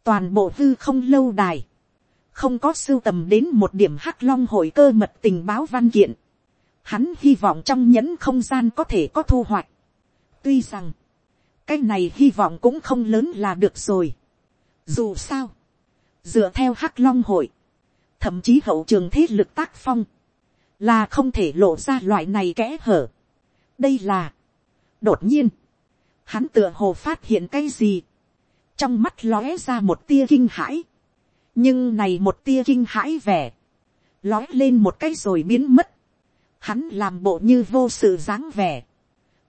Speaker 1: toàn bộ hư không lâu đài, không có sưu tầm đến một điểm hắc long hội cơ mật tình báo văn kiện, hắn hy vọng trong nhẫn không gian có thể có thu hoạch. tuy rằng, cái này hy vọng cũng không lớn là được rồi. dù sao, dựa theo hắc long hội, thậm chí hậu trường thế lực tác phong, là không thể lộ ra loại này kẽ hở. đây là, đột nhiên, hắn tựa hồ phát hiện cái gì, trong mắt lóe ra một tia kinh hãi, nhưng này một tia kinh hãi vẻ, lóe lên một cái rồi biến mất, hắn làm bộ như vô sự dáng vẻ,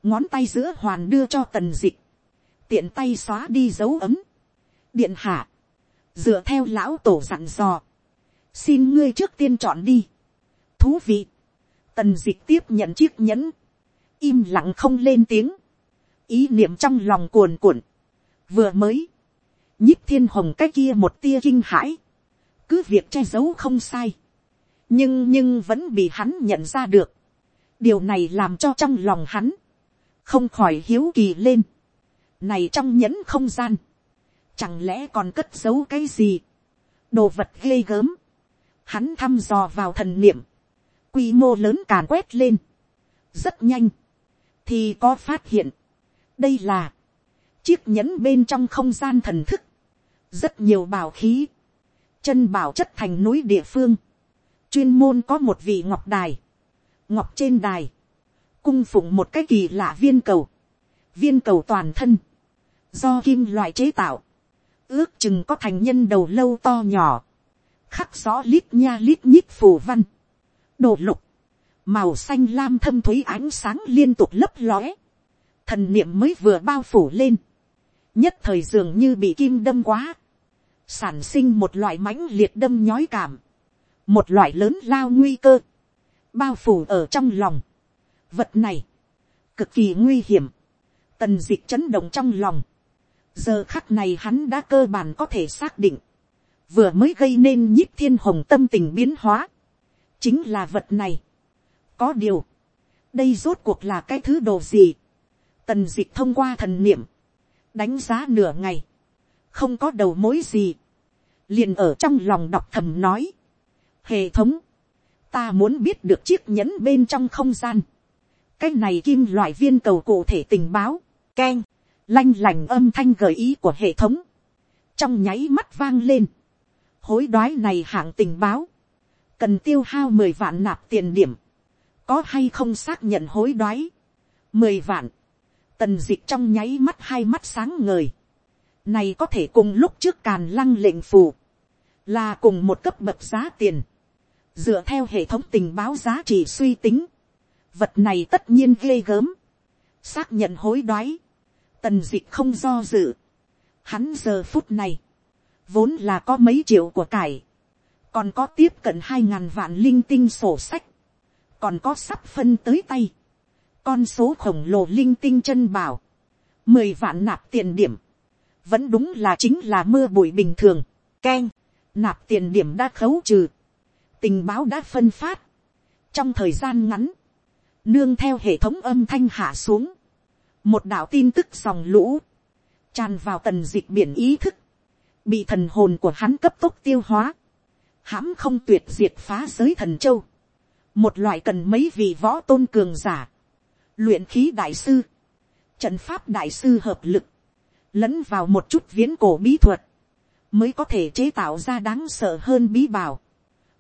Speaker 1: ngón tay giữa hoàn đưa cho tần dịch, tiện tay xóa đi dấu ấm, điện hạ, dựa theo lão tổ dặn dò, xin ngươi trước tiên chọn đi, thú vị, tần dịch tiếp nhận chiếc nhẫn, im lặng không lên tiếng, ý niệm trong lòng cuồn cuộn, vừa mới, nhíp thiên hồng cái kia một tia kinh hãi, cứ việc che giấu không sai, nhưng nhưng vẫn bị hắn nhận ra được, điều này làm cho trong lòng hắn, không khỏi hiếu kỳ lên, này trong nhẫn không gian, chẳng lẽ còn cất giấu cái gì, đồ vật ghê gớm, hắn thăm dò vào thần niệm, quy mô lớn càn quét lên, rất nhanh, thì có phát hiện, đây là, chiếc nhẫn bên trong không gian thần thức, rất nhiều bảo khí, chân bảo chất thành núi địa phương, chuyên môn có một vị ngọc đài, ngọc trên đài, cung phụng một cái kỳ lạ viên cầu, viên cầu toàn thân, do kim loại chế tạo, ước chừng có thành nhân đầu lâu to nhỏ, khắc rõ lít nha lít nhít phù văn, đồ lục, màu xanh lam thâm t ánh sáng liên tục lấp lóe, thần niệm mới vừa bao phủ lên, nhất thời dường như bị kim đâm quá, sản sinh một loại mãnh liệt đâm nhói cảm, một loại lớn lao nguy cơ, bao phủ ở trong lòng. Vật này, cực kỳ nguy hiểm, tần d ị c h chấn động trong lòng, giờ khắc này hắn đã cơ bản có thể xác định, vừa mới gây nên nhíp thiên hồng tâm tình biến hóa, chính là vật này. có điều, đây rốt cuộc là cái thứ đồ gì, tần d ị c h thông qua thần niệm, đánh giá nửa ngày, không có đầu mối gì, liền ở trong lòng đọc thầm nói, hệ thống, ta muốn biết được chiếc nhẫn bên trong không gian, cái này kim loại viên cầu cụ thể tình báo, k e n lanh lành âm thanh gợi ý của hệ thống, trong nháy mắt vang lên, hối đoái này hạng tình báo, cần tiêu hao mười vạn nạp tiền điểm, có hay không xác nhận hối đoái, mười vạn, tần dịch trong nháy mắt hai mắt sáng ngời, này có thể cùng lúc trước càn lăng lệnh phù, là cùng một cấp bậc giá tiền, dựa theo hệ thống tình báo giá trị suy tính, vật này tất nhiên ghê gớm, xác nhận hối đoái, tần dịch không do dự. Hắn giờ phút này, vốn là có mấy triệu của cải, còn có tiếp cận hai ngàn vạn linh tinh sổ sách, còn có sắp phân tới tay, con số khổng lồ linh tinh chân bảo, mười vạn nạp tiền điểm, vẫn đúng là chính là mưa bụi bình thường, k nạp tiền điểm đã khấu trừ, tình báo đã phân phát, trong thời gian ngắn, nương theo hệ thống âm thanh hạ xuống, một đạo tin tức dòng lũ, tràn vào tần dịch biển ý thức, bị thần hồn của hắn cấp tốc tiêu hóa, hãm không tuyệt diệt phá giới thần châu, một loại cần mấy vị võ tôn cường giả, luyện khí đại sư, trận pháp đại sư hợp lực, lẫn vào một chút viễn cổ bí thuật, mới có thể chế tạo ra đáng sợ hơn bí bảo.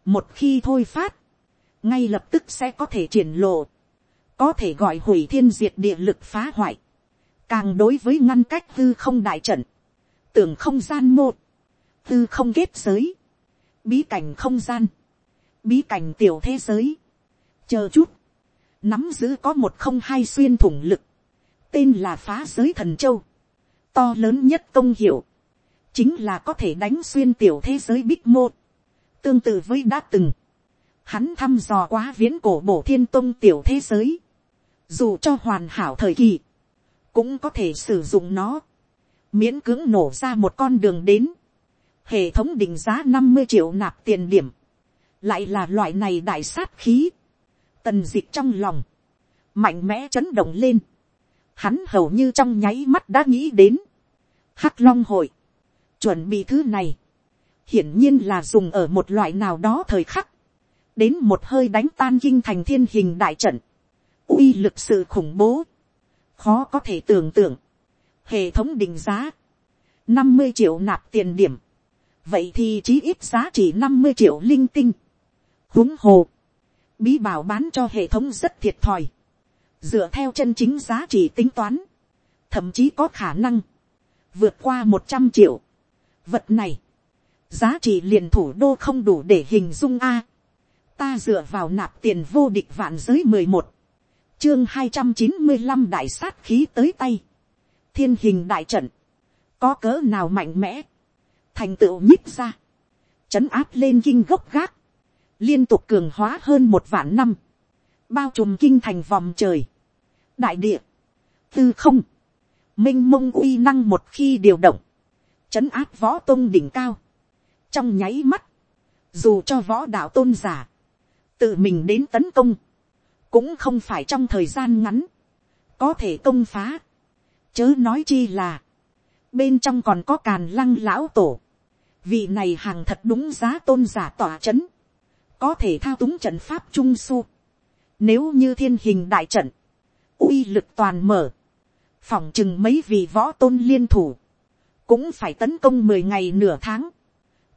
Speaker 1: một khi thôi phát, ngay lập tức sẽ có thể triển lộ, có thể gọi hủy thiên diệt địa lực phá hoại, càng đối với ngăn cách hư không đại trận, tưởng không gian một, hư không kết giới, bí cảnh không gian, bí cảnh tiểu thế giới, chờ chút, nắm giữ có một không hai xuyên thủng lực, tên là phá giới thần châu, to lớn nhất công hiệu, chính là có thể đánh xuyên tiểu thế giới bích mô, tương tự với đã từng, hắn thăm dò quá viễn cổ bổ thiên tông tiểu thế giới, dù cho hoàn hảo thời kỳ, cũng có thể sử dụng nó, miễn cưỡng nổ ra một con đường đến, hệ thống định giá năm mươi triệu nạp tiền điểm, lại là loại này đại sát khí, tần dịch trong lòng, mạnh mẽ chấn động lên, hắn hầu như trong nháy mắt đã nghĩ đến, hắc long hội, chuẩn bị thứ này, hiển nhiên là dùng ở một loại nào đó thời khắc, đến một hơi đánh tan kinh thành thiên hình đại trận, uy lực sự khủng bố, khó có thể tưởng tượng, hệ thống định giá, năm mươi triệu nạp tiền điểm, vậy thì chí ít giá trị năm mươi triệu linh tinh, huống hồ, bí bảo bán cho hệ thống rất thiệt thòi, dựa theo chân chính giá trị tính toán, thậm chí có khả năng vượt qua một trăm triệu. Vật này, giá trị liền thủ đô không đủ để hình dung a. ta dựa vào nạp tiền vô địch vạn giới mười một, chương hai trăm chín mươi năm đại sát khí tới tay, thiên hình đại trận, có cỡ nào mạnh mẽ, thành tựu nhích ra, chấn áp lên kinh gốc gác, liên tục cường hóa hơn một vạn năm, bao trùm kinh thành vòng trời, đại địa, tư không, m i n h mông uy năng một khi điều động, chấn áp võ tôn đỉnh cao, trong nháy mắt, dù cho võ đạo tôn giả, tự mình đến tấn công, cũng không phải trong thời gian ngắn, có thể công phá, chớ nói chi là, bên trong còn có càn lăng lão tổ, vị này hàng thật đúng giá tôn giả tỏa c h ấ n có thể thao túng trận pháp trung su. Nếu như thiên hình đại trận, uy lực toàn mở, phỏng chừng mấy vị võ tôn liên thủ, cũng phải tấn công mười ngày nửa tháng.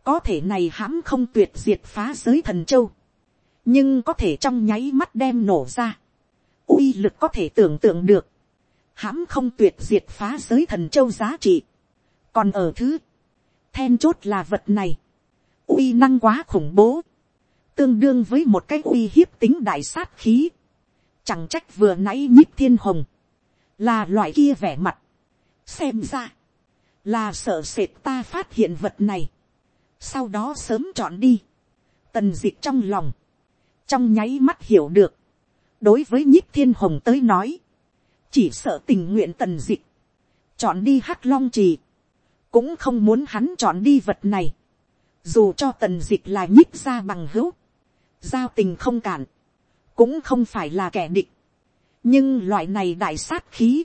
Speaker 1: Có thể này hãm không tuyệt diệt phá giới thần châu, nhưng có thể trong nháy mắt đem nổ ra. uy lực có thể tưởng tượng được, hãm không tuyệt diệt phá giới thần châu giá trị. còn ở thứ, then chốt là vật này, uy năng quá khủng bố tương đương với một cái uy hiếp tính đại sát khí. Chẳng trách vừa nãy nhích thiên hồng, là loại kia vẻ mặt. xem ra, là sợ sệt ta phát hiện vật này. sau đó sớm chọn đi. tần dịch trong lòng, trong nháy mắt hiểu được. đối với nhích thiên hồng tới nói, chỉ sợ tình nguyện tần dịch. chọn đi hắc long trì, cũng không muốn hắn chọn đi vật này. dù cho tần dịch là nhích ra bằng hữu, giao tình không cản, cũng không phải là kẻ địch, nhưng loại này đại sát khí,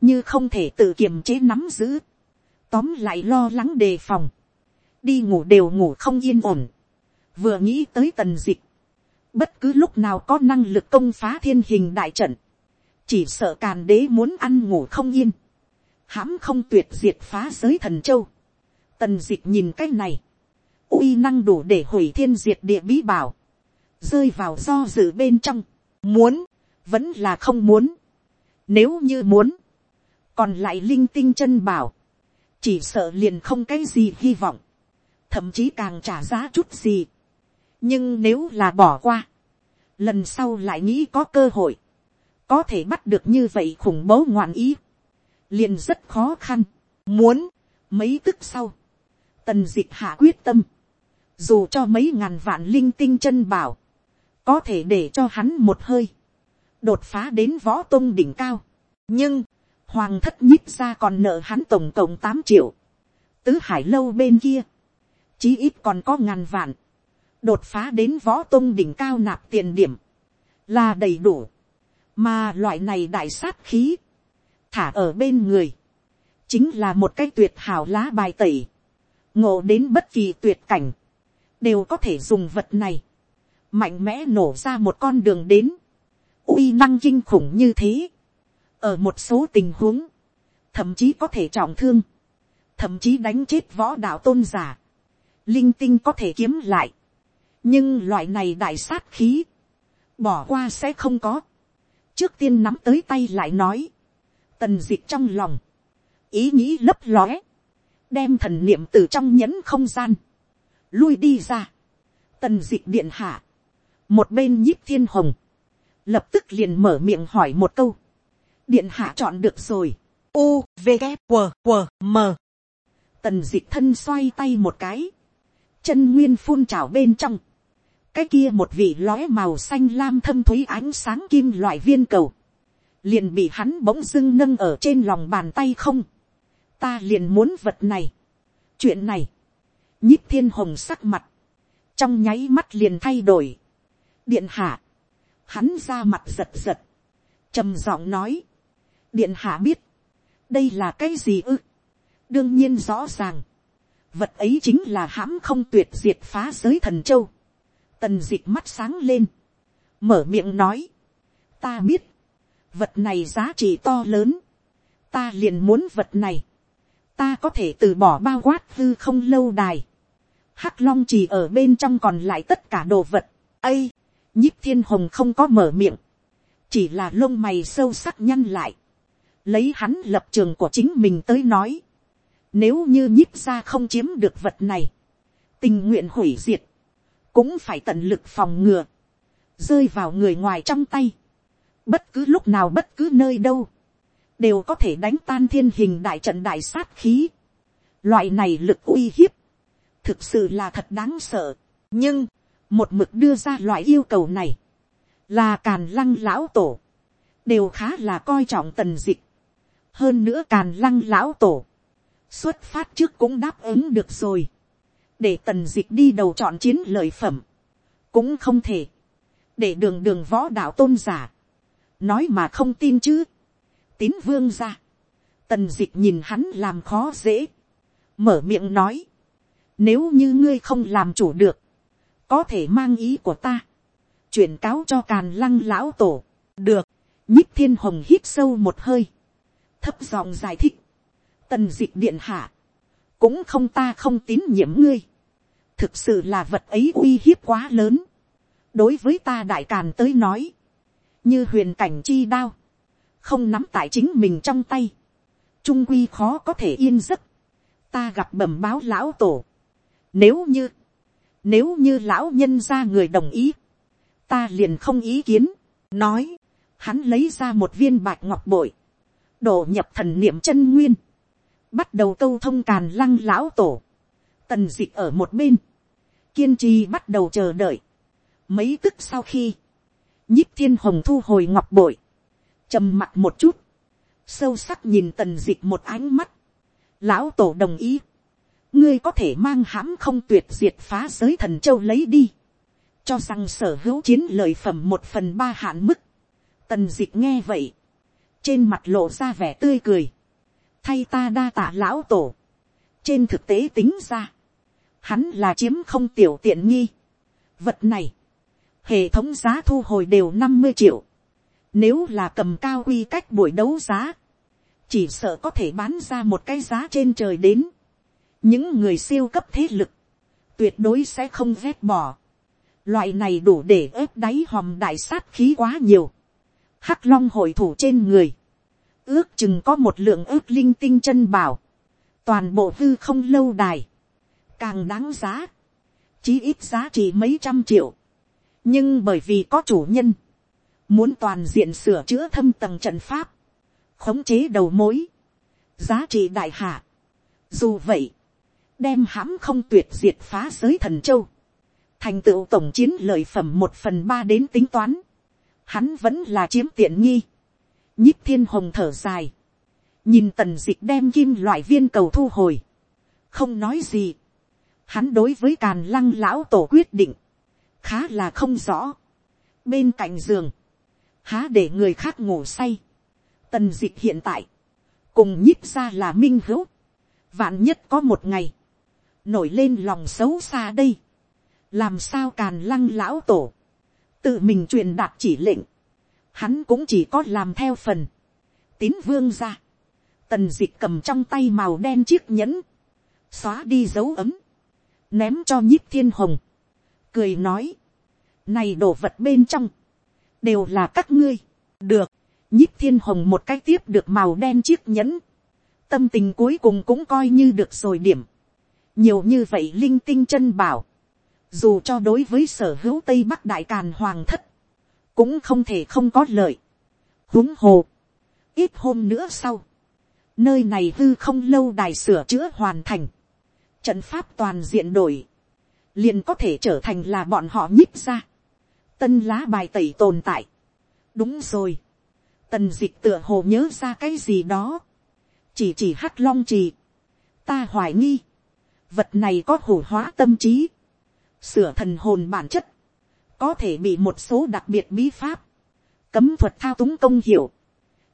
Speaker 1: như không thể tự kiềm chế nắm giữ, tóm lại lo lắng đề phòng, đi ngủ đều ngủ không yên ổn, vừa nghĩ tới tần dịch, bất cứ lúc nào có năng lực công phá thiên hình đại trận, chỉ sợ càn đế muốn ăn ngủ không yên, hãm không tuyệt diệt phá giới thần châu, tần dịch nhìn cái này, uy năng đủ để hủy thiên diệt địa bí bảo, rơi vào do dự bên trong, muốn, vẫn là không muốn. Nếu như muốn, còn lại linh tinh chân bảo, chỉ sợ liền không cái gì hy vọng, thậm chí càng trả giá chút gì. nhưng nếu là bỏ qua, lần sau lại nghĩ có cơ hội, có thể bắt được như vậy khủng bố ngoạn ý, liền rất khó khăn, muốn, mấy tức sau, tần d ị c h hạ quyết tâm, dù cho mấy ngàn vạn linh tinh chân bảo, có thể để cho hắn một hơi, đột phá đến võ tôn đỉnh cao. nhưng, hoàng thất nhích ra còn nợ hắn tổng cộng tám triệu, tứ hải lâu bên kia, chí ít còn có ngàn vạn, đột phá đến võ tôn đỉnh cao nạp tiền điểm, là đầy đủ, mà loại này đại sát khí, thả ở bên người, chính là một cái tuyệt hảo lá bài tẩy, ngộ đến bất kỳ tuyệt cảnh, đều có thể dùng vật này, mạnh mẽ nổ ra một con đường đến, uy năng kinh khủng như thế, ở một số tình huống, thậm chí có thể trọng thương, thậm chí đánh chết võ đạo tôn giả, linh tinh có thể kiếm lại, nhưng loại này đại sát khí, bỏ qua sẽ không có, trước tiên nắm tới tay lại nói, tần d ị c h trong lòng, ý nghĩ lấp lóe, đem thần niệm từ trong nhẫn không gian, lui đi ra, tần d ị c h điện hạ, một bên nhíp thiên hồng, lập tức liền mở miệng hỏi một câu, điện hạ chọn được rồi,
Speaker 2: u v g q q m.
Speaker 1: Tần d ị c h thân xoay tay một cái, chân nguyên phun trào bên trong, cái kia một vị lóe màu xanh lam thâm thúy ánh sáng kim loại viên cầu, liền bị hắn bỗng dưng nâng ở trên lòng bàn tay không, ta liền muốn vật này, chuyện này, nhíp thiên hồng sắc mặt, trong nháy mắt liền thay đổi, điện hạ, hắn ra mặt giật giật, trầm giọng nói, điện hạ biết, đây là cái gì ư. đương nhiên rõ ràng, vật ấy chính là hãm không tuyệt diệt phá giới thần châu. tần d ị c h mắt sáng lên, mở miệng nói, ta biết, vật này giá trị to lớn, ta liền muốn vật này, ta có thể từ bỏ bao quát hư không lâu đài, hắc long chỉ ở bên trong còn lại tất cả đồ vật, ây, nhíp thiên hồng không có mở miệng, chỉ là lông mày sâu sắc nhăn lại, lấy hắn lập trường của chính mình tới nói, nếu như nhíp ra không chiếm được vật này, tình nguyện hủy diệt, cũng phải tận lực phòng ngừa, rơi vào người ngoài trong tay, bất cứ lúc nào bất cứ nơi đâu, đều có thể đánh tan thiên hình đại trận đại sát khí, loại này lực uy hiếp, thực sự là thật đáng sợ, nhưng, một mực đưa ra loại yêu cầu này, là càn lăng lão tổ, đều khá là coi trọng tần dịch, hơn nữa càn lăng lão tổ, xuất phát trước cũng đáp ứng được rồi, để tần dịch đi đầu chọn chiến lợi phẩm, cũng không thể, để đường đường võ đạo tôn giả, nói mà không tin chứ, tín vương ra, tần dịch nhìn hắn làm khó dễ, mở miệng nói, nếu như ngươi không làm chủ được, có thể mang ý của ta, chuyển cáo cho càn lăng lão tổ, được, nhích thiên hồng hít sâu một hơi, thấp giọng giải thích, tần d ị điện hạ, cũng không ta không tín nhiệm ngươi, thực sự là vật ấy uy hiếp quá lớn, đối với ta đại càn tới nói, như huyền cảnh chi đao, không nắm tại chính mình trong tay, trung quy khó có thể yên giấc, ta gặp bẩm báo lão tổ, nếu như, nếu như lão nhân ra người đồng ý, ta liền không ý kiến, nói, hắn lấy ra một viên bạch ngọc bội, đổ nhập thần niệm chân nguyên, bắt đầu câu thông càn lăng lão tổ, tần d ị ở một bên, kiên trì bắt đầu chờ đợi, mấy tức sau khi, nhíp thiên hồng thu hồi ngọc bội, trầm mặt một chút, sâu sắc nhìn tần d ị một ánh mắt, lão tổ đồng ý, ngươi có thể mang hãm không tuyệt diệt phá giới thần châu lấy đi, cho rằng sở hữu chiến lợi phẩm một phần ba hạn mức, tần d ị c h nghe vậy, trên mặt lộ ra vẻ tươi cười, thay ta đa tạ lão tổ, trên thực tế tính ra, hắn là chiếm không tiểu tiện nghi. Vật này, hệ thống giá thu hồi đều năm mươi triệu, nếu là cầm cao quy cách buổi đấu giá, chỉ sợ có thể bán ra một cái giá trên trời đến những người siêu cấp thế lực, tuyệt đối sẽ không ghét bỏ. loại này đủ để ép đáy hòm đại sát khí quá nhiều. Hắc long hội thủ trên người, ước chừng có một lượng ước linh tinh chân bảo, toàn bộ hư không lâu đài, càng đáng giá, chí ít giá trị mấy trăm triệu, nhưng bởi vì có chủ nhân, muốn toàn diện sửa chữa thâm tầng trận pháp, khống chế đầu mối, giá trị đại hạ. Dù vậy, đem hãm không tuyệt diệt phá giới thần châu, thành tựu tổng chiến lợi phẩm một phần ba đến tính toán, hắn vẫn là chiếm tiện nghi. nhíp thiên hồng thở dài, nhìn tần dịch đem kim loại viên cầu thu hồi, không nói gì. hắn đối với càn lăng lão tổ quyết định, khá là không rõ. bên cạnh giường, há để người khác ngủ say. tần dịch hiện tại, cùng nhíp ra là minh hữu, vạn nhất có một ngày, nổi lên lòng xấu xa đây, làm sao càn lăng lão tổ, tự mình truyền đạt chỉ lệnh, hắn cũng chỉ có làm theo phần, tín vương ra, tần d ị c h cầm trong tay màu đen chiếc nhẫn, xóa đi dấu ấm, ném cho nhíp thiên hồng, cười nói, này đồ vật bên trong, đều là các ngươi, được, nhíp thiên hồng một cái tiếp được màu đen chiếc nhẫn, tâm tình cuối cùng cũng coi như được rồi điểm, nhiều như vậy linh tinh chân bảo, dù cho đối với sở hữu tây bắc đại càn hoàng thất, cũng không thể không có lợi. huống hồ, ít hôm nữa sau, nơi này hư không lâu đài sửa chữa hoàn thành, trận pháp toàn diện đổi, liền có thể trở thành là bọn họ nhích ra, tân lá bài tẩy tồn tại. đúng rồi, tần d ị c h tựa hồ nhớ ra cái gì đó, chỉ chỉ hắc long trì, ta hoài nghi, vật này có hủ hóa tâm trí, sửa thần hồn bản chất, có thể bị một số đặc biệt bí pháp, cấm thuật thao túng công hiệu,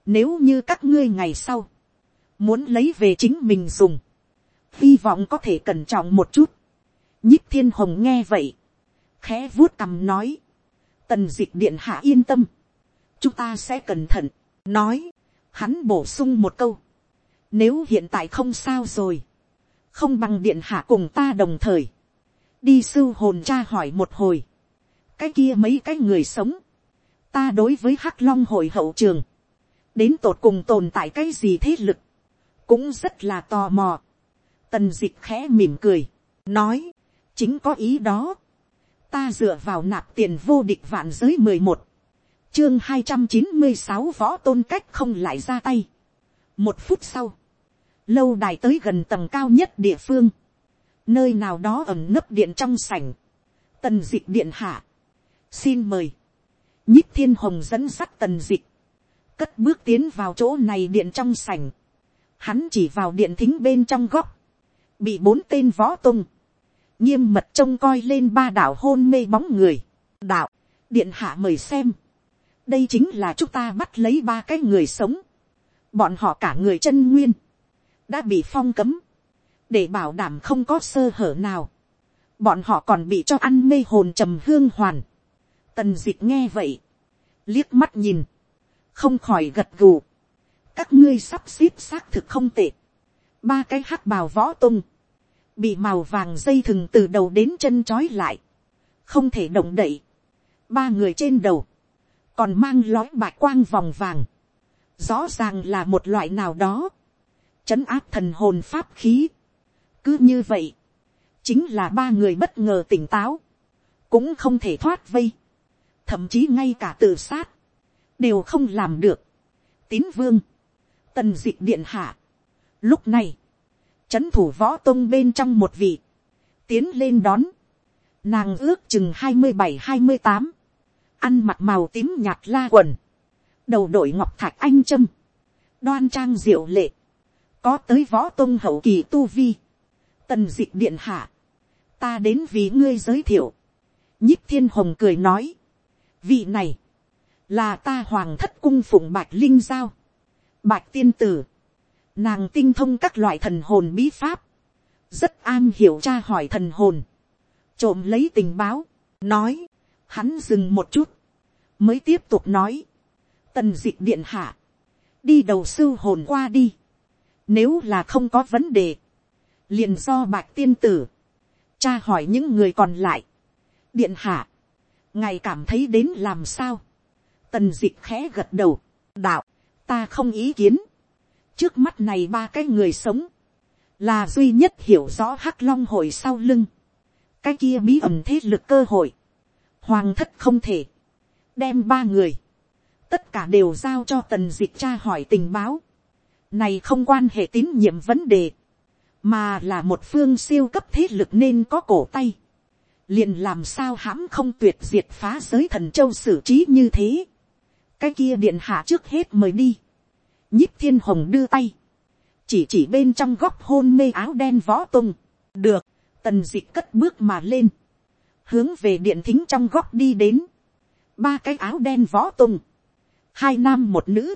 Speaker 1: nếu như các ngươi ngày sau, muốn lấy về chính mình dùng, hy vọng có thể cẩn trọng một chút, nhích thiên hồng nghe vậy, khẽ vuốt cằm nói, tần d ị c h điện hạ yên tâm, chúng ta sẽ cẩn thận, nói, hắn bổ sung một câu, nếu hiện tại không sao rồi, không bằng điện hạ cùng ta đồng thời, đi sưu hồn cha hỏi một hồi, cái kia mấy cái người sống, ta đối với hắc long hội hậu trường, đến tột cùng tồn tại cái gì thế lực, cũng rất là tò mò, tần d ị c h khẽ mỉm cười, nói, chính có ý đó, ta dựa vào nạp tiền vô địch vạn giới mười một, chương hai trăm chín mươi sáu võ tôn cách không lại ra tay. một phút sau, lâu đài tới gần tầng cao nhất địa phương, nơi nào đó ẩm nấp điện trong sảnh, tần d ị c h điện hạ, xin mời, nhích thiên hồng dẫn sắt tần d ị c h cất bước tiến vào chỗ này điện trong sảnh, hắn chỉ vào điện thính bên trong góc, bị bốn tên võ tung, nghiêm mật trông coi lên ba đạo hôn mê bóng người. đạo, điện hạ mời xem. đây chính là chúng ta bắt lấy ba cái người sống. bọn họ cả người chân nguyên, đã bị phong cấm, để bảo đảm không có sơ hở nào. bọn họ còn bị cho ăn mê hồn trầm hương hoàn. tần dịch nghe vậy, liếc mắt nhìn, không khỏi gật gù. các ngươi sắp xếp xác thực không tệ. ba cái hắc bào võ tung, bị màu vàng dây thừng từ đầu đến chân trói lại, không thể động đậy, ba người trên đầu, còn mang lói bạc quang vòng vàng, rõ ràng là một loại nào đó, chấn áp thần hồn pháp khí. cứ như vậy, chính là ba người bất ngờ tỉnh táo, cũng không thể thoát vây, thậm chí ngay cả tự sát, đều không làm được. tín vương, tần d ị điện hạ, lúc này, chấn thủ võ tông bên trong một vị, tiến lên đón, nàng ước chừng hai mươi bảy hai mươi tám, ăn mặc màu tím nhạt la quần, đầu đội ngọc thạch anh trâm, đoan trang diệu lệ, có tới võ tôn hậu kỳ tu vi, tần d ị c h điện hạ, ta đến vì ngươi giới thiệu, nhích thiên hồng cười nói, vị này, là ta hoàng thất cung phụng bạch linh giao, bạch tiên tử, Nàng tinh thông các loại thần hồn bí pháp. Rất an hiểu tra hỏi thần hồn. Trộm lấy tình báo. Nói. Hắn dừng một chút. Mới tiếp tục nói. Tần dịch điện hạ. Đi đầu sư hồn qua đi. Nếu là không có vấn đề. Liền do bạch tiên tử. Cha hỏi những người còn lại. Điện hạ. Ngài cảm thấy đến làm sao. Tần dịch khẽ gật đầu. Đạo. Ta không ý kiến trước mắt này ba cái người sống, là duy nhất hiểu rõ hắc long hội sau lưng, cái kia bí ẩn thế lực cơ hội, hoàng thất không thể, đem ba người, tất cả đều giao cho tần dịch cha tra hỏi tình báo, này không quan hệ tín nhiệm vấn đề, mà là một phương siêu cấp thế lực nên có cổ tay, liền làm sao hãm không tuyệt diệt phá giới thần châu xử trí như thế, cái kia điện hạ trước hết mời đi, nhíp thiên hồng đưa tay, chỉ chỉ bên trong góc hôn mê áo đen võ tung, được, tần d ị c h cất bước mà lên, hướng về điện thính trong góc đi đến, ba cái áo đen võ tung, hai nam một nữ,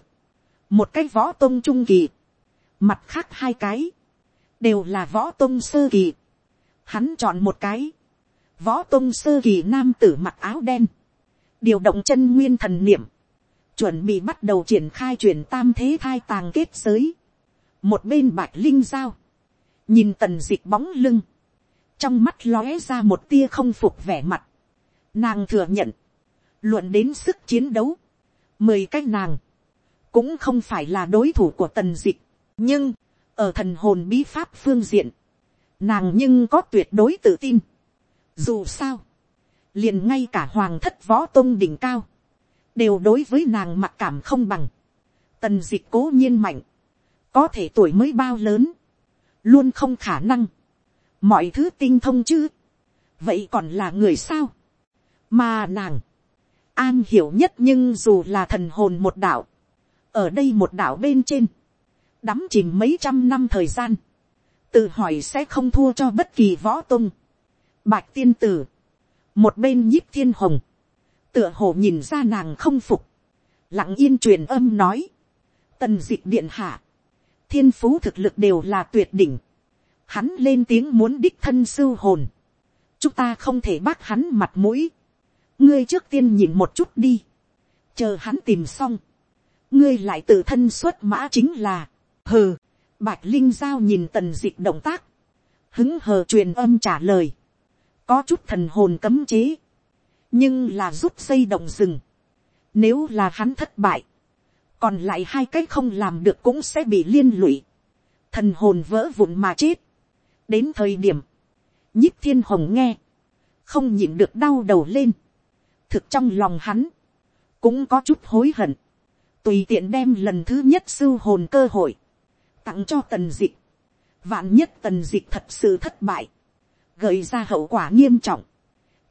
Speaker 1: một cái võ tôn trung kỳ, mặt khác hai cái, đều là võ tôn sơ kỳ, hắn chọn một cái, võ tôn sơ kỳ nam tử mặc áo đen, điều động chân nguyên thần niệm, chuẩn bị bắt đầu triển khai chuyển tam thế thai tàng kết giới, một bên bạch linh giao, nhìn tần dịch bóng lưng, trong mắt lóe ra một tia không phục vẻ mặt, nàng thừa nhận, luận đến sức chiến đấu, mười cái nàng, cũng không phải là đối thủ của tần dịch, nhưng, ở thần hồn bí pháp phương diện, nàng nhưng có tuyệt đối tự tin. Dù sao, liền ngay cả hoàng thất võ tôn đỉnh cao, đều đối với nàng mặc cảm không bằng, tần dịch cố nhiên mạnh, có thể tuổi mới bao lớn, luôn không khả năng, mọi thứ tinh thông chứ, vậy còn là người sao, mà nàng, an hiểu nhất nhưng dù là thần hồn một đạo, ở đây một đạo bên trên, đắm chìm mấy trăm năm thời gian, tự hỏi sẽ không thua cho bất kỳ võ tung, bạch tiên tử, một bên nhíp thiên hồng, tựa hồ nhìn ra nàng không phục, lặng yên truyền âm nói, tần d ị c h điện hạ, thiên phú thực lực đều là tuyệt đỉnh, hắn lên tiếng muốn đích thân sưu hồn, chúng ta không thể bác hắn mặt mũi, ngươi trước tiên nhìn một chút đi, chờ hắn tìm xong, ngươi lại tự thân xuất mã chính là, hừ, bạch linh giao nhìn tần d ị c h động tác, hứng hờ truyền âm trả lời, có chút thần hồn cấm chế, nhưng là giúp xây động rừng, nếu là hắn thất bại, còn lại hai cái không làm được cũng sẽ bị liên lụy, thần hồn vỡ vụn mà chết. đến thời điểm, nhíp thiên hồng nghe, không nhịn được đau đầu lên, thực trong lòng hắn, cũng có chút hối hận, tùy tiện đem lần thứ nhất sưu hồn cơ hội, tặng cho tần d ị vạn nhất tần d ị thật sự thất bại, gợi ra hậu quả nghiêm trọng,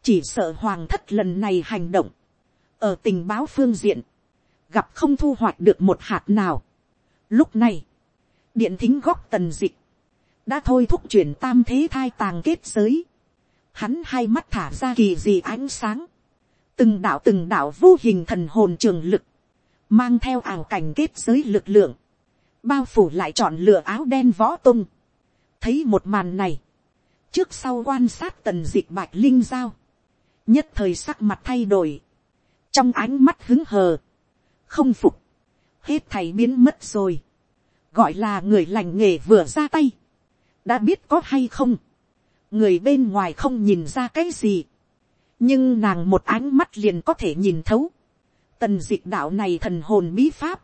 Speaker 1: chỉ sợ hoàng thất lần này hành động, ở tình báo phương diện, gặp không thu hoạch được một hạt nào. Lúc này, điện thính góc tần dịch, đã thôi thúc chuyển tam thế thai tàng kết giới. Hắn hai mắt thả ra kỳ dị ánh sáng. Từng đạo từng đạo vô hình thần hồn trường lực, mang theo ảo cảnh kết giới lực lượng, bao phủ lại chọn lựa áo đen võ tung. Thấy một màn này, trước sau quan sát tần dịch bạch linh giao, nhất thời sắc mặt thay đổi, trong ánh mắt hứng hờ, không phục, hết thầy biến mất rồi, gọi là người lành nghề vừa ra tay, đã biết có hay không, người bên ngoài không nhìn ra cái gì, nhưng nàng một ánh mắt liền có thể nhìn thấu, tần dịch đạo này thần hồn bí pháp,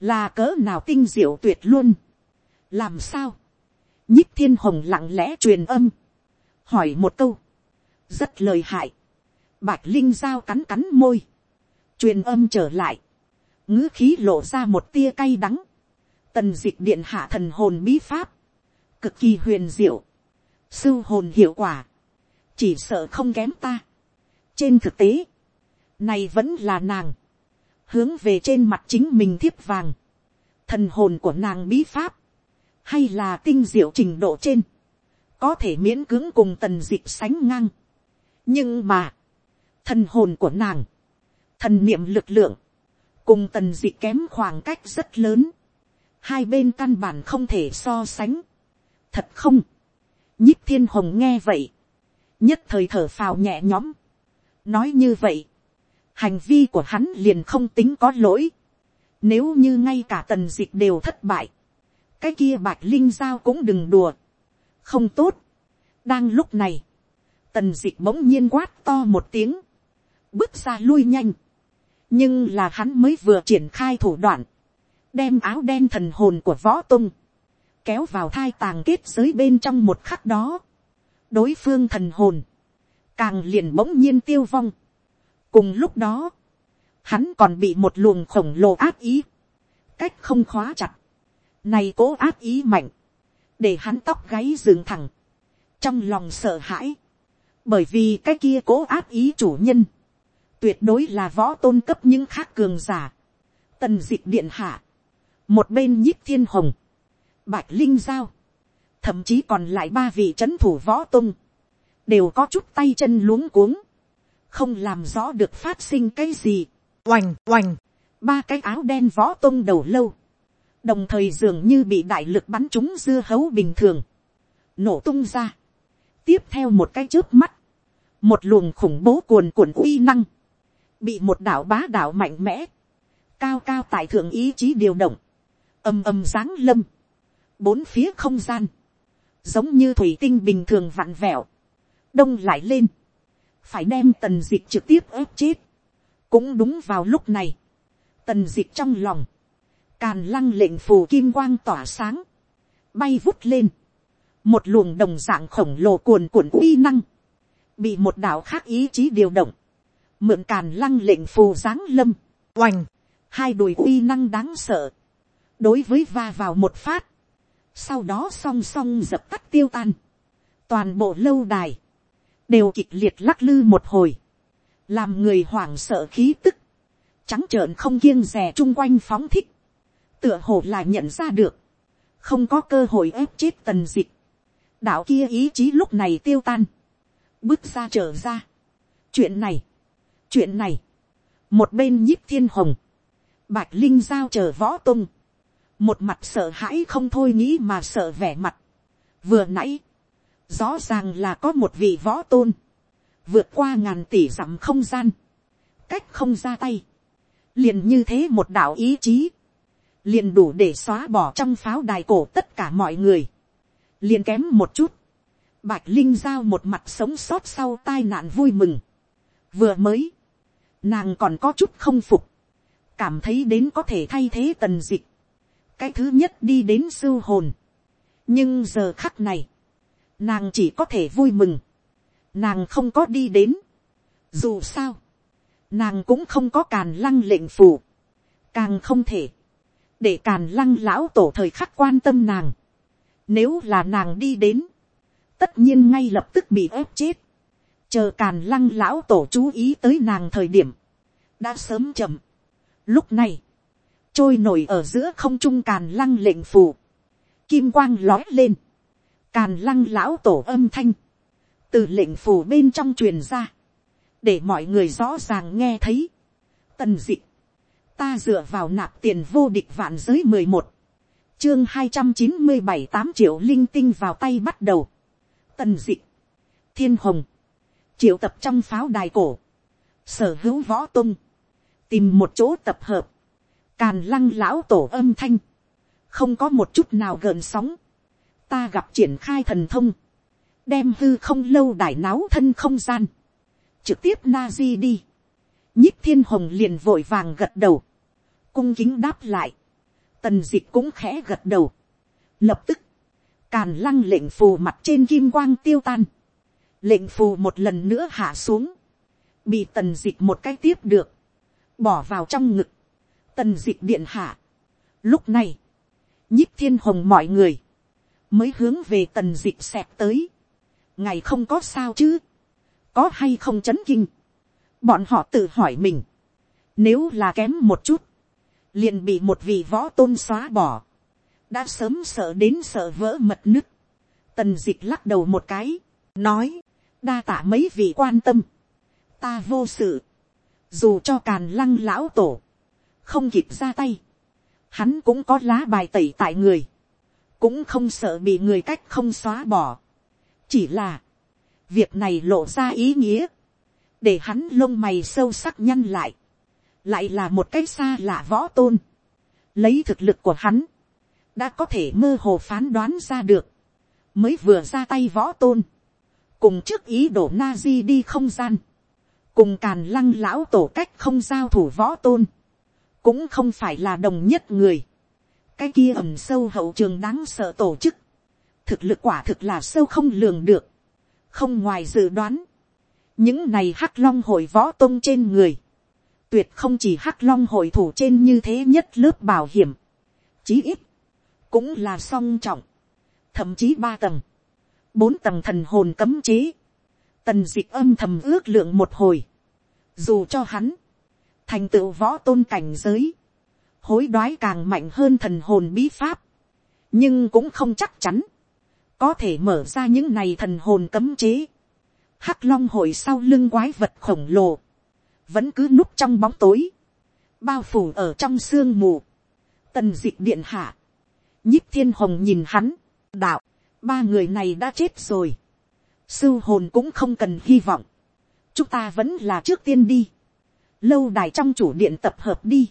Speaker 1: là cỡ nào tinh diệu tuyệt luôn, làm sao, nhích thiên hồng lặng lẽ truyền âm, hỏi một câu, rất lời hại, bạch linh giao cắn cắn môi, truyền âm trở lại, ngữ khí lộ ra một tia cay đắng, tần dịch điện hạ thần hồn bí pháp, cực kỳ huyền diệu, sưu hồn hiệu quả, chỉ sợ không kém ta. trên thực tế, này vẫn là nàng, hướng về trên mặt chính mình thiếp vàng, thần hồn của nàng bí pháp, hay là tinh diệu trình độ trên, có thể miễn cưỡng cùng tần dịch sánh ngang. nhưng mà, thần hồn của nàng, thần niệm lực lượng, cùng tần dị kém khoảng cách rất lớn, hai bên căn bản không thể so sánh. thật không, nhích thiên hồng nghe vậy, nhất thời thở phào nhẹ nhõm, nói như vậy, hành vi của hắn liền không tính có lỗi, nếu như ngay cả tần dịch đều thất bại, cái kia bạch linh giao cũng đừng đùa, không tốt. đang lúc này, tần dịch bỗng nhiên quát to một tiếng, bước ra lui nhanh, nhưng là hắn mới vừa triển khai thủ đoạn, đem áo đen thần hồn của võ tung, kéo vào thai tàng kết giới bên trong một khắc đó, đối phương thần hồn, càng liền bỗng nhiên tiêu vong cùng lúc đó, hắn còn bị một luồng khổng lồ áp ý, cách không khóa chặt, này cố áp ý mạnh, để hắn tóc gáy dựng thẳng, trong lòng sợ hãi, bởi vì cái kia cố áp ý chủ nhân, tuyệt đối là võ tôn cấp những khác cường giả. Tần dịch điện hạ, một bên nhích thiên hồng, bạch linh giao, thậm chí còn lại ba vị c thủ võ tôn, đều có chút tay chân luống cuống, không làm rõ được phát sinh cái gì. oành oành, ba cái áo đen võ tung đầu lâu, đồng thời dường như bị đại lực bắn trúng dưa hấu bình thường, nổ tung ra. tiếp theo một cái trước mắt, một luồng khủng bố cuồn cuộn uy năng, bị một đạo bá đạo mạnh mẽ, cao cao tại thượng ý chí điều động, ầm ầm giáng lâm, bốn phía không gian, giống như thủy tinh bình thường vặn vẹo, đông lại lên, phải đem tần dịch trực tiếp ép chết. cũng đúng vào lúc này, tần dịch trong lòng, càn lăng lệnh phù kim quang tỏa sáng, bay vút lên, một luồng đồng dạng khổng lồ cuồn cuộn uy năng, bị một đạo khác ý chí điều động, mượn càn lăng lệnh phù giáng lâm,
Speaker 2: oành,
Speaker 1: hai đùi uy năng đáng sợ, đối với va vào một phát, sau đó song song dập tắt tiêu tan, toàn bộ lâu đài, đều kịch liệt lắc lư một hồi, làm người hoảng sợ khí tức, trắng trợn không kiêng rè chung quanh phóng thích, tựa hồ là nhận ra được, không có cơ hội ép chết tần dịch, đạo kia ý chí lúc này tiêu tan, bước ra trở ra. chuyện này, chuyện này, một bên nhíp thiên hồng, bạch linh giao chờ võ tung, một mặt sợ hãi không thôi nghĩ mà sợ vẻ mặt. vừa nãy, rõ ràng là có một vị võ tôn, vượt qua ngàn tỷ dặm không gian, cách không ra tay, liền như thế một đạo ý chí, liền đủ để xóa bỏ trong pháo đài cổ tất cả mọi người, liền kém một chút, bạch linh giao một mặt sống sót sau tai nạn vui mừng, vừa mới, nàng còn có chút không phục, cảm thấy đến có thể thay thế tần dịch, cái thứ nhất đi đến sưu hồn, nhưng giờ khắc này, nàng chỉ có thể vui mừng, nàng không có đi đến, dù sao, nàng cũng không có càn lăng lệnh phù, càng không thể, để càn lăng lão tổ thời khắc quan tâm nàng, nếu là nàng đi đến, tất nhiên ngay lập tức bị ép chết, chờ càn lăng lão tổ chú ý tới nàng thời điểm, đã sớm chậm. Lúc này, trôi nổi ở giữa không trung càn lăng lệnh phù, kim quang lói lên, càn lăng lão tổ âm thanh, từ lệnh phủ bên trong truyền ra, để mọi người rõ ràng nghe thấy. Tần dị, ta dựa vào nạp tiền vô địch vạn giới mười một, chương hai trăm chín mươi bảy tám triệu linh tinh vào tay bắt đầu. Tần dị, thiên hồng, triệu tập trong pháo đài cổ, sở hữu võ tung, tìm một chỗ tập hợp, càn lăng lão tổ âm thanh, không có một chút nào gợn sóng, ta gặp triển khai thần thông, đem hư không lâu đài náo thân không gian, trực tiếp na di đi, nhích thiên hồng liền vội vàng gật đầu, cung kính đáp lại, tần d ị c h cũng khẽ gật đầu, lập tức, càn lăng lệnh phù mặt trên kim quang tiêu tan, lệnh phù một lần nữa hạ xuống, bị tần d ị c h một cái tiếp được, bỏ vào trong ngực, tần d ị c h điện hạ. Lúc này, nhích thiên hồng mọi người, mới hướng về tần dịp xẹp tới, ngày không có sao chứ, có hay không chấn kinh, bọn họ tự hỏi mình, nếu là kém một chút, liền bị một vị võ tôn xóa bỏ, đã sớm sợ đến sợ vỡ mật nứt, tần dịp lắc đầu một cái, nói, đa tả mấy vị quan tâm, ta vô sự, dù cho càn lăng lão tổ, không kịp ra tay, hắn cũng có lá bài tẩy tại người, cũng không sợ bị người cách không xóa bỏ. chỉ là, việc này lộ ra ý nghĩa, để hắn lông mày sâu sắc nhăn lại, lại là một cái xa lạ võ tôn, lấy thực lực của hắn, đã có thể mơ hồ phán đoán ra được, mới vừa ra tay võ tôn, cùng trước ý đổ na di đi không gian, cùng càn lăng lão tổ cách không giao thủ võ tôn, cũng không phải là đồng nhất người, cái kia ẩm sâu hậu trường đáng sợ tổ chức, thực lực quả thực là sâu không lường được, không ngoài dự đoán, những này hắc long hội võ tôn trên người, tuyệt không chỉ hắc long hội thủ trên như thế nhất lớp bảo hiểm, chí ít, cũng là song trọng, thậm chí ba tầng, bốn tầng thần hồn cấm chế, tần dịch âm thầm ước lượng một hồi, dù cho hắn, thành tựu võ tôn cảnh giới, hối đoái càng mạnh hơn thần hồn bí pháp, nhưng cũng không chắc chắn, có thể mở ra những này thần hồn cấm chế, hắc long hội sau lưng quái vật khổng lồ, vẫn cứ núp trong bóng tối, bao phủ ở trong sương mù, tần d ị c h điện hạ, nhíp thiên hồng nhìn hắn, đạo, ba người này đã chết rồi, sưu hồn cũng không cần hy vọng, chúng ta vẫn là trước tiên đi, lâu đài trong chủ điện tập hợp đi,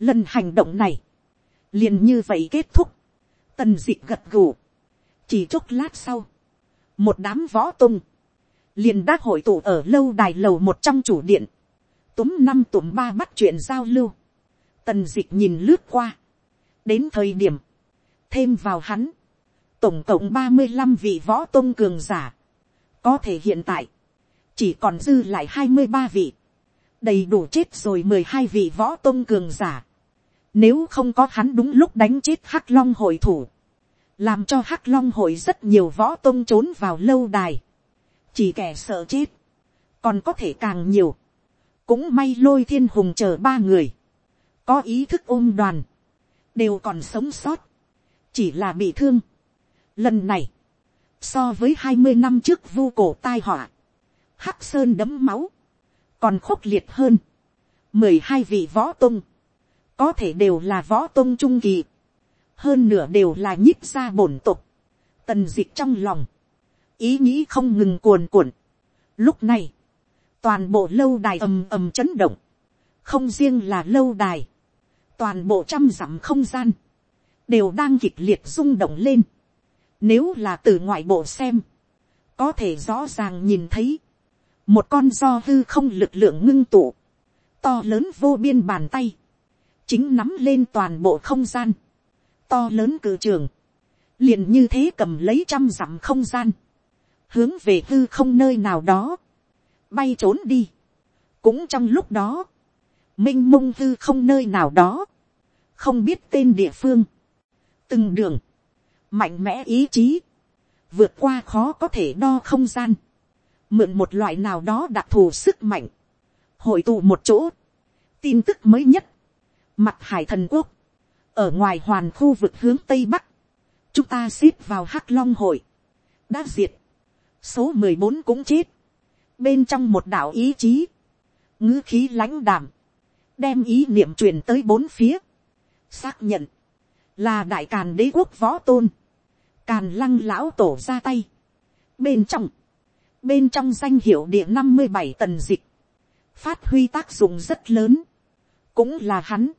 Speaker 1: lần hành động này, liền như vậy kết thúc, tần d ị gật gù, chỉ chốc lát sau, một đám võ tung, liền đã hội tụ ở lâu đài lầu một trong chủ điện, túm năm túm ba bắt chuyện giao lưu, tần d ị nhìn lướt qua, đến thời điểm, thêm vào hắn, tổng cộng ba mươi năm vị võ tôn cường giả, có thể hiện tại, chỉ còn dư lại hai mươi ba vị, đầy đủ chết rồi mười hai vị võ tôn cường giả. Nếu không có hắn đúng lúc đánh chết hắc long hội thủ, làm cho hắc long hội rất nhiều võ tôn trốn vào lâu đài, chỉ kẻ sợ chết, còn có thể càng nhiều. cũng may lôi thiên hùng chờ ba người, có ý thức ôm đoàn, đều còn sống sót, chỉ là bị thương. Lần này, so với hai mươi năm trước vu cổ tai họa, hắc sơn đấm máu, còn khốc liệt hơn. mười hai vị võ tung, có thể đều là võ tôn trung kỳ, hơn nửa đều là nhích ra bổn tục, tần dịch trong lòng, ý nghĩ không ngừng cuồn cuộn. Lúc này, toàn bộ lâu đài ầm ầm chấn động, không riêng là lâu đài, toàn bộ trăm dặm không gian, đều đang kịch liệt rung động lên. Nếu là từ ngoại bộ xem, có thể rõ ràng nhìn thấy, một con do hư không lực lượng ngưng tụ, to lớn vô biên bàn tay, chính nắm lên toàn bộ không gian, to lớn cử trường, liền như thế cầm lấy trăm dặm không gian, hướng về hư không nơi nào đó, bay trốn đi. cũng trong lúc đó, m i n h mông hư không nơi nào đó, không biết tên địa phương, từng đường, mạnh mẽ ý chí, vượt qua khó có thể đo không gian, mượn một loại nào đó đặc thù sức mạnh, hội tụ một chỗ, tin tức mới nhất, mặt hải thần quốc, ở ngoài hoàn khu vực hướng tây bắc, chúng ta xếp vào hắc long hội, đã diệt, số mười bốn cũng chết, bên trong một đạo ý chí, ngữ khí lãnh đảm, đem ý niệm truyền tới bốn phía, xác nhận, là đại càn đế quốc võ tôn, càn lăng lão tổ ra tay, bên trong, bên trong danh hiệu địa năm mươi bảy tần dịch, phát huy tác dụng rất lớn, cũng là hắn,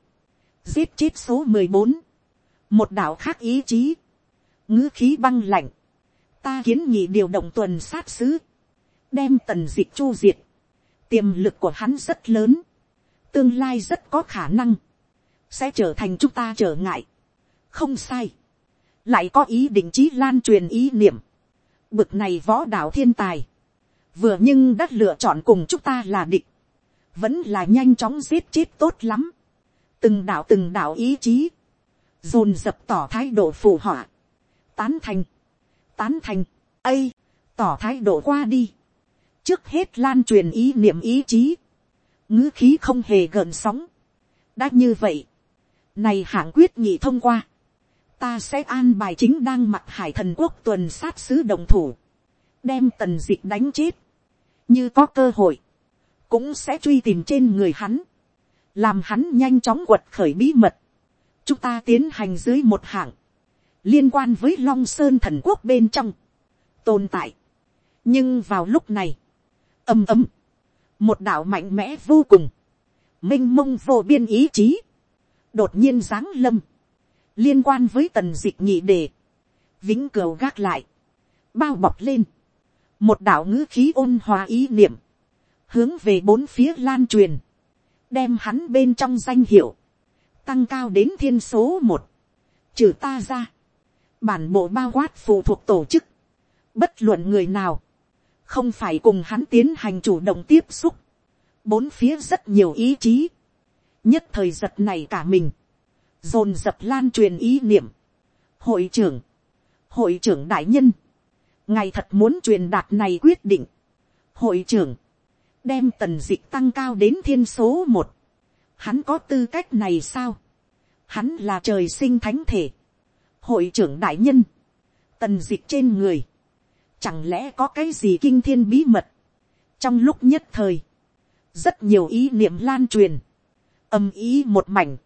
Speaker 1: giết chết số mười bốn, một đạo khác ý chí, ngữ khí băng lạnh, ta kiến nghị điều động tuần sát sứ, đem tần dịch chu diệt, tiềm lực của hắn rất lớn, tương lai rất có khả năng, sẽ trở thành chúng ta trở ngại, không sai, lại có ý định chí lan truyền ý niệm, bực này võ đạo thiên tài, vừa nhưng đã lựa chọn cùng chúng ta là địch, vẫn là nhanh chóng giết chết tốt lắm, từng đạo từng đạo ý chí, dồn dập tỏ thái độ phù họa, tán thành, tán thành, ây, tỏ thái độ qua đi, trước hết lan truyền ý niệm ý chí, ngữ khí không hề gợn sóng, đã như vậy, này hạng quyết nghị thông qua, ta sẽ an bài chính đang mặt hải thần quốc tuần sát sứ đồng thủ, đem tần dịch đánh chết, như có cơ hội, cũng sẽ truy tìm trên người hắn, làm hắn nhanh chóng quật khởi bí mật. chúng ta tiến hành dưới một hạng, liên quan với long sơn thần quốc bên trong, tồn tại. nhưng vào lúc này, ầm ầm, một đạo mạnh mẽ vô cùng, m i n h mông vô biên ý chí, đột nhiên giáng lâm, liên quan với tần dịch nhị đề, vĩnh cửu gác lại, bao bọc lên, một đạo ngữ khí ôn hòa ý niệm, hướng về bốn phía lan truyền, đem hắn bên trong danh hiệu, tăng cao đến thiên số một, trừ ta ra, bản bộ bao quát phụ thuộc tổ chức, bất luận người nào, không phải cùng hắn tiến hành chủ động tiếp xúc, bốn phía rất nhiều ý chí, nhất thời giật này cả mình, dồn dập lan truyền ý niệm, hội trưởng, hội trưởng đại nhân, ngài thật muốn truyền đạt này quyết định. hội trưởng, đem tần dịch tăng cao đến thiên số một. hắn có tư cách này sao. hắn là trời sinh thánh thể. hội trưởng đại nhân, tần dịch trên người, chẳng lẽ có cái gì kinh thiên bí mật. trong lúc nhất thời, rất nhiều ý niệm lan truyền, âm ý một mảnh.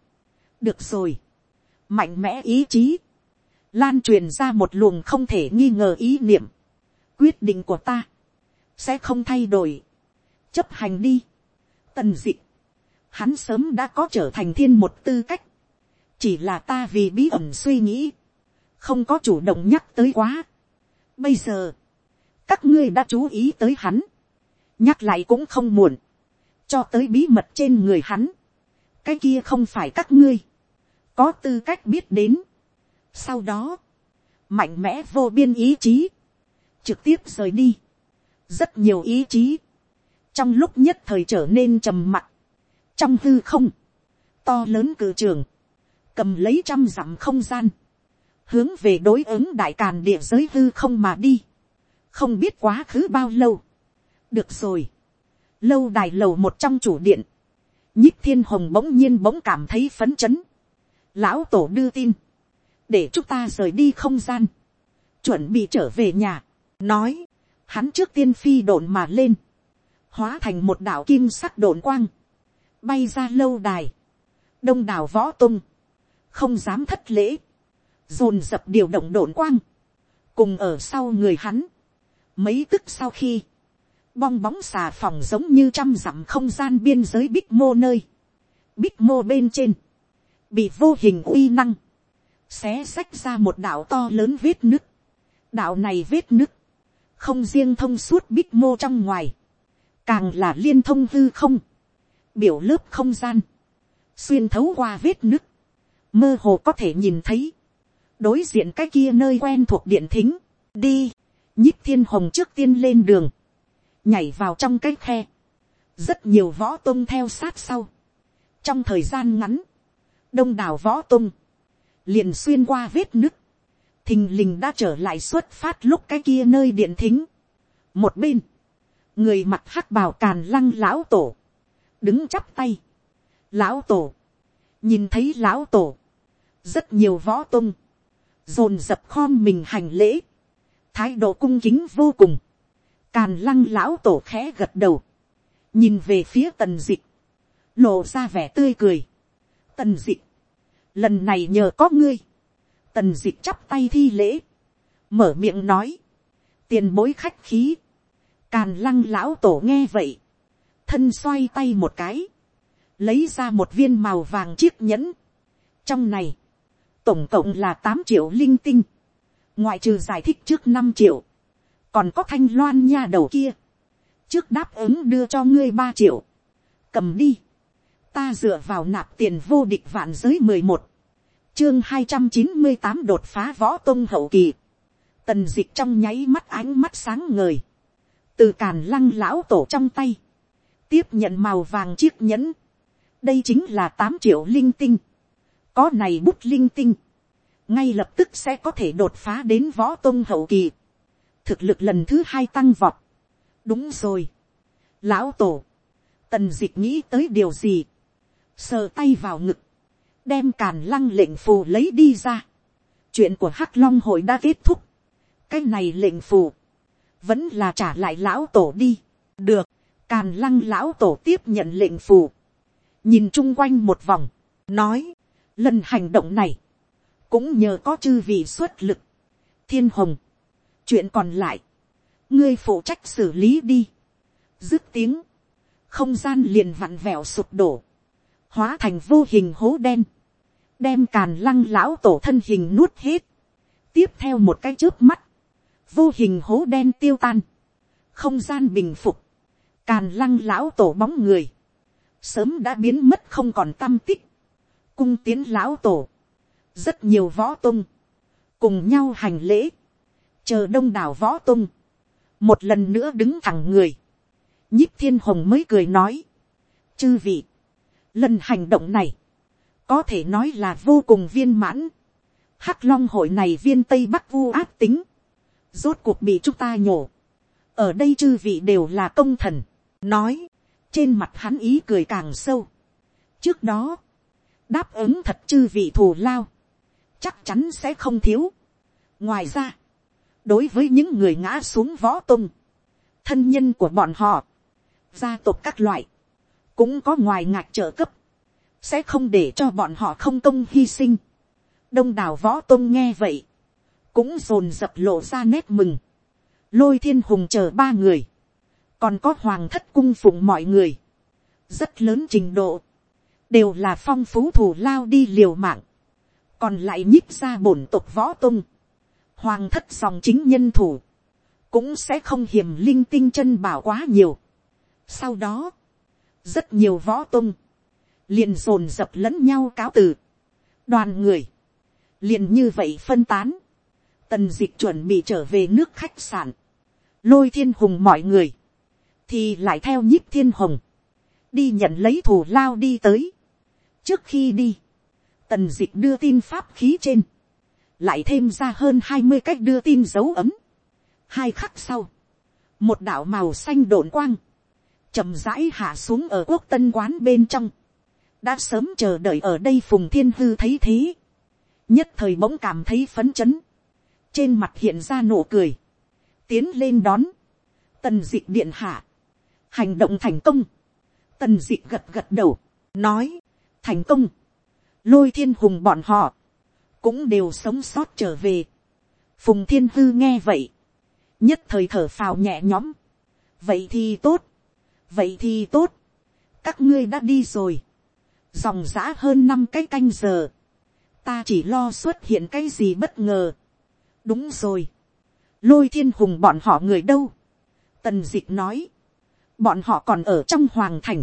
Speaker 1: được rồi, mạnh mẽ ý chí, lan truyền ra một luồng không thể nghi ngờ ý niệm quyết định của ta, sẽ không thay đổi, chấp hành đi, tần dị, hắn sớm đã có trở thành thiên một tư cách, chỉ là ta vì bí ẩn suy nghĩ, không có chủ động nhắc tới quá. Bây giờ, các ngươi đã chú ý tới hắn, nhắc lại cũng không muộn, cho tới bí mật trên người hắn, cái kia không phải các ngươi, có tư cách biết đến. Sau đó, mạnh mẽ vô biên ý chí, trực tiếp rời đi. Rất nhiều ý chí, trong lúc nhất thời trở nên trầm mặc, trong hư không, to lớn cử trường, cầm lấy trăm dặm không gian, hướng về đối ứng đại càn địa giới hư không mà đi, không biết quá khứ bao lâu, được rồi, lâu đài lầu một trong chủ điện, nhích thiên hồng bỗng nhiên bỗng cảm thấy phấn chấn, lão tổ đưa tin, để chúng ta rời đi không gian, chuẩn bị trở về nhà, nói, hắn trước tiên phi độn mà lên, hóa thành một đảo kim sắc đồn quang, bay ra lâu đài, đông đảo võ tung, không dám thất lễ, dồn dập điều động đồn quang, cùng ở sau người hắn, mấy tức sau khi, bong bóng xà phòng giống như trăm dặm không gian biên giới bích mô nơi, bích mô bên trên, bị vô hình uy năng, xé xách ra một đảo to lớn vết nứt, đảo này vết nứt, không riêng thông suốt bích mô trong ngoài, càng là liên thông hư không, biểu lớp không gian, xuyên thấu qua vết nứt, mơ hồ có thể nhìn thấy, đối diện cái kia nơi quen thuộc điện thính, đi, nhích thiên hồng trước tiên lên đường, nhảy vào trong cái khe, rất nhiều võ tung theo sát sau, trong thời gian ngắn, đông đảo võ tung, liền xuyên qua vết nứt, thình lình đã trở lại xuất phát lúc cái kia nơi điện thính. một bên, người mặt hắc bào càn lăng lão tổ, đứng chắp tay. lão tổ, nhìn thấy lão tổ, rất nhiều võ tung, dồn dập khom mình hành lễ, thái độ cung kính vô cùng, càn lăng lão tổ khẽ gật đầu, nhìn về phía tần dịch, lộ ra vẻ tươi cười, tần dịch, lần này nhờ có ngươi, tần dịch chắp tay thi lễ, mở miệng nói, tiền bối khách khí, càn lăng lão tổ nghe vậy, thân xoay tay một cái, lấy ra một viên màu vàng chiếc nhẫn, trong này, tổng cộng là tám triệu linh tinh, ngoại trừ giải thích trước năm triệu, còn có thanh loan nha đầu kia, trước đáp ứng đưa cho ngươi ba triệu, cầm đi, ta dựa vào nạp tiền vô địch vạn giới mười một, chương hai trăm chín mươi tám đột phá võ tôn hậu kỳ, tần dịch trong nháy mắt ánh mắt sáng ngời, từ càn lăng lão tổ trong tay, tiếp nhận màu vàng chiếc nhẫn, đây chính là tám triệu linh tinh, có này bút linh tinh, ngay lập tức sẽ có thể đột phá đến võ tôn hậu kỳ, thực lực lần thứ hai tăng vọt, đúng rồi, lão tổ, tần d ị c h nghĩ tới điều gì, sờ tay vào ngực, đem càn lăng lệnh phù lấy đi ra. chuyện của hắc long hội đã kết thúc. cái này lệnh phù, vẫn là trả lại lão tổ đi. được, càn lăng lão tổ tiếp nhận lệnh phù. nhìn chung quanh một vòng, nói, lần hành động này, cũng nhờ có chư vị xuất lực. thiên hồng, chuyện còn lại, ngươi phụ trách xử lý đi. dứt tiếng, không gian liền vặn vẹo sụp đổ, hóa thành vô hình hố đen đem càn lăng lão tổ thân hình nuốt hết, tiếp theo một cái trước mắt, vô hình hố đen tiêu tan, không gian bình phục, càn lăng lão tổ bóng người, sớm đã biến mất không còn tâm tích, cung tiến lão tổ, rất nhiều võ tung, cùng nhau hành lễ, chờ đông đảo võ tung, một lần nữa đứng thẳng người, nhíp thiên hồng mới cười nói, chư vị, lần hành động này, có thể nói là vô cùng viên mãn. hắc long hội này viên tây bắc vu ác tính, rốt cuộc bị chúng ta nhổ. ở đây chư vị đều là công thần, nói, trên mặt hắn ý cười càng sâu. trước đó, đáp ứng thật chư vị thù lao, chắc chắn sẽ không thiếu. ngoài ra, đối với những người ngã xuống võ tung, thân nhân của bọn họ, gia tộc các loại, cũng có ngoài ngạc trợ cấp, sẽ không để cho bọn họ không công hy sinh. đông đảo võ tôn nghe vậy, cũng dồn dập lộ ra nét mừng. lôi thiên hùng chờ ba người, còn có hoàng thất cung phụng mọi người, rất lớn trình độ, đều là phong phú thủ lao đi liều mạng, còn lại nhích ra bổn tộc võ tung, hoàng thất dòng chính nhân thủ, cũng sẽ không hiềm linh tinh chân bảo quá nhiều. sau đó, rất nhiều võ tung, liền dồn dập lẫn nhau cáo từ. đoàn người, liền như vậy phân tán, tần dịch chuẩn bị trở về nước khách sạn, lôi thiên hùng mọi người, thì lại theo nhíp thiên hồng, đi nhận lấy thủ lao đi tới. trước khi đi, tần dịch đưa tin pháp khí trên, lại thêm ra hơn hai mươi cách đưa tin dấu ấm. hai khắc sau, một đạo màu xanh đồn quang, chậm rãi hạ xuống ở quốc tân quán bên trong, đã sớm chờ đợi ở đây phùng thiên hư thấy thế, nhất thời bỗng cảm thấy phấn chấn, trên mặt hiện ra nụ cười, tiến lên đón, tần d ị c h điện hạ, hành động thành công, tần d ị c h gật gật đầu, nói, thành công, lôi thiên hùng bọn họ, cũng đều sống sót trở về. phùng thiên hư nghe vậy, nhất thời thở phào nhẹ nhõm, vậy thì tốt, vậy thì tốt, các ngươi đã đi rồi, dòng giã hơn năm cái canh giờ, ta chỉ lo xuất hiện cái gì bất ngờ, đúng rồi, lôi thiên hùng bọn họ người đâu, tần d ị c h nói, bọn họ còn ở trong hoàng thành,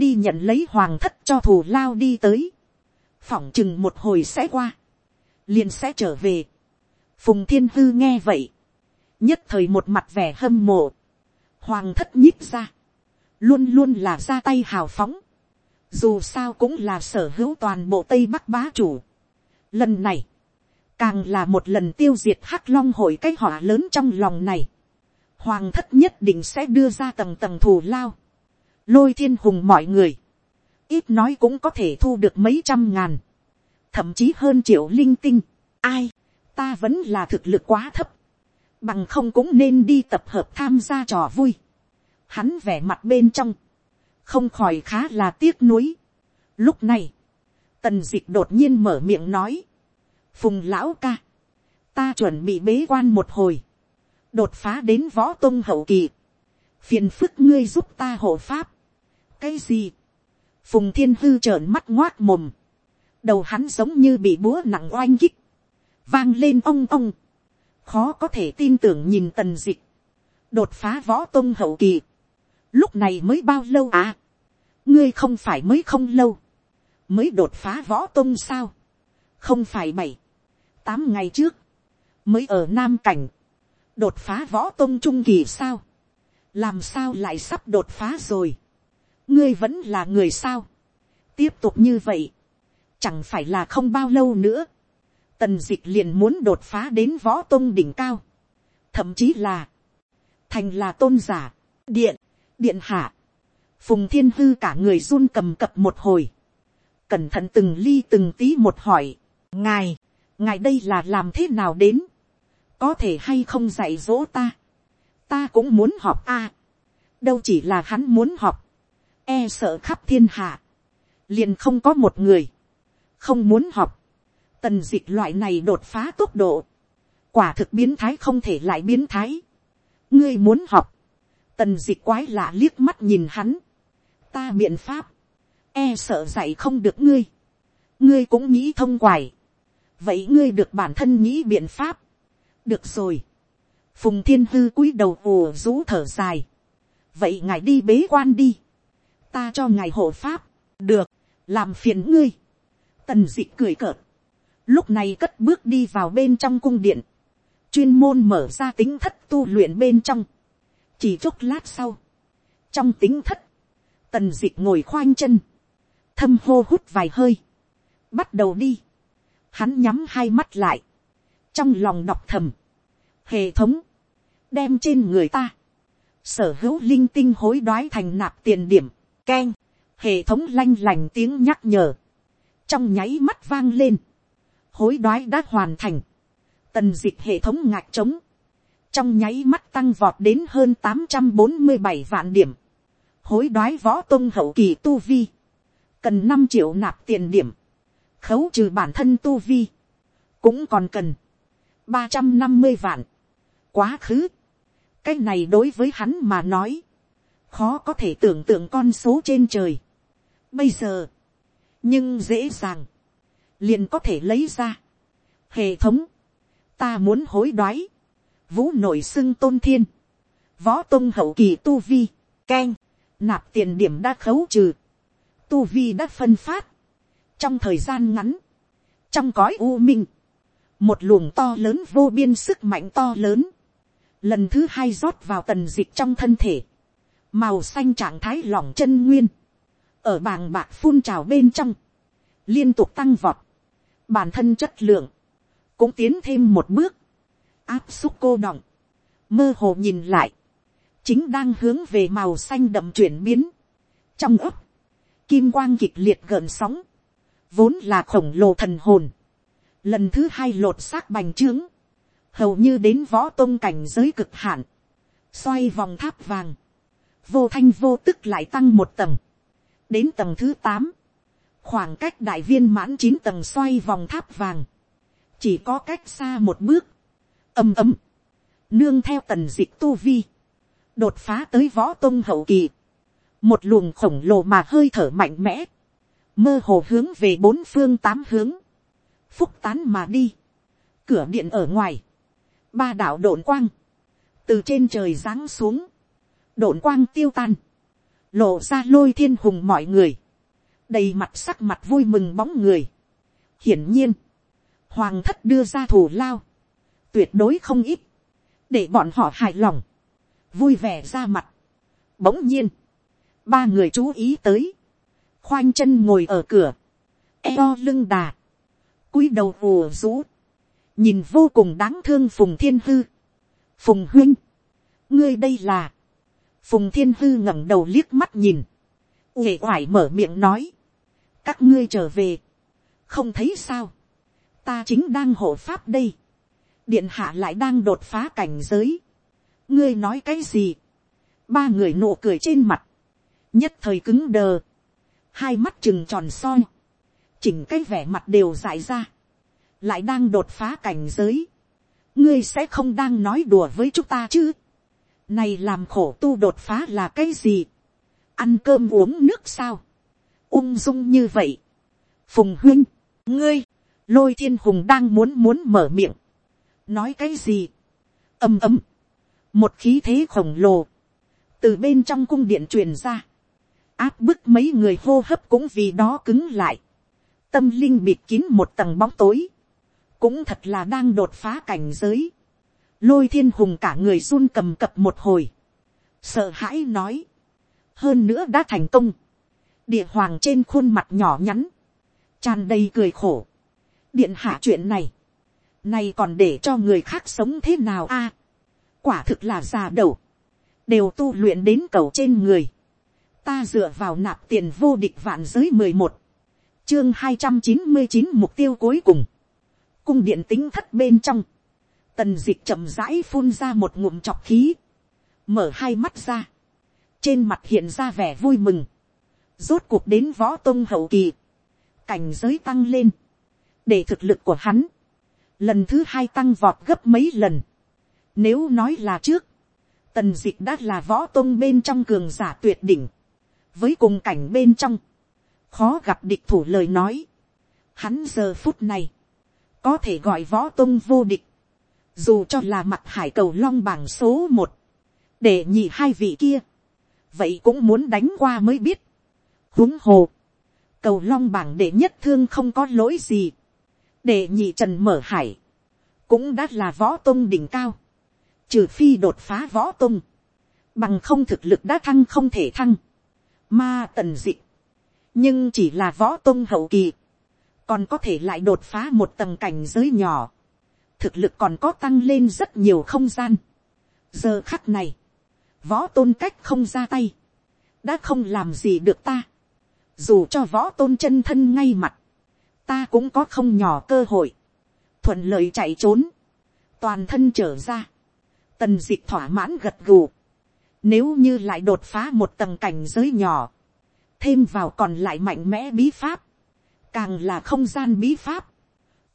Speaker 1: đi nhận lấy hoàng thất cho thù lao đi tới, phỏng chừng một hồi sẽ qua, liền sẽ trở về. phùng thiên hư nghe vậy, nhất thời một mặt vẻ hâm mộ, hoàng thất nhích ra, luôn luôn là ra tay hào phóng, dù sao cũng là sở hữu toàn bộ tây bắc bá chủ. lần này, càng là một lần tiêu diệt hắc long hội cái hỏa lớn trong lòng này. Hoàng thất nhất định sẽ đưa ra tầng tầng thù lao, lôi thiên hùng mọi người, ít nói cũng có thể thu được mấy trăm ngàn, thậm chí hơn triệu linh tinh, ai, ta vẫn là thực lực quá thấp, bằng không cũng nên đi tập hợp tham gia trò vui, hắn vẻ mặt bên trong, không khỏi khá là tiếc nuối. Lúc này, tần d ị c h đột nhiên mở miệng nói, phùng lão ca, ta chuẩn bị bế quan một hồi, đột phá đến võ tôn hậu kỳ, phiền phức ngươi giúp ta hộ pháp. cái gì, phùng thiên hư trợn mắt ngoác mồm, đầu hắn giống như bị búa nặng oanh kích, vang lên ong ong, khó có thể tin tưởng nhìn tần dịch, đột phá võ tôn hậu kỳ, lúc này mới bao lâu à, ngươi không phải mới không lâu, mới đột phá võ tôn sao, không phải bảy, tám ngày trước, mới ở nam cảnh, đột phá võ tôn trung kỳ sao, làm sao lại sắp đột phá rồi, ngươi vẫn là người sao, tiếp tục như vậy, chẳng phải là không bao lâu nữa, tần d ị c h liền muốn đột phá đến võ tôn đỉnh cao, thậm chí là, thành là tôn giả, điện, điện hạ, phùng thiên hư cả người run cầm cập một hồi, cẩn thận từng ly từng tí một hỏi, ngài, ngài đây là làm thế nào đến, có thể hay không dạy dỗ ta, ta cũng muốn học a, đâu chỉ là hắn muốn học, e sợ khắp thiên hạ, liền không có một người, không muốn học, tần d ị c h loại này đột phá tốc độ, quả thực biến thái không thể lại biến thái, ngươi muốn học, tần d ị c h quái lạ liếc mắt nhìn hắn, ta biện pháp, e sợ dạy không được ngươi, ngươi cũng nghĩ thông quài, vậy ngươi được bản thân nghĩ biện pháp, được rồi. phùng thiên hư cúi đầu ồ rú thở dài. vậy ngài đi bế quan đi. ta cho ngài hộ pháp. được, làm phiền ngươi. tần d ị cười cợt. lúc này cất bước đi vào bên trong cung điện. chuyên môn mở ra tính thất tu luyện bên trong. chỉ chốc lát sau. trong tính thất, tần d ị ngồi khoanh chân. thâm hô hút vài hơi. bắt đầu đi hắn nhắm hai mắt lại. Trong lòng đọc thầm, hệ thống, đem trên người ta, sở hữu linh tinh hối đoái thành nạp tiền điểm, k e n hệ thống lanh lành tiếng nhắc nhở, trong nháy mắt vang lên, hối đoái đã hoàn thành, tần d ị c h hệ thống ngạc trống, trong nháy mắt tăng vọt đến hơn tám trăm bốn mươi bảy vạn điểm, hối đoái võ tôn hậu kỳ tu vi, cần năm triệu nạp tiền điểm, khấu trừ bản thân tu vi, cũng còn cần ba trăm năm mươi vạn. Quá khứ. Cái này đối với hắn mà nói. Khó có thể tưởng tượng con số trên trời. Bây giờ. Nhưng dễ dàng. Liền có thể lấy ra. Hệ thống. Ta muốn hối đoái. Vũ nội xưng tôn thiên. Võ tôn hậu kỳ tu vi. keng, Nạp tiền điểm đã khấu trừ. Tu vi đã phân phát. Trong thời gian ngắn. Trong cõi u minh một luồng to lớn vô biên sức mạnh to lớn, lần thứ hai rót vào tần dịch trong thân thể, màu xanh trạng thái lỏng chân nguyên, ở bàng bạc phun trào bên trong, liên tục tăng vọt, bản thân chất lượng, cũng tiến thêm một bước, áp xúc cô đọng, mơ hồ nhìn lại, chính đang hướng về màu xanh đậm chuyển biến. trong ấp, kim quang kịch liệt gợn sóng, vốn là khổng lồ thần hồn, lần thứ hai lột xác bành trướng, hầu như đến võ tôn cảnh giới cực hạn, xoay vòng tháp vàng, vô thanh vô tức lại tăng một tầng, đến tầng thứ tám, khoảng cách đại viên mãn chín tầng xoay vòng tháp vàng, chỉ có cách xa một bước, ầm ầm, nương theo tần dịch tu vi, đột phá tới võ tôn hậu kỳ, một luồng khổng lồ mà hơi thở mạnh mẽ, mơ hồ hướng về bốn phương tám hướng, phúc tán mà đi, cửa điện ở ngoài, ba đạo độn quang, từ trên trời giáng xuống, độn quang tiêu tan, lộ ra lôi thiên hùng mọi người, đầy mặt sắc mặt vui mừng bóng người. hiển nhiên, hoàng thất đưa ra thủ lao, tuyệt đối không ít, để bọn họ hài lòng, vui vẻ ra mặt. Bỗng nhiên, ba người chú ý tới, khoanh chân ngồi ở cửa, eo lưng đà, cúi đầu ùa rũ, nhìn vô cùng đáng thương phùng thiên hư. phùng huynh, ngươi đây là, phùng thiên hư ngẩng đầu liếc mắt nhìn, uể oải mở miệng nói, các ngươi trở về, không thấy sao, ta chính đang hộ pháp đây, điện hạ lại đang đột phá cảnh giới, ngươi nói cái gì, ba người nụ cười trên mặt, nhất thời cứng đờ, hai mắt chừng tròn soi, chỉnh cái vẻ mặt đều dại ra, lại đang đột phá cảnh giới, ngươi sẽ không đang nói đùa với chúng ta chứ, này làm khổ tu đột phá là cái gì, ăn cơm uống nước sao, ung dung như vậy, phùng huynh, ngươi, lôi thiên hùng đang muốn muốn mở miệng, nói cái gì, ầm ầm, một khí thế khổng lồ, từ bên trong cung điện truyền ra, áp bức mấy người hô hấp cũng vì đó cứng lại, tâm linh bịt kín một tầng bóng tối, cũng thật là đang đột phá cảnh giới, lôi thiên hùng cả người run cầm cập một hồi, sợ hãi nói, hơn nữa đã thành công, địa hoàng trên khuôn mặt nhỏ nhắn, tràn đầy cười khổ, điện hạ chuyện này, này còn để cho người khác sống thế nào a, quả thực là già đầu, đều tu luyện đến cầu trên người, ta dựa vào nạp tiền vô địch vạn giới mười một, chương hai trăm chín mươi chín mục tiêu cuối cùng, cung điện tính thất bên trong, tần d ị c h chậm rãi phun ra một ngụm chọc khí, mở hai mắt ra, trên mặt hiện ra vẻ vui mừng, rốt cuộc đến võ tôn hậu kỳ, cảnh giới tăng lên, để thực lực của hắn, lần thứ hai tăng vọt gấp mấy lần, nếu nói là trước, tần dịch đã là võ tôn bên trong cường giả tuyệt đỉnh. Với cùng cảnh bên trong, khó gặp địch thủ lời nói. Hắn giờ phút này, có thể gọi võ tôn vô địch. Dù cho là mặt hải cầu long bảng số một, để nhị hai vị kia. Vậy cũng muốn đánh qua mới biết. huống hồ, cầu long bảng để nhất thương không có lỗi gì. Để nhị trần mở hải, cũng đã là võ tôn đỉnh cao trừ phi đột phá võ tôn bằng không thực lực đã thăng không thể thăng, ma tần dị, nhưng chỉ là võ tôn hậu kỳ, còn có thể lại đột phá một tầng cảnh giới nhỏ, thực lực còn có tăng lên rất nhiều không gian. giờ khắc này, võ tôn cách không ra tay, đã không làm gì được ta, dù cho võ tôn chân thân ngay mặt, ta cũng có không nhỏ cơ hội, thuận lợi chạy trốn, toàn thân trở ra, Tần dịch thỏa mãn gật gù. Nếu như lại đột phá một tầng cảnh giới nhỏ. Thêm vào còn lại mạnh mẽ bí pháp. Càng là không gian bí pháp.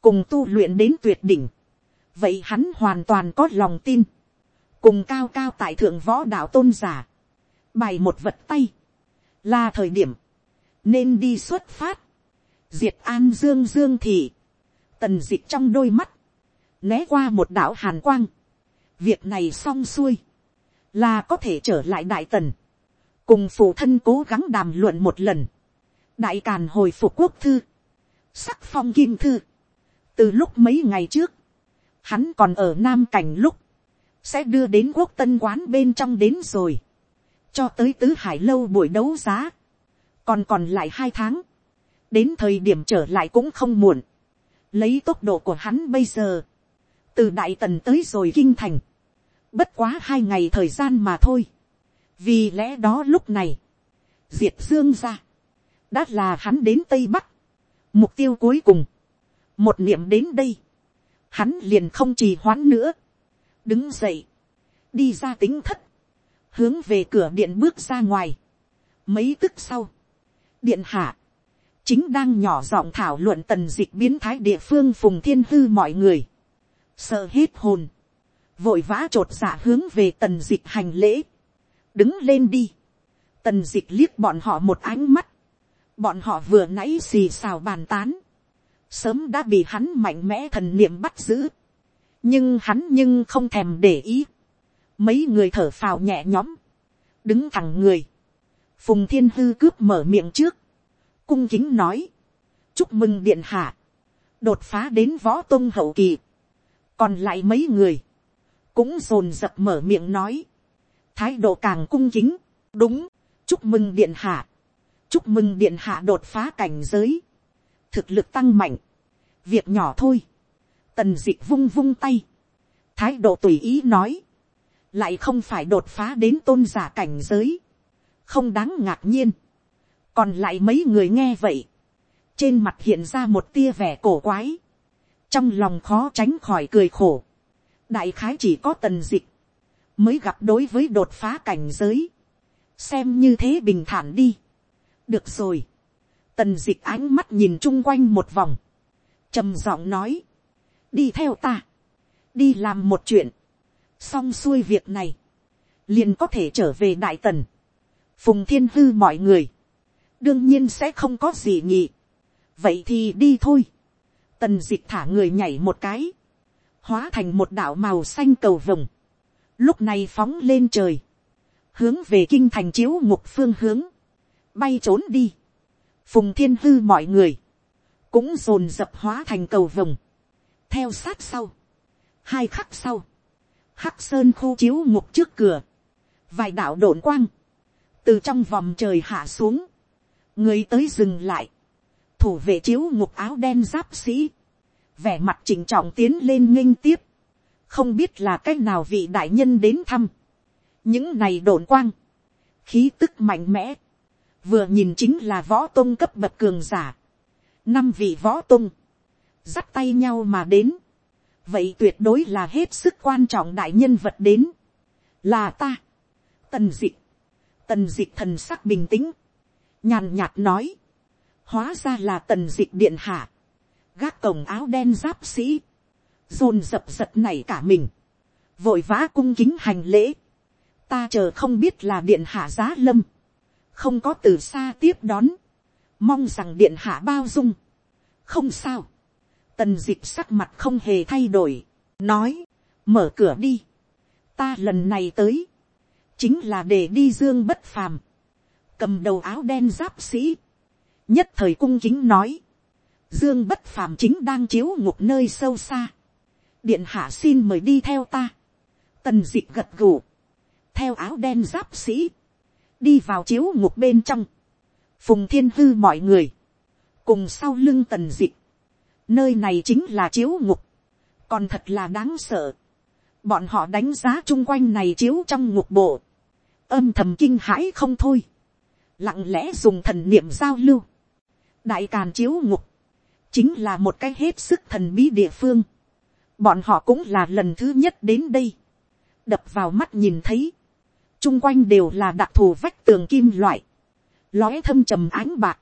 Speaker 1: Cùng tu luyện đến tuyệt đỉnh. Vậy hắn hoàn toàn có lòng tin. Cùng cao cao tại thượng võ đạo tôn giả. Bày một vật tay. Là thời điểm. Nên đi xuất phát. Diệt an dương dương thị. Tần dịch trong đôi mắt. Né qua một đạo hàn quang việc này xong xuôi, là có thể trở lại đại tần, cùng phụ thân cố gắng đàm luận một lần, đại càn hồi phục quốc thư, sắc phong kim thư, từ lúc mấy ngày trước, hắn còn ở nam cảnh lúc, sẽ đưa đến quốc tân quán bên trong đến rồi, cho tới tứ hải lâu buổi đấu giá, còn còn lại hai tháng, đến thời điểm trở lại cũng không muộn, lấy tốc độ của hắn bây giờ, từ đại tần tới rồi kinh thành, bất quá hai ngày thời gian mà thôi, vì lẽ đó lúc này, diệt dương ra, đã là hắn đến tây bắc, mục tiêu cuối cùng, một niệm đến đây, hắn liền không trì hoãn nữa, đứng dậy, đi ra tính thất, hướng về cửa điện bước ra ngoài. Mấy tức sau, điện hạ, chính đang nhỏ giọng thảo luận tần dịch biến thái địa phương phùng thiên hư mọi người, sợ hết hồn, vội vã t r ộ t dạ hướng về tần dịch hành lễ, đứng lên đi, tần dịch liếc bọn họ một ánh mắt, bọn họ vừa nãy xì xào bàn tán, sớm đã bị hắn mạnh mẽ thần niệm bắt giữ, nhưng hắn nhưng không thèm để ý, mấy người thở phào nhẹ nhõm, đứng thẳng người, phùng thiên hư cướp mở miệng trước, cung kính nói, chúc mừng điện hạ, đột phá đến võ tôn hậu kỳ, còn lại mấy người, cũng rồn rập dập mở miệng nói, thái độ càng cung kính, đúng, chúc mừng điện hạ, chúc mừng điện hạ đột phá cảnh giới, thực lực tăng mạnh, việc nhỏ thôi, tần d ị c h vung vung tay, thái độ tùy ý nói, lại không phải đột phá đến tôn giả cảnh giới, không đáng ngạc nhiên. còn lại mấy người nghe vậy, trên mặt hiện ra một tia vẻ cổ quái, trong lòng khó tránh khỏi cười khổ, đại khái chỉ có tần dịch, mới gặp đối với đột phá cảnh giới, xem như thế bình thản đi. được rồi, tần dịch ánh mắt nhìn chung quanh một vòng, trầm giọng nói, đi theo ta, đi làm một chuyện, xong xuôi việc này, liền có thể trở về đại tần, phùng thiên hư mọi người, đương nhiên sẽ không có gì nhỉ. vậy thì đi thôi, tần d ị c h thả người nhảy một cái, hóa thành một đạo màu xanh cầu vồng, lúc này phóng lên trời, hướng về kinh thành chiếu ngục phương hướng, bay trốn đi, phùng thiên hư mọi người, cũng dồn dập hóa thành cầu vồng, theo sát sau, hai khắc sau, hắc sơn khu chiếu ngục trước cửa, vài đạo đổn quang, từ trong vòng trời hạ xuống, người tới dừng lại, thủ vệ chiếu ngục áo đen giáp sĩ, vẻ mặt chỉnh trọng tiến lên nghinh tiếp, không biết là c á c h nào vị đại nhân đến thăm, những này đồn quang, khí tức mạnh mẽ, vừa nhìn chính là võ tôn cấp bậc cường giả, năm vị võ tôn, dắt tay nhau mà đến, vậy tuyệt đối là hết sức quan trọng đại nhân vật đến, là ta, tần d ị tần d ị thần sắc bình tĩnh, nhàn nhạt nói, hóa ra là tần d ị điện hạ, gác cổng áo đen giáp sĩ, dồn dập giật này cả mình, vội vã cung kính hành lễ, ta chờ không biết là điện hạ giá lâm, không có từ xa tiếp đón, mong rằng điện hạ bao dung, không sao, Tần dịch sắc mặt không hề thay đổi. Nói. Mở cửa đi. Ta lần này tới. Chính là để đi dương bất phàm. Cầm đầu áo đen giáp sĩ. Nhất thời cung chính nói. Dương bất phàm chính đang chiếu ngục nơi sâu xa. Điện hạ xin mời đi theo ta. Tần dịch gật gù. Theo áo đen giáp sĩ. Đi vào chiếu ngục bên trong. Phùng thiên hư mọi người. Cùng sau lưng tần dịch Nơi này chính là chiếu ngục. Còn thật là đáng sợ. Bọn họ đánh giá chung quanh này chiếu trong ngục bộ. Âm thầm kinh hãi không thôi. Lặng lẽ dùng thần niệm giao lưu. Đại càn chiếu ngục. Chính là một cái hết sức thần bí địa phương. Bọn họ cũng là lần thứ nhất đến đây. Đập vào mắt nhìn thấy. Chung quanh đều là đặc thù vách tường kim loại. Lóe thâm trầm ánh bạc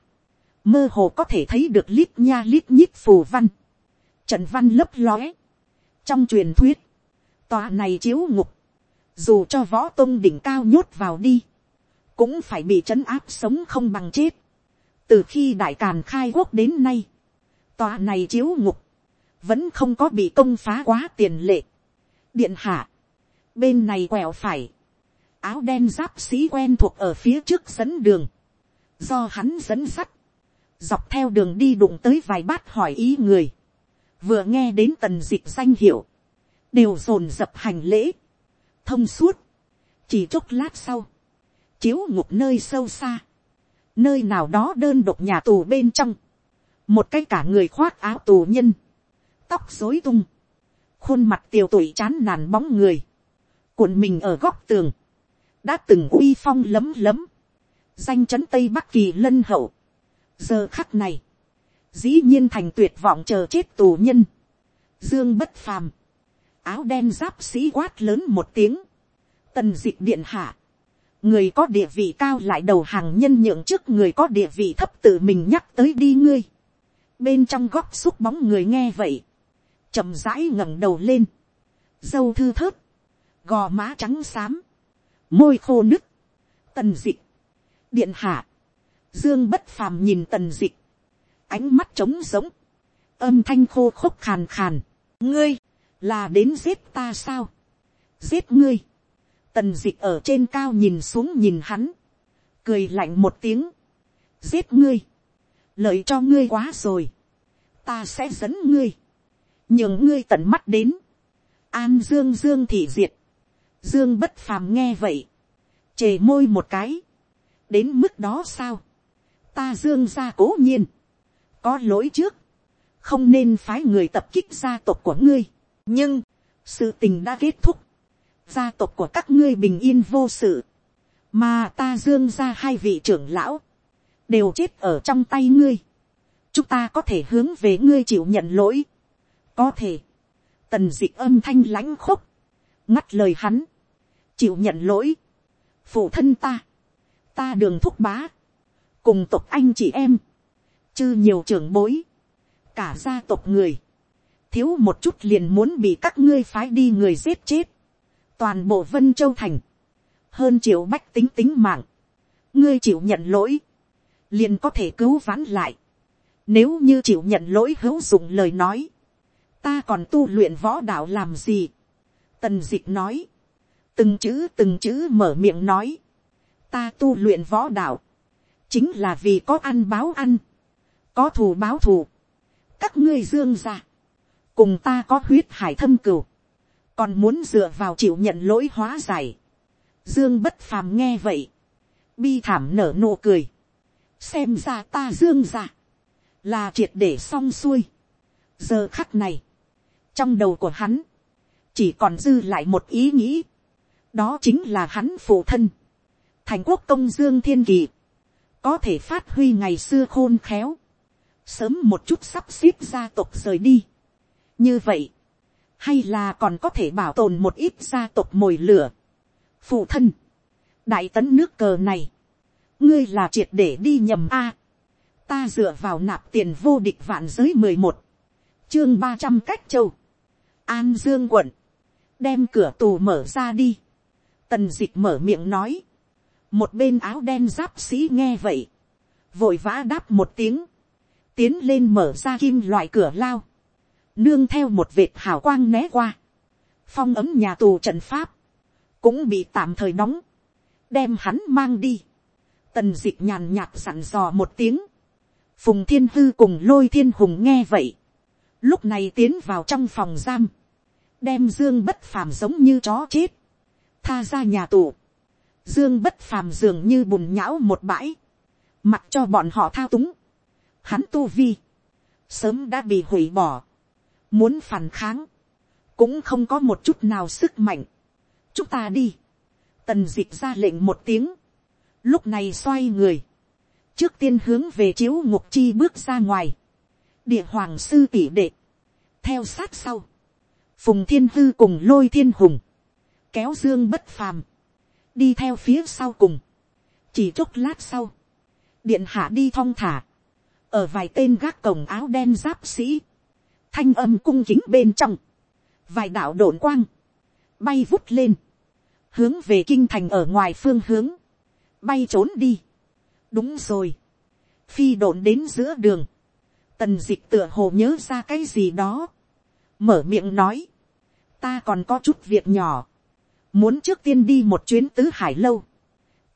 Speaker 1: mơ hồ có thể thấy được lít nha lít nhít phù văn, trận văn lấp lóe. trong truyền thuyết, tòa này chiếu ngục, dù cho võ tôn đỉnh cao nhốt vào đi, cũng phải bị trấn áp sống không bằng chết. từ khi đại càn khai quốc đến nay, tòa này chiếu ngục, vẫn không có bị công phá quá tiền lệ. điện hạ, bên này quẹo phải, áo đen giáp sĩ quen thuộc ở phía trước dẫn đường, do hắn dẫn sắt, dọc theo đường đi đụng tới vài bát hỏi ý người, vừa nghe đến tần dịch danh hiệu, đều dồn dập hành lễ, thông suốt, chỉ chốc lát sau, chiếu ngục nơi sâu xa, nơi nào đó đơn độc nhà tù bên trong, một cái cả người khoác áo tù nhân, tóc dối tung, khuôn mặt tiều tụy chán nản bóng người, cuộn mình ở góc tường, đã từng uy phong lấm lấm, danh chấn tây bắc kỳ lân hậu, giờ khắc này, dĩ nhiên thành tuyệt vọng chờ chết tù nhân, dương bất phàm, áo đen giáp sĩ quát lớn một tiếng, tần d ị c h điện hạ, người có địa vị cao lại đầu hàng nhân nhượng trước người có địa vị thấp tự mình nhắc tới đi ngươi, bên trong góc xúc bóng người nghe vậy, chậm rãi ngẩng đầu lên, dâu thư thớt, gò má trắng xám, môi khô nứt, tần d ị điện hạ, dương bất phàm nhìn tần d ị ánh mắt trống giống, âm thanh khô khốc khàn khàn, ngươi, là đến giết ta sao, giết ngươi, tần d ị ở trên cao nhìn xuống nhìn hắn, cười lạnh một tiếng, giết ngươi, lợi cho ngươi quá rồi, ta sẽ dẫn ngươi, nhường ngươi tận mắt đến, an dương dương thị diệt, dương bất phàm nghe vậy, chề môi một cái, đến mức đó sao, ta dương ra cố nhiên, có lỗi trước, không nên phái người tập kích gia tộc của ngươi, nhưng, sự tình đã kết thúc, gia tộc của các ngươi bình yên vô sự, mà ta dương ra hai vị trưởng lão, đều chết ở trong tay ngươi, chúng ta có thể hướng về ngươi chịu nhận lỗi, có thể, tần d ị âm thanh lãnh khúc, ngắt lời hắn, chịu nhận lỗi, phụ thân ta, ta đường thúc bá, cùng tộc anh chị em, chư nhiều trưởng bối, cả gia tộc người, thiếu một chút liền muốn bị các ngươi phái đi người giết chết, toàn bộ vân châu thành, hơn triệu bách tính tính mạng, ngươi chịu nhận lỗi, liền có thể cứu vãn lại, nếu như chịu nhận lỗi hữu dụng lời nói, ta còn tu luyện võ đạo làm gì, tần dịch nói, từng chữ từng chữ mở miệng nói, ta tu luyện võ đạo, chính là vì có ăn báo ăn, có thù báo thù, các ngươi dương ra, cùng ta có huyết hải thâm cửu, còn muốn dựa vào chịu nhận lỗi hóa giải. Dương bất phàm nghe vậy, bi thảm nở nụ cười, xem ra ta dương ra, là triệt để xong xuôi. giờ khắc này, trong đầu của hắn, chỉ còn dư lại một ý nghĩ, đó chính là hắn phụ thân, thành quốc công dương thiên kỳ, có thể phát huy ngày xưa khôn khéo, sớm một chút sắp xếp gia tộc rời đi, như vậy, hay là còn có thể bảo tồn một ít gia tộc mồi lửa. phụ thân, đại tấn nước cờ này, ngươi là triệt để đi nhầm a. ta dựa vào nạp tiền vô địch vạn giới mười một, chương ba trăm cách châu, an dương quận, đem cửa tù mở ra đi. tần d ị c h mở miệng nói, một bên áo đen giáp sĩ nghe vậy, vội vã đáp một tiếng, tiến lên mở ra kim loại cửa lao, nương theo một vệt hào quang né qua, phong ấm nhà tù trận pháp, cũng bị tạm thời đóng, đem hắn mang đi, tần d ị c h nhàn nhạt sẵn dò một tiếng, phùng thiên hư cùng lôi thiên hùng nghe vậy, lúc này tiến vào trong phòng giam, đem dương bất phàm giống như chó chết, tha ra nhà tù, dương bất phàm dường như bùn nhão một bãi, mặc cho bọn họ thao túng, hắn tu vi, sớm đã bị hủy bỏ, muốn phản kháng, cũng không có một chút nào sức mạnh. chúng ta đi, tần d ị c h ra lệnh một tiếng, lúc này xoay người, trước tiên hướng về chiếu ngục chi bước ra ngoài, địa hoàng sư tỷ đệ, theo sát sau, phùng thiên hư cùng lôi thiên hùng, kéo dương bất phàm, đi theo phía sau cùng, chỉ chốc lát sau, điện hạ đi thong thả, ở vài tên gác cổng áo đen giáp sĩ, thanh âm cung kính bên trong, vài đạo đồn quang, bay vút lên, hướng về kinh thành ở ngoài phương hướng, bay trốn đi. đúng rồi, phi độn đến giữa đường, tần dịch tựa hồ nhớ ra cái gì đó, mở miệng nói, ta còn có chút việc nhỏ, muốn trước tiên đi một chuyến tứ hải lâu,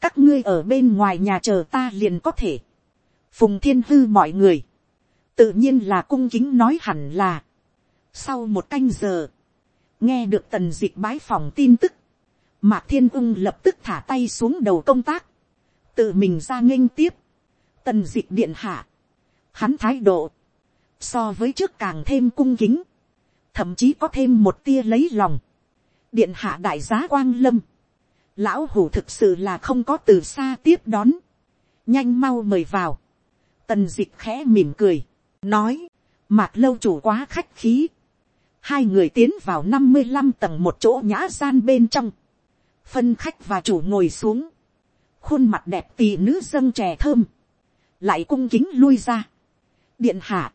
Speaker 1: các ngươi ở bên ngoài nhà chờ ta liền có thể, phùng thiên hư mọi người, tự nhiên là cung kính nói hẳn là, sau một canh giờ, nghe được tần dịch bái phòng tin tức, mạc thiên ung lập tức thả tay xuống đầu công tác, tự mình ra nghênh tiếp, tần d ị c h điện hạ, hắn thái độ, so với trước càng thêm cung kính, thậm chí có thêm một tia lấy lòng, điện hạ đại giá quang lâm, lão hủ thực sự là không có từ xa tiếp đón, nhanh mau mời vào, tần d ị c h khẽ mỉm cười, nói, mạc lâu chủ quá khách khí, hai người tiến vào năm mươi năm tầng một chỗ nhã gian bên trong, phân khách và chủ ngồi xuống, khuôn mặt đẹp tì nữ dâng trẻ thơm, lại cung kính lui ra. điện hạ,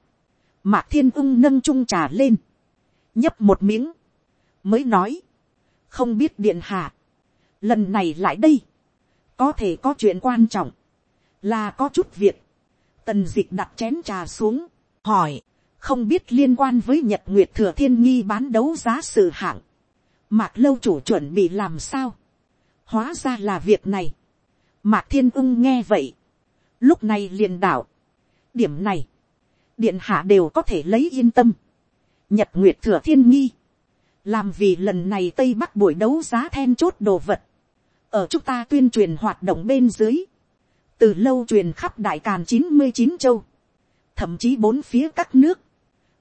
Speaker 1: mạc thiên ưng nâng trung trà lên, nhấp một miếng, mới nói, không biết điện hạ, lần này lại đây, có thể có chuyện quan trọng, là có chút việc, tần d ị c h đặt chén trà xuống, hỏi, không biết liên quan với nhật nguyệt thừa thiên nghi bán đấu giá sự hạng, mạc lâu chủ chuẩn bị làm sao, hóa ra là việc này, Mạc thiên ưng nghe vậy. Lúc này liền đảo. Điểm này. Điện hạ đều có thể lấy yên tâm. Nhật Nguyệt Thừa Thiên Nghi. Làm vì lần này Tây Bắc buổi đấu giá then chốt đồ vật. Ở chúng ta tuyên truyền hoạt động bên dưới. Từ lâu truyền khắp đại càn chín mươi chín châu. Thậm chí bốn phía các nước.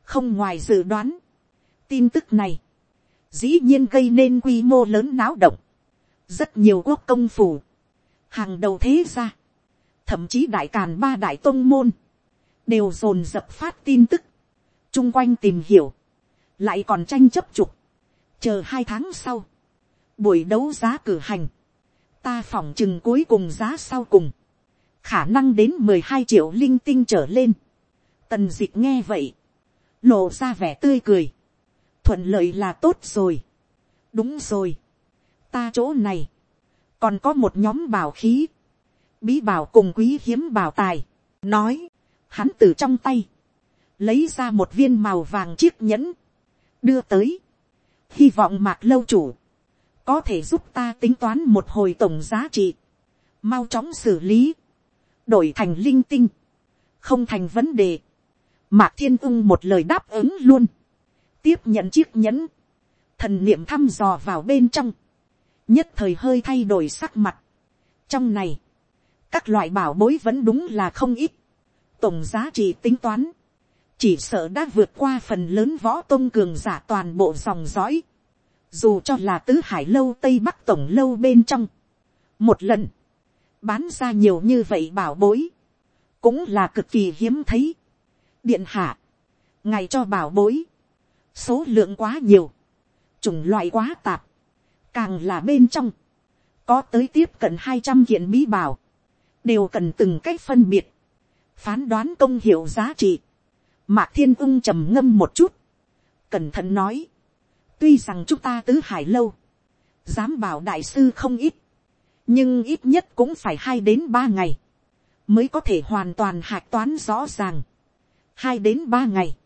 Speaker 1: Không ngoài dự đoán. Tin tức này. Dĩ nhiên gây nên quy mô lớn náo động. Rất nhiều quốc công phủ hàng đầu thế ra, thậm chí đại càn ba đại tôn môn, đều dồn dập phát tin tức, chung quanh tìm hiểu, lại còn tranh chấp trục, chờ hai tháng sau, buổi đấu giá cử hành, ta phỏng chừng cuối cùng giá sau cùng, khả năng đến mười hai triệu linh tinh trở lên, tần d ị c h nghe vậy, lộ ra vẻ tươi cười, thuận lợi là tốt rồi, đúng rồi, ta chỗ này, còn có một nhóm bảo khí, bí bảo cùng quý hiếm bảo tài, nói, hắn từ trong tay, lấy ra một viên màu vàng chiếc nhẫn, đưa tới, hy vọng mạc lâu chủ, có thể giúp ta tính toán một hồi tổng giá trị, mau chóng xử lý, đổi thành linh tinh, không thành vấn đề, mạc thiên ưng một lời đáp ứng luôn, tiếp nhận chiếc nhẫn, thần niệm thăm dò vào bên trong, nhất thời hơi thay đổi sắc mặt. trong này, các loại bảo bối vẫn đúng là không ít. tổng giá trị tính toán, chỉ sợ đã vượt qua phần lớn võ tôn cường giả toàn bộ dòng dõi. dù cho là tứ hải lâu tây bắc tổng lâu bên trong. một lần, bán ra nhiều như vậy bảo bối, cũng là cực kỳ hiếm thấy. điện hạ, ngày cho bảo bối, số lượng quá nhiều, chủng loại quá tạp, càng là bên trong, có tới tiếp cận hai trăm kiện bí bảo, đều cần từng cách phân biệt, phán đoán công hiệu giá trị. Mạc thiên ung trầm ngâm một chút, cẩn thận nói, tuy rằng chúng ta tứ hải lâu, dám bảo đại sư không ít, nhưng ít nhất cũng phải hai đến ba ngày, mới có thể hoàn toàn hạch toán rõ ràng. hai đến ba ngày,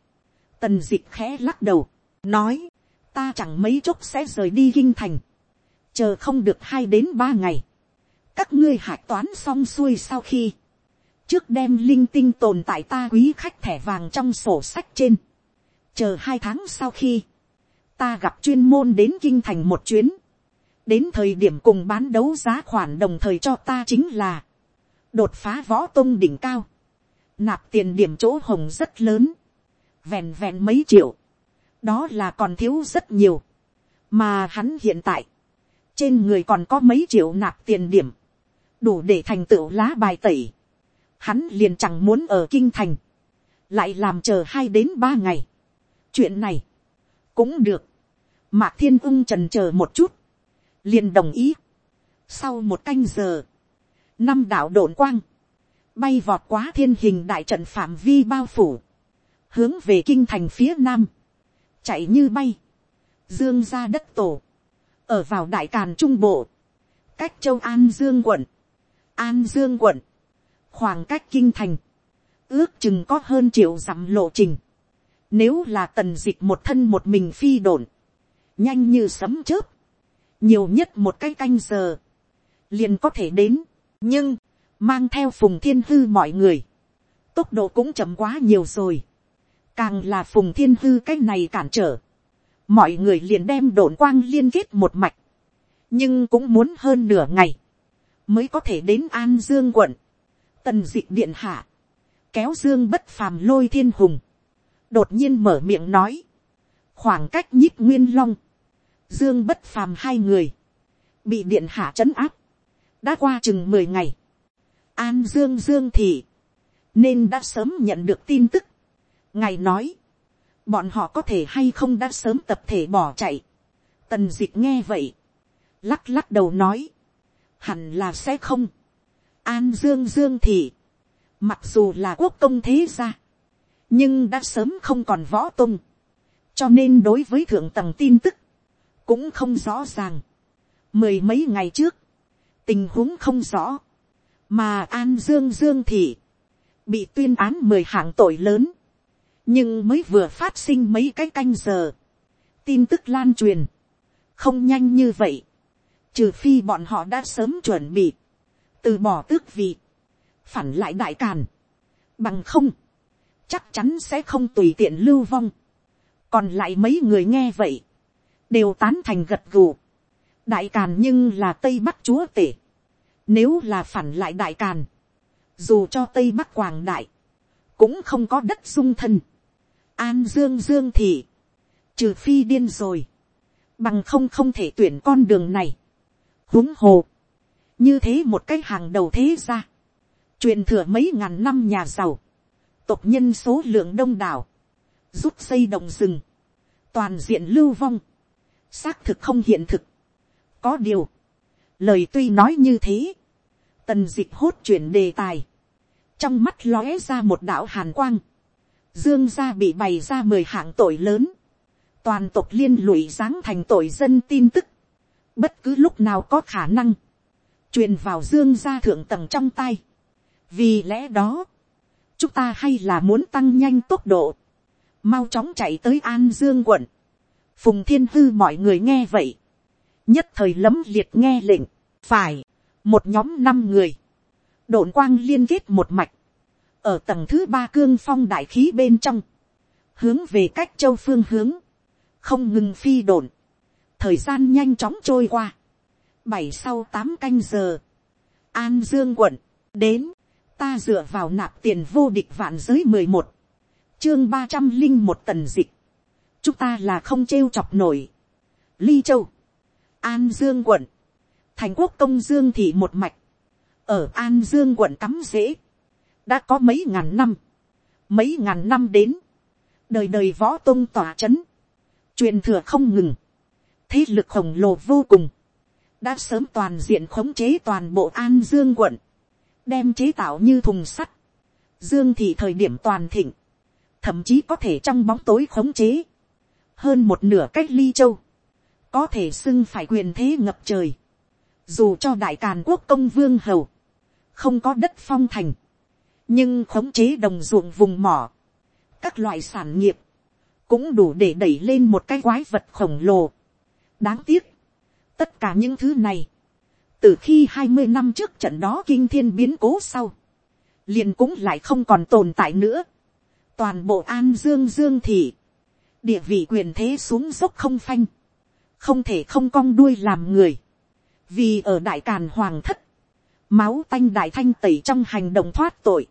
Speaker 1: tần d ị c h khẽ lắc đầu, nói, ta chẳng mấy chốc sẽ rời đi kinh thành, chờ không được hai đến ba ngày, các ngươi hạch toán xong xuôi sau khi, trước đem linh tinh tồn tại ta quý khách thẻ vàng trong sổ sách trên, chờ hai tháng sau khi, ta gặp chuyên môn đến kinh thành một chuyến, đến thời điểm cùng bán đấu giá khoản đồng thời cho ta chính là, đột phá võ tôn đỉnh cao, nạp tiền điểm chỗ hồng rất lớn, vẹn vẹn mấy triệu, đó là còn thiếu rất nhiều, mà hắn hiện tại, trên người còn có mấy triệu nạp tiền điểm, đủ để thành tựu lá bài tẩy. Hắn liền chẳng muốn ở kinh thành, lại làm chờ hai đến ba ngày. chuyện này, cũng được. Mạc thiên ung trần chờ một chút, liền đồng ý. sau một canh giờ, năm đạo đồn quang, bay vọt quá thiên hình đại trận phạm vi bao phủ, hướng về kinh thành phía nam, chạy như bay, dương ra đất tổ, ở vào đại càn trung bộ, cách châu an dương quận, an dương quận, khoảng cách kinh thành, ước chừng có hơn triệu dặm lộ trình, nếu là tần dịch một thân một mình phi đồn, nhanh như sấm chớp, nhiều nhất một cái canh giờ, liền có thể đến, nhưng, mang theo phùng thiên hư mọi người, tốc độ cũng chậm quá nhiều rồi, càng là phùng thiên hư cái này cản trở, mọi người liền đem đồn quang liên kết một mạch, nhưng cũng muốn hơn nửa ngày, mới có thể đến an dương quận, tần d ị điện hạ, kéo dương bất phàm lôi thiên hùng, đột nhiên mở miệng nói, khoảng cách nhích nguyên long, dương bất phàm hai người, bị điện hạ trấn áp, đã qua chừng mười ngày, an dương dương thì, nên đã sớm nhận được tin tức, ngài nói, bọn họ có thể hay không đã sớm tập thể bỏ chạy, tần dịch nghe vậy, lắc lắc đầu nói, hẳn là sẽ không, an dương dương thì, mặc dù là quốc công thế gia, nhưng đã sớm không còn võ tung, cho nên đối với thượng tầng tin tức, cũng không rõ ràng. mười mấy ngày trước, tình huống không rõ, mà an dương dương thì, bị tuyên án mười hạng tội lớn, nhưng mới vừa phát sinh mấy cái canh giờ, tin tức lan truyền, không nhanh như vậy, trừ phi bọn họ đã sớm chuẩn bị, từ bỏ tước vị, phản lại đại càn, bằng không, chắc chắn sẽ không tùy tiện lưu vong, còn lại mấy người nghe vậy, đều tán thành gật gù, đại càn nhưng là tây bắc chúa tể, nếu là phản lại đại càn, dù cho tây bắc quảng đại, cũng không có đất dung thân, an dương dương thì, trừ phi điên rồi, bằng không không thể tuyển con đường này, huống hồ, như thế một cái hàng đầu thế ra, truyền thừa mấy ngàn năm nhà giàu, tộc nhân số lượng đông đảo, giúp xây đồng rừng, toàn diện lưu vong, xác thực không hiện thực. có điều, lời tuy nói như thế, tần dịch hốt chuyển đề tài, trong mắt lóe ra một đạo hàn quang, dương gia bị bày ra mười hạng tội lớn, toàn tộc liên lụy giáng thành tội dân tin tức, bất cứ lúc nào có khả năng, truyền vào dương gia thượng tầng trong tay. vì lẽ đó, chúng ta hay là muốn tăng nhanh tốc độ, mau chóng chạy tới an dương quận, phùng thiên hư mọi người nghe vậy, nhất thời lấm liệt nghe lệnh, phải, một nhóm năm người, Độn quang liên kết một mạch, ở tầng thứ ba cương phong đại khí bên trong, hướng về cách châu phương hướng, không ngừng phi đồn, thời gian nhanh chóng trôi qua, bảy sau tám canh giờ, an dương quận, đến, ta dựa vào nạp tiền vô địch vạn giới mười một, chương ba trăm linh một tần dịch, chúng ta là không trêu chọc nổi, ly châu, an dương quận, thành quốc công dương thị một mạch, ở an dương quận cắm dễ, đã có mấy ngàn năm, mấy ngàn năm đến, đời đời võ tôn tỏa c h ấ n truyền thừa không ngừng, thế lực khổng lồ vô cùng, đã sớm toàn diện khống chế toàn bộ an dương quận, đem chế tạo như thùng sắt, dương thì thời điểm toàn thịnh, thậm chí có thể trong bóng tối khống chế, hơn một nửa cách ly châu, có thể xưng phải quyền thế ngập trời, dù cho đại càn quốc công vương hầu, không có đất phong thành, nhưng khống chế đồng ruộng vùng mỏ, các loại sản nghiệp, cũng đủ để đẩy lên một cái quái vật khổng lồ. đáng tiếc, tất cả những thứ này, từ khi hai mươi năm trước trận đó kinh thiên biến cố sau, liền cũng lại không còn tồn tại nữa. toàn bộ an dương dương thì, địa vị quyền thế xuống dốc không phanh, không thể không cong đuôi làm người, vì ở đại càn hoàng thất, máu tanh đại thanh tẩy trong hành động thoát tội,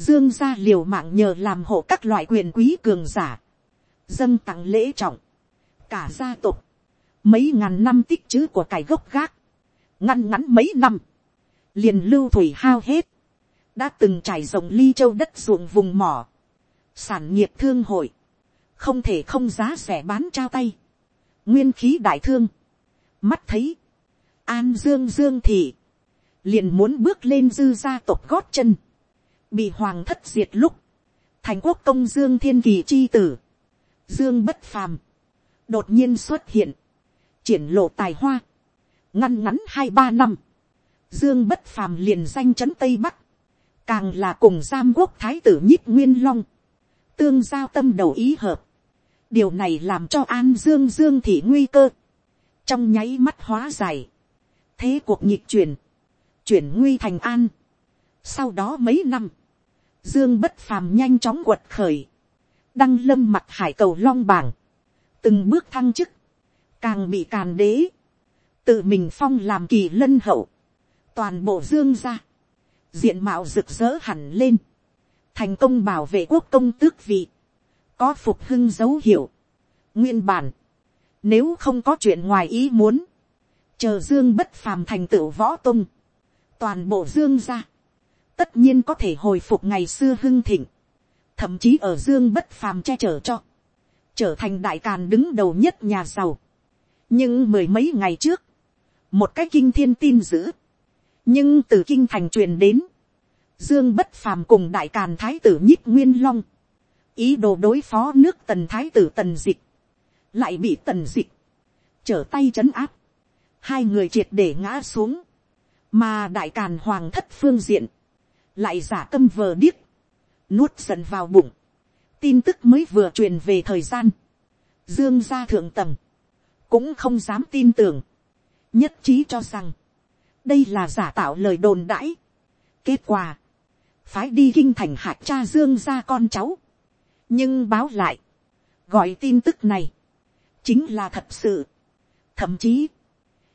Speaker 1: dương gia liều mạng nhờ làm hộ các loại quyền quý cường giả, dâng tặng lễ trọng, cả gia tộc, mấy ngàn năm tích chữ của cải gốc gác, ngăn ngắn mấy năm, liền lưu thủy hao hết, đã từng trải rộng ly châu đất ruộng vùng mỏ, sản nghiệp thương hội, không thể không giá rẻ bán trao tay, nguyên khí đại thương, mắt thấy, an dương dương thì, liền muốn bước lên dư gia tộc gót chân, bị hoàng thất diệt lúc, thành quốc công dương thiên kỳ chi tử, dương bất phàm, đột nhiên xuất hiện, triển lộ tài hoa, ngăn ngắn hai ba năm, dương bất phàm liền danh chấn tây bắc, càng là cùng giam quốc thái tử nhích nguyên long, tương giao tâm đầu ý hợp, điều này làm cho an dương dương thị nguy cơ, trong nháy mắt hóa giải, thế cuộc nhịp chuyển, chuyển nguy thành an. Sau đó mấy năm, Dương bất phàm nhanh chóng quật khởi. Đăng lâm mặt hải cầu long bảng. Từng bước thăng chức. Càng bị càn đế. Tự mình phong làm kỳ lân hậu. toàn bộ dương ra, diện mạo rực rỡ hẳn lên, thành công bảo vệ quốc công tước vị, có phục hưng dấu hiệu, nguyên bản, nếu không có chuyện ngoài ý muốn, chờ dương bất phàm thành tựu võ tung, toàn bộ dương ra, tất nhiên có thể hồi phục ngày xưa hưng thịnh, thậm chí ở dương bất phàm che chở cho, trở thành đại càn đứng đầu nhất nhà giàu. nhưng mười mấy ngày trước, một cái kinh thiên tin dữ, nhưng từ kinh thành truyền đến, dương bất phàm cùng đại càn thái tử nhích nguyên long, ý đồ đối phó nước tần thái tử tần dịch, lại bị tần dịch, trở tay c áp, hai người triệt để ngã xuống, mà đại càn hoàng thất phương diện, lại giả tâm vờ điếc, nuốt dần vào bụng, tin tức mới vừa truyền về thời gian, dương gia thượng tầng, cũng không dám tin tưởng, nhất trí cho rằng, đây là giả tạo lời đồn đãi. kết quả, phái đi kinh thành hạt cha dương gia con cháu, nhưng báo lại, gọi tin tức này, chính là thật sự. thậm chí,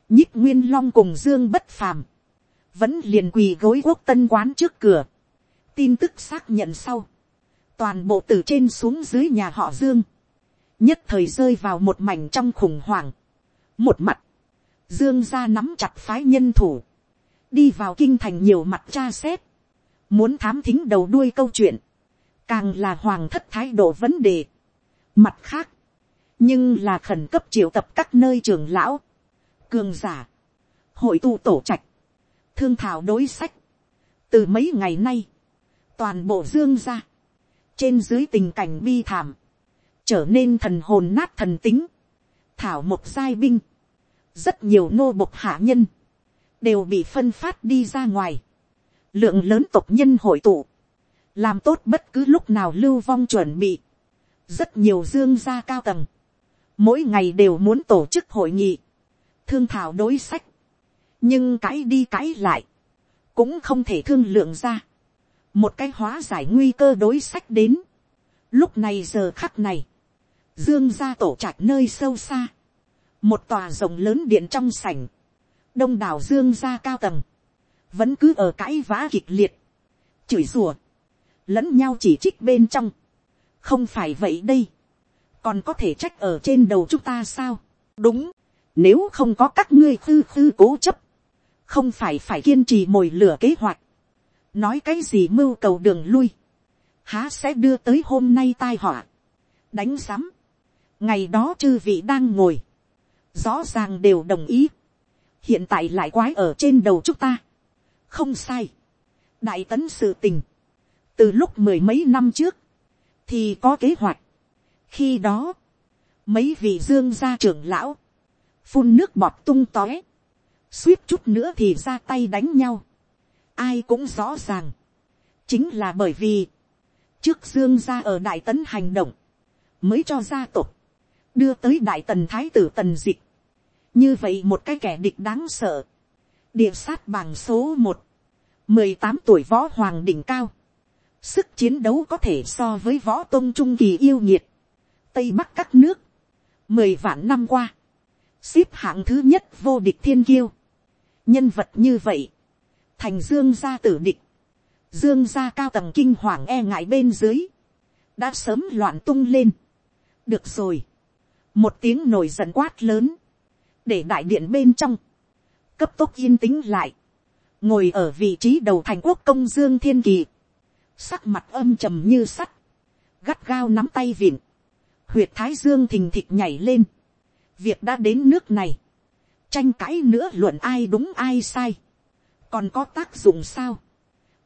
Speaker 1: nhích nguyên long cùng dương bất phàm, vẫn liền quỳ gối quốc tân quán trước cửa, tin tức xác nhận sau, toàn bộ từ trên xuống dưới nhà họ dương, nhất thời rơi vào một mảnh trong khủng hoảng, một mặt, dương ra nắm chặt phái nhân thủ, đi vào kinh thành nhiều mặt tra xét, muốn thám thính đầu đuôi câu chuyện, càng là hoàng thất thái độ vấn đề. Mặt khác, nhưng là khẩn cấp triệu tập các nơi trường lão, cường giả, hội tu tổ trạch, thương thảo đối sách. từ mấy ngày nay, toàn bộ dương ra, trên dưới tình cảnh bi thảm, trở nên thần hồn nát thần tính, thảo một giai binh, rất nhiều nô bộc hạ nhân, đều bị phân phát đi ra ngoài, lượng lớn tộc nhân hội tụ, làm tốt bất cứ lúc nào lưu vong chuẩn bị, rất nhiều dương gia cao tầng, mỗi ngày đều muốn tổ chức hội nghị, thương thảo đối sách, nhưng cãi đi cãi lại, cũng không thể thương lượng ra, một cái hóa giải nguy cơ đối sách đến, lúc này giờ khắc này, dương gia tổ trạch nơi sâu xa, một tòa rồng lớn điện trong sảnh, đông đảo dương gia cao tầng, vẫn cứ ở cãi vã kịch liệt, chửi rủa, lẫn nhau chỉ trích bên trong, không phải vậy đây, còn có thể trách ở trên đầu chúng ta sao, đúng, nếu không có các ngươi khư khư cố chấp, không phải phải kiên trì mồi lửa kế hoạch, nói cái gì mưu cầu đường lui, há sẽ đưa tới hôm nay tai họa, đánh sắm, ngày đó chư vị đang ngồi, rõ ràng đều đồng ý, hiện tại lại quái ở trên đầu chúng ta, không sai, đại tấn sự tình, từ lúc mười mấy năm trước, thì có kế hoạch, khi đó, mấy vị dương gia trưởng lão, phun nước bọt tung tóe, suýt chút nữa thì ra tay đánh nhau, ai cũng rõ ràng, chính là bởi vì, trước dương gia ở đại tấn hành động, mới cho gia tộc, đưa tới đại tần thái tử tần dịch, như vậy một cái kẻ địch đáng sợ, địa sát bằng số một, mười tám tuổi võ hoàng đỉnh cao, sức chiến đấu có thể so với võ tôn trung kỳ yêu nhiệt, tây bắc các nước, mười vạn năm qua, xếp hạng thứ nhất vô địch thiên kiêu, nhân vật như vậy, thành dương gia tử địch, dương gia cao tầng kinh hoàng e ngại bên dưới, đã sớm loạn tung lên. được rồi, một tiếng nổi giận quát lớn, để đại điện bên trong, cấp tốc yên tĩnh lại, ngồi ở vị trí đầu thành quốc công dương thiên kỳ, sắc mặt âm trầm như sắt, gắt gao nắm tay vịn, huyệt thái dương thình thịch nhảy lên, việc đã đến nước này, tranh cãi nữa luận ai đúng ai sai, còn có tác dụng sao,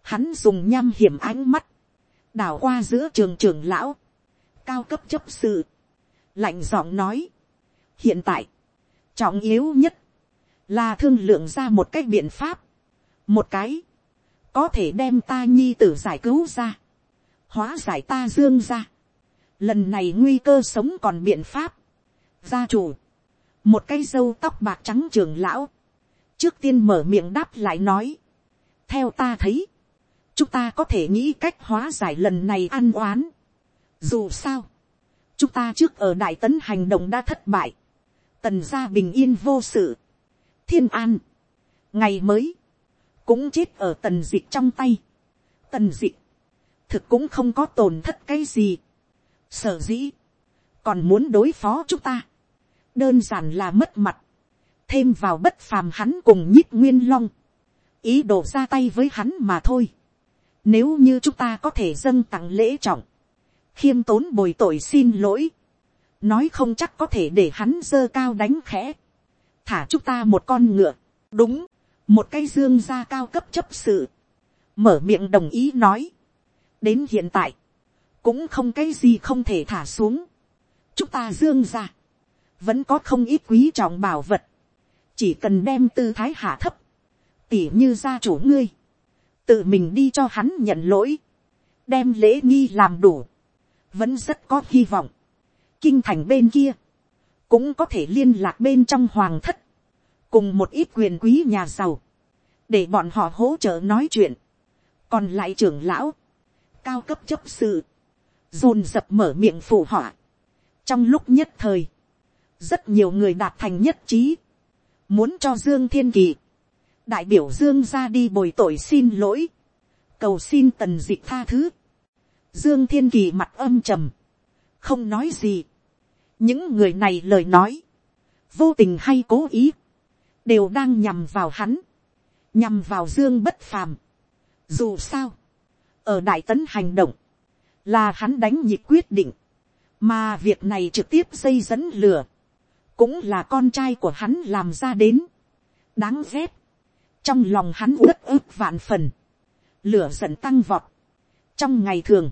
Speaker 1: hắn dùng nham hiểm ánh mắt, đảo qua giữa trường trường lão, cao cấp chấp sự, lạnh giọng nói, hiện tại, trọng yếu nhất, là thương lượng ra một cái biện pháp, một cái, có thể đem ta nhi tử giải cứu ra, hóa giải ta dương ra, lần này nguy cơ sống còn biện pháp, gia chủ, một cái dâu tóc bạc trắng trường lão, trước tiên mở miệng đáp lại nói, theo ta thấy, chúng ta có thể nghĩ cách hóa giải lần này ăn oán. Dù sao, chúng ta trước ở đại tấn hành động đã thất bại, tần gia bình yên vô sự, thiên an, ngày mới, cũng chết ở tần dịch trong tay. tần dịch, thực cũng không có tổn thất cái gì. sở dĩ, còn muốn đối phó chúng ta, đơn giản là mất mặt, thêm vào bất phàm hắn cùng nhích nguyên long, ý đồ ra tay với hắn mà thôi. Nếu như chúng ta có thể dâng tặng lễ trọng, khiêm tốn bồi tội xin lỗi, nói không chắc có thể để hắn dơ cao đánh khẽ, thả chúng ta một con ngựa, đúng, một cái dương gia cao cấp chấp sự, mở miệng đồng ý nói, đến hiện tại, cũng không cái gì không thể thả xuống, chúng ta dương gia vẫn có không ít quý trọng bảo vật, chỉ cần đem tư thái hạ thấp, tỉ như gia chủ ngươi, tự mình đi cho hắn nhận lỗi, đem lễ nghi làm đủ, vẫn rất có hy vọng. Kinh thành bên kia, cũng có thể liên lạc bên trong hoàng thất, cùng một ít quyền quý nhà giàu, để bọn họ hỗ trợ nói chuyện. còn lại trưởng lão, cao cấp chấp sự, dồn dập mở miệng phụ họa. trong lúc nhất thời, rất nhiều người đạt thành nhất trí, muốn cho dương thiên kỳ, đại biểu dương ra đi bồi tội xin lỗi, cầu xin tần d ị c h tha thứ, dương thiên kỳ mặt âm trầm, không nói gì, những người này lời nói, vô tình hay cố ý, đều đang nhằm vào hắn, nhằm vào dương bất phàm. Dù sao, ở đại tấn hành động, là hắn đánh nhịp quyết định, mà việc này trực tiếp dây dẫn lửa, cũng là con trai của hắn làm ra đến. đáng ghét, trong lòng hắn uất ức vạn phần, lửa giận tăng vọt. trong ngày thường,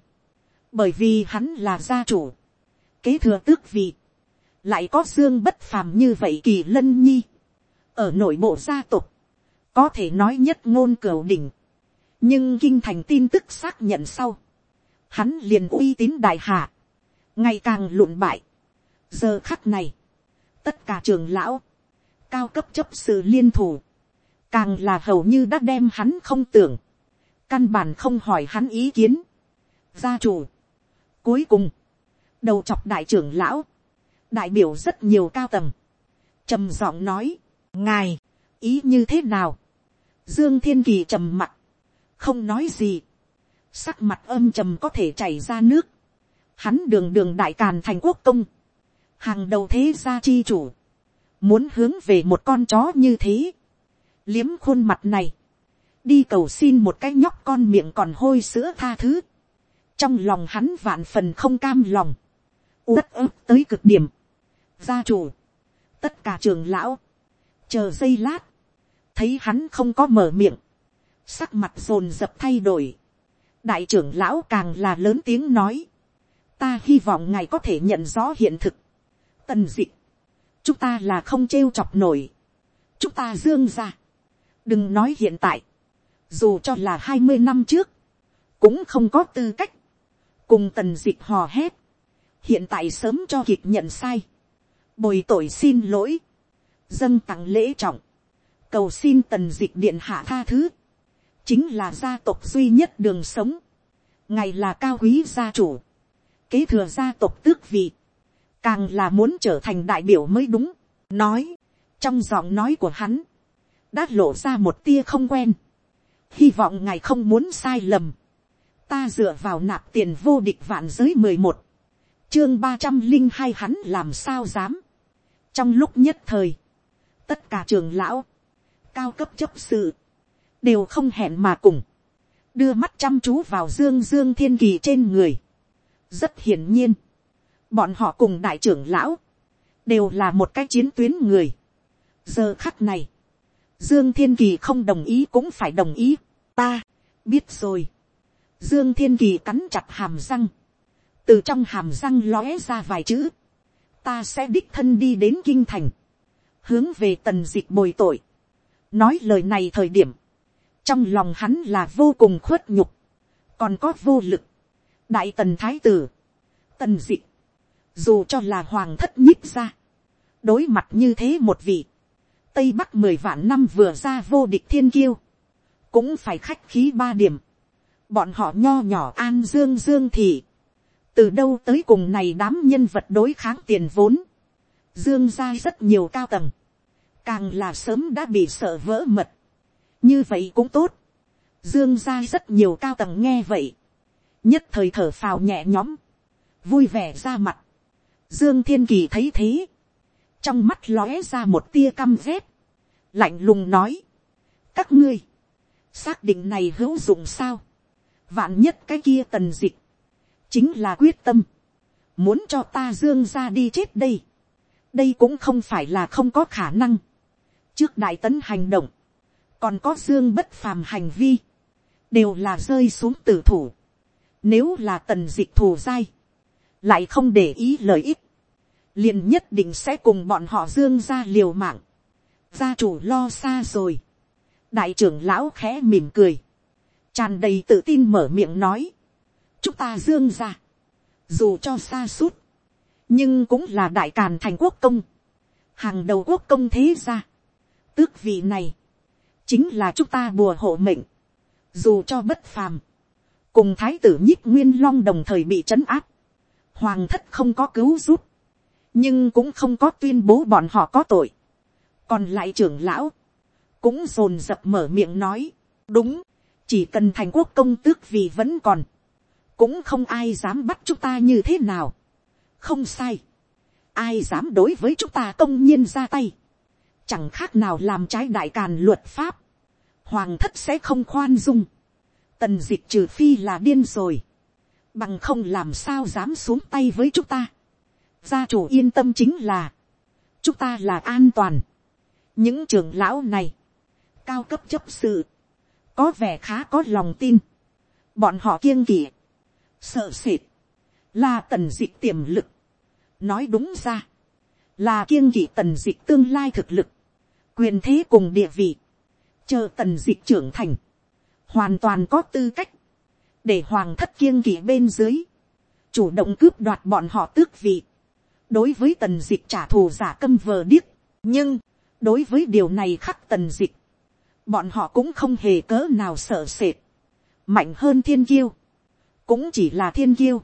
Speaker 1: bởi vì hắn là gia chủ, kế thừa tước vị, lại có dương bất phàm như vậy kỳ lân nhi, ở nội bộ gia tộc, có thể nói nhất ngôn cửu đỉnh, nhưng kinh thành tin tức xác nhận sau, hắn liền uy tín đại hạ, ngày càng lụn bại. giờ khắc này, tất cả trường lão, cao cấp chấp sự liên thủ, càng là hầu như đã đem hắn không tưởng, căn bản không hỏi hắn ý kiến. gia chủ, cuối cùng, đầu chọc đại trưởng lão, đại biểu rất nhiều cao tầng, trầm giọng nói, ngài, ý như thế nào, dương thiên kỳ trầm mặt, không nói gì, sắc mặt âm trầm có thể chảy ra nước, hắn đường đường đại càn thành quốc công, hàng đầu thế gia chi chủ, muốn hướng về một con chó như thế, liếm khuôn mặt này, đi cầu xin một cái nhóc con miệng còn hôi sữa tha thứ, trong lòng hắn vạn phần không cam lòng, uất ức tới cực điểm, gia chủ, tất cả trường lão, chờ giây lát, thấy hắn không có mở miệng, sắc mặt rồn dập thay đổi, đại trưởng lão càng là lớn tiếng nói, ta hy vọng ngài có thể nhận rõ hiện thực, tần dịch. Chúng ta là không trêu chọc nổi, chúng ta dương ra, đừng nói hiện tại, dù cho là hai mươi năm trước, cũng không có tư cách, cùng tần dịch hò hét, hiện tại sớm cho kịp nhận sai, bồi tội xin lỗi, dâng tặng lễ trọng, cầu xin tần dịch điện hạ tha thứ, chính là gia tộc duy nhất đường sống, ngày là cao quý gia chủ, kế thừa gia tộc tước vị, càng là muốn trở thành đại biểu mới đúng, nói, trong giọng nói của hắn, đã lộ ra một tia không quen. hy vọng ngài không muốn sai lầm. ta dựa vào nạp tiền vô địch vạn giới mười một, chương ba trăm linh hai hắn làm sao dám. trong lúc nhất thời, tất cả trường lão, cao cấp chấp sự, đều không hẹn mà cùng, đưa mắt chăm chú vào dương dương thiên kỳ trên người. rất hiển nhiên, bọn họ cùng đại trưởng lão, đều là một cái chiến tuyến người. giờ khắc này, Dương Thiên Kỳ không đồng ý cũng phải đồng ý. Ta, biết rồi. Dương Thiên Kỳ cắn chặt hàm răng. Từ trong hàm răng lóe ra vài chữ. Ta sẽ đích thân đi đến Kinh Thành. Hướng về tần dịch bồi tội. Nói lời này thời điểm. Trong lòng hắn là vô cùng khuất nhục. Còn có vô lực. Đại tần thái tử. Tần dịch. Dù cho là hoàng thất nhích ra. Đối mặt như thế một vị tây bắc mười vạn năm vừa ra vô địch thiên kiêu, cũng phải khách khí ba điểm, bọn họ nho nhỏ an dương dương thì, từ đâu tới cùng này đám nhân vật đối kháng tiền vốn, dương ra rất nhiều cao tầng, càng là sớm đã bị sợ vỡ mật, như vậy cũng tốt, dương ra rất nhiều cao tầng nghe vậy, nhất thời thở phào nhẹ nhõm, vui vẻ ra mặt, dương thiên kỳ thấy thế, trong mắt lóe ra một tia căm ghét, lạnh lùng nói, các ngươi, xác định này hữu dụng sao, vạn nhất cái kia tần dịch, chính là quyết tâm, muốn cho ta dương ra đi chết đây, đây cũng không phải là không có khả năng, trước đại tấn hành động, còn có dương bất phàm hành vi, đều là rơi xuống tử thủ, nếu là tần dịch thù dai, lại không để ý lợi ích, liền nhất định sẽ cùng bọn họ dương ra liều mạng, gia chủ lo xa rồi, đại trưởng lão khẽ mỉm cười, tràn đầy tự tin mở miệng nói, chúng ta dương ra, dù cho xa suốt, nhưng cũng là đại càn thành quốc công, hàng đầu quốc công thế ra, tước vị này, chính là chúng ta bùa hộ mệnh, dù cho bất phàm, cùng thái tử nhích nguyên long đồng thời bị trấn áp, hoàng thất không có cứu giúp, nhưng cũng không có tuyên bố bọn họ có tội, còn lại trưởng lão, cũng rồn dập mở miệng nói, đúng, chỉ cần thành quốc công tước vì vẫn còn, cũng không ai dám bắt chúng ta như thế nào, không sai, ai dám đối với chúng ta công nhiên ra tay, chẳng khác nào làm trái đại càn luật pháp, hoàng thất sẽ không khoan dung, tần d ị c h trừ phi là điên rồi, bằng không làm sao dám xuống tay với chúng ta, gia chủ yên tâm chính là, chúng ta là an toàn, những trưởng lão này, cao cấp chấp sự, có vẻ khá có lòng tin, bọn họ kiêng kỵ, sợ sệt, là tần d ị c h tiềm lực, nói đúng ra, là kiêng kỵ tần d ị c h tương lai thực lực, quyền thế cùng địa vị, chờ tần dịch trưởng thành, hoàn toàn có tư cách, để hoàng thất kiêng kỵ bên dưới, chủ động cướp đoạt bọn họ tước vị, đối với tần dịch trả thù giả câm vờ điếc, nhưng, đối với điều này khắc tần dịch, bọn họ cũng không hề cớ nào sợ sệt, mạnh hơn thiên kiêu, cũng chỉ là thiên kiêu,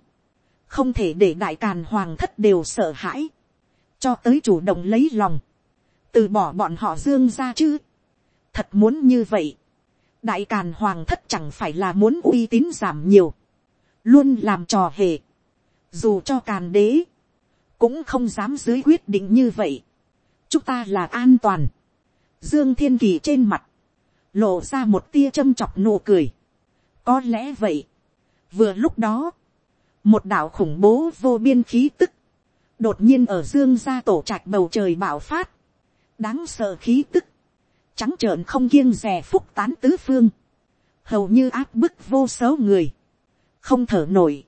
Speaker 1: không thể để đại càn hoàng thất đều sợ hãi, cho tới chủ động lấy lòng, từ bỏ bọn họ dương ra chứ, thật muốn như vậy, đại càn hoàng thất chẳng phải là muốn uy tín giảm nhiều, luôn làm trò hề, dù cho càn đế, cũng không dám dưới quyết định như vậy, chúng ta là an toàn, dương thiên kỳ trên mặt, lộ ra một tia châm chọc nụ cười, có lẽ vậy, vừa lúc đó, một đạo khủng bố vô biên khí tức, đột nhiên ở dương gia tổ trạch bầu trời bạo phát, đáng sợ khí tức, trắng trợn không kiêng rè phúc tán tứ phương, hầu như áp bức vô số người, không thở nổi,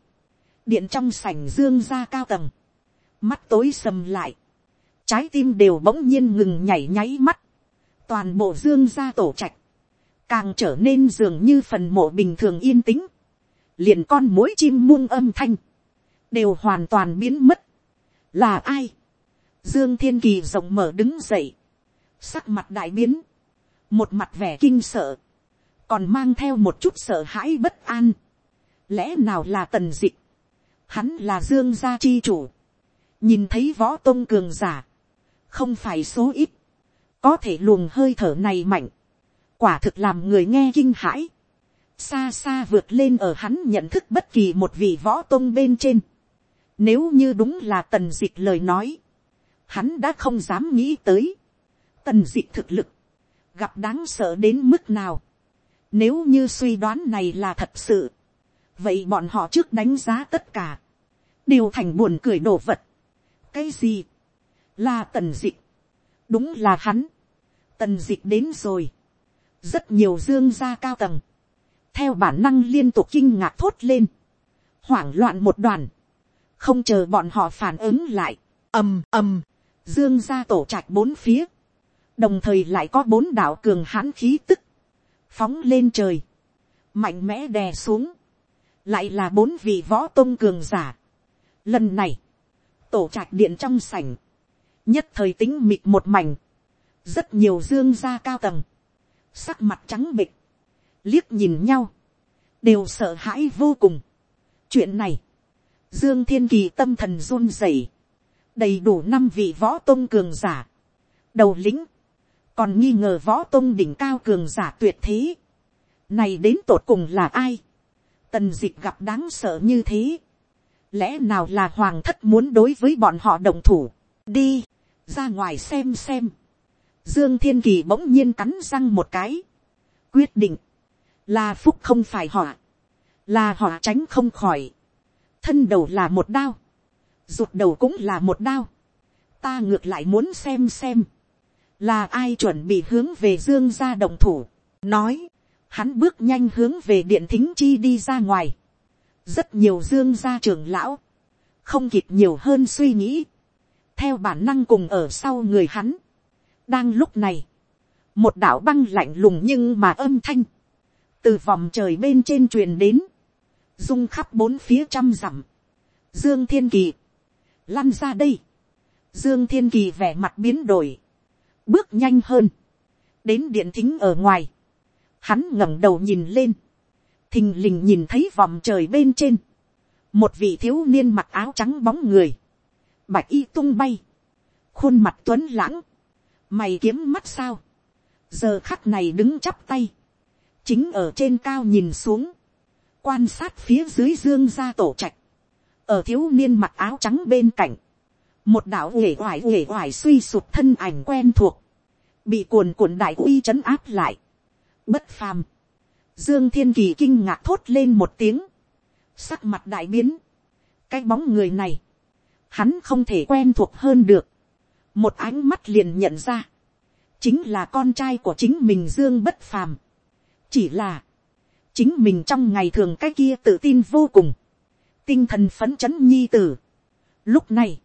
Speaker 1: điện trong sảnh dương ra cao tầng, mắt tối sầm lại, trái tim đều bỗng nhiên ngừng nhảy nháy mắt, toàn bộ dương ra tổ trạch, càng trở nên dường như phần mộ bình thường yên tĩnh, liền con mối chim muông âm thanh, đều hoàn toàn biến mất. là ai, dương thiên kỳ rộng mở đứng dậy, sắc mặt đại biến, một mặt vẻ kinh sợ, còn mang theo một chút sợ hãi bất an. lẽ nào là tần dịch, hắn là dương gia chi chủ, nhìn thấy võ tôn cường giả, không phải số ít, có thể luồng hơi thở này mạnh, quả thực làm người nghe kinh hãi, xa xa vượt lên ở hắn nhận thức bất kỳ một vị võ tôn bên trên. Nếu như đúng là tần dịch lời nói, hắn đã không dám nghĩ tới. Tần dịch thực lực, gặp đáng sợ đến mức nào. Nếu như suy đoán này là thật sự, vậy bọn họ trước đánh giá tất cả, đều thành buồn cười đổ vật. cái gì, là tần dịch, đúng là hắn, tần dịch đến rồi, rất nhiều dương gia cao tầng, theo bản năng liên tục kinh ngạc thốt lên, hoảng loạn một đoàn, không chờ bọn họ phản ứng lại, ầm ầm, dương gia tổ trạch bốn phía, đồng thời lại có bốn đạo cường hãn khí tức, phóng lên trời, mạnh mẽ đè xuống, lại là bốn vị võ tôn cường giả. Lần này, tổ trạch điện trong sảnh, nhất thời tính mịt một mảnh, rất nhiều dương gia cao tầng, sắc mặt trắng bịch, liếc nhìn nhau, đều sợ hãi vô cùng. chuyện này, dương thiên kỳ tâm thần run rẩy, đầy đủ năm vị võ tôn cường giả, đầu lĩnh, còn nghi ngờ võ tôn đỉnh cao cường giả tuyệt thế, này đến tột cùng là ai, tần d ị c h gặp đáng sợ như thế, lẽ nào là hoàng thất muốn đối với bọn họ đồng thủ, đi, ra ngoài xem xem, dương thiên kỳ bỗng nhiên cắn răng một cái, quyết định, là phúc không phải họ, là họ tránh không khỏi, thân đầu là một đao, rụt đầu cũng là một đao, ta ngược lại muốn xem xem, là ai chuẩn bị hướng về dương ra đồng thủ, nói, hắn bước nhanh hướng về điện thính chi đi ra ngoài, rất nhiều dương gia trưởng lão, không kịp nhiều hơn suy nghĩ, theo bản năng cùng ở sau người hắn. đang lúc này, một đạo băng lạnh lùng nhưng mà âm thanh, từ vòng trời bên trên truyền đến, rung khắp bốn phía trăm dặm, dương thiên kỳ, lăn ra đây, dương thiên kỳ vẻ mặt biến đổi, bước nhanh hơn, đến điện thính ở ngoài, Hắn ngẩng đầu nhìn lên. Thình lình nhìn thấy vòng trời bên trên. Một vị thiếu niên mặc áo trắng bóng người. Bạch y tung bay. Khuôn mặt tuấn lãng. Mày kiếm mắt sao. Giờ khắc này đứng chắp tay. Chính ở trên cao nhìn xuống. Quan sát phía dưới dương ra tổ trạch. Ở thiếu niên mặc áo trắng bên cạnh. Một đạo uể oải uể oải suy sụp thân ảnh quen thuộc. Bị cuồn cuộn đại uy trấn áp lại bất phàm. Dương Thiên Kỳ kinh ngạc thốt lên một tiếng. Sắc mặt đại biến. Cái bóng người này. Hắn không thể quen thuộc hơn được. Một ánh mắt liền nhận ra. Chính là con trai của chính mình Dương bất phàm. Chỉ là. Chính mình trong ngày thường cái kia tự tin vô cùng. Tinh thần phấn chấn nhi tử. Lúc này.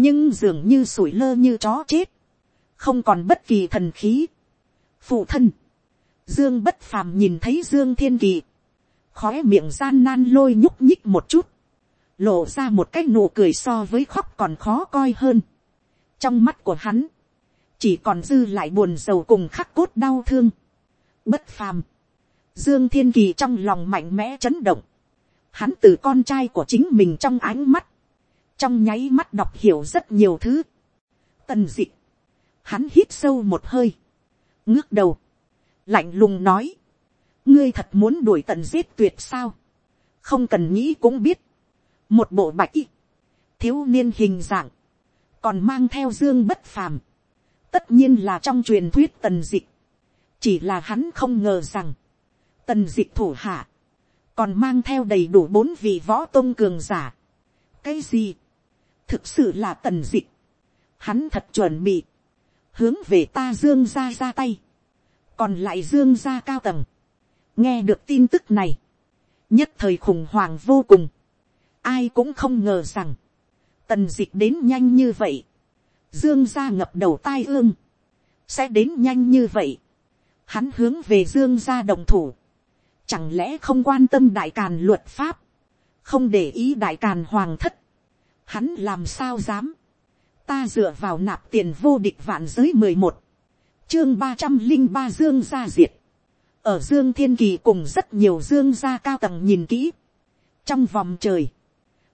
Speaker 1: Nhưng dường như sủi lơ như chó chết. Không còn bất kỳ thần khí. Phụ thân Dương bất phàm nhìn thấy Dương thiên kỳ. Khóe miệng gian nan lôi nhúc nhích một chút. Lộ ra một cái nụ cười so với khóc còn khó coi hơn. Trong mắt của hắn. Chỉ còn dư lại buồn rầu cùng khắc cốt đau thương. Bất phàm. Dương thiên kỳ trong lòng mạnh mẽ chấn động. Hắn từ con trai của chính mình trong ánh mắt. Trong nháy mắt đọc hiểu rất nhiều thứ. Tần dị. Hắn hít sâu một hơi. Ngước đầu lạnh lùng nói, ngươi thật muốn đuổi tận giết tuyệt sao, không cần nghĩ cũng biết, một bộ bạch y, thiếu niên hình dạng, còn mang theo dương bất phàm, tất nhiên là trong truyền thuyết tần dị chỉ là hắn không ngờ rằng, tần dị thủ hạ, còn mang theo đầy đủ bốn vị võ tôn cường giả. cái gì, thực sự là tần dịch, hắn thật chuẩn bị, hướng về ta dương ra ra tay, còn lại dương gia cao tầng, nghe được tin tức này, nhất thời khủng hoảng vô cùng, ai cũng không ngờ rằng, tần dịch đến nhanh như vậy, dương gia ngập đầu tai ương, sẽ đến nhanh như vậy, hắn hướng về dương gia đồng thủ, chẳng lẽ không quan tâm đại càn luật pháp, không để ý đại càn hoàng thất, hắn làm sao dám, ta dựa vào nạp tiền vô địch vạn giới mười một, chương ba trăm linh ba dương gia diệt. ở dương thiên kỳ cùng rất nhiều dương gia cao tầng nhìn kỹ. trong vòng trời,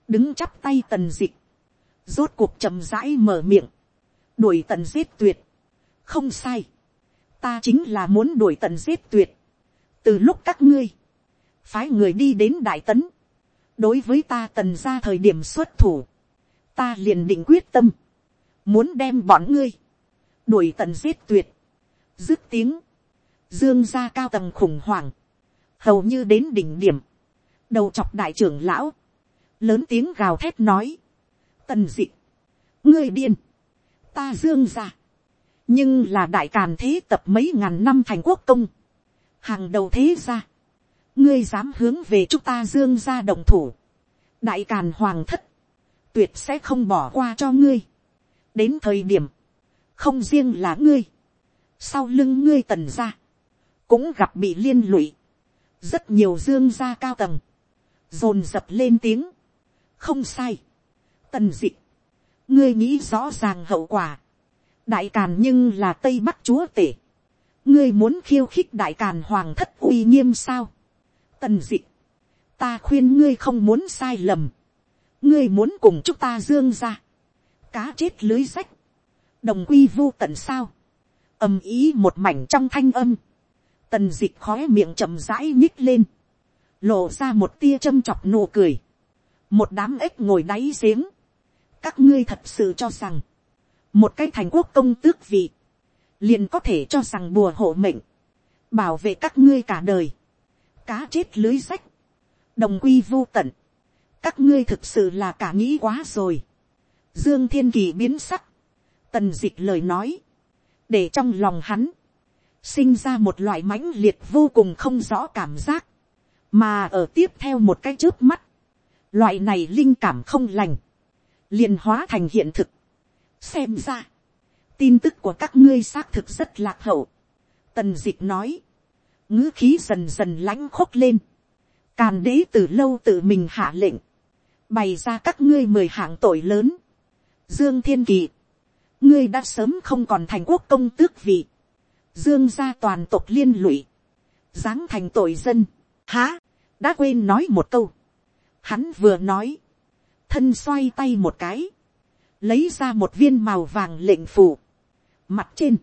Speaker 1: đứng chắp tay tần dịch, rốt cuộc trầm rãi mở miệng, đuổi tần giết tuyệt. không sai, ta chính là muốn đuổi tần giết tuyệt. từ lúc các ngươi, phái người đi đến đại tấn, đối với ta tần ra thời điểm xuất thủ, ta liền định quyết tâm, muốn đem bọn ngươi, đuổi tận giết tuyệt, dứt tiếng, dương ra cao tầng khủng hoảng, hầu như đến đỉnh điểm, đầu chọc đại trưởng lão, lớn tiếng gào thét nói, tần dị, ngươi điên, ta dương ra, nhưng là đại càn thế tập mấy ngàn năm thành quốc công, hàng đầu thế ra, ngươi dám hướng về chúng ta dương ra đồng thủ, đại càn hoàng thất, tuyệt sẽ không bỏ qua cho ngươi, đến thời điểm, không riêng là ngươi, sau lưng ngươi tần ra, cũng gặp bị liên lụy, rất nhiều dương gia cao tầng, dồn dập lên tiếng, không sai, tần dị, ngươi nghĩ rõ ràng hậu quả, đại càn nhưng là tây bắc chúa tể, ngươi muốn khiêu khích đại càn hoàng thất uy nghiêm sao, tần dị, ta khuyên ngươi không muốn sai lầm, ngươi muốn cùng chúng ta dương ra, cá chết lưới rách, đồng quy vô tận sao, âm ý một mảnh trong thanh âm, tần d ị c h khói miệng chậm rãi nhích lên, lộ ra một tia châm chọc nụ cười, một đám ếch ngồi đáy giếng, các ngươi thật sự cho rằng, một cái thành quốc công tước vị, liền có thể cho rằng bùa hộ mệnh, bảo vệ các ngươi cả đời, cá chết lưới rách, đồng quy vô tận, các ngươi thực sự là cả nghĩ quá rồi, dương thiên kỳ biến sắc, tần d ị c h lời nói, để trong lòng hắn, sinh ra một loại mãnh liệt vô cùng không rõ cảm giác, mà ở tiếp theo một cái trước mắt, loại này linh cảm không lành, liền hóa thành hiện thực. xem ra, tin tức của các ngươi xác thực rất lạc hậu. tần d ị c h nói, ngữ khí dần dần lãnh khúc lên, càn đế từ lâu tự mình hạ lệnh, bày ra các ngươi mười hạng tội lớn, dương thiên kỳ, ngươi đã sớm không còn thành quốc công tước vị, dương gia toàn tộc liên lụy, giáng thành tội dân, há, đã quên nói một câu, hắn vừa nói, thân xoay tay một cái, lấy ra một viên màu vàng lệnh phù, mặt trên,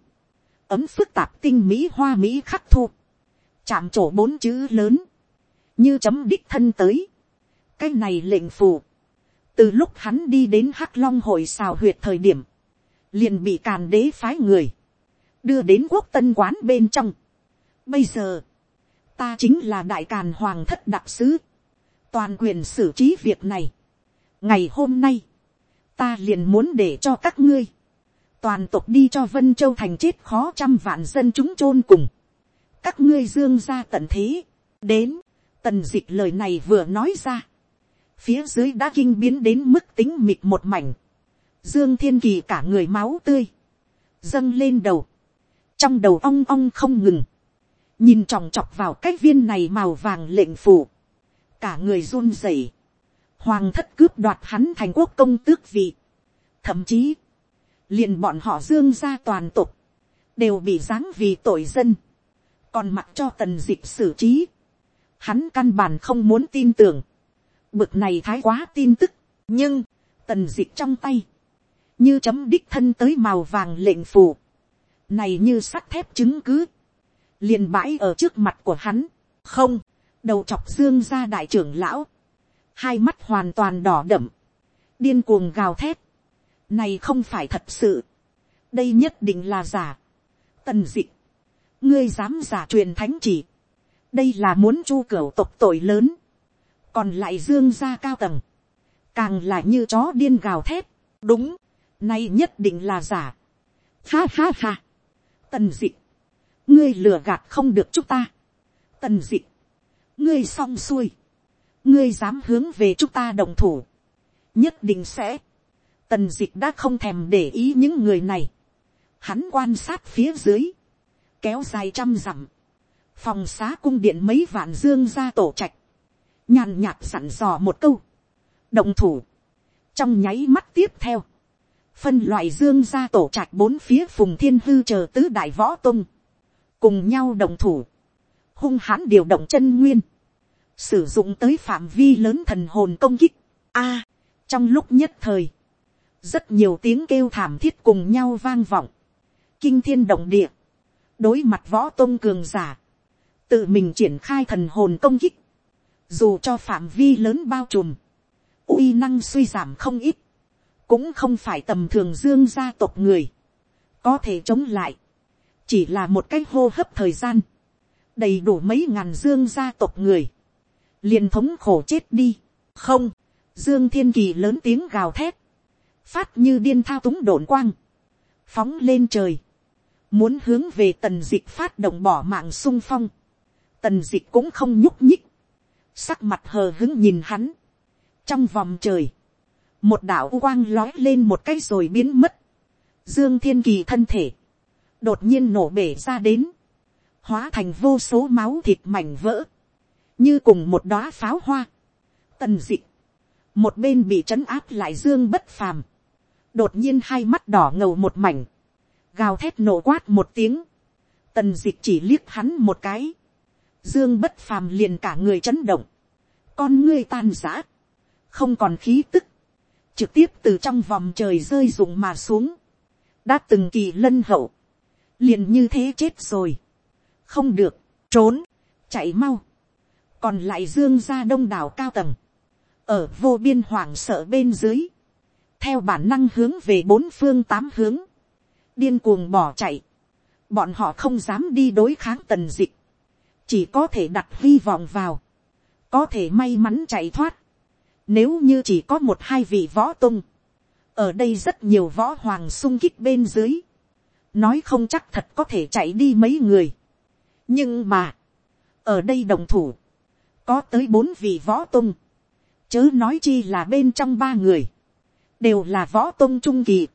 Speaker 1: ấm phức tạp tinh mỹ hoa mỹ khắc thu, chạm trổ bốn chữ lớn, như chấm đích thân tới, cái này lệnh phù, từ lúc hắn đi đến hắc long hội xào huyệt thời điểm, liền bị càn đế phái người, đưa đến quốc tân quán bên trong. Bây giờ, ta chính là đại càn hoàng thất đặc sứ, toàn quyền xử trí việc này. ngày hôm nay, ta liền muốn để cho các ngươi, toàn tộc đi cho vân châu thành chết khó trăm vạn dân chúng chôn cùng. các ngươi dương ra tận thế, đến, tần dịch lời này vừa nói ra, phía dưới đã kinh biến đến mức tính mịt một mảnh, Dương Thiên Kỳ cả người máu tươi. Dâng lên đầu. Trong đầu ong ong không ngừng. Nhìn tròng trọc vào cái viên này màu vàng lệnh phủ. Cả người run rẩy. Hoàng thất cướp đoạt hắn thành quốc công tước vị. Thậm chí. Liền bọn họ dương ra toàn tục. Đều bị giáng vì tội dân. Còn mặc cho tần dịch xử trí. Hắn căn bản không muốn tin tưởng. Bực này thái quá tin tức. Nhưng, tần dịch trong tay. Như chấm đích thân tới màu vàng lệnh phù, này như sắt thép chứng cứ, liền bãi ở trước mặt của hắn, không, đầu chọc dương ra đại trưởng lão, hai mắt hoàn toàn đỏ đậm, điên cuồng gào thét, này không phải thật sự, đây nhất định là giả, tần d ị ngươi dám giả truyền thánh chỉ, đây là muốn chu cửu tộc tội lớn, còn lại dương gia cao tầng, càng là như chó điên gào thét, đúng, nay nhất định là giả. Ha ha ha. Tần dị. Ngươi lừa gạt không được chúng ta. Tần dị. Ngươi xong xuôi. Ngươi dám hướng về chúng ta đồng thủ. Nhất định sẽ. Tần dị đã không thèm để ý những người này. Hắn quan sát phía dưới. Kéo dài trăm dặm. Phòng xá cung điện mấy vạn dương ra tổ trạch. Nhàn nhạt sẵn dò một câu. Động thủ. Trong nháy mắt tiếp theo phân loại dương ra tổ trạch bốn phía phùng thiên hư chờ tứ đại võ tung, cùng nhau đồng thủ, hung hãn điều động chân nguyên, sử dụng tới phạm vi lớn thần hồn công kích. A, trong lúc nhất thời, rất nhiều tiếng kêu thảm thiết cùng nhau vang vọng, kinh thiên động địa, đối mặt võ tôn cường giả, tự mình triển khai thần hồn công kích, dù cho phạm vi lớn bao trùm, uy năng suy giảm không ít, cũng không phải tầm thường dương gia tộc người, có thể chống lại, chỉ là một cái hô hấp thời gian, đầy đủ mấy ngàn dương gia tộc người, liền thống khổ chết đi, không, dương thiên kỳ lớn tiếng gào thét, phát như điên thao túng đổn quang, phóng lên trời, muốn hướng về tần d ị c h phát động bỏ mạng sung phong, tần d ị c h cũng không nhúc nhích, sắc mặt hờ hứng nhìn hắn, trong vòng trời, một đạo quang lói lên một cái rồi biến mất, dương thiên kỳ thân thể, đột nhiên nổ bể ra đến, hóa thành vô số máu thịt mảnh vỡ, như cùng một đóa pháo hoa, tần dị, một bên bị trấn áp lại dương bất phàm, đột nhiên hai mắt đỏ ngầu một mảnh, gào thét nổ quát một tiếng, tần dịch chỉ liếc hắn một cái, dương bất phàm liền cả người chấn động, con ngươi tan giã, không còn khí tức, trực tiếp từ trong vòng trời rơi rụng mà xuống, đã từng kỳ lân hậu, liền như thế chết rồi, không được, trốn, chạy mau, còn lại dương ra đông đảo cao tầng, ở vô biên hoảng sợ bên dưới, theo bản năng hướng về bốn phương tám hướng, điên cuồng bỏ chạy, bọn họ không dám đi đối kháng tần dịch, chỉ có thể đặt hy vọng vào, có thể may mắn chạy thoát, nếu như chỉ có một hai vị võ tung, ở đây rất nhiều võ hoàng sung kích bên dưới, nói không chắc thật có thể chạy đi mấy người. nhưng mà, ở đây đồng thủ, có tới bốn vị võ tung, chớ nói chi là bên trong ba người, đều là võ tung trung kỳ,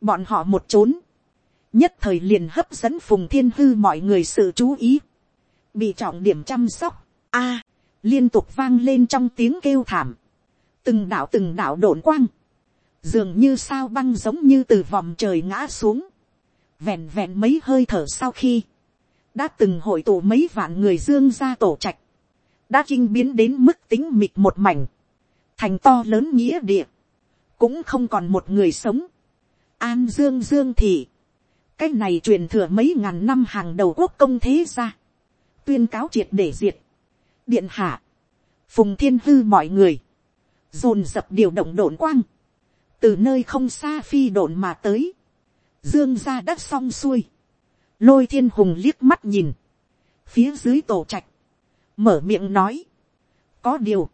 Speaker 1: bọn họ một trốn, nhất thời liền hấp dẫn phùng thiên hư mọi người sự chú ý, bị trọng điểm chăm sóc, a, liên tục vang lên trong tiếng kêu thảm, từng đạo từng đạo đổn quang, dường như sao băng giống như từ vòng trời ngã xuống, vẹn vẹn mấy hơi thở sau khi, đã từng hội tụ mấy vạn người dương ra tổ trạch, đã kinh biến đến mức tính mịt một mảnh, thành to lớn nghĩa địa, cũng không còn một người sống. An dương dương thì, cái này truyền thừa mấy ngàn năm hàng đầu quốc công thế ra, tuyên cáo triệt để diệt, điện hạ, phùng thiên hư mọi người, dồn dập điều động đồn quang, từ nơi không xa phi đồn mà tới, dương ra đất xong xuôi, lôi thiên hùng liếc mắt nhìn, phía dưới tổ trạch, mở miệng nói, có điều,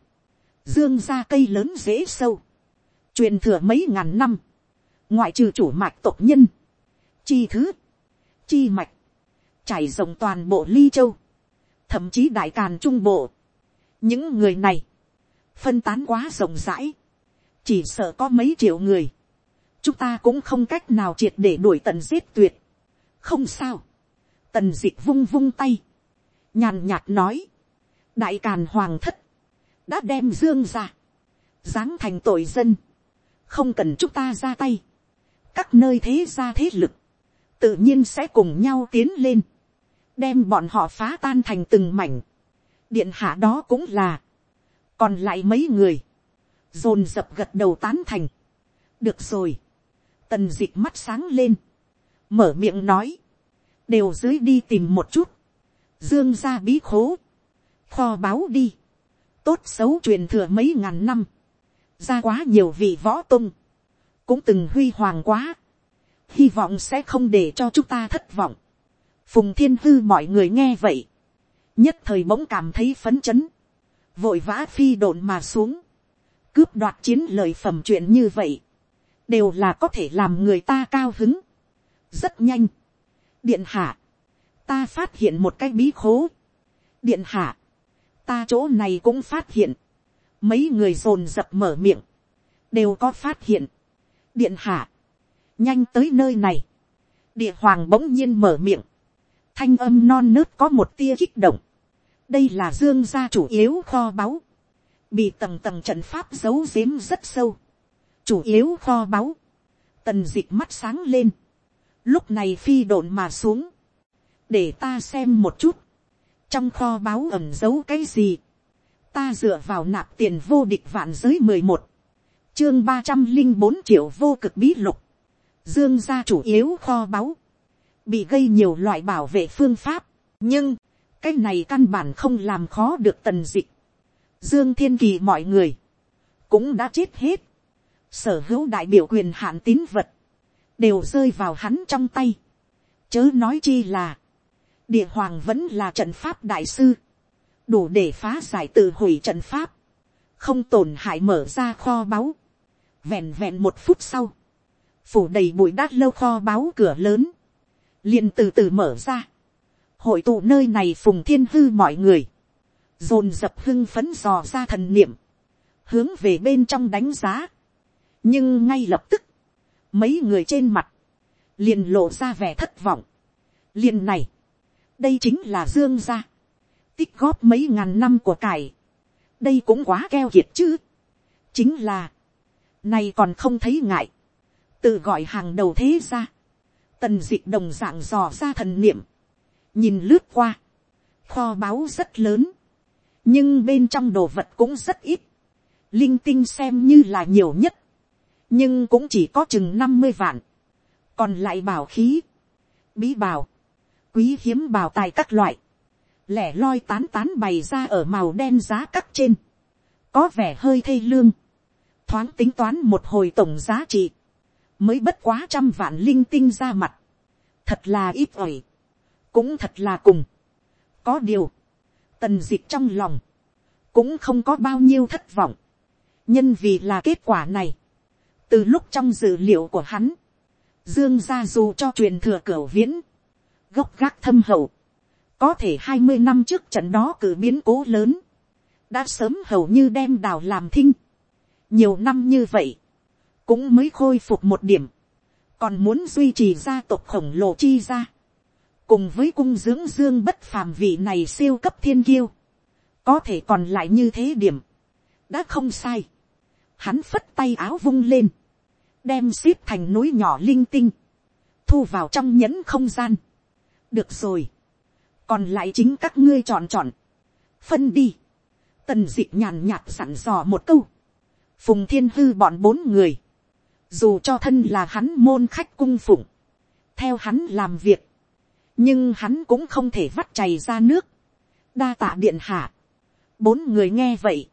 Speaker 1: dương ra cây lớn dễ sâu, truyền thừa mấy ngàn năm, ngoại trừ chủ mạch tộc nhân, chi thứ, chi mạch, trải rộng toàn bộ ly châu, thậm chí đại càn trung bộ. những người này, phân tán quá rộng rãi, chỉ sợ có mấy triệu người, chúng ta cũng không cách nào triệt để đuổi tận giết tuyệt. không sao, tần d ị c h vung vung tay, nhàn nhạt nói, đại càn hoàng thất, đã đem dương ra, giáng thành tội dân, không cần chúng ta ra tay, các nơi thế ra thế lực, tự nhiên sẽ cùng nhau tiến lên, đem bọn họ phá tan thành từng mảnh, điện hạ đó cũng là, còn lại mấy người, dồn dập gật đầu tán thành, được rồi, tần dịch mắt sáng lên, mở miệng nói, đều dưới đi tìm một chút, dương ra bí khố, kho báo đi, tốt xấu truyền thừa mấy ngàn năm, ra quá nhiều vị võ tung, cũng từng huy hoàng quá, hy vọng sẽ không để cho chúng ta thất vọng phùng thiên hư mọi người nghe vậy, nhất thời bỗng cảm thấy phấn chấn, vội vã phi độn mà xuống, cướp đoạt chiến lợi phẩm chuyện như vậy, đều là có thể làm người ta cao hứng. rất nhanh. điện hạ, ta phát hiện một cái bí khố. điện hạ, ta chỗ này cũng phát hiện. mấy người dồn dập mở miệng, đều có phát hiện. điện hạ, nhanh tới nơi này. địa hoàng bỗng nhiên mở miệng, thanh âm non nớt có một tia kích động. đây là dương gia chủ yếu kho báu, bị tầng tầng trận pháp giấu giếm rất sâu. Chủ yếu kho báu, tần d ị c h mắt sáng lên, lúc này phi độn mà xuống, để ta xem một chút, trong kho báu ẩm giấu cái gì, ta dựa vào nạp tiền vô địch vạn giới mười một, chương ba trăm linh bốn triệu vô cực bí lục, dương gia chủ yếu kho báu, bị gây nhiều loại bảo vệ phương pháp, nhưng, cái này căn bản không làm khó được tần dịch, dương thiên kỳ mọi người, cũng đã chết hết, sở hữu đại biểu quyền hạn tín vật, đều rơi vào hắn trong tay. Chớ nói chi là, địa hoàng vẫn là trận pháp đại sư, đủ để phá giải tự hủy trận pháp, không tổn hại mở ra kho báu. Vẹn vẹn một phút sau, phủ đầy bụi đát lâu kho báu cửa lớn, liền từ từ mở ra. Hội tụ nơi này phùng thiên hư mọi người, dồn dập hưng phấn dò ra thần niệm, hướng về bên trong đánh giá. Nhưng ngay lập tức, mấy người trên mặt, liền lộ ra vẻ thất vọng. liền này, đây chính là dương gia, tích góp mấy ngàn năm của cải, đây cũng quá keo kiệt chứ. chính là, nay còn không thấy ngại, tự gọi hàng đầu thế ra, tần dịch đồng dạng dò ra thần niệm, nhìn lướt qua, kho báu rất lớn, nhưng bên trong đồ vật cũng rất ít, linh tinh xem như là nhiều nhất, nhưng cũng chỉ có chừng năm mươi vạn, còn lại bảo khí, bí bảo. Quý hiếm bảo tài các loại, lẻ loi tán tán bày ra ở màu đen giá cắt trên, có vẻ hơi thê lương, thoáng tính toán một hồi tổng giá trị, mới bất quá trăm vạn linh tinh ra mặt, thật là ít ỏi, cũng thật là cùng. có điều, tần dịch trong lòng, cũng không có bao nhiêu thất vọng, nhân vì là kết quả này, từ lúc trong dữ liệu của hắn, dương ra dù cho truyền thừa cửa viễn, gốc gác thâm hậu, có thể hai mươi năm trước trận đó cử biến cố lớn, đã sớm hầu như đem đào làm thinh, nhiều năm như vậy, cũng mới khôi phục một điểm, còn muốn duy trì gia tộc khổng lồ chi ra, cùng với cung dưỡng dương bất phàm vị này siêu cấp thiên kiêu, có thể còn lại như thế điểm, đã không sai, hắn phất tay áo vung lên, đem ship thành núi nhỏ linh tinh, thu vào trong nhẫn không gian, được rồi, còn lại chính các ngươi chọn chọn, phân đi, tần d ị nhàn nhạt sẵn dò một câu, phùng thiên hư bọn bốn người, dù cho thân là hắn môn khách cung phụng, theo hắn làm việc, nhưng hắn cũng không thể vắt chảy ra nước, đa tạ điện hạ, bốn người nghe vậy,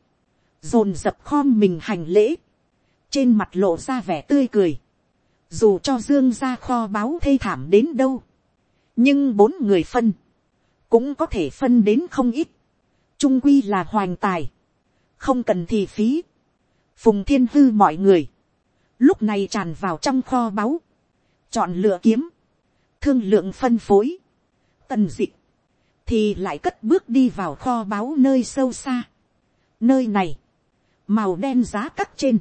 Speaker 1: dồn dập khom mình hành lễ, trên mặt lộ ra vẻ tươi cười, dù cho dương ra kho báo thê thảm đến đâu, nhưng bốn người phân, cũng có thể phân đến không ít, trung quy là hoành tài, không cần thì phí, phùng thiên hư mọi người, lúc này tràn vào trong kho báu, chọn lựa kiếm, thương lượng phân phối, tần dịch, thì lại cất bước đi vào kho báu nơi sâu xa. Nơi này, màu đen giá cắt trên,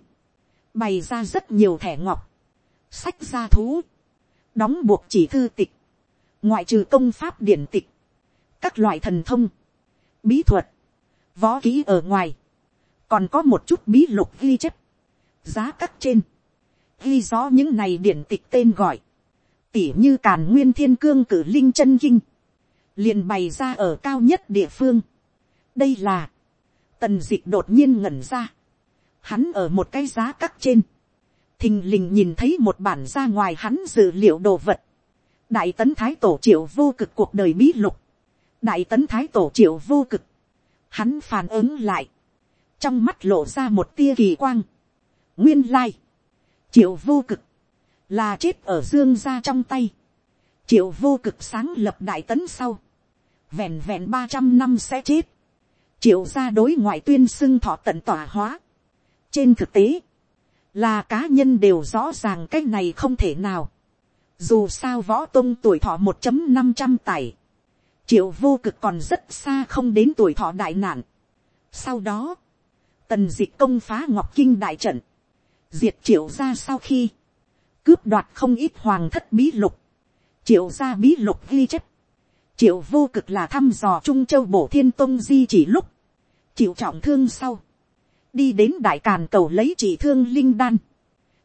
Speaker 1: bày ra rất nhiều thẻ ngọc, sách gia thú, đóng buộc chỉ thư tịch, ngoại trừ công pháp điển tịch, các loại thần thông, bí thuật, võ ký ở ngoài, còn có một chút bí lục ghi chép, giá cắt trên, ghi rõ những này điển tịch tên gọi, tỉ như càn nguyên thiên cương cử linh chân kinh, liền bày ra ở cao nhất địa phương. đây là, tần dịch đột nhiên ngẩn ra, hắn ở một cái giá cắt trên, thình lình nhìn thấy một bản ra ngoài hắn dự liệu đồ vật, đại tấn thái tổ triệu vô cực cuộc đời bí lục, đại tấn thái tổ triệu vô cực, hắn phản ứng lại, trong mắt lộ ra một tia kỳ quang, nguyên lai, triệu vô cực, là chết ở dương gia trong tay, triệu vô cực sáng lập đại tấn sau, vẹn vẹn ba trăm năm sẽ chết, triệu gia đối ngoại tuyên xưng thọ tận tỏa hóa. trên thực tế, là cá nhân đều rõ ràng cái này không thể nào. dù sao võ tôn tuổi thọ một năm trăm tải, triệu vô cực còn rất xa không đến tuổi thọ đại nạn. sau đó, tần d ị công phá ngọc kinh đại trận, diệt triệu ra sau khi, cướp đoạt không ít hoàng thất bí lục, triệu ra bí lục ghi chép, triệu vô cực là thăm dò trung châu bổ thiên tông di chỉ lúc, chịu trọng thương sau, đi đến đại càn cầu lấy chỉ thương linh đan,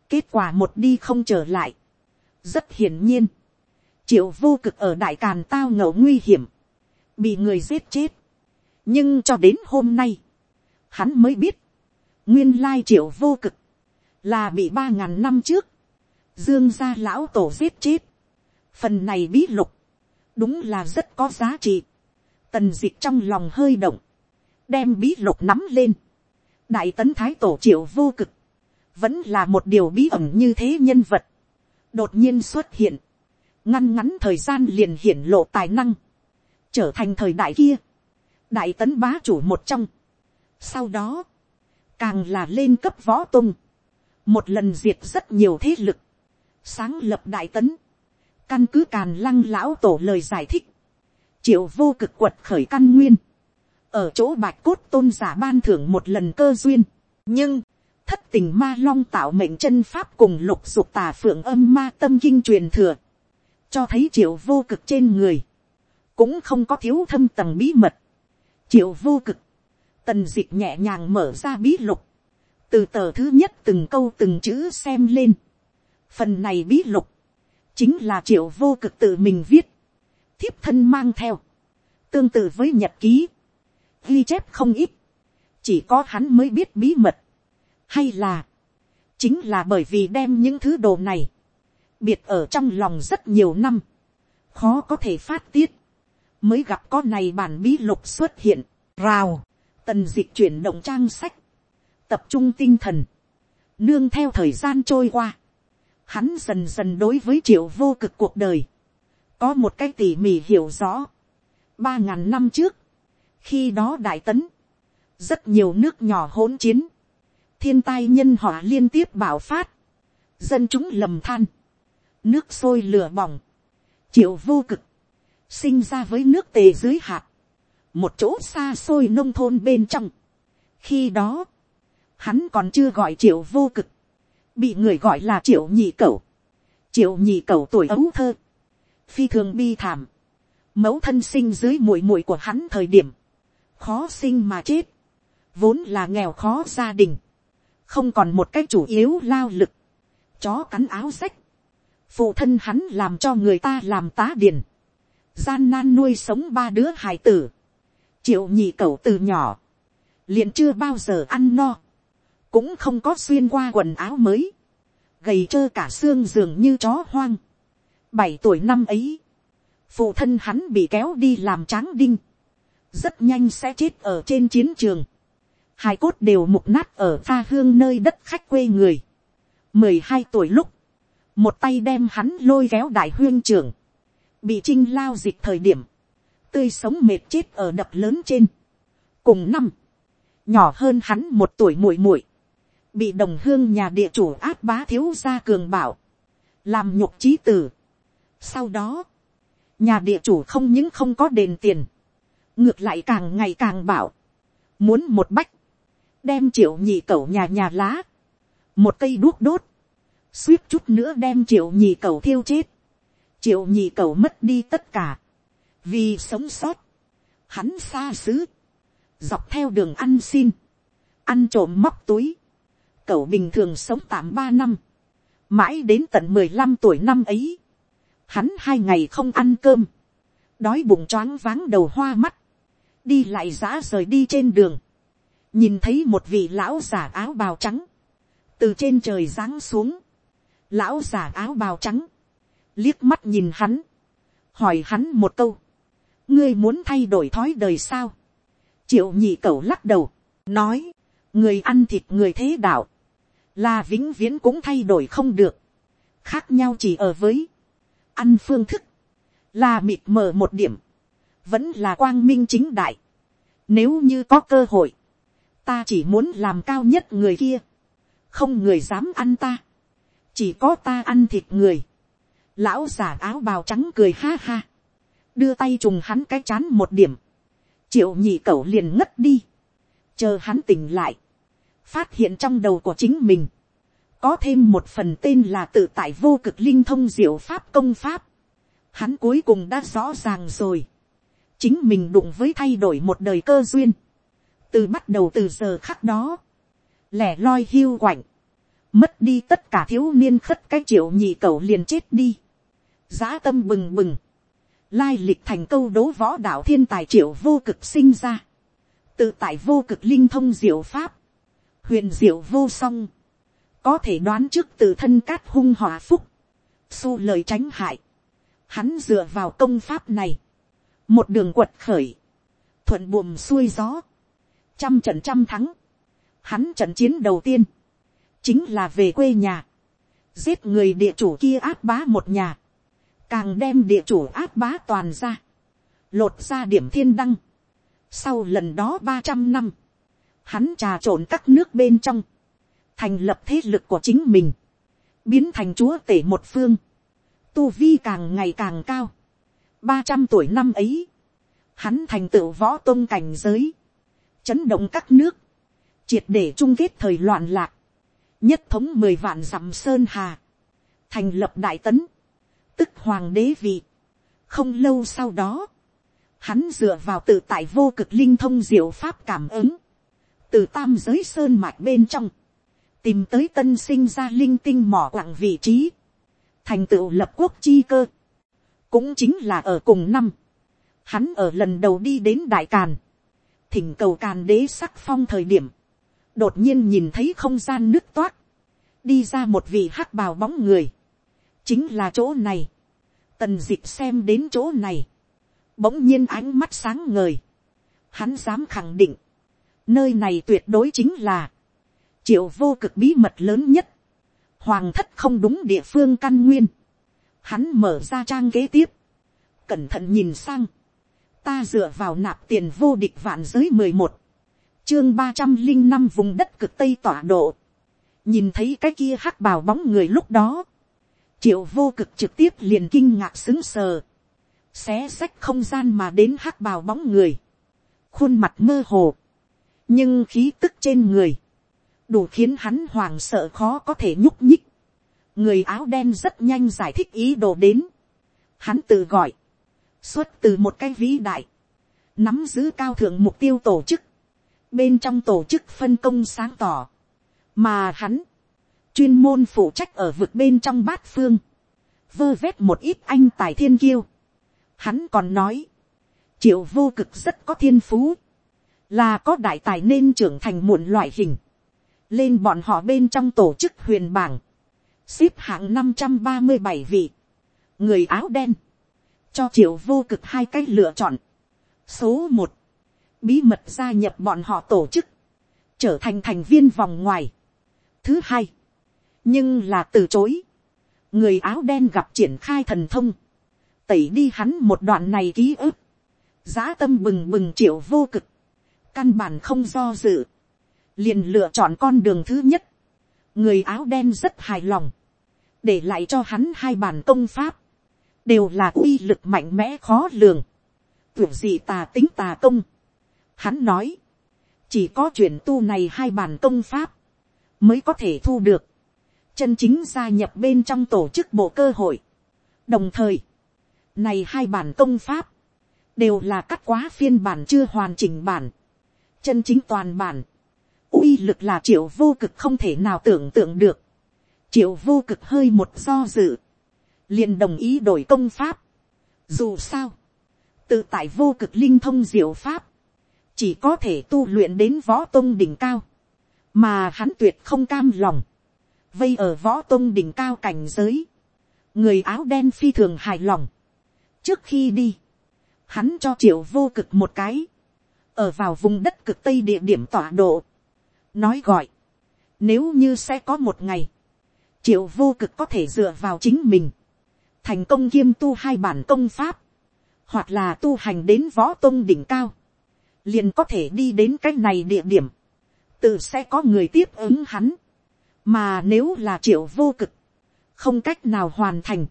Speaker 1: kết quả một đi không trở lại, rất hiển nhiên, triệu vô cực ở đại càn tao ngẫu nguy hiểm, bị người giết chết, nhưng cho đến hôm nay, hắn mới biết, nguyên lai triệu vô cực, là bị ba ngàn năm trước, dương gia lão tổ giết chết, phần này bí lục, đúng là rất có giá trị. Tần dịch trong lòng hơi động, đem bí lục nắm lên. đại tấn thái tổ triệu vô cực, vẫn là một điều bí ẩn như thế nhân vật. đột nhiên xuất hiện, ngăn ngắn thời gian liền hiển lộ tài năng, trở thành thời đại kia, đại tấn bá chủ một trong. sau đó, càng là lên cấp võ tung, một lần diệt rất nhiều thế lực, sáng lập đại tấn, Căn cứ càn lăng lão tổ lời giải thích. Triệu vô cực quật khởi căn nguyên. Ở chỗ bạch cốt tôn giả ban thưởng một lần cơ duyên. Nhưng, thất tình ma long tạo mệnh chân pháp cùng lục dục tà phượng âm ma tâm kinh truyền thừa. Cho thấy triệu vô cực trên người. Cũng không có thiếu thâm tầng bí mật. Triệu vô cực. Tần dịch nhẹ nhàng mở ra bí lục. Từ tờ thứ nhất từng câu từng chữ xem lên. Phần này bí lục. Chính là triệu vô cực tự mình viết, thiếp thân mang theo, tương tự với nhật ký, ghi chép không ít, chỉ có hắn mới biết bí mật, hay là, chính là bởi vì đem những thứ đồ này, biệt ở trong lòng rất nhiều năm, khó có thể phát tiết, mới gặp có này bản bí lục xuất hiện, rào, tần d ị c h chuyển động trang sách, tập trung tinh thần, nương theo thời gian trôi qua, hắn dần dần đối với triệu vô cực cuộc đời, có một cái tỉ mỉ hiểu rõ, ba ngàn năm trước, khi đó đại tấn, rất nhiều nước nhỏ hỗn chiến, thiên tai nhân họa liên tiếp bảo phát, dân chúng lầm than, nước sôi lửa bỏng, triệu vô cực, sinh ra với nước tề dưới hạt, một chỗ xa xôi nông thôn bên trong. khi đó, hắn còn chưa gọi triệu vô cực, bị người gọi là triệu nhị cẩu, triệu nhị cẩu tuổi ấu thơ, phi thường bi thảm, mẫu thân sinh dưới muội muội của hắn thời điểm, khó sinh mà chết, vốn là nghèo khó gia đình, không còn một cách chủ yếu lao lực, chó cắn áo rách, phụ thân hắn làm cho người ta làm tá điền, gian nan nuôi sống ba đứa hài tử, triệu nhị cẩu từ nhỏ, liền chưa bao giờ ăn no, cũng không có xuyên qua quần áo mới, gầy trơ cả xương dường như chó hoang. bảy tuổi năm ấy, phụ thân hắn bị kéo đi làm tráng đinh, rất nhanh sẽ chết ở trên chiến trường, hai cốt đều mục nát ở pha hương nơi đất khách quê người. mười hai tuổi lúc, một tay đem hắn lôi kéo đại huyên trưởng, bị trinh lao dịch thời điểm, tươi sống mệt chết ở đập lớn trên. cùng năm, nhỏ hơn hắn một tuổi muội muội, bị đồng hương nhà địa chủ áp bá thiếu gia cường bảo, làm nhục trí tử. sau đó, nhà địa chủ không những không có đền tiền, ngược lại càng ngày càng bảo, muốn một bách, đem triệu nhị cẩu nhà nhà lá, một cây đuốc đốt, suýt chút nữa đem triệu nhị cẩu thiêu chết, triệu nhị cẩu mất đi tất cả, vì sống sót, hắn xa xứ, dọc theo đường ăn xin, ăn trộm móc túi, cẩu bình thường sống tạm ba năm, mãi đến tận mười lăm tuổi năm ấy, hắn hai ngày không ăn cơm, đói bụng choáng váng đầu hoa mắt, đi lại giã rời đi trên đường, nhìn thấy một vị lão giả áo bào trắng, từ trên trời giáng xuống, lão giả áo bào trắng, liếc mắt nhìn hắn, hỏi hắn một câu, ngươi muốn thay đổi thói đời sao, triệu nhị cẩu lắc đầu, nói, người ăn thịt người thế đạo, là vĩnh viễn cũng thay đổi không được, khác nhau chỉ ở với, ăn phương thức, là mịt mờ một điểm, vẫn là quang minh chính đại, nếu như có cơ hội, ta chỉ muốn làm cao nhất người kia, không người dám ăn ta, chỉ có ta ăn thịt người, lão giả áo bào trắng cười ha ha, đưa tay trùng hắn cái chán một điểm, triệu nhị cẩu liền ngất đi, chờ hắn tỉnh lại, phát hiện trong đầu của chính mình, có thêm một phần tên là tự tại vô cực linh thông diệu pháp công pháp, hắn cuối cùng đã rõ ràng rồi, chính mình đụng với thay đổi một đời cơ duyên, từ bắt đầu từ giờ khắc đó, lẻ loi hiu quạnh, mất đi tất cả thiếu niên khất cái triệu nhị cầu liền chết đi, giá tâm bừng bừng, lai lịch thành câu đố võ đạo thiên tài triệu vô cực sinh ra, tự tại vô cực linh thông diệu pháp, huyền diệu vô song, có thể đoán trước từ thân cát hung hòa phúc, su lời tránh hại, hắn dựa vào công pháp này, một đường quật khởi, thuận buồm xuôi gió, trăm trận trăm thắng, hắn trận chiến đầu tiên, chính là về quê nhà, giết người địa chủ kia áp bá một nhà, càng đem địa chủ áp bá toàn ra, lột ra điểm thiên đăng. Sau lần đó ba trăm năm, hắn trà trộn các nước bên trong, thành lập thế lực của chính mình, biến thành chúa tể một phương, tu vi càng ngày càng cao. ba trăm tuổi năm ấy, hắn thành tựu võ tôn cảnh giới, chấn động các nước, triệt để chung kết thời loạn lạc, nhất thống mười vạn dặm sơn hà, thành lập đại tấn, tức hoàng đế vị. không lâu sau đó, hắn dựa vào tự tại vô cực linh thông diệu pháp cảm ứng, từ tam giới sơn mạch bên trong, tìm tới tân sinh ra linh tinh mỏ quặng vị trí, thành tựu lập quốc chi cơ, cũng chính là ở cùng năm, hắn ở lần đầu đi đến đại càn, thỉnh cầu càn đế sắc phong thời điểm, đột nhiên nhìn thấy không gian nước toát, đi ra một vị hắc bào bóng người, chính là chỗ này, tần dịp xem đến chỗ này, bỗng nhiên ánh mắt sáng ngời, hắn dám khẳng định, nơi này tuyệt đối chính là, triệu vô cực bí mật lớn nhất, hoàng thất không đúng địa phương căn nguyên, hắn mở ra trang kế tiếp, cẩn thận nhìn sang, ta dựa vào nạp tiền vô địch vạn giới mười một, chương ba trăm linh năm vùng đất cực tây tỏa độ, nhìn thấy cái kia hắc bào bóng người lúc đó, triệu vô cực trực tiếp liền kinh ngạc xứng sờ, xé sách không gian mà đến hắc bào bóng người, khuôn mặt mơ hồ, nhưng khí tức trên người, đủ khiến hắn hoàng sợ khó có thể nhúc nhích, người áo đen rất nhanh giải thích ý đồ đến, hắn tự gọi, xuất từ một cái vĩ đại, nắm giữ cao thượng mục tiêu tổ chức, bên trong tổ chức phân công sáng tỏ, mà hắn chuyên môn phụ trách ở vực bên trong bát phương, vơ vét một ít anh tài thiên kiêu. Hắn còn nói, triệu vô cực rất có thiên phú, là có đại tài nên trưởng thành muộn loại hình, lên bọn họ bên trong tổ chức huyền bảng, xếp hạng năm trăm ba mươi bảy vị, người áo đen, cho triệu vô cực hai cách lựa chọn. số một, bí mật gia nhập bọn họ tổ chức, trở thành thành viên vòng ngoài. thứ hai, nhưng là từ chối. người áo đen gặp triển khai thần thông, tẩy đi hắn một đoạn này ký ức, giá tâm bừng bừng triệu vô cực, căn bản không do dự, liền lựa chọn con đường thứ nhất, người áo đen rất hài lòng, để lại cho hắn hai bản công pháp, đều là uy lực mạnh mẽ khó lường, tưởng gì tà tính tà công. Hắn nói, chỉ có chuyển tu này hai bản công pháp, mới có thể thu được, chân chính gia nhập bên trong tổ chức bộ cơ hội. đồng thời, này hai bản công pháp, đều là cắt quá phiên bản chưa hoàn chỉnh bản, chân chính toàn bản, uy lực là triệu vô cực không thể nào tưởng tượng được, triệu vô cực hơi một do dự, liền đồng ý đổi công pháp, dù sao, tự tại vô cực linh thông diệu pháp, chỉ có thể tu luyện đến võ tôn đỉnh cao, mà hắn tuyệt không cam lòng, vây ở võ tôn đỉnh cao cảnh giới, người áo đen phi thường hài lòng. trước khi đi, hắn cho triệu vô cực một cái, ở vào vùng đất cực tây địa điểm tọa độ, nói gọi, nếu như sẽ có một ngày, triệu vô cực có thể dựa vào chính mình, thành công kiêm tu hai bản công pháp, hoặc là tu hành đến võ tôn đỉnh cao, liền có thể đi đến cái này địa điểm, tự sẽ có người tiếp ứng hắn, mà nếu là triệu vô cực, không cách nào hoàn thành,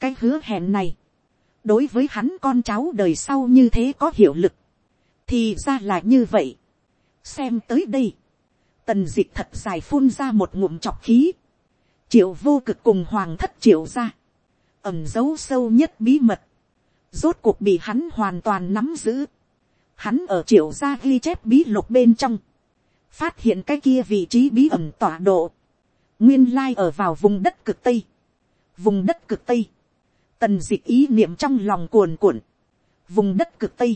Speaker 1: cái hứa hẹn này, đối với hắn con cháu đời sau như thế có hiệu lực, thì ra là như vậy. xem tới đây, tần d ị c h thật dài phun ra một ngụm chọc khí, triệu vô cực cùng hoàng thất triệu ra, ẩm dấu sâu nhất bí mật, rốt cuộc bị hắn hoàn toàn nắm giữ, hắn ở triệu gia ghi chép bí lục bên trong, phát hiện cái kia vị trí bí ẩn tọa độ, nguyên lai ở vào vùng đất cực tây, vùng đất cực tây, tần d ị c h ý niệm trong lòng cuồn cuộn, vùng đất cực tây,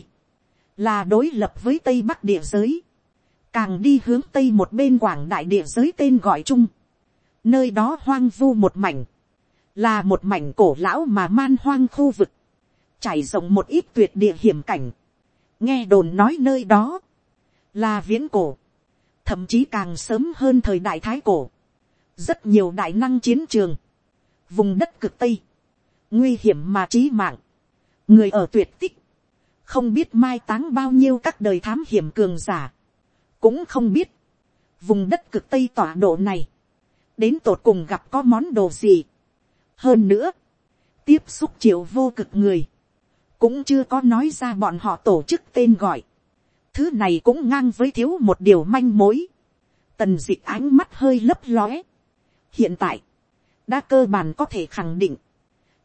Speaker 1: là đối lập với tây bắc địa giới, càng đi hướng tây một bên quảng đại địa giới tên gọi chung, nơi đó hoang vu một mảnh, là một mảnh cổ lão mà man hoang khu vực, trải rộng một ít tuyệt địa hiểm cảnh, nghe đồn nói nơi đó, là viễn cổ, thậm chí càng sớm hơn thời đại thái cổ, rất nhiều đại năng chiến trường, vùng đất cực tây, nguy hiểm mà trí mạng, người ở tuyệt tích, không biết mai táng bao nhiêu các đời thám hiểm cường giả, cũng không biết, vùng đất cực tây tọa độ này, đến tột cùng gặp có món đồ gì. hơn nữa, tiếp xúc triệu vô cực người, cũng chưa có nói ra bọn họ tổ chức tên gọi. thứ này cũng ngang với thiếu một điều manh mối. tần d ị ánh mắt hơi lấp lóe, hiện tại, đã cơ bản có thể khẳng định,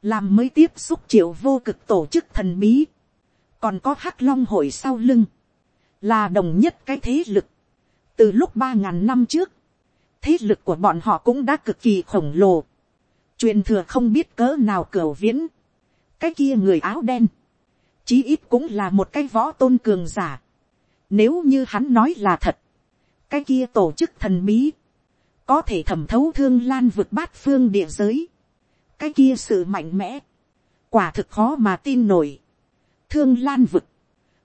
Speaker 1: làm mới tiếp xúc triệu vô cực tổ chức thần bí, còn có hắc long hội sau lưng, là đồng nhất cái thế lực. từ lúc ba ngàn năm trước, thế lực của bọn họ cũng đã cực kỳ khổng lồ, truyền thừa không biết cỡ nào cửa viễn, cái kia người áo đen, chí ít cũng là một cái võ tôn cường giả. Nếu như hắn nói là thật, cái kia tổ chức thần bí, có thể thẩm thấu thương lan vượt bát phương địa giới, cái kia sự mạnh mẽ, quả thực khó mà tin nổi, thương lan vực,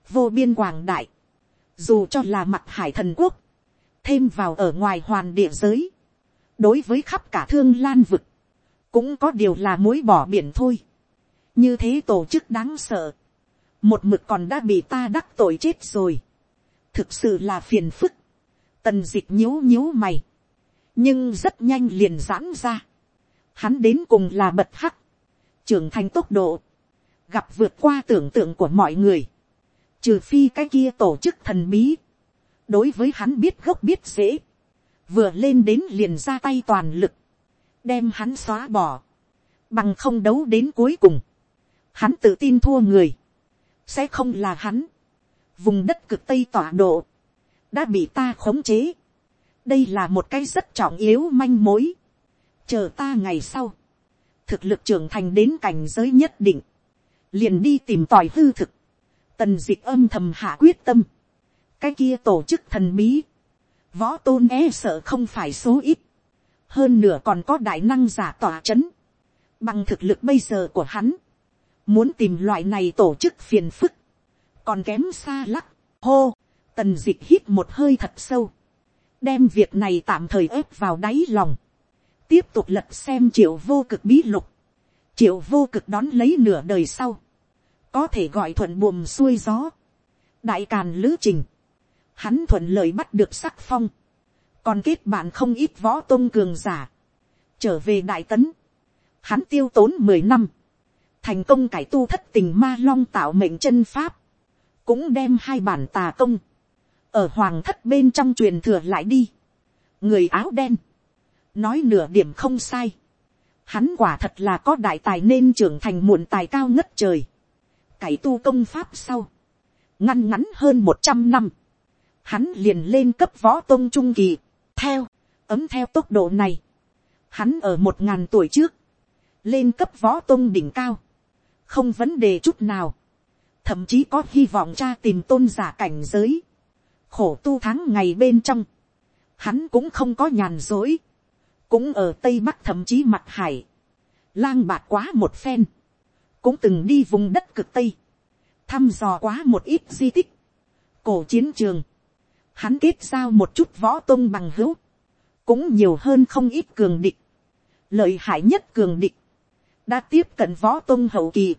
Speaker 1: vô biên quảng đại, dù cho là mặt hải thần quốc, thêm vào ở ngoài hoàn địa giới, đối với khắp cả thương lan vực, cũng có điều là mối bỏ biển thôi. như thế tổ chức đáng sợ, một mực còn đã bị ta đắc tội chết rồi, thực sự là phiền phức, tần dịch nhíu nhíu mày, nhưng rất nhanh liền giãn ra, hắn đến cùng là bật hắc, trưởng thành tốc độ, gặp vượt qua tưởng tượng của mọi người, trừ phi cái kia tổ chức thần bí, đối với hắn biết gốc biết dễ, vừa lên đến liền ra tay toàn lực, đem hắn xóa bỏ, bằng không đấu đến cuối cùng, hắn tự tin thua người, sẽ không là hắn. Vùng đất cực tây tọa độ, đã bị ta khống chế. đây là một cái rất trọng yếu manh mối. chờ ta ngày sau, thực lực trưởng thành đến cảnh giới nhất định, liền đi tìm tòi hư thực. tần dịch âm thầm hạ quyết tâm. cái kia tổ chức thần bí, võ tôn e sợ không phải số ít. hơn nửa còn có đại năng giả tỏa c h ấ n bằng thực lực bây giờ của hắn, Muốn tìm loại này tổ chức phiền phức. Còn kém xa lắc. Hô. Tần dịch hít một hơi thật sâu. Đem việc này tạm thời ép vào đáy lòng. Tiếp tục lật xem triệu vô cực bí lục. Triệu vô cực đón lấy nửa đời sau. Có thể gọi thuận buồm xuôi gió. Đại càn lữ trình. Hắn thuận lợi bắt được sắc phong. Còn kết bạn không ít võ tôn cường giả. Trở về đại tấn. Hắn tiêu tốn mười năm thành công cải tu thất tình ma long tạo mệnh chân pháp, cũng đem hai bản tà công, ở hoàng thất bên trong truyền thừa lại đi, người áo đen, nói nửa điểm không sai, hắn quả thật là có đại tài nên trưởng thành muộn tài cao ngất trời, cải tu công pháp sau, ngăn ngắn hơn một trăm năm, hắn liền lên cấp võ tôn trung kỳ, theo, ấm theo tốc độ này, hắn ở một ngàn tuổi trước, lên cấp võ tôn đỉnh cao, không vấn đề chút nào, thậm chí có hy vọng cha tìm tôn giả cảnh giới, khổ tu tháng ngày bên trong, hắn cũng không có nhàn dối, cũng ở tây bắc thậm chí mặt hải, lang bạc quá một phen, cũng từng đi vùng đất cực tây, thăm dò quá một ít di tích, cổ chiến trường, hắn kết giao một chút võ tôn bằng hữu, cũng nhiều hơn không ít cường địch, lợi hại nhất cường địch, đã tiếp cận võ tôn hậu kỳ,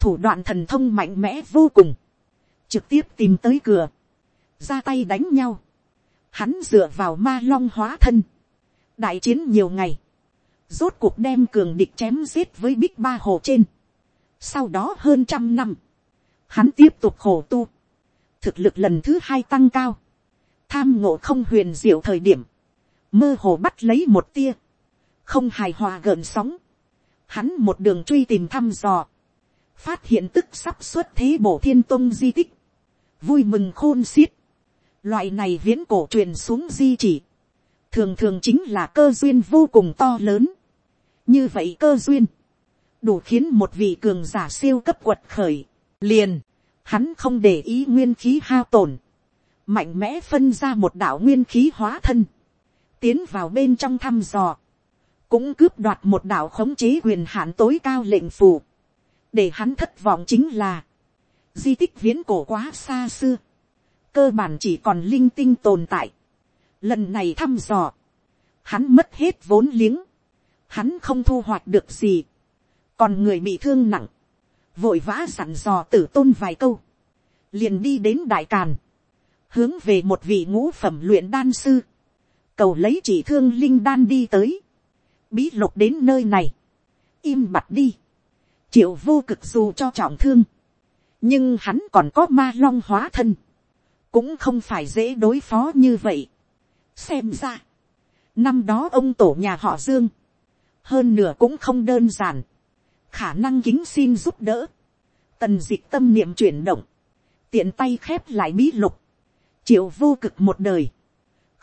Speaker 1: thủ đoạn thần thông mạnh mẽ vô cùng, trực tiếp tìm tới cửa, ra tay đánh nhau, hắn dựa vào ma long hóa thân, đại chiến nhiều ngày, rốt cuộc đem cường địch chém giết với bích ba hồ trên, sau đó hơn trăm năm, hắn tiếp tục khổ tu, thực lực lần thứ hai tăng cao, tham ngộ không huyền diệu thời điểm, mơ hồ bắt lấy một tia, không hài hòa gợn sóng, hắn một đường truy tìm thăm dò, phát hiện tức sắp xuất thế bổ thiên tông di tích, vui mừng khôn xiết, loại này viễn cổ truyền xuống di chỉ, thường thường chính là cơ duyên vô cùng to lớn, như vậy cơ duyên, đủ khiến một vị cường giả siêu cấp quật khởi, liền, hắn không để ý nguyên khí hao tổn, mạnh mẽ phân ra một đạo nguyên khí hóa thân, tiến vào bên trong thăm dò, cũng cướp đoạt một đạo khống chế quyền hạn tối cao lệnh phù, để hắn thất vọng chính là, di tích viễn cổ quá xa xưa, cơ bản chỉ còn linh tinh tồn tại. Lần này thăm dò, hắn mất hết vốn liếng, hắn không thu hoạch được gì, còn người bị thương nặng, vội vã sẵn dò tử tôn vài câu, liền đi đến đại càn, hướng về một vị ngũ phẩm luyện đan sư, cầu lấy chỉ thương linh đan đi tới, bí lục đến nơi này, im mặt đi, triệu vô cực dù cho trọng thương, nhưng hắn còn có ma long hóa thân, cũng không phải dễ đối phó như vậy xem ra, năm đó ông tổ nhà họ dương, hơn nửa cũng không đơn giản, khả năng kính xin giúp đỡ, tần d ị c h tâm niệm chuyển động, tiện tay khép lại bí lục, triệu vô cực một đời,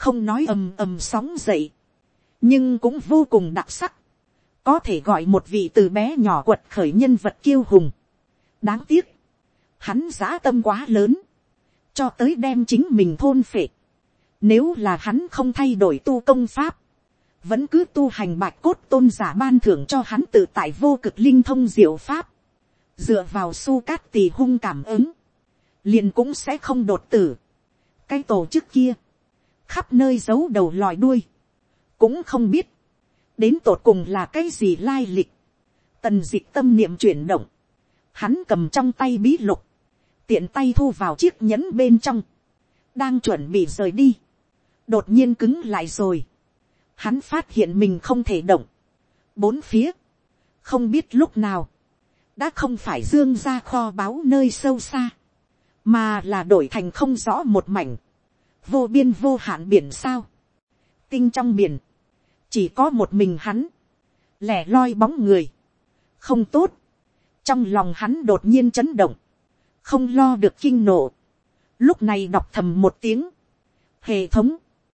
Speaker 1: không nói ầm ầm sóng dậy, nhưng cũng vô cùng đặc sắc, có thể gọi một vị từ bé nhỏ quật khởi nhân vật kiêu hùng. đáng tiếc, hắn giã tâm quá lớn, cho tới đem chính mình thôn phệ nếu là hắn không thay đổi tu công pháp, vẫn cứ tu hành bạch cốt tôn giả ban thưởng cho hắn tự tại vô cực linh thông diệu pháp, dựa vào su cát tỳ hung cảm ứng, liền cũng sẽ không đột tử. cái tổ chức kia, khắp nơi giấu đầu lòi đuôi, cũng không biết, đến tột cùng là cái gì lai lịch, tần dịch tâm niệm chuyển động, hắn cầm trong tay bí lục, tiện tay thu vào chiếc nhẫn bên trong, đang chuẩn bị rời đi, đột nhiên cứng lại rồi, hắn phát hiện mình không thể động, bốn phía, không biết lúc nào, đã không phải dương ra kho báu nơi sâu xa, mà là đổi thành không rõ một mảnh, vô biên vô hạn biển sao, tinh trong biển, chỉ có một mình hắn, lẻ loi bóng người, không tốt, trong lòng hắn đột nhiên chấn động, không lo được kinh nộ, lúc này đọc thầm một tiếng, hệ thống,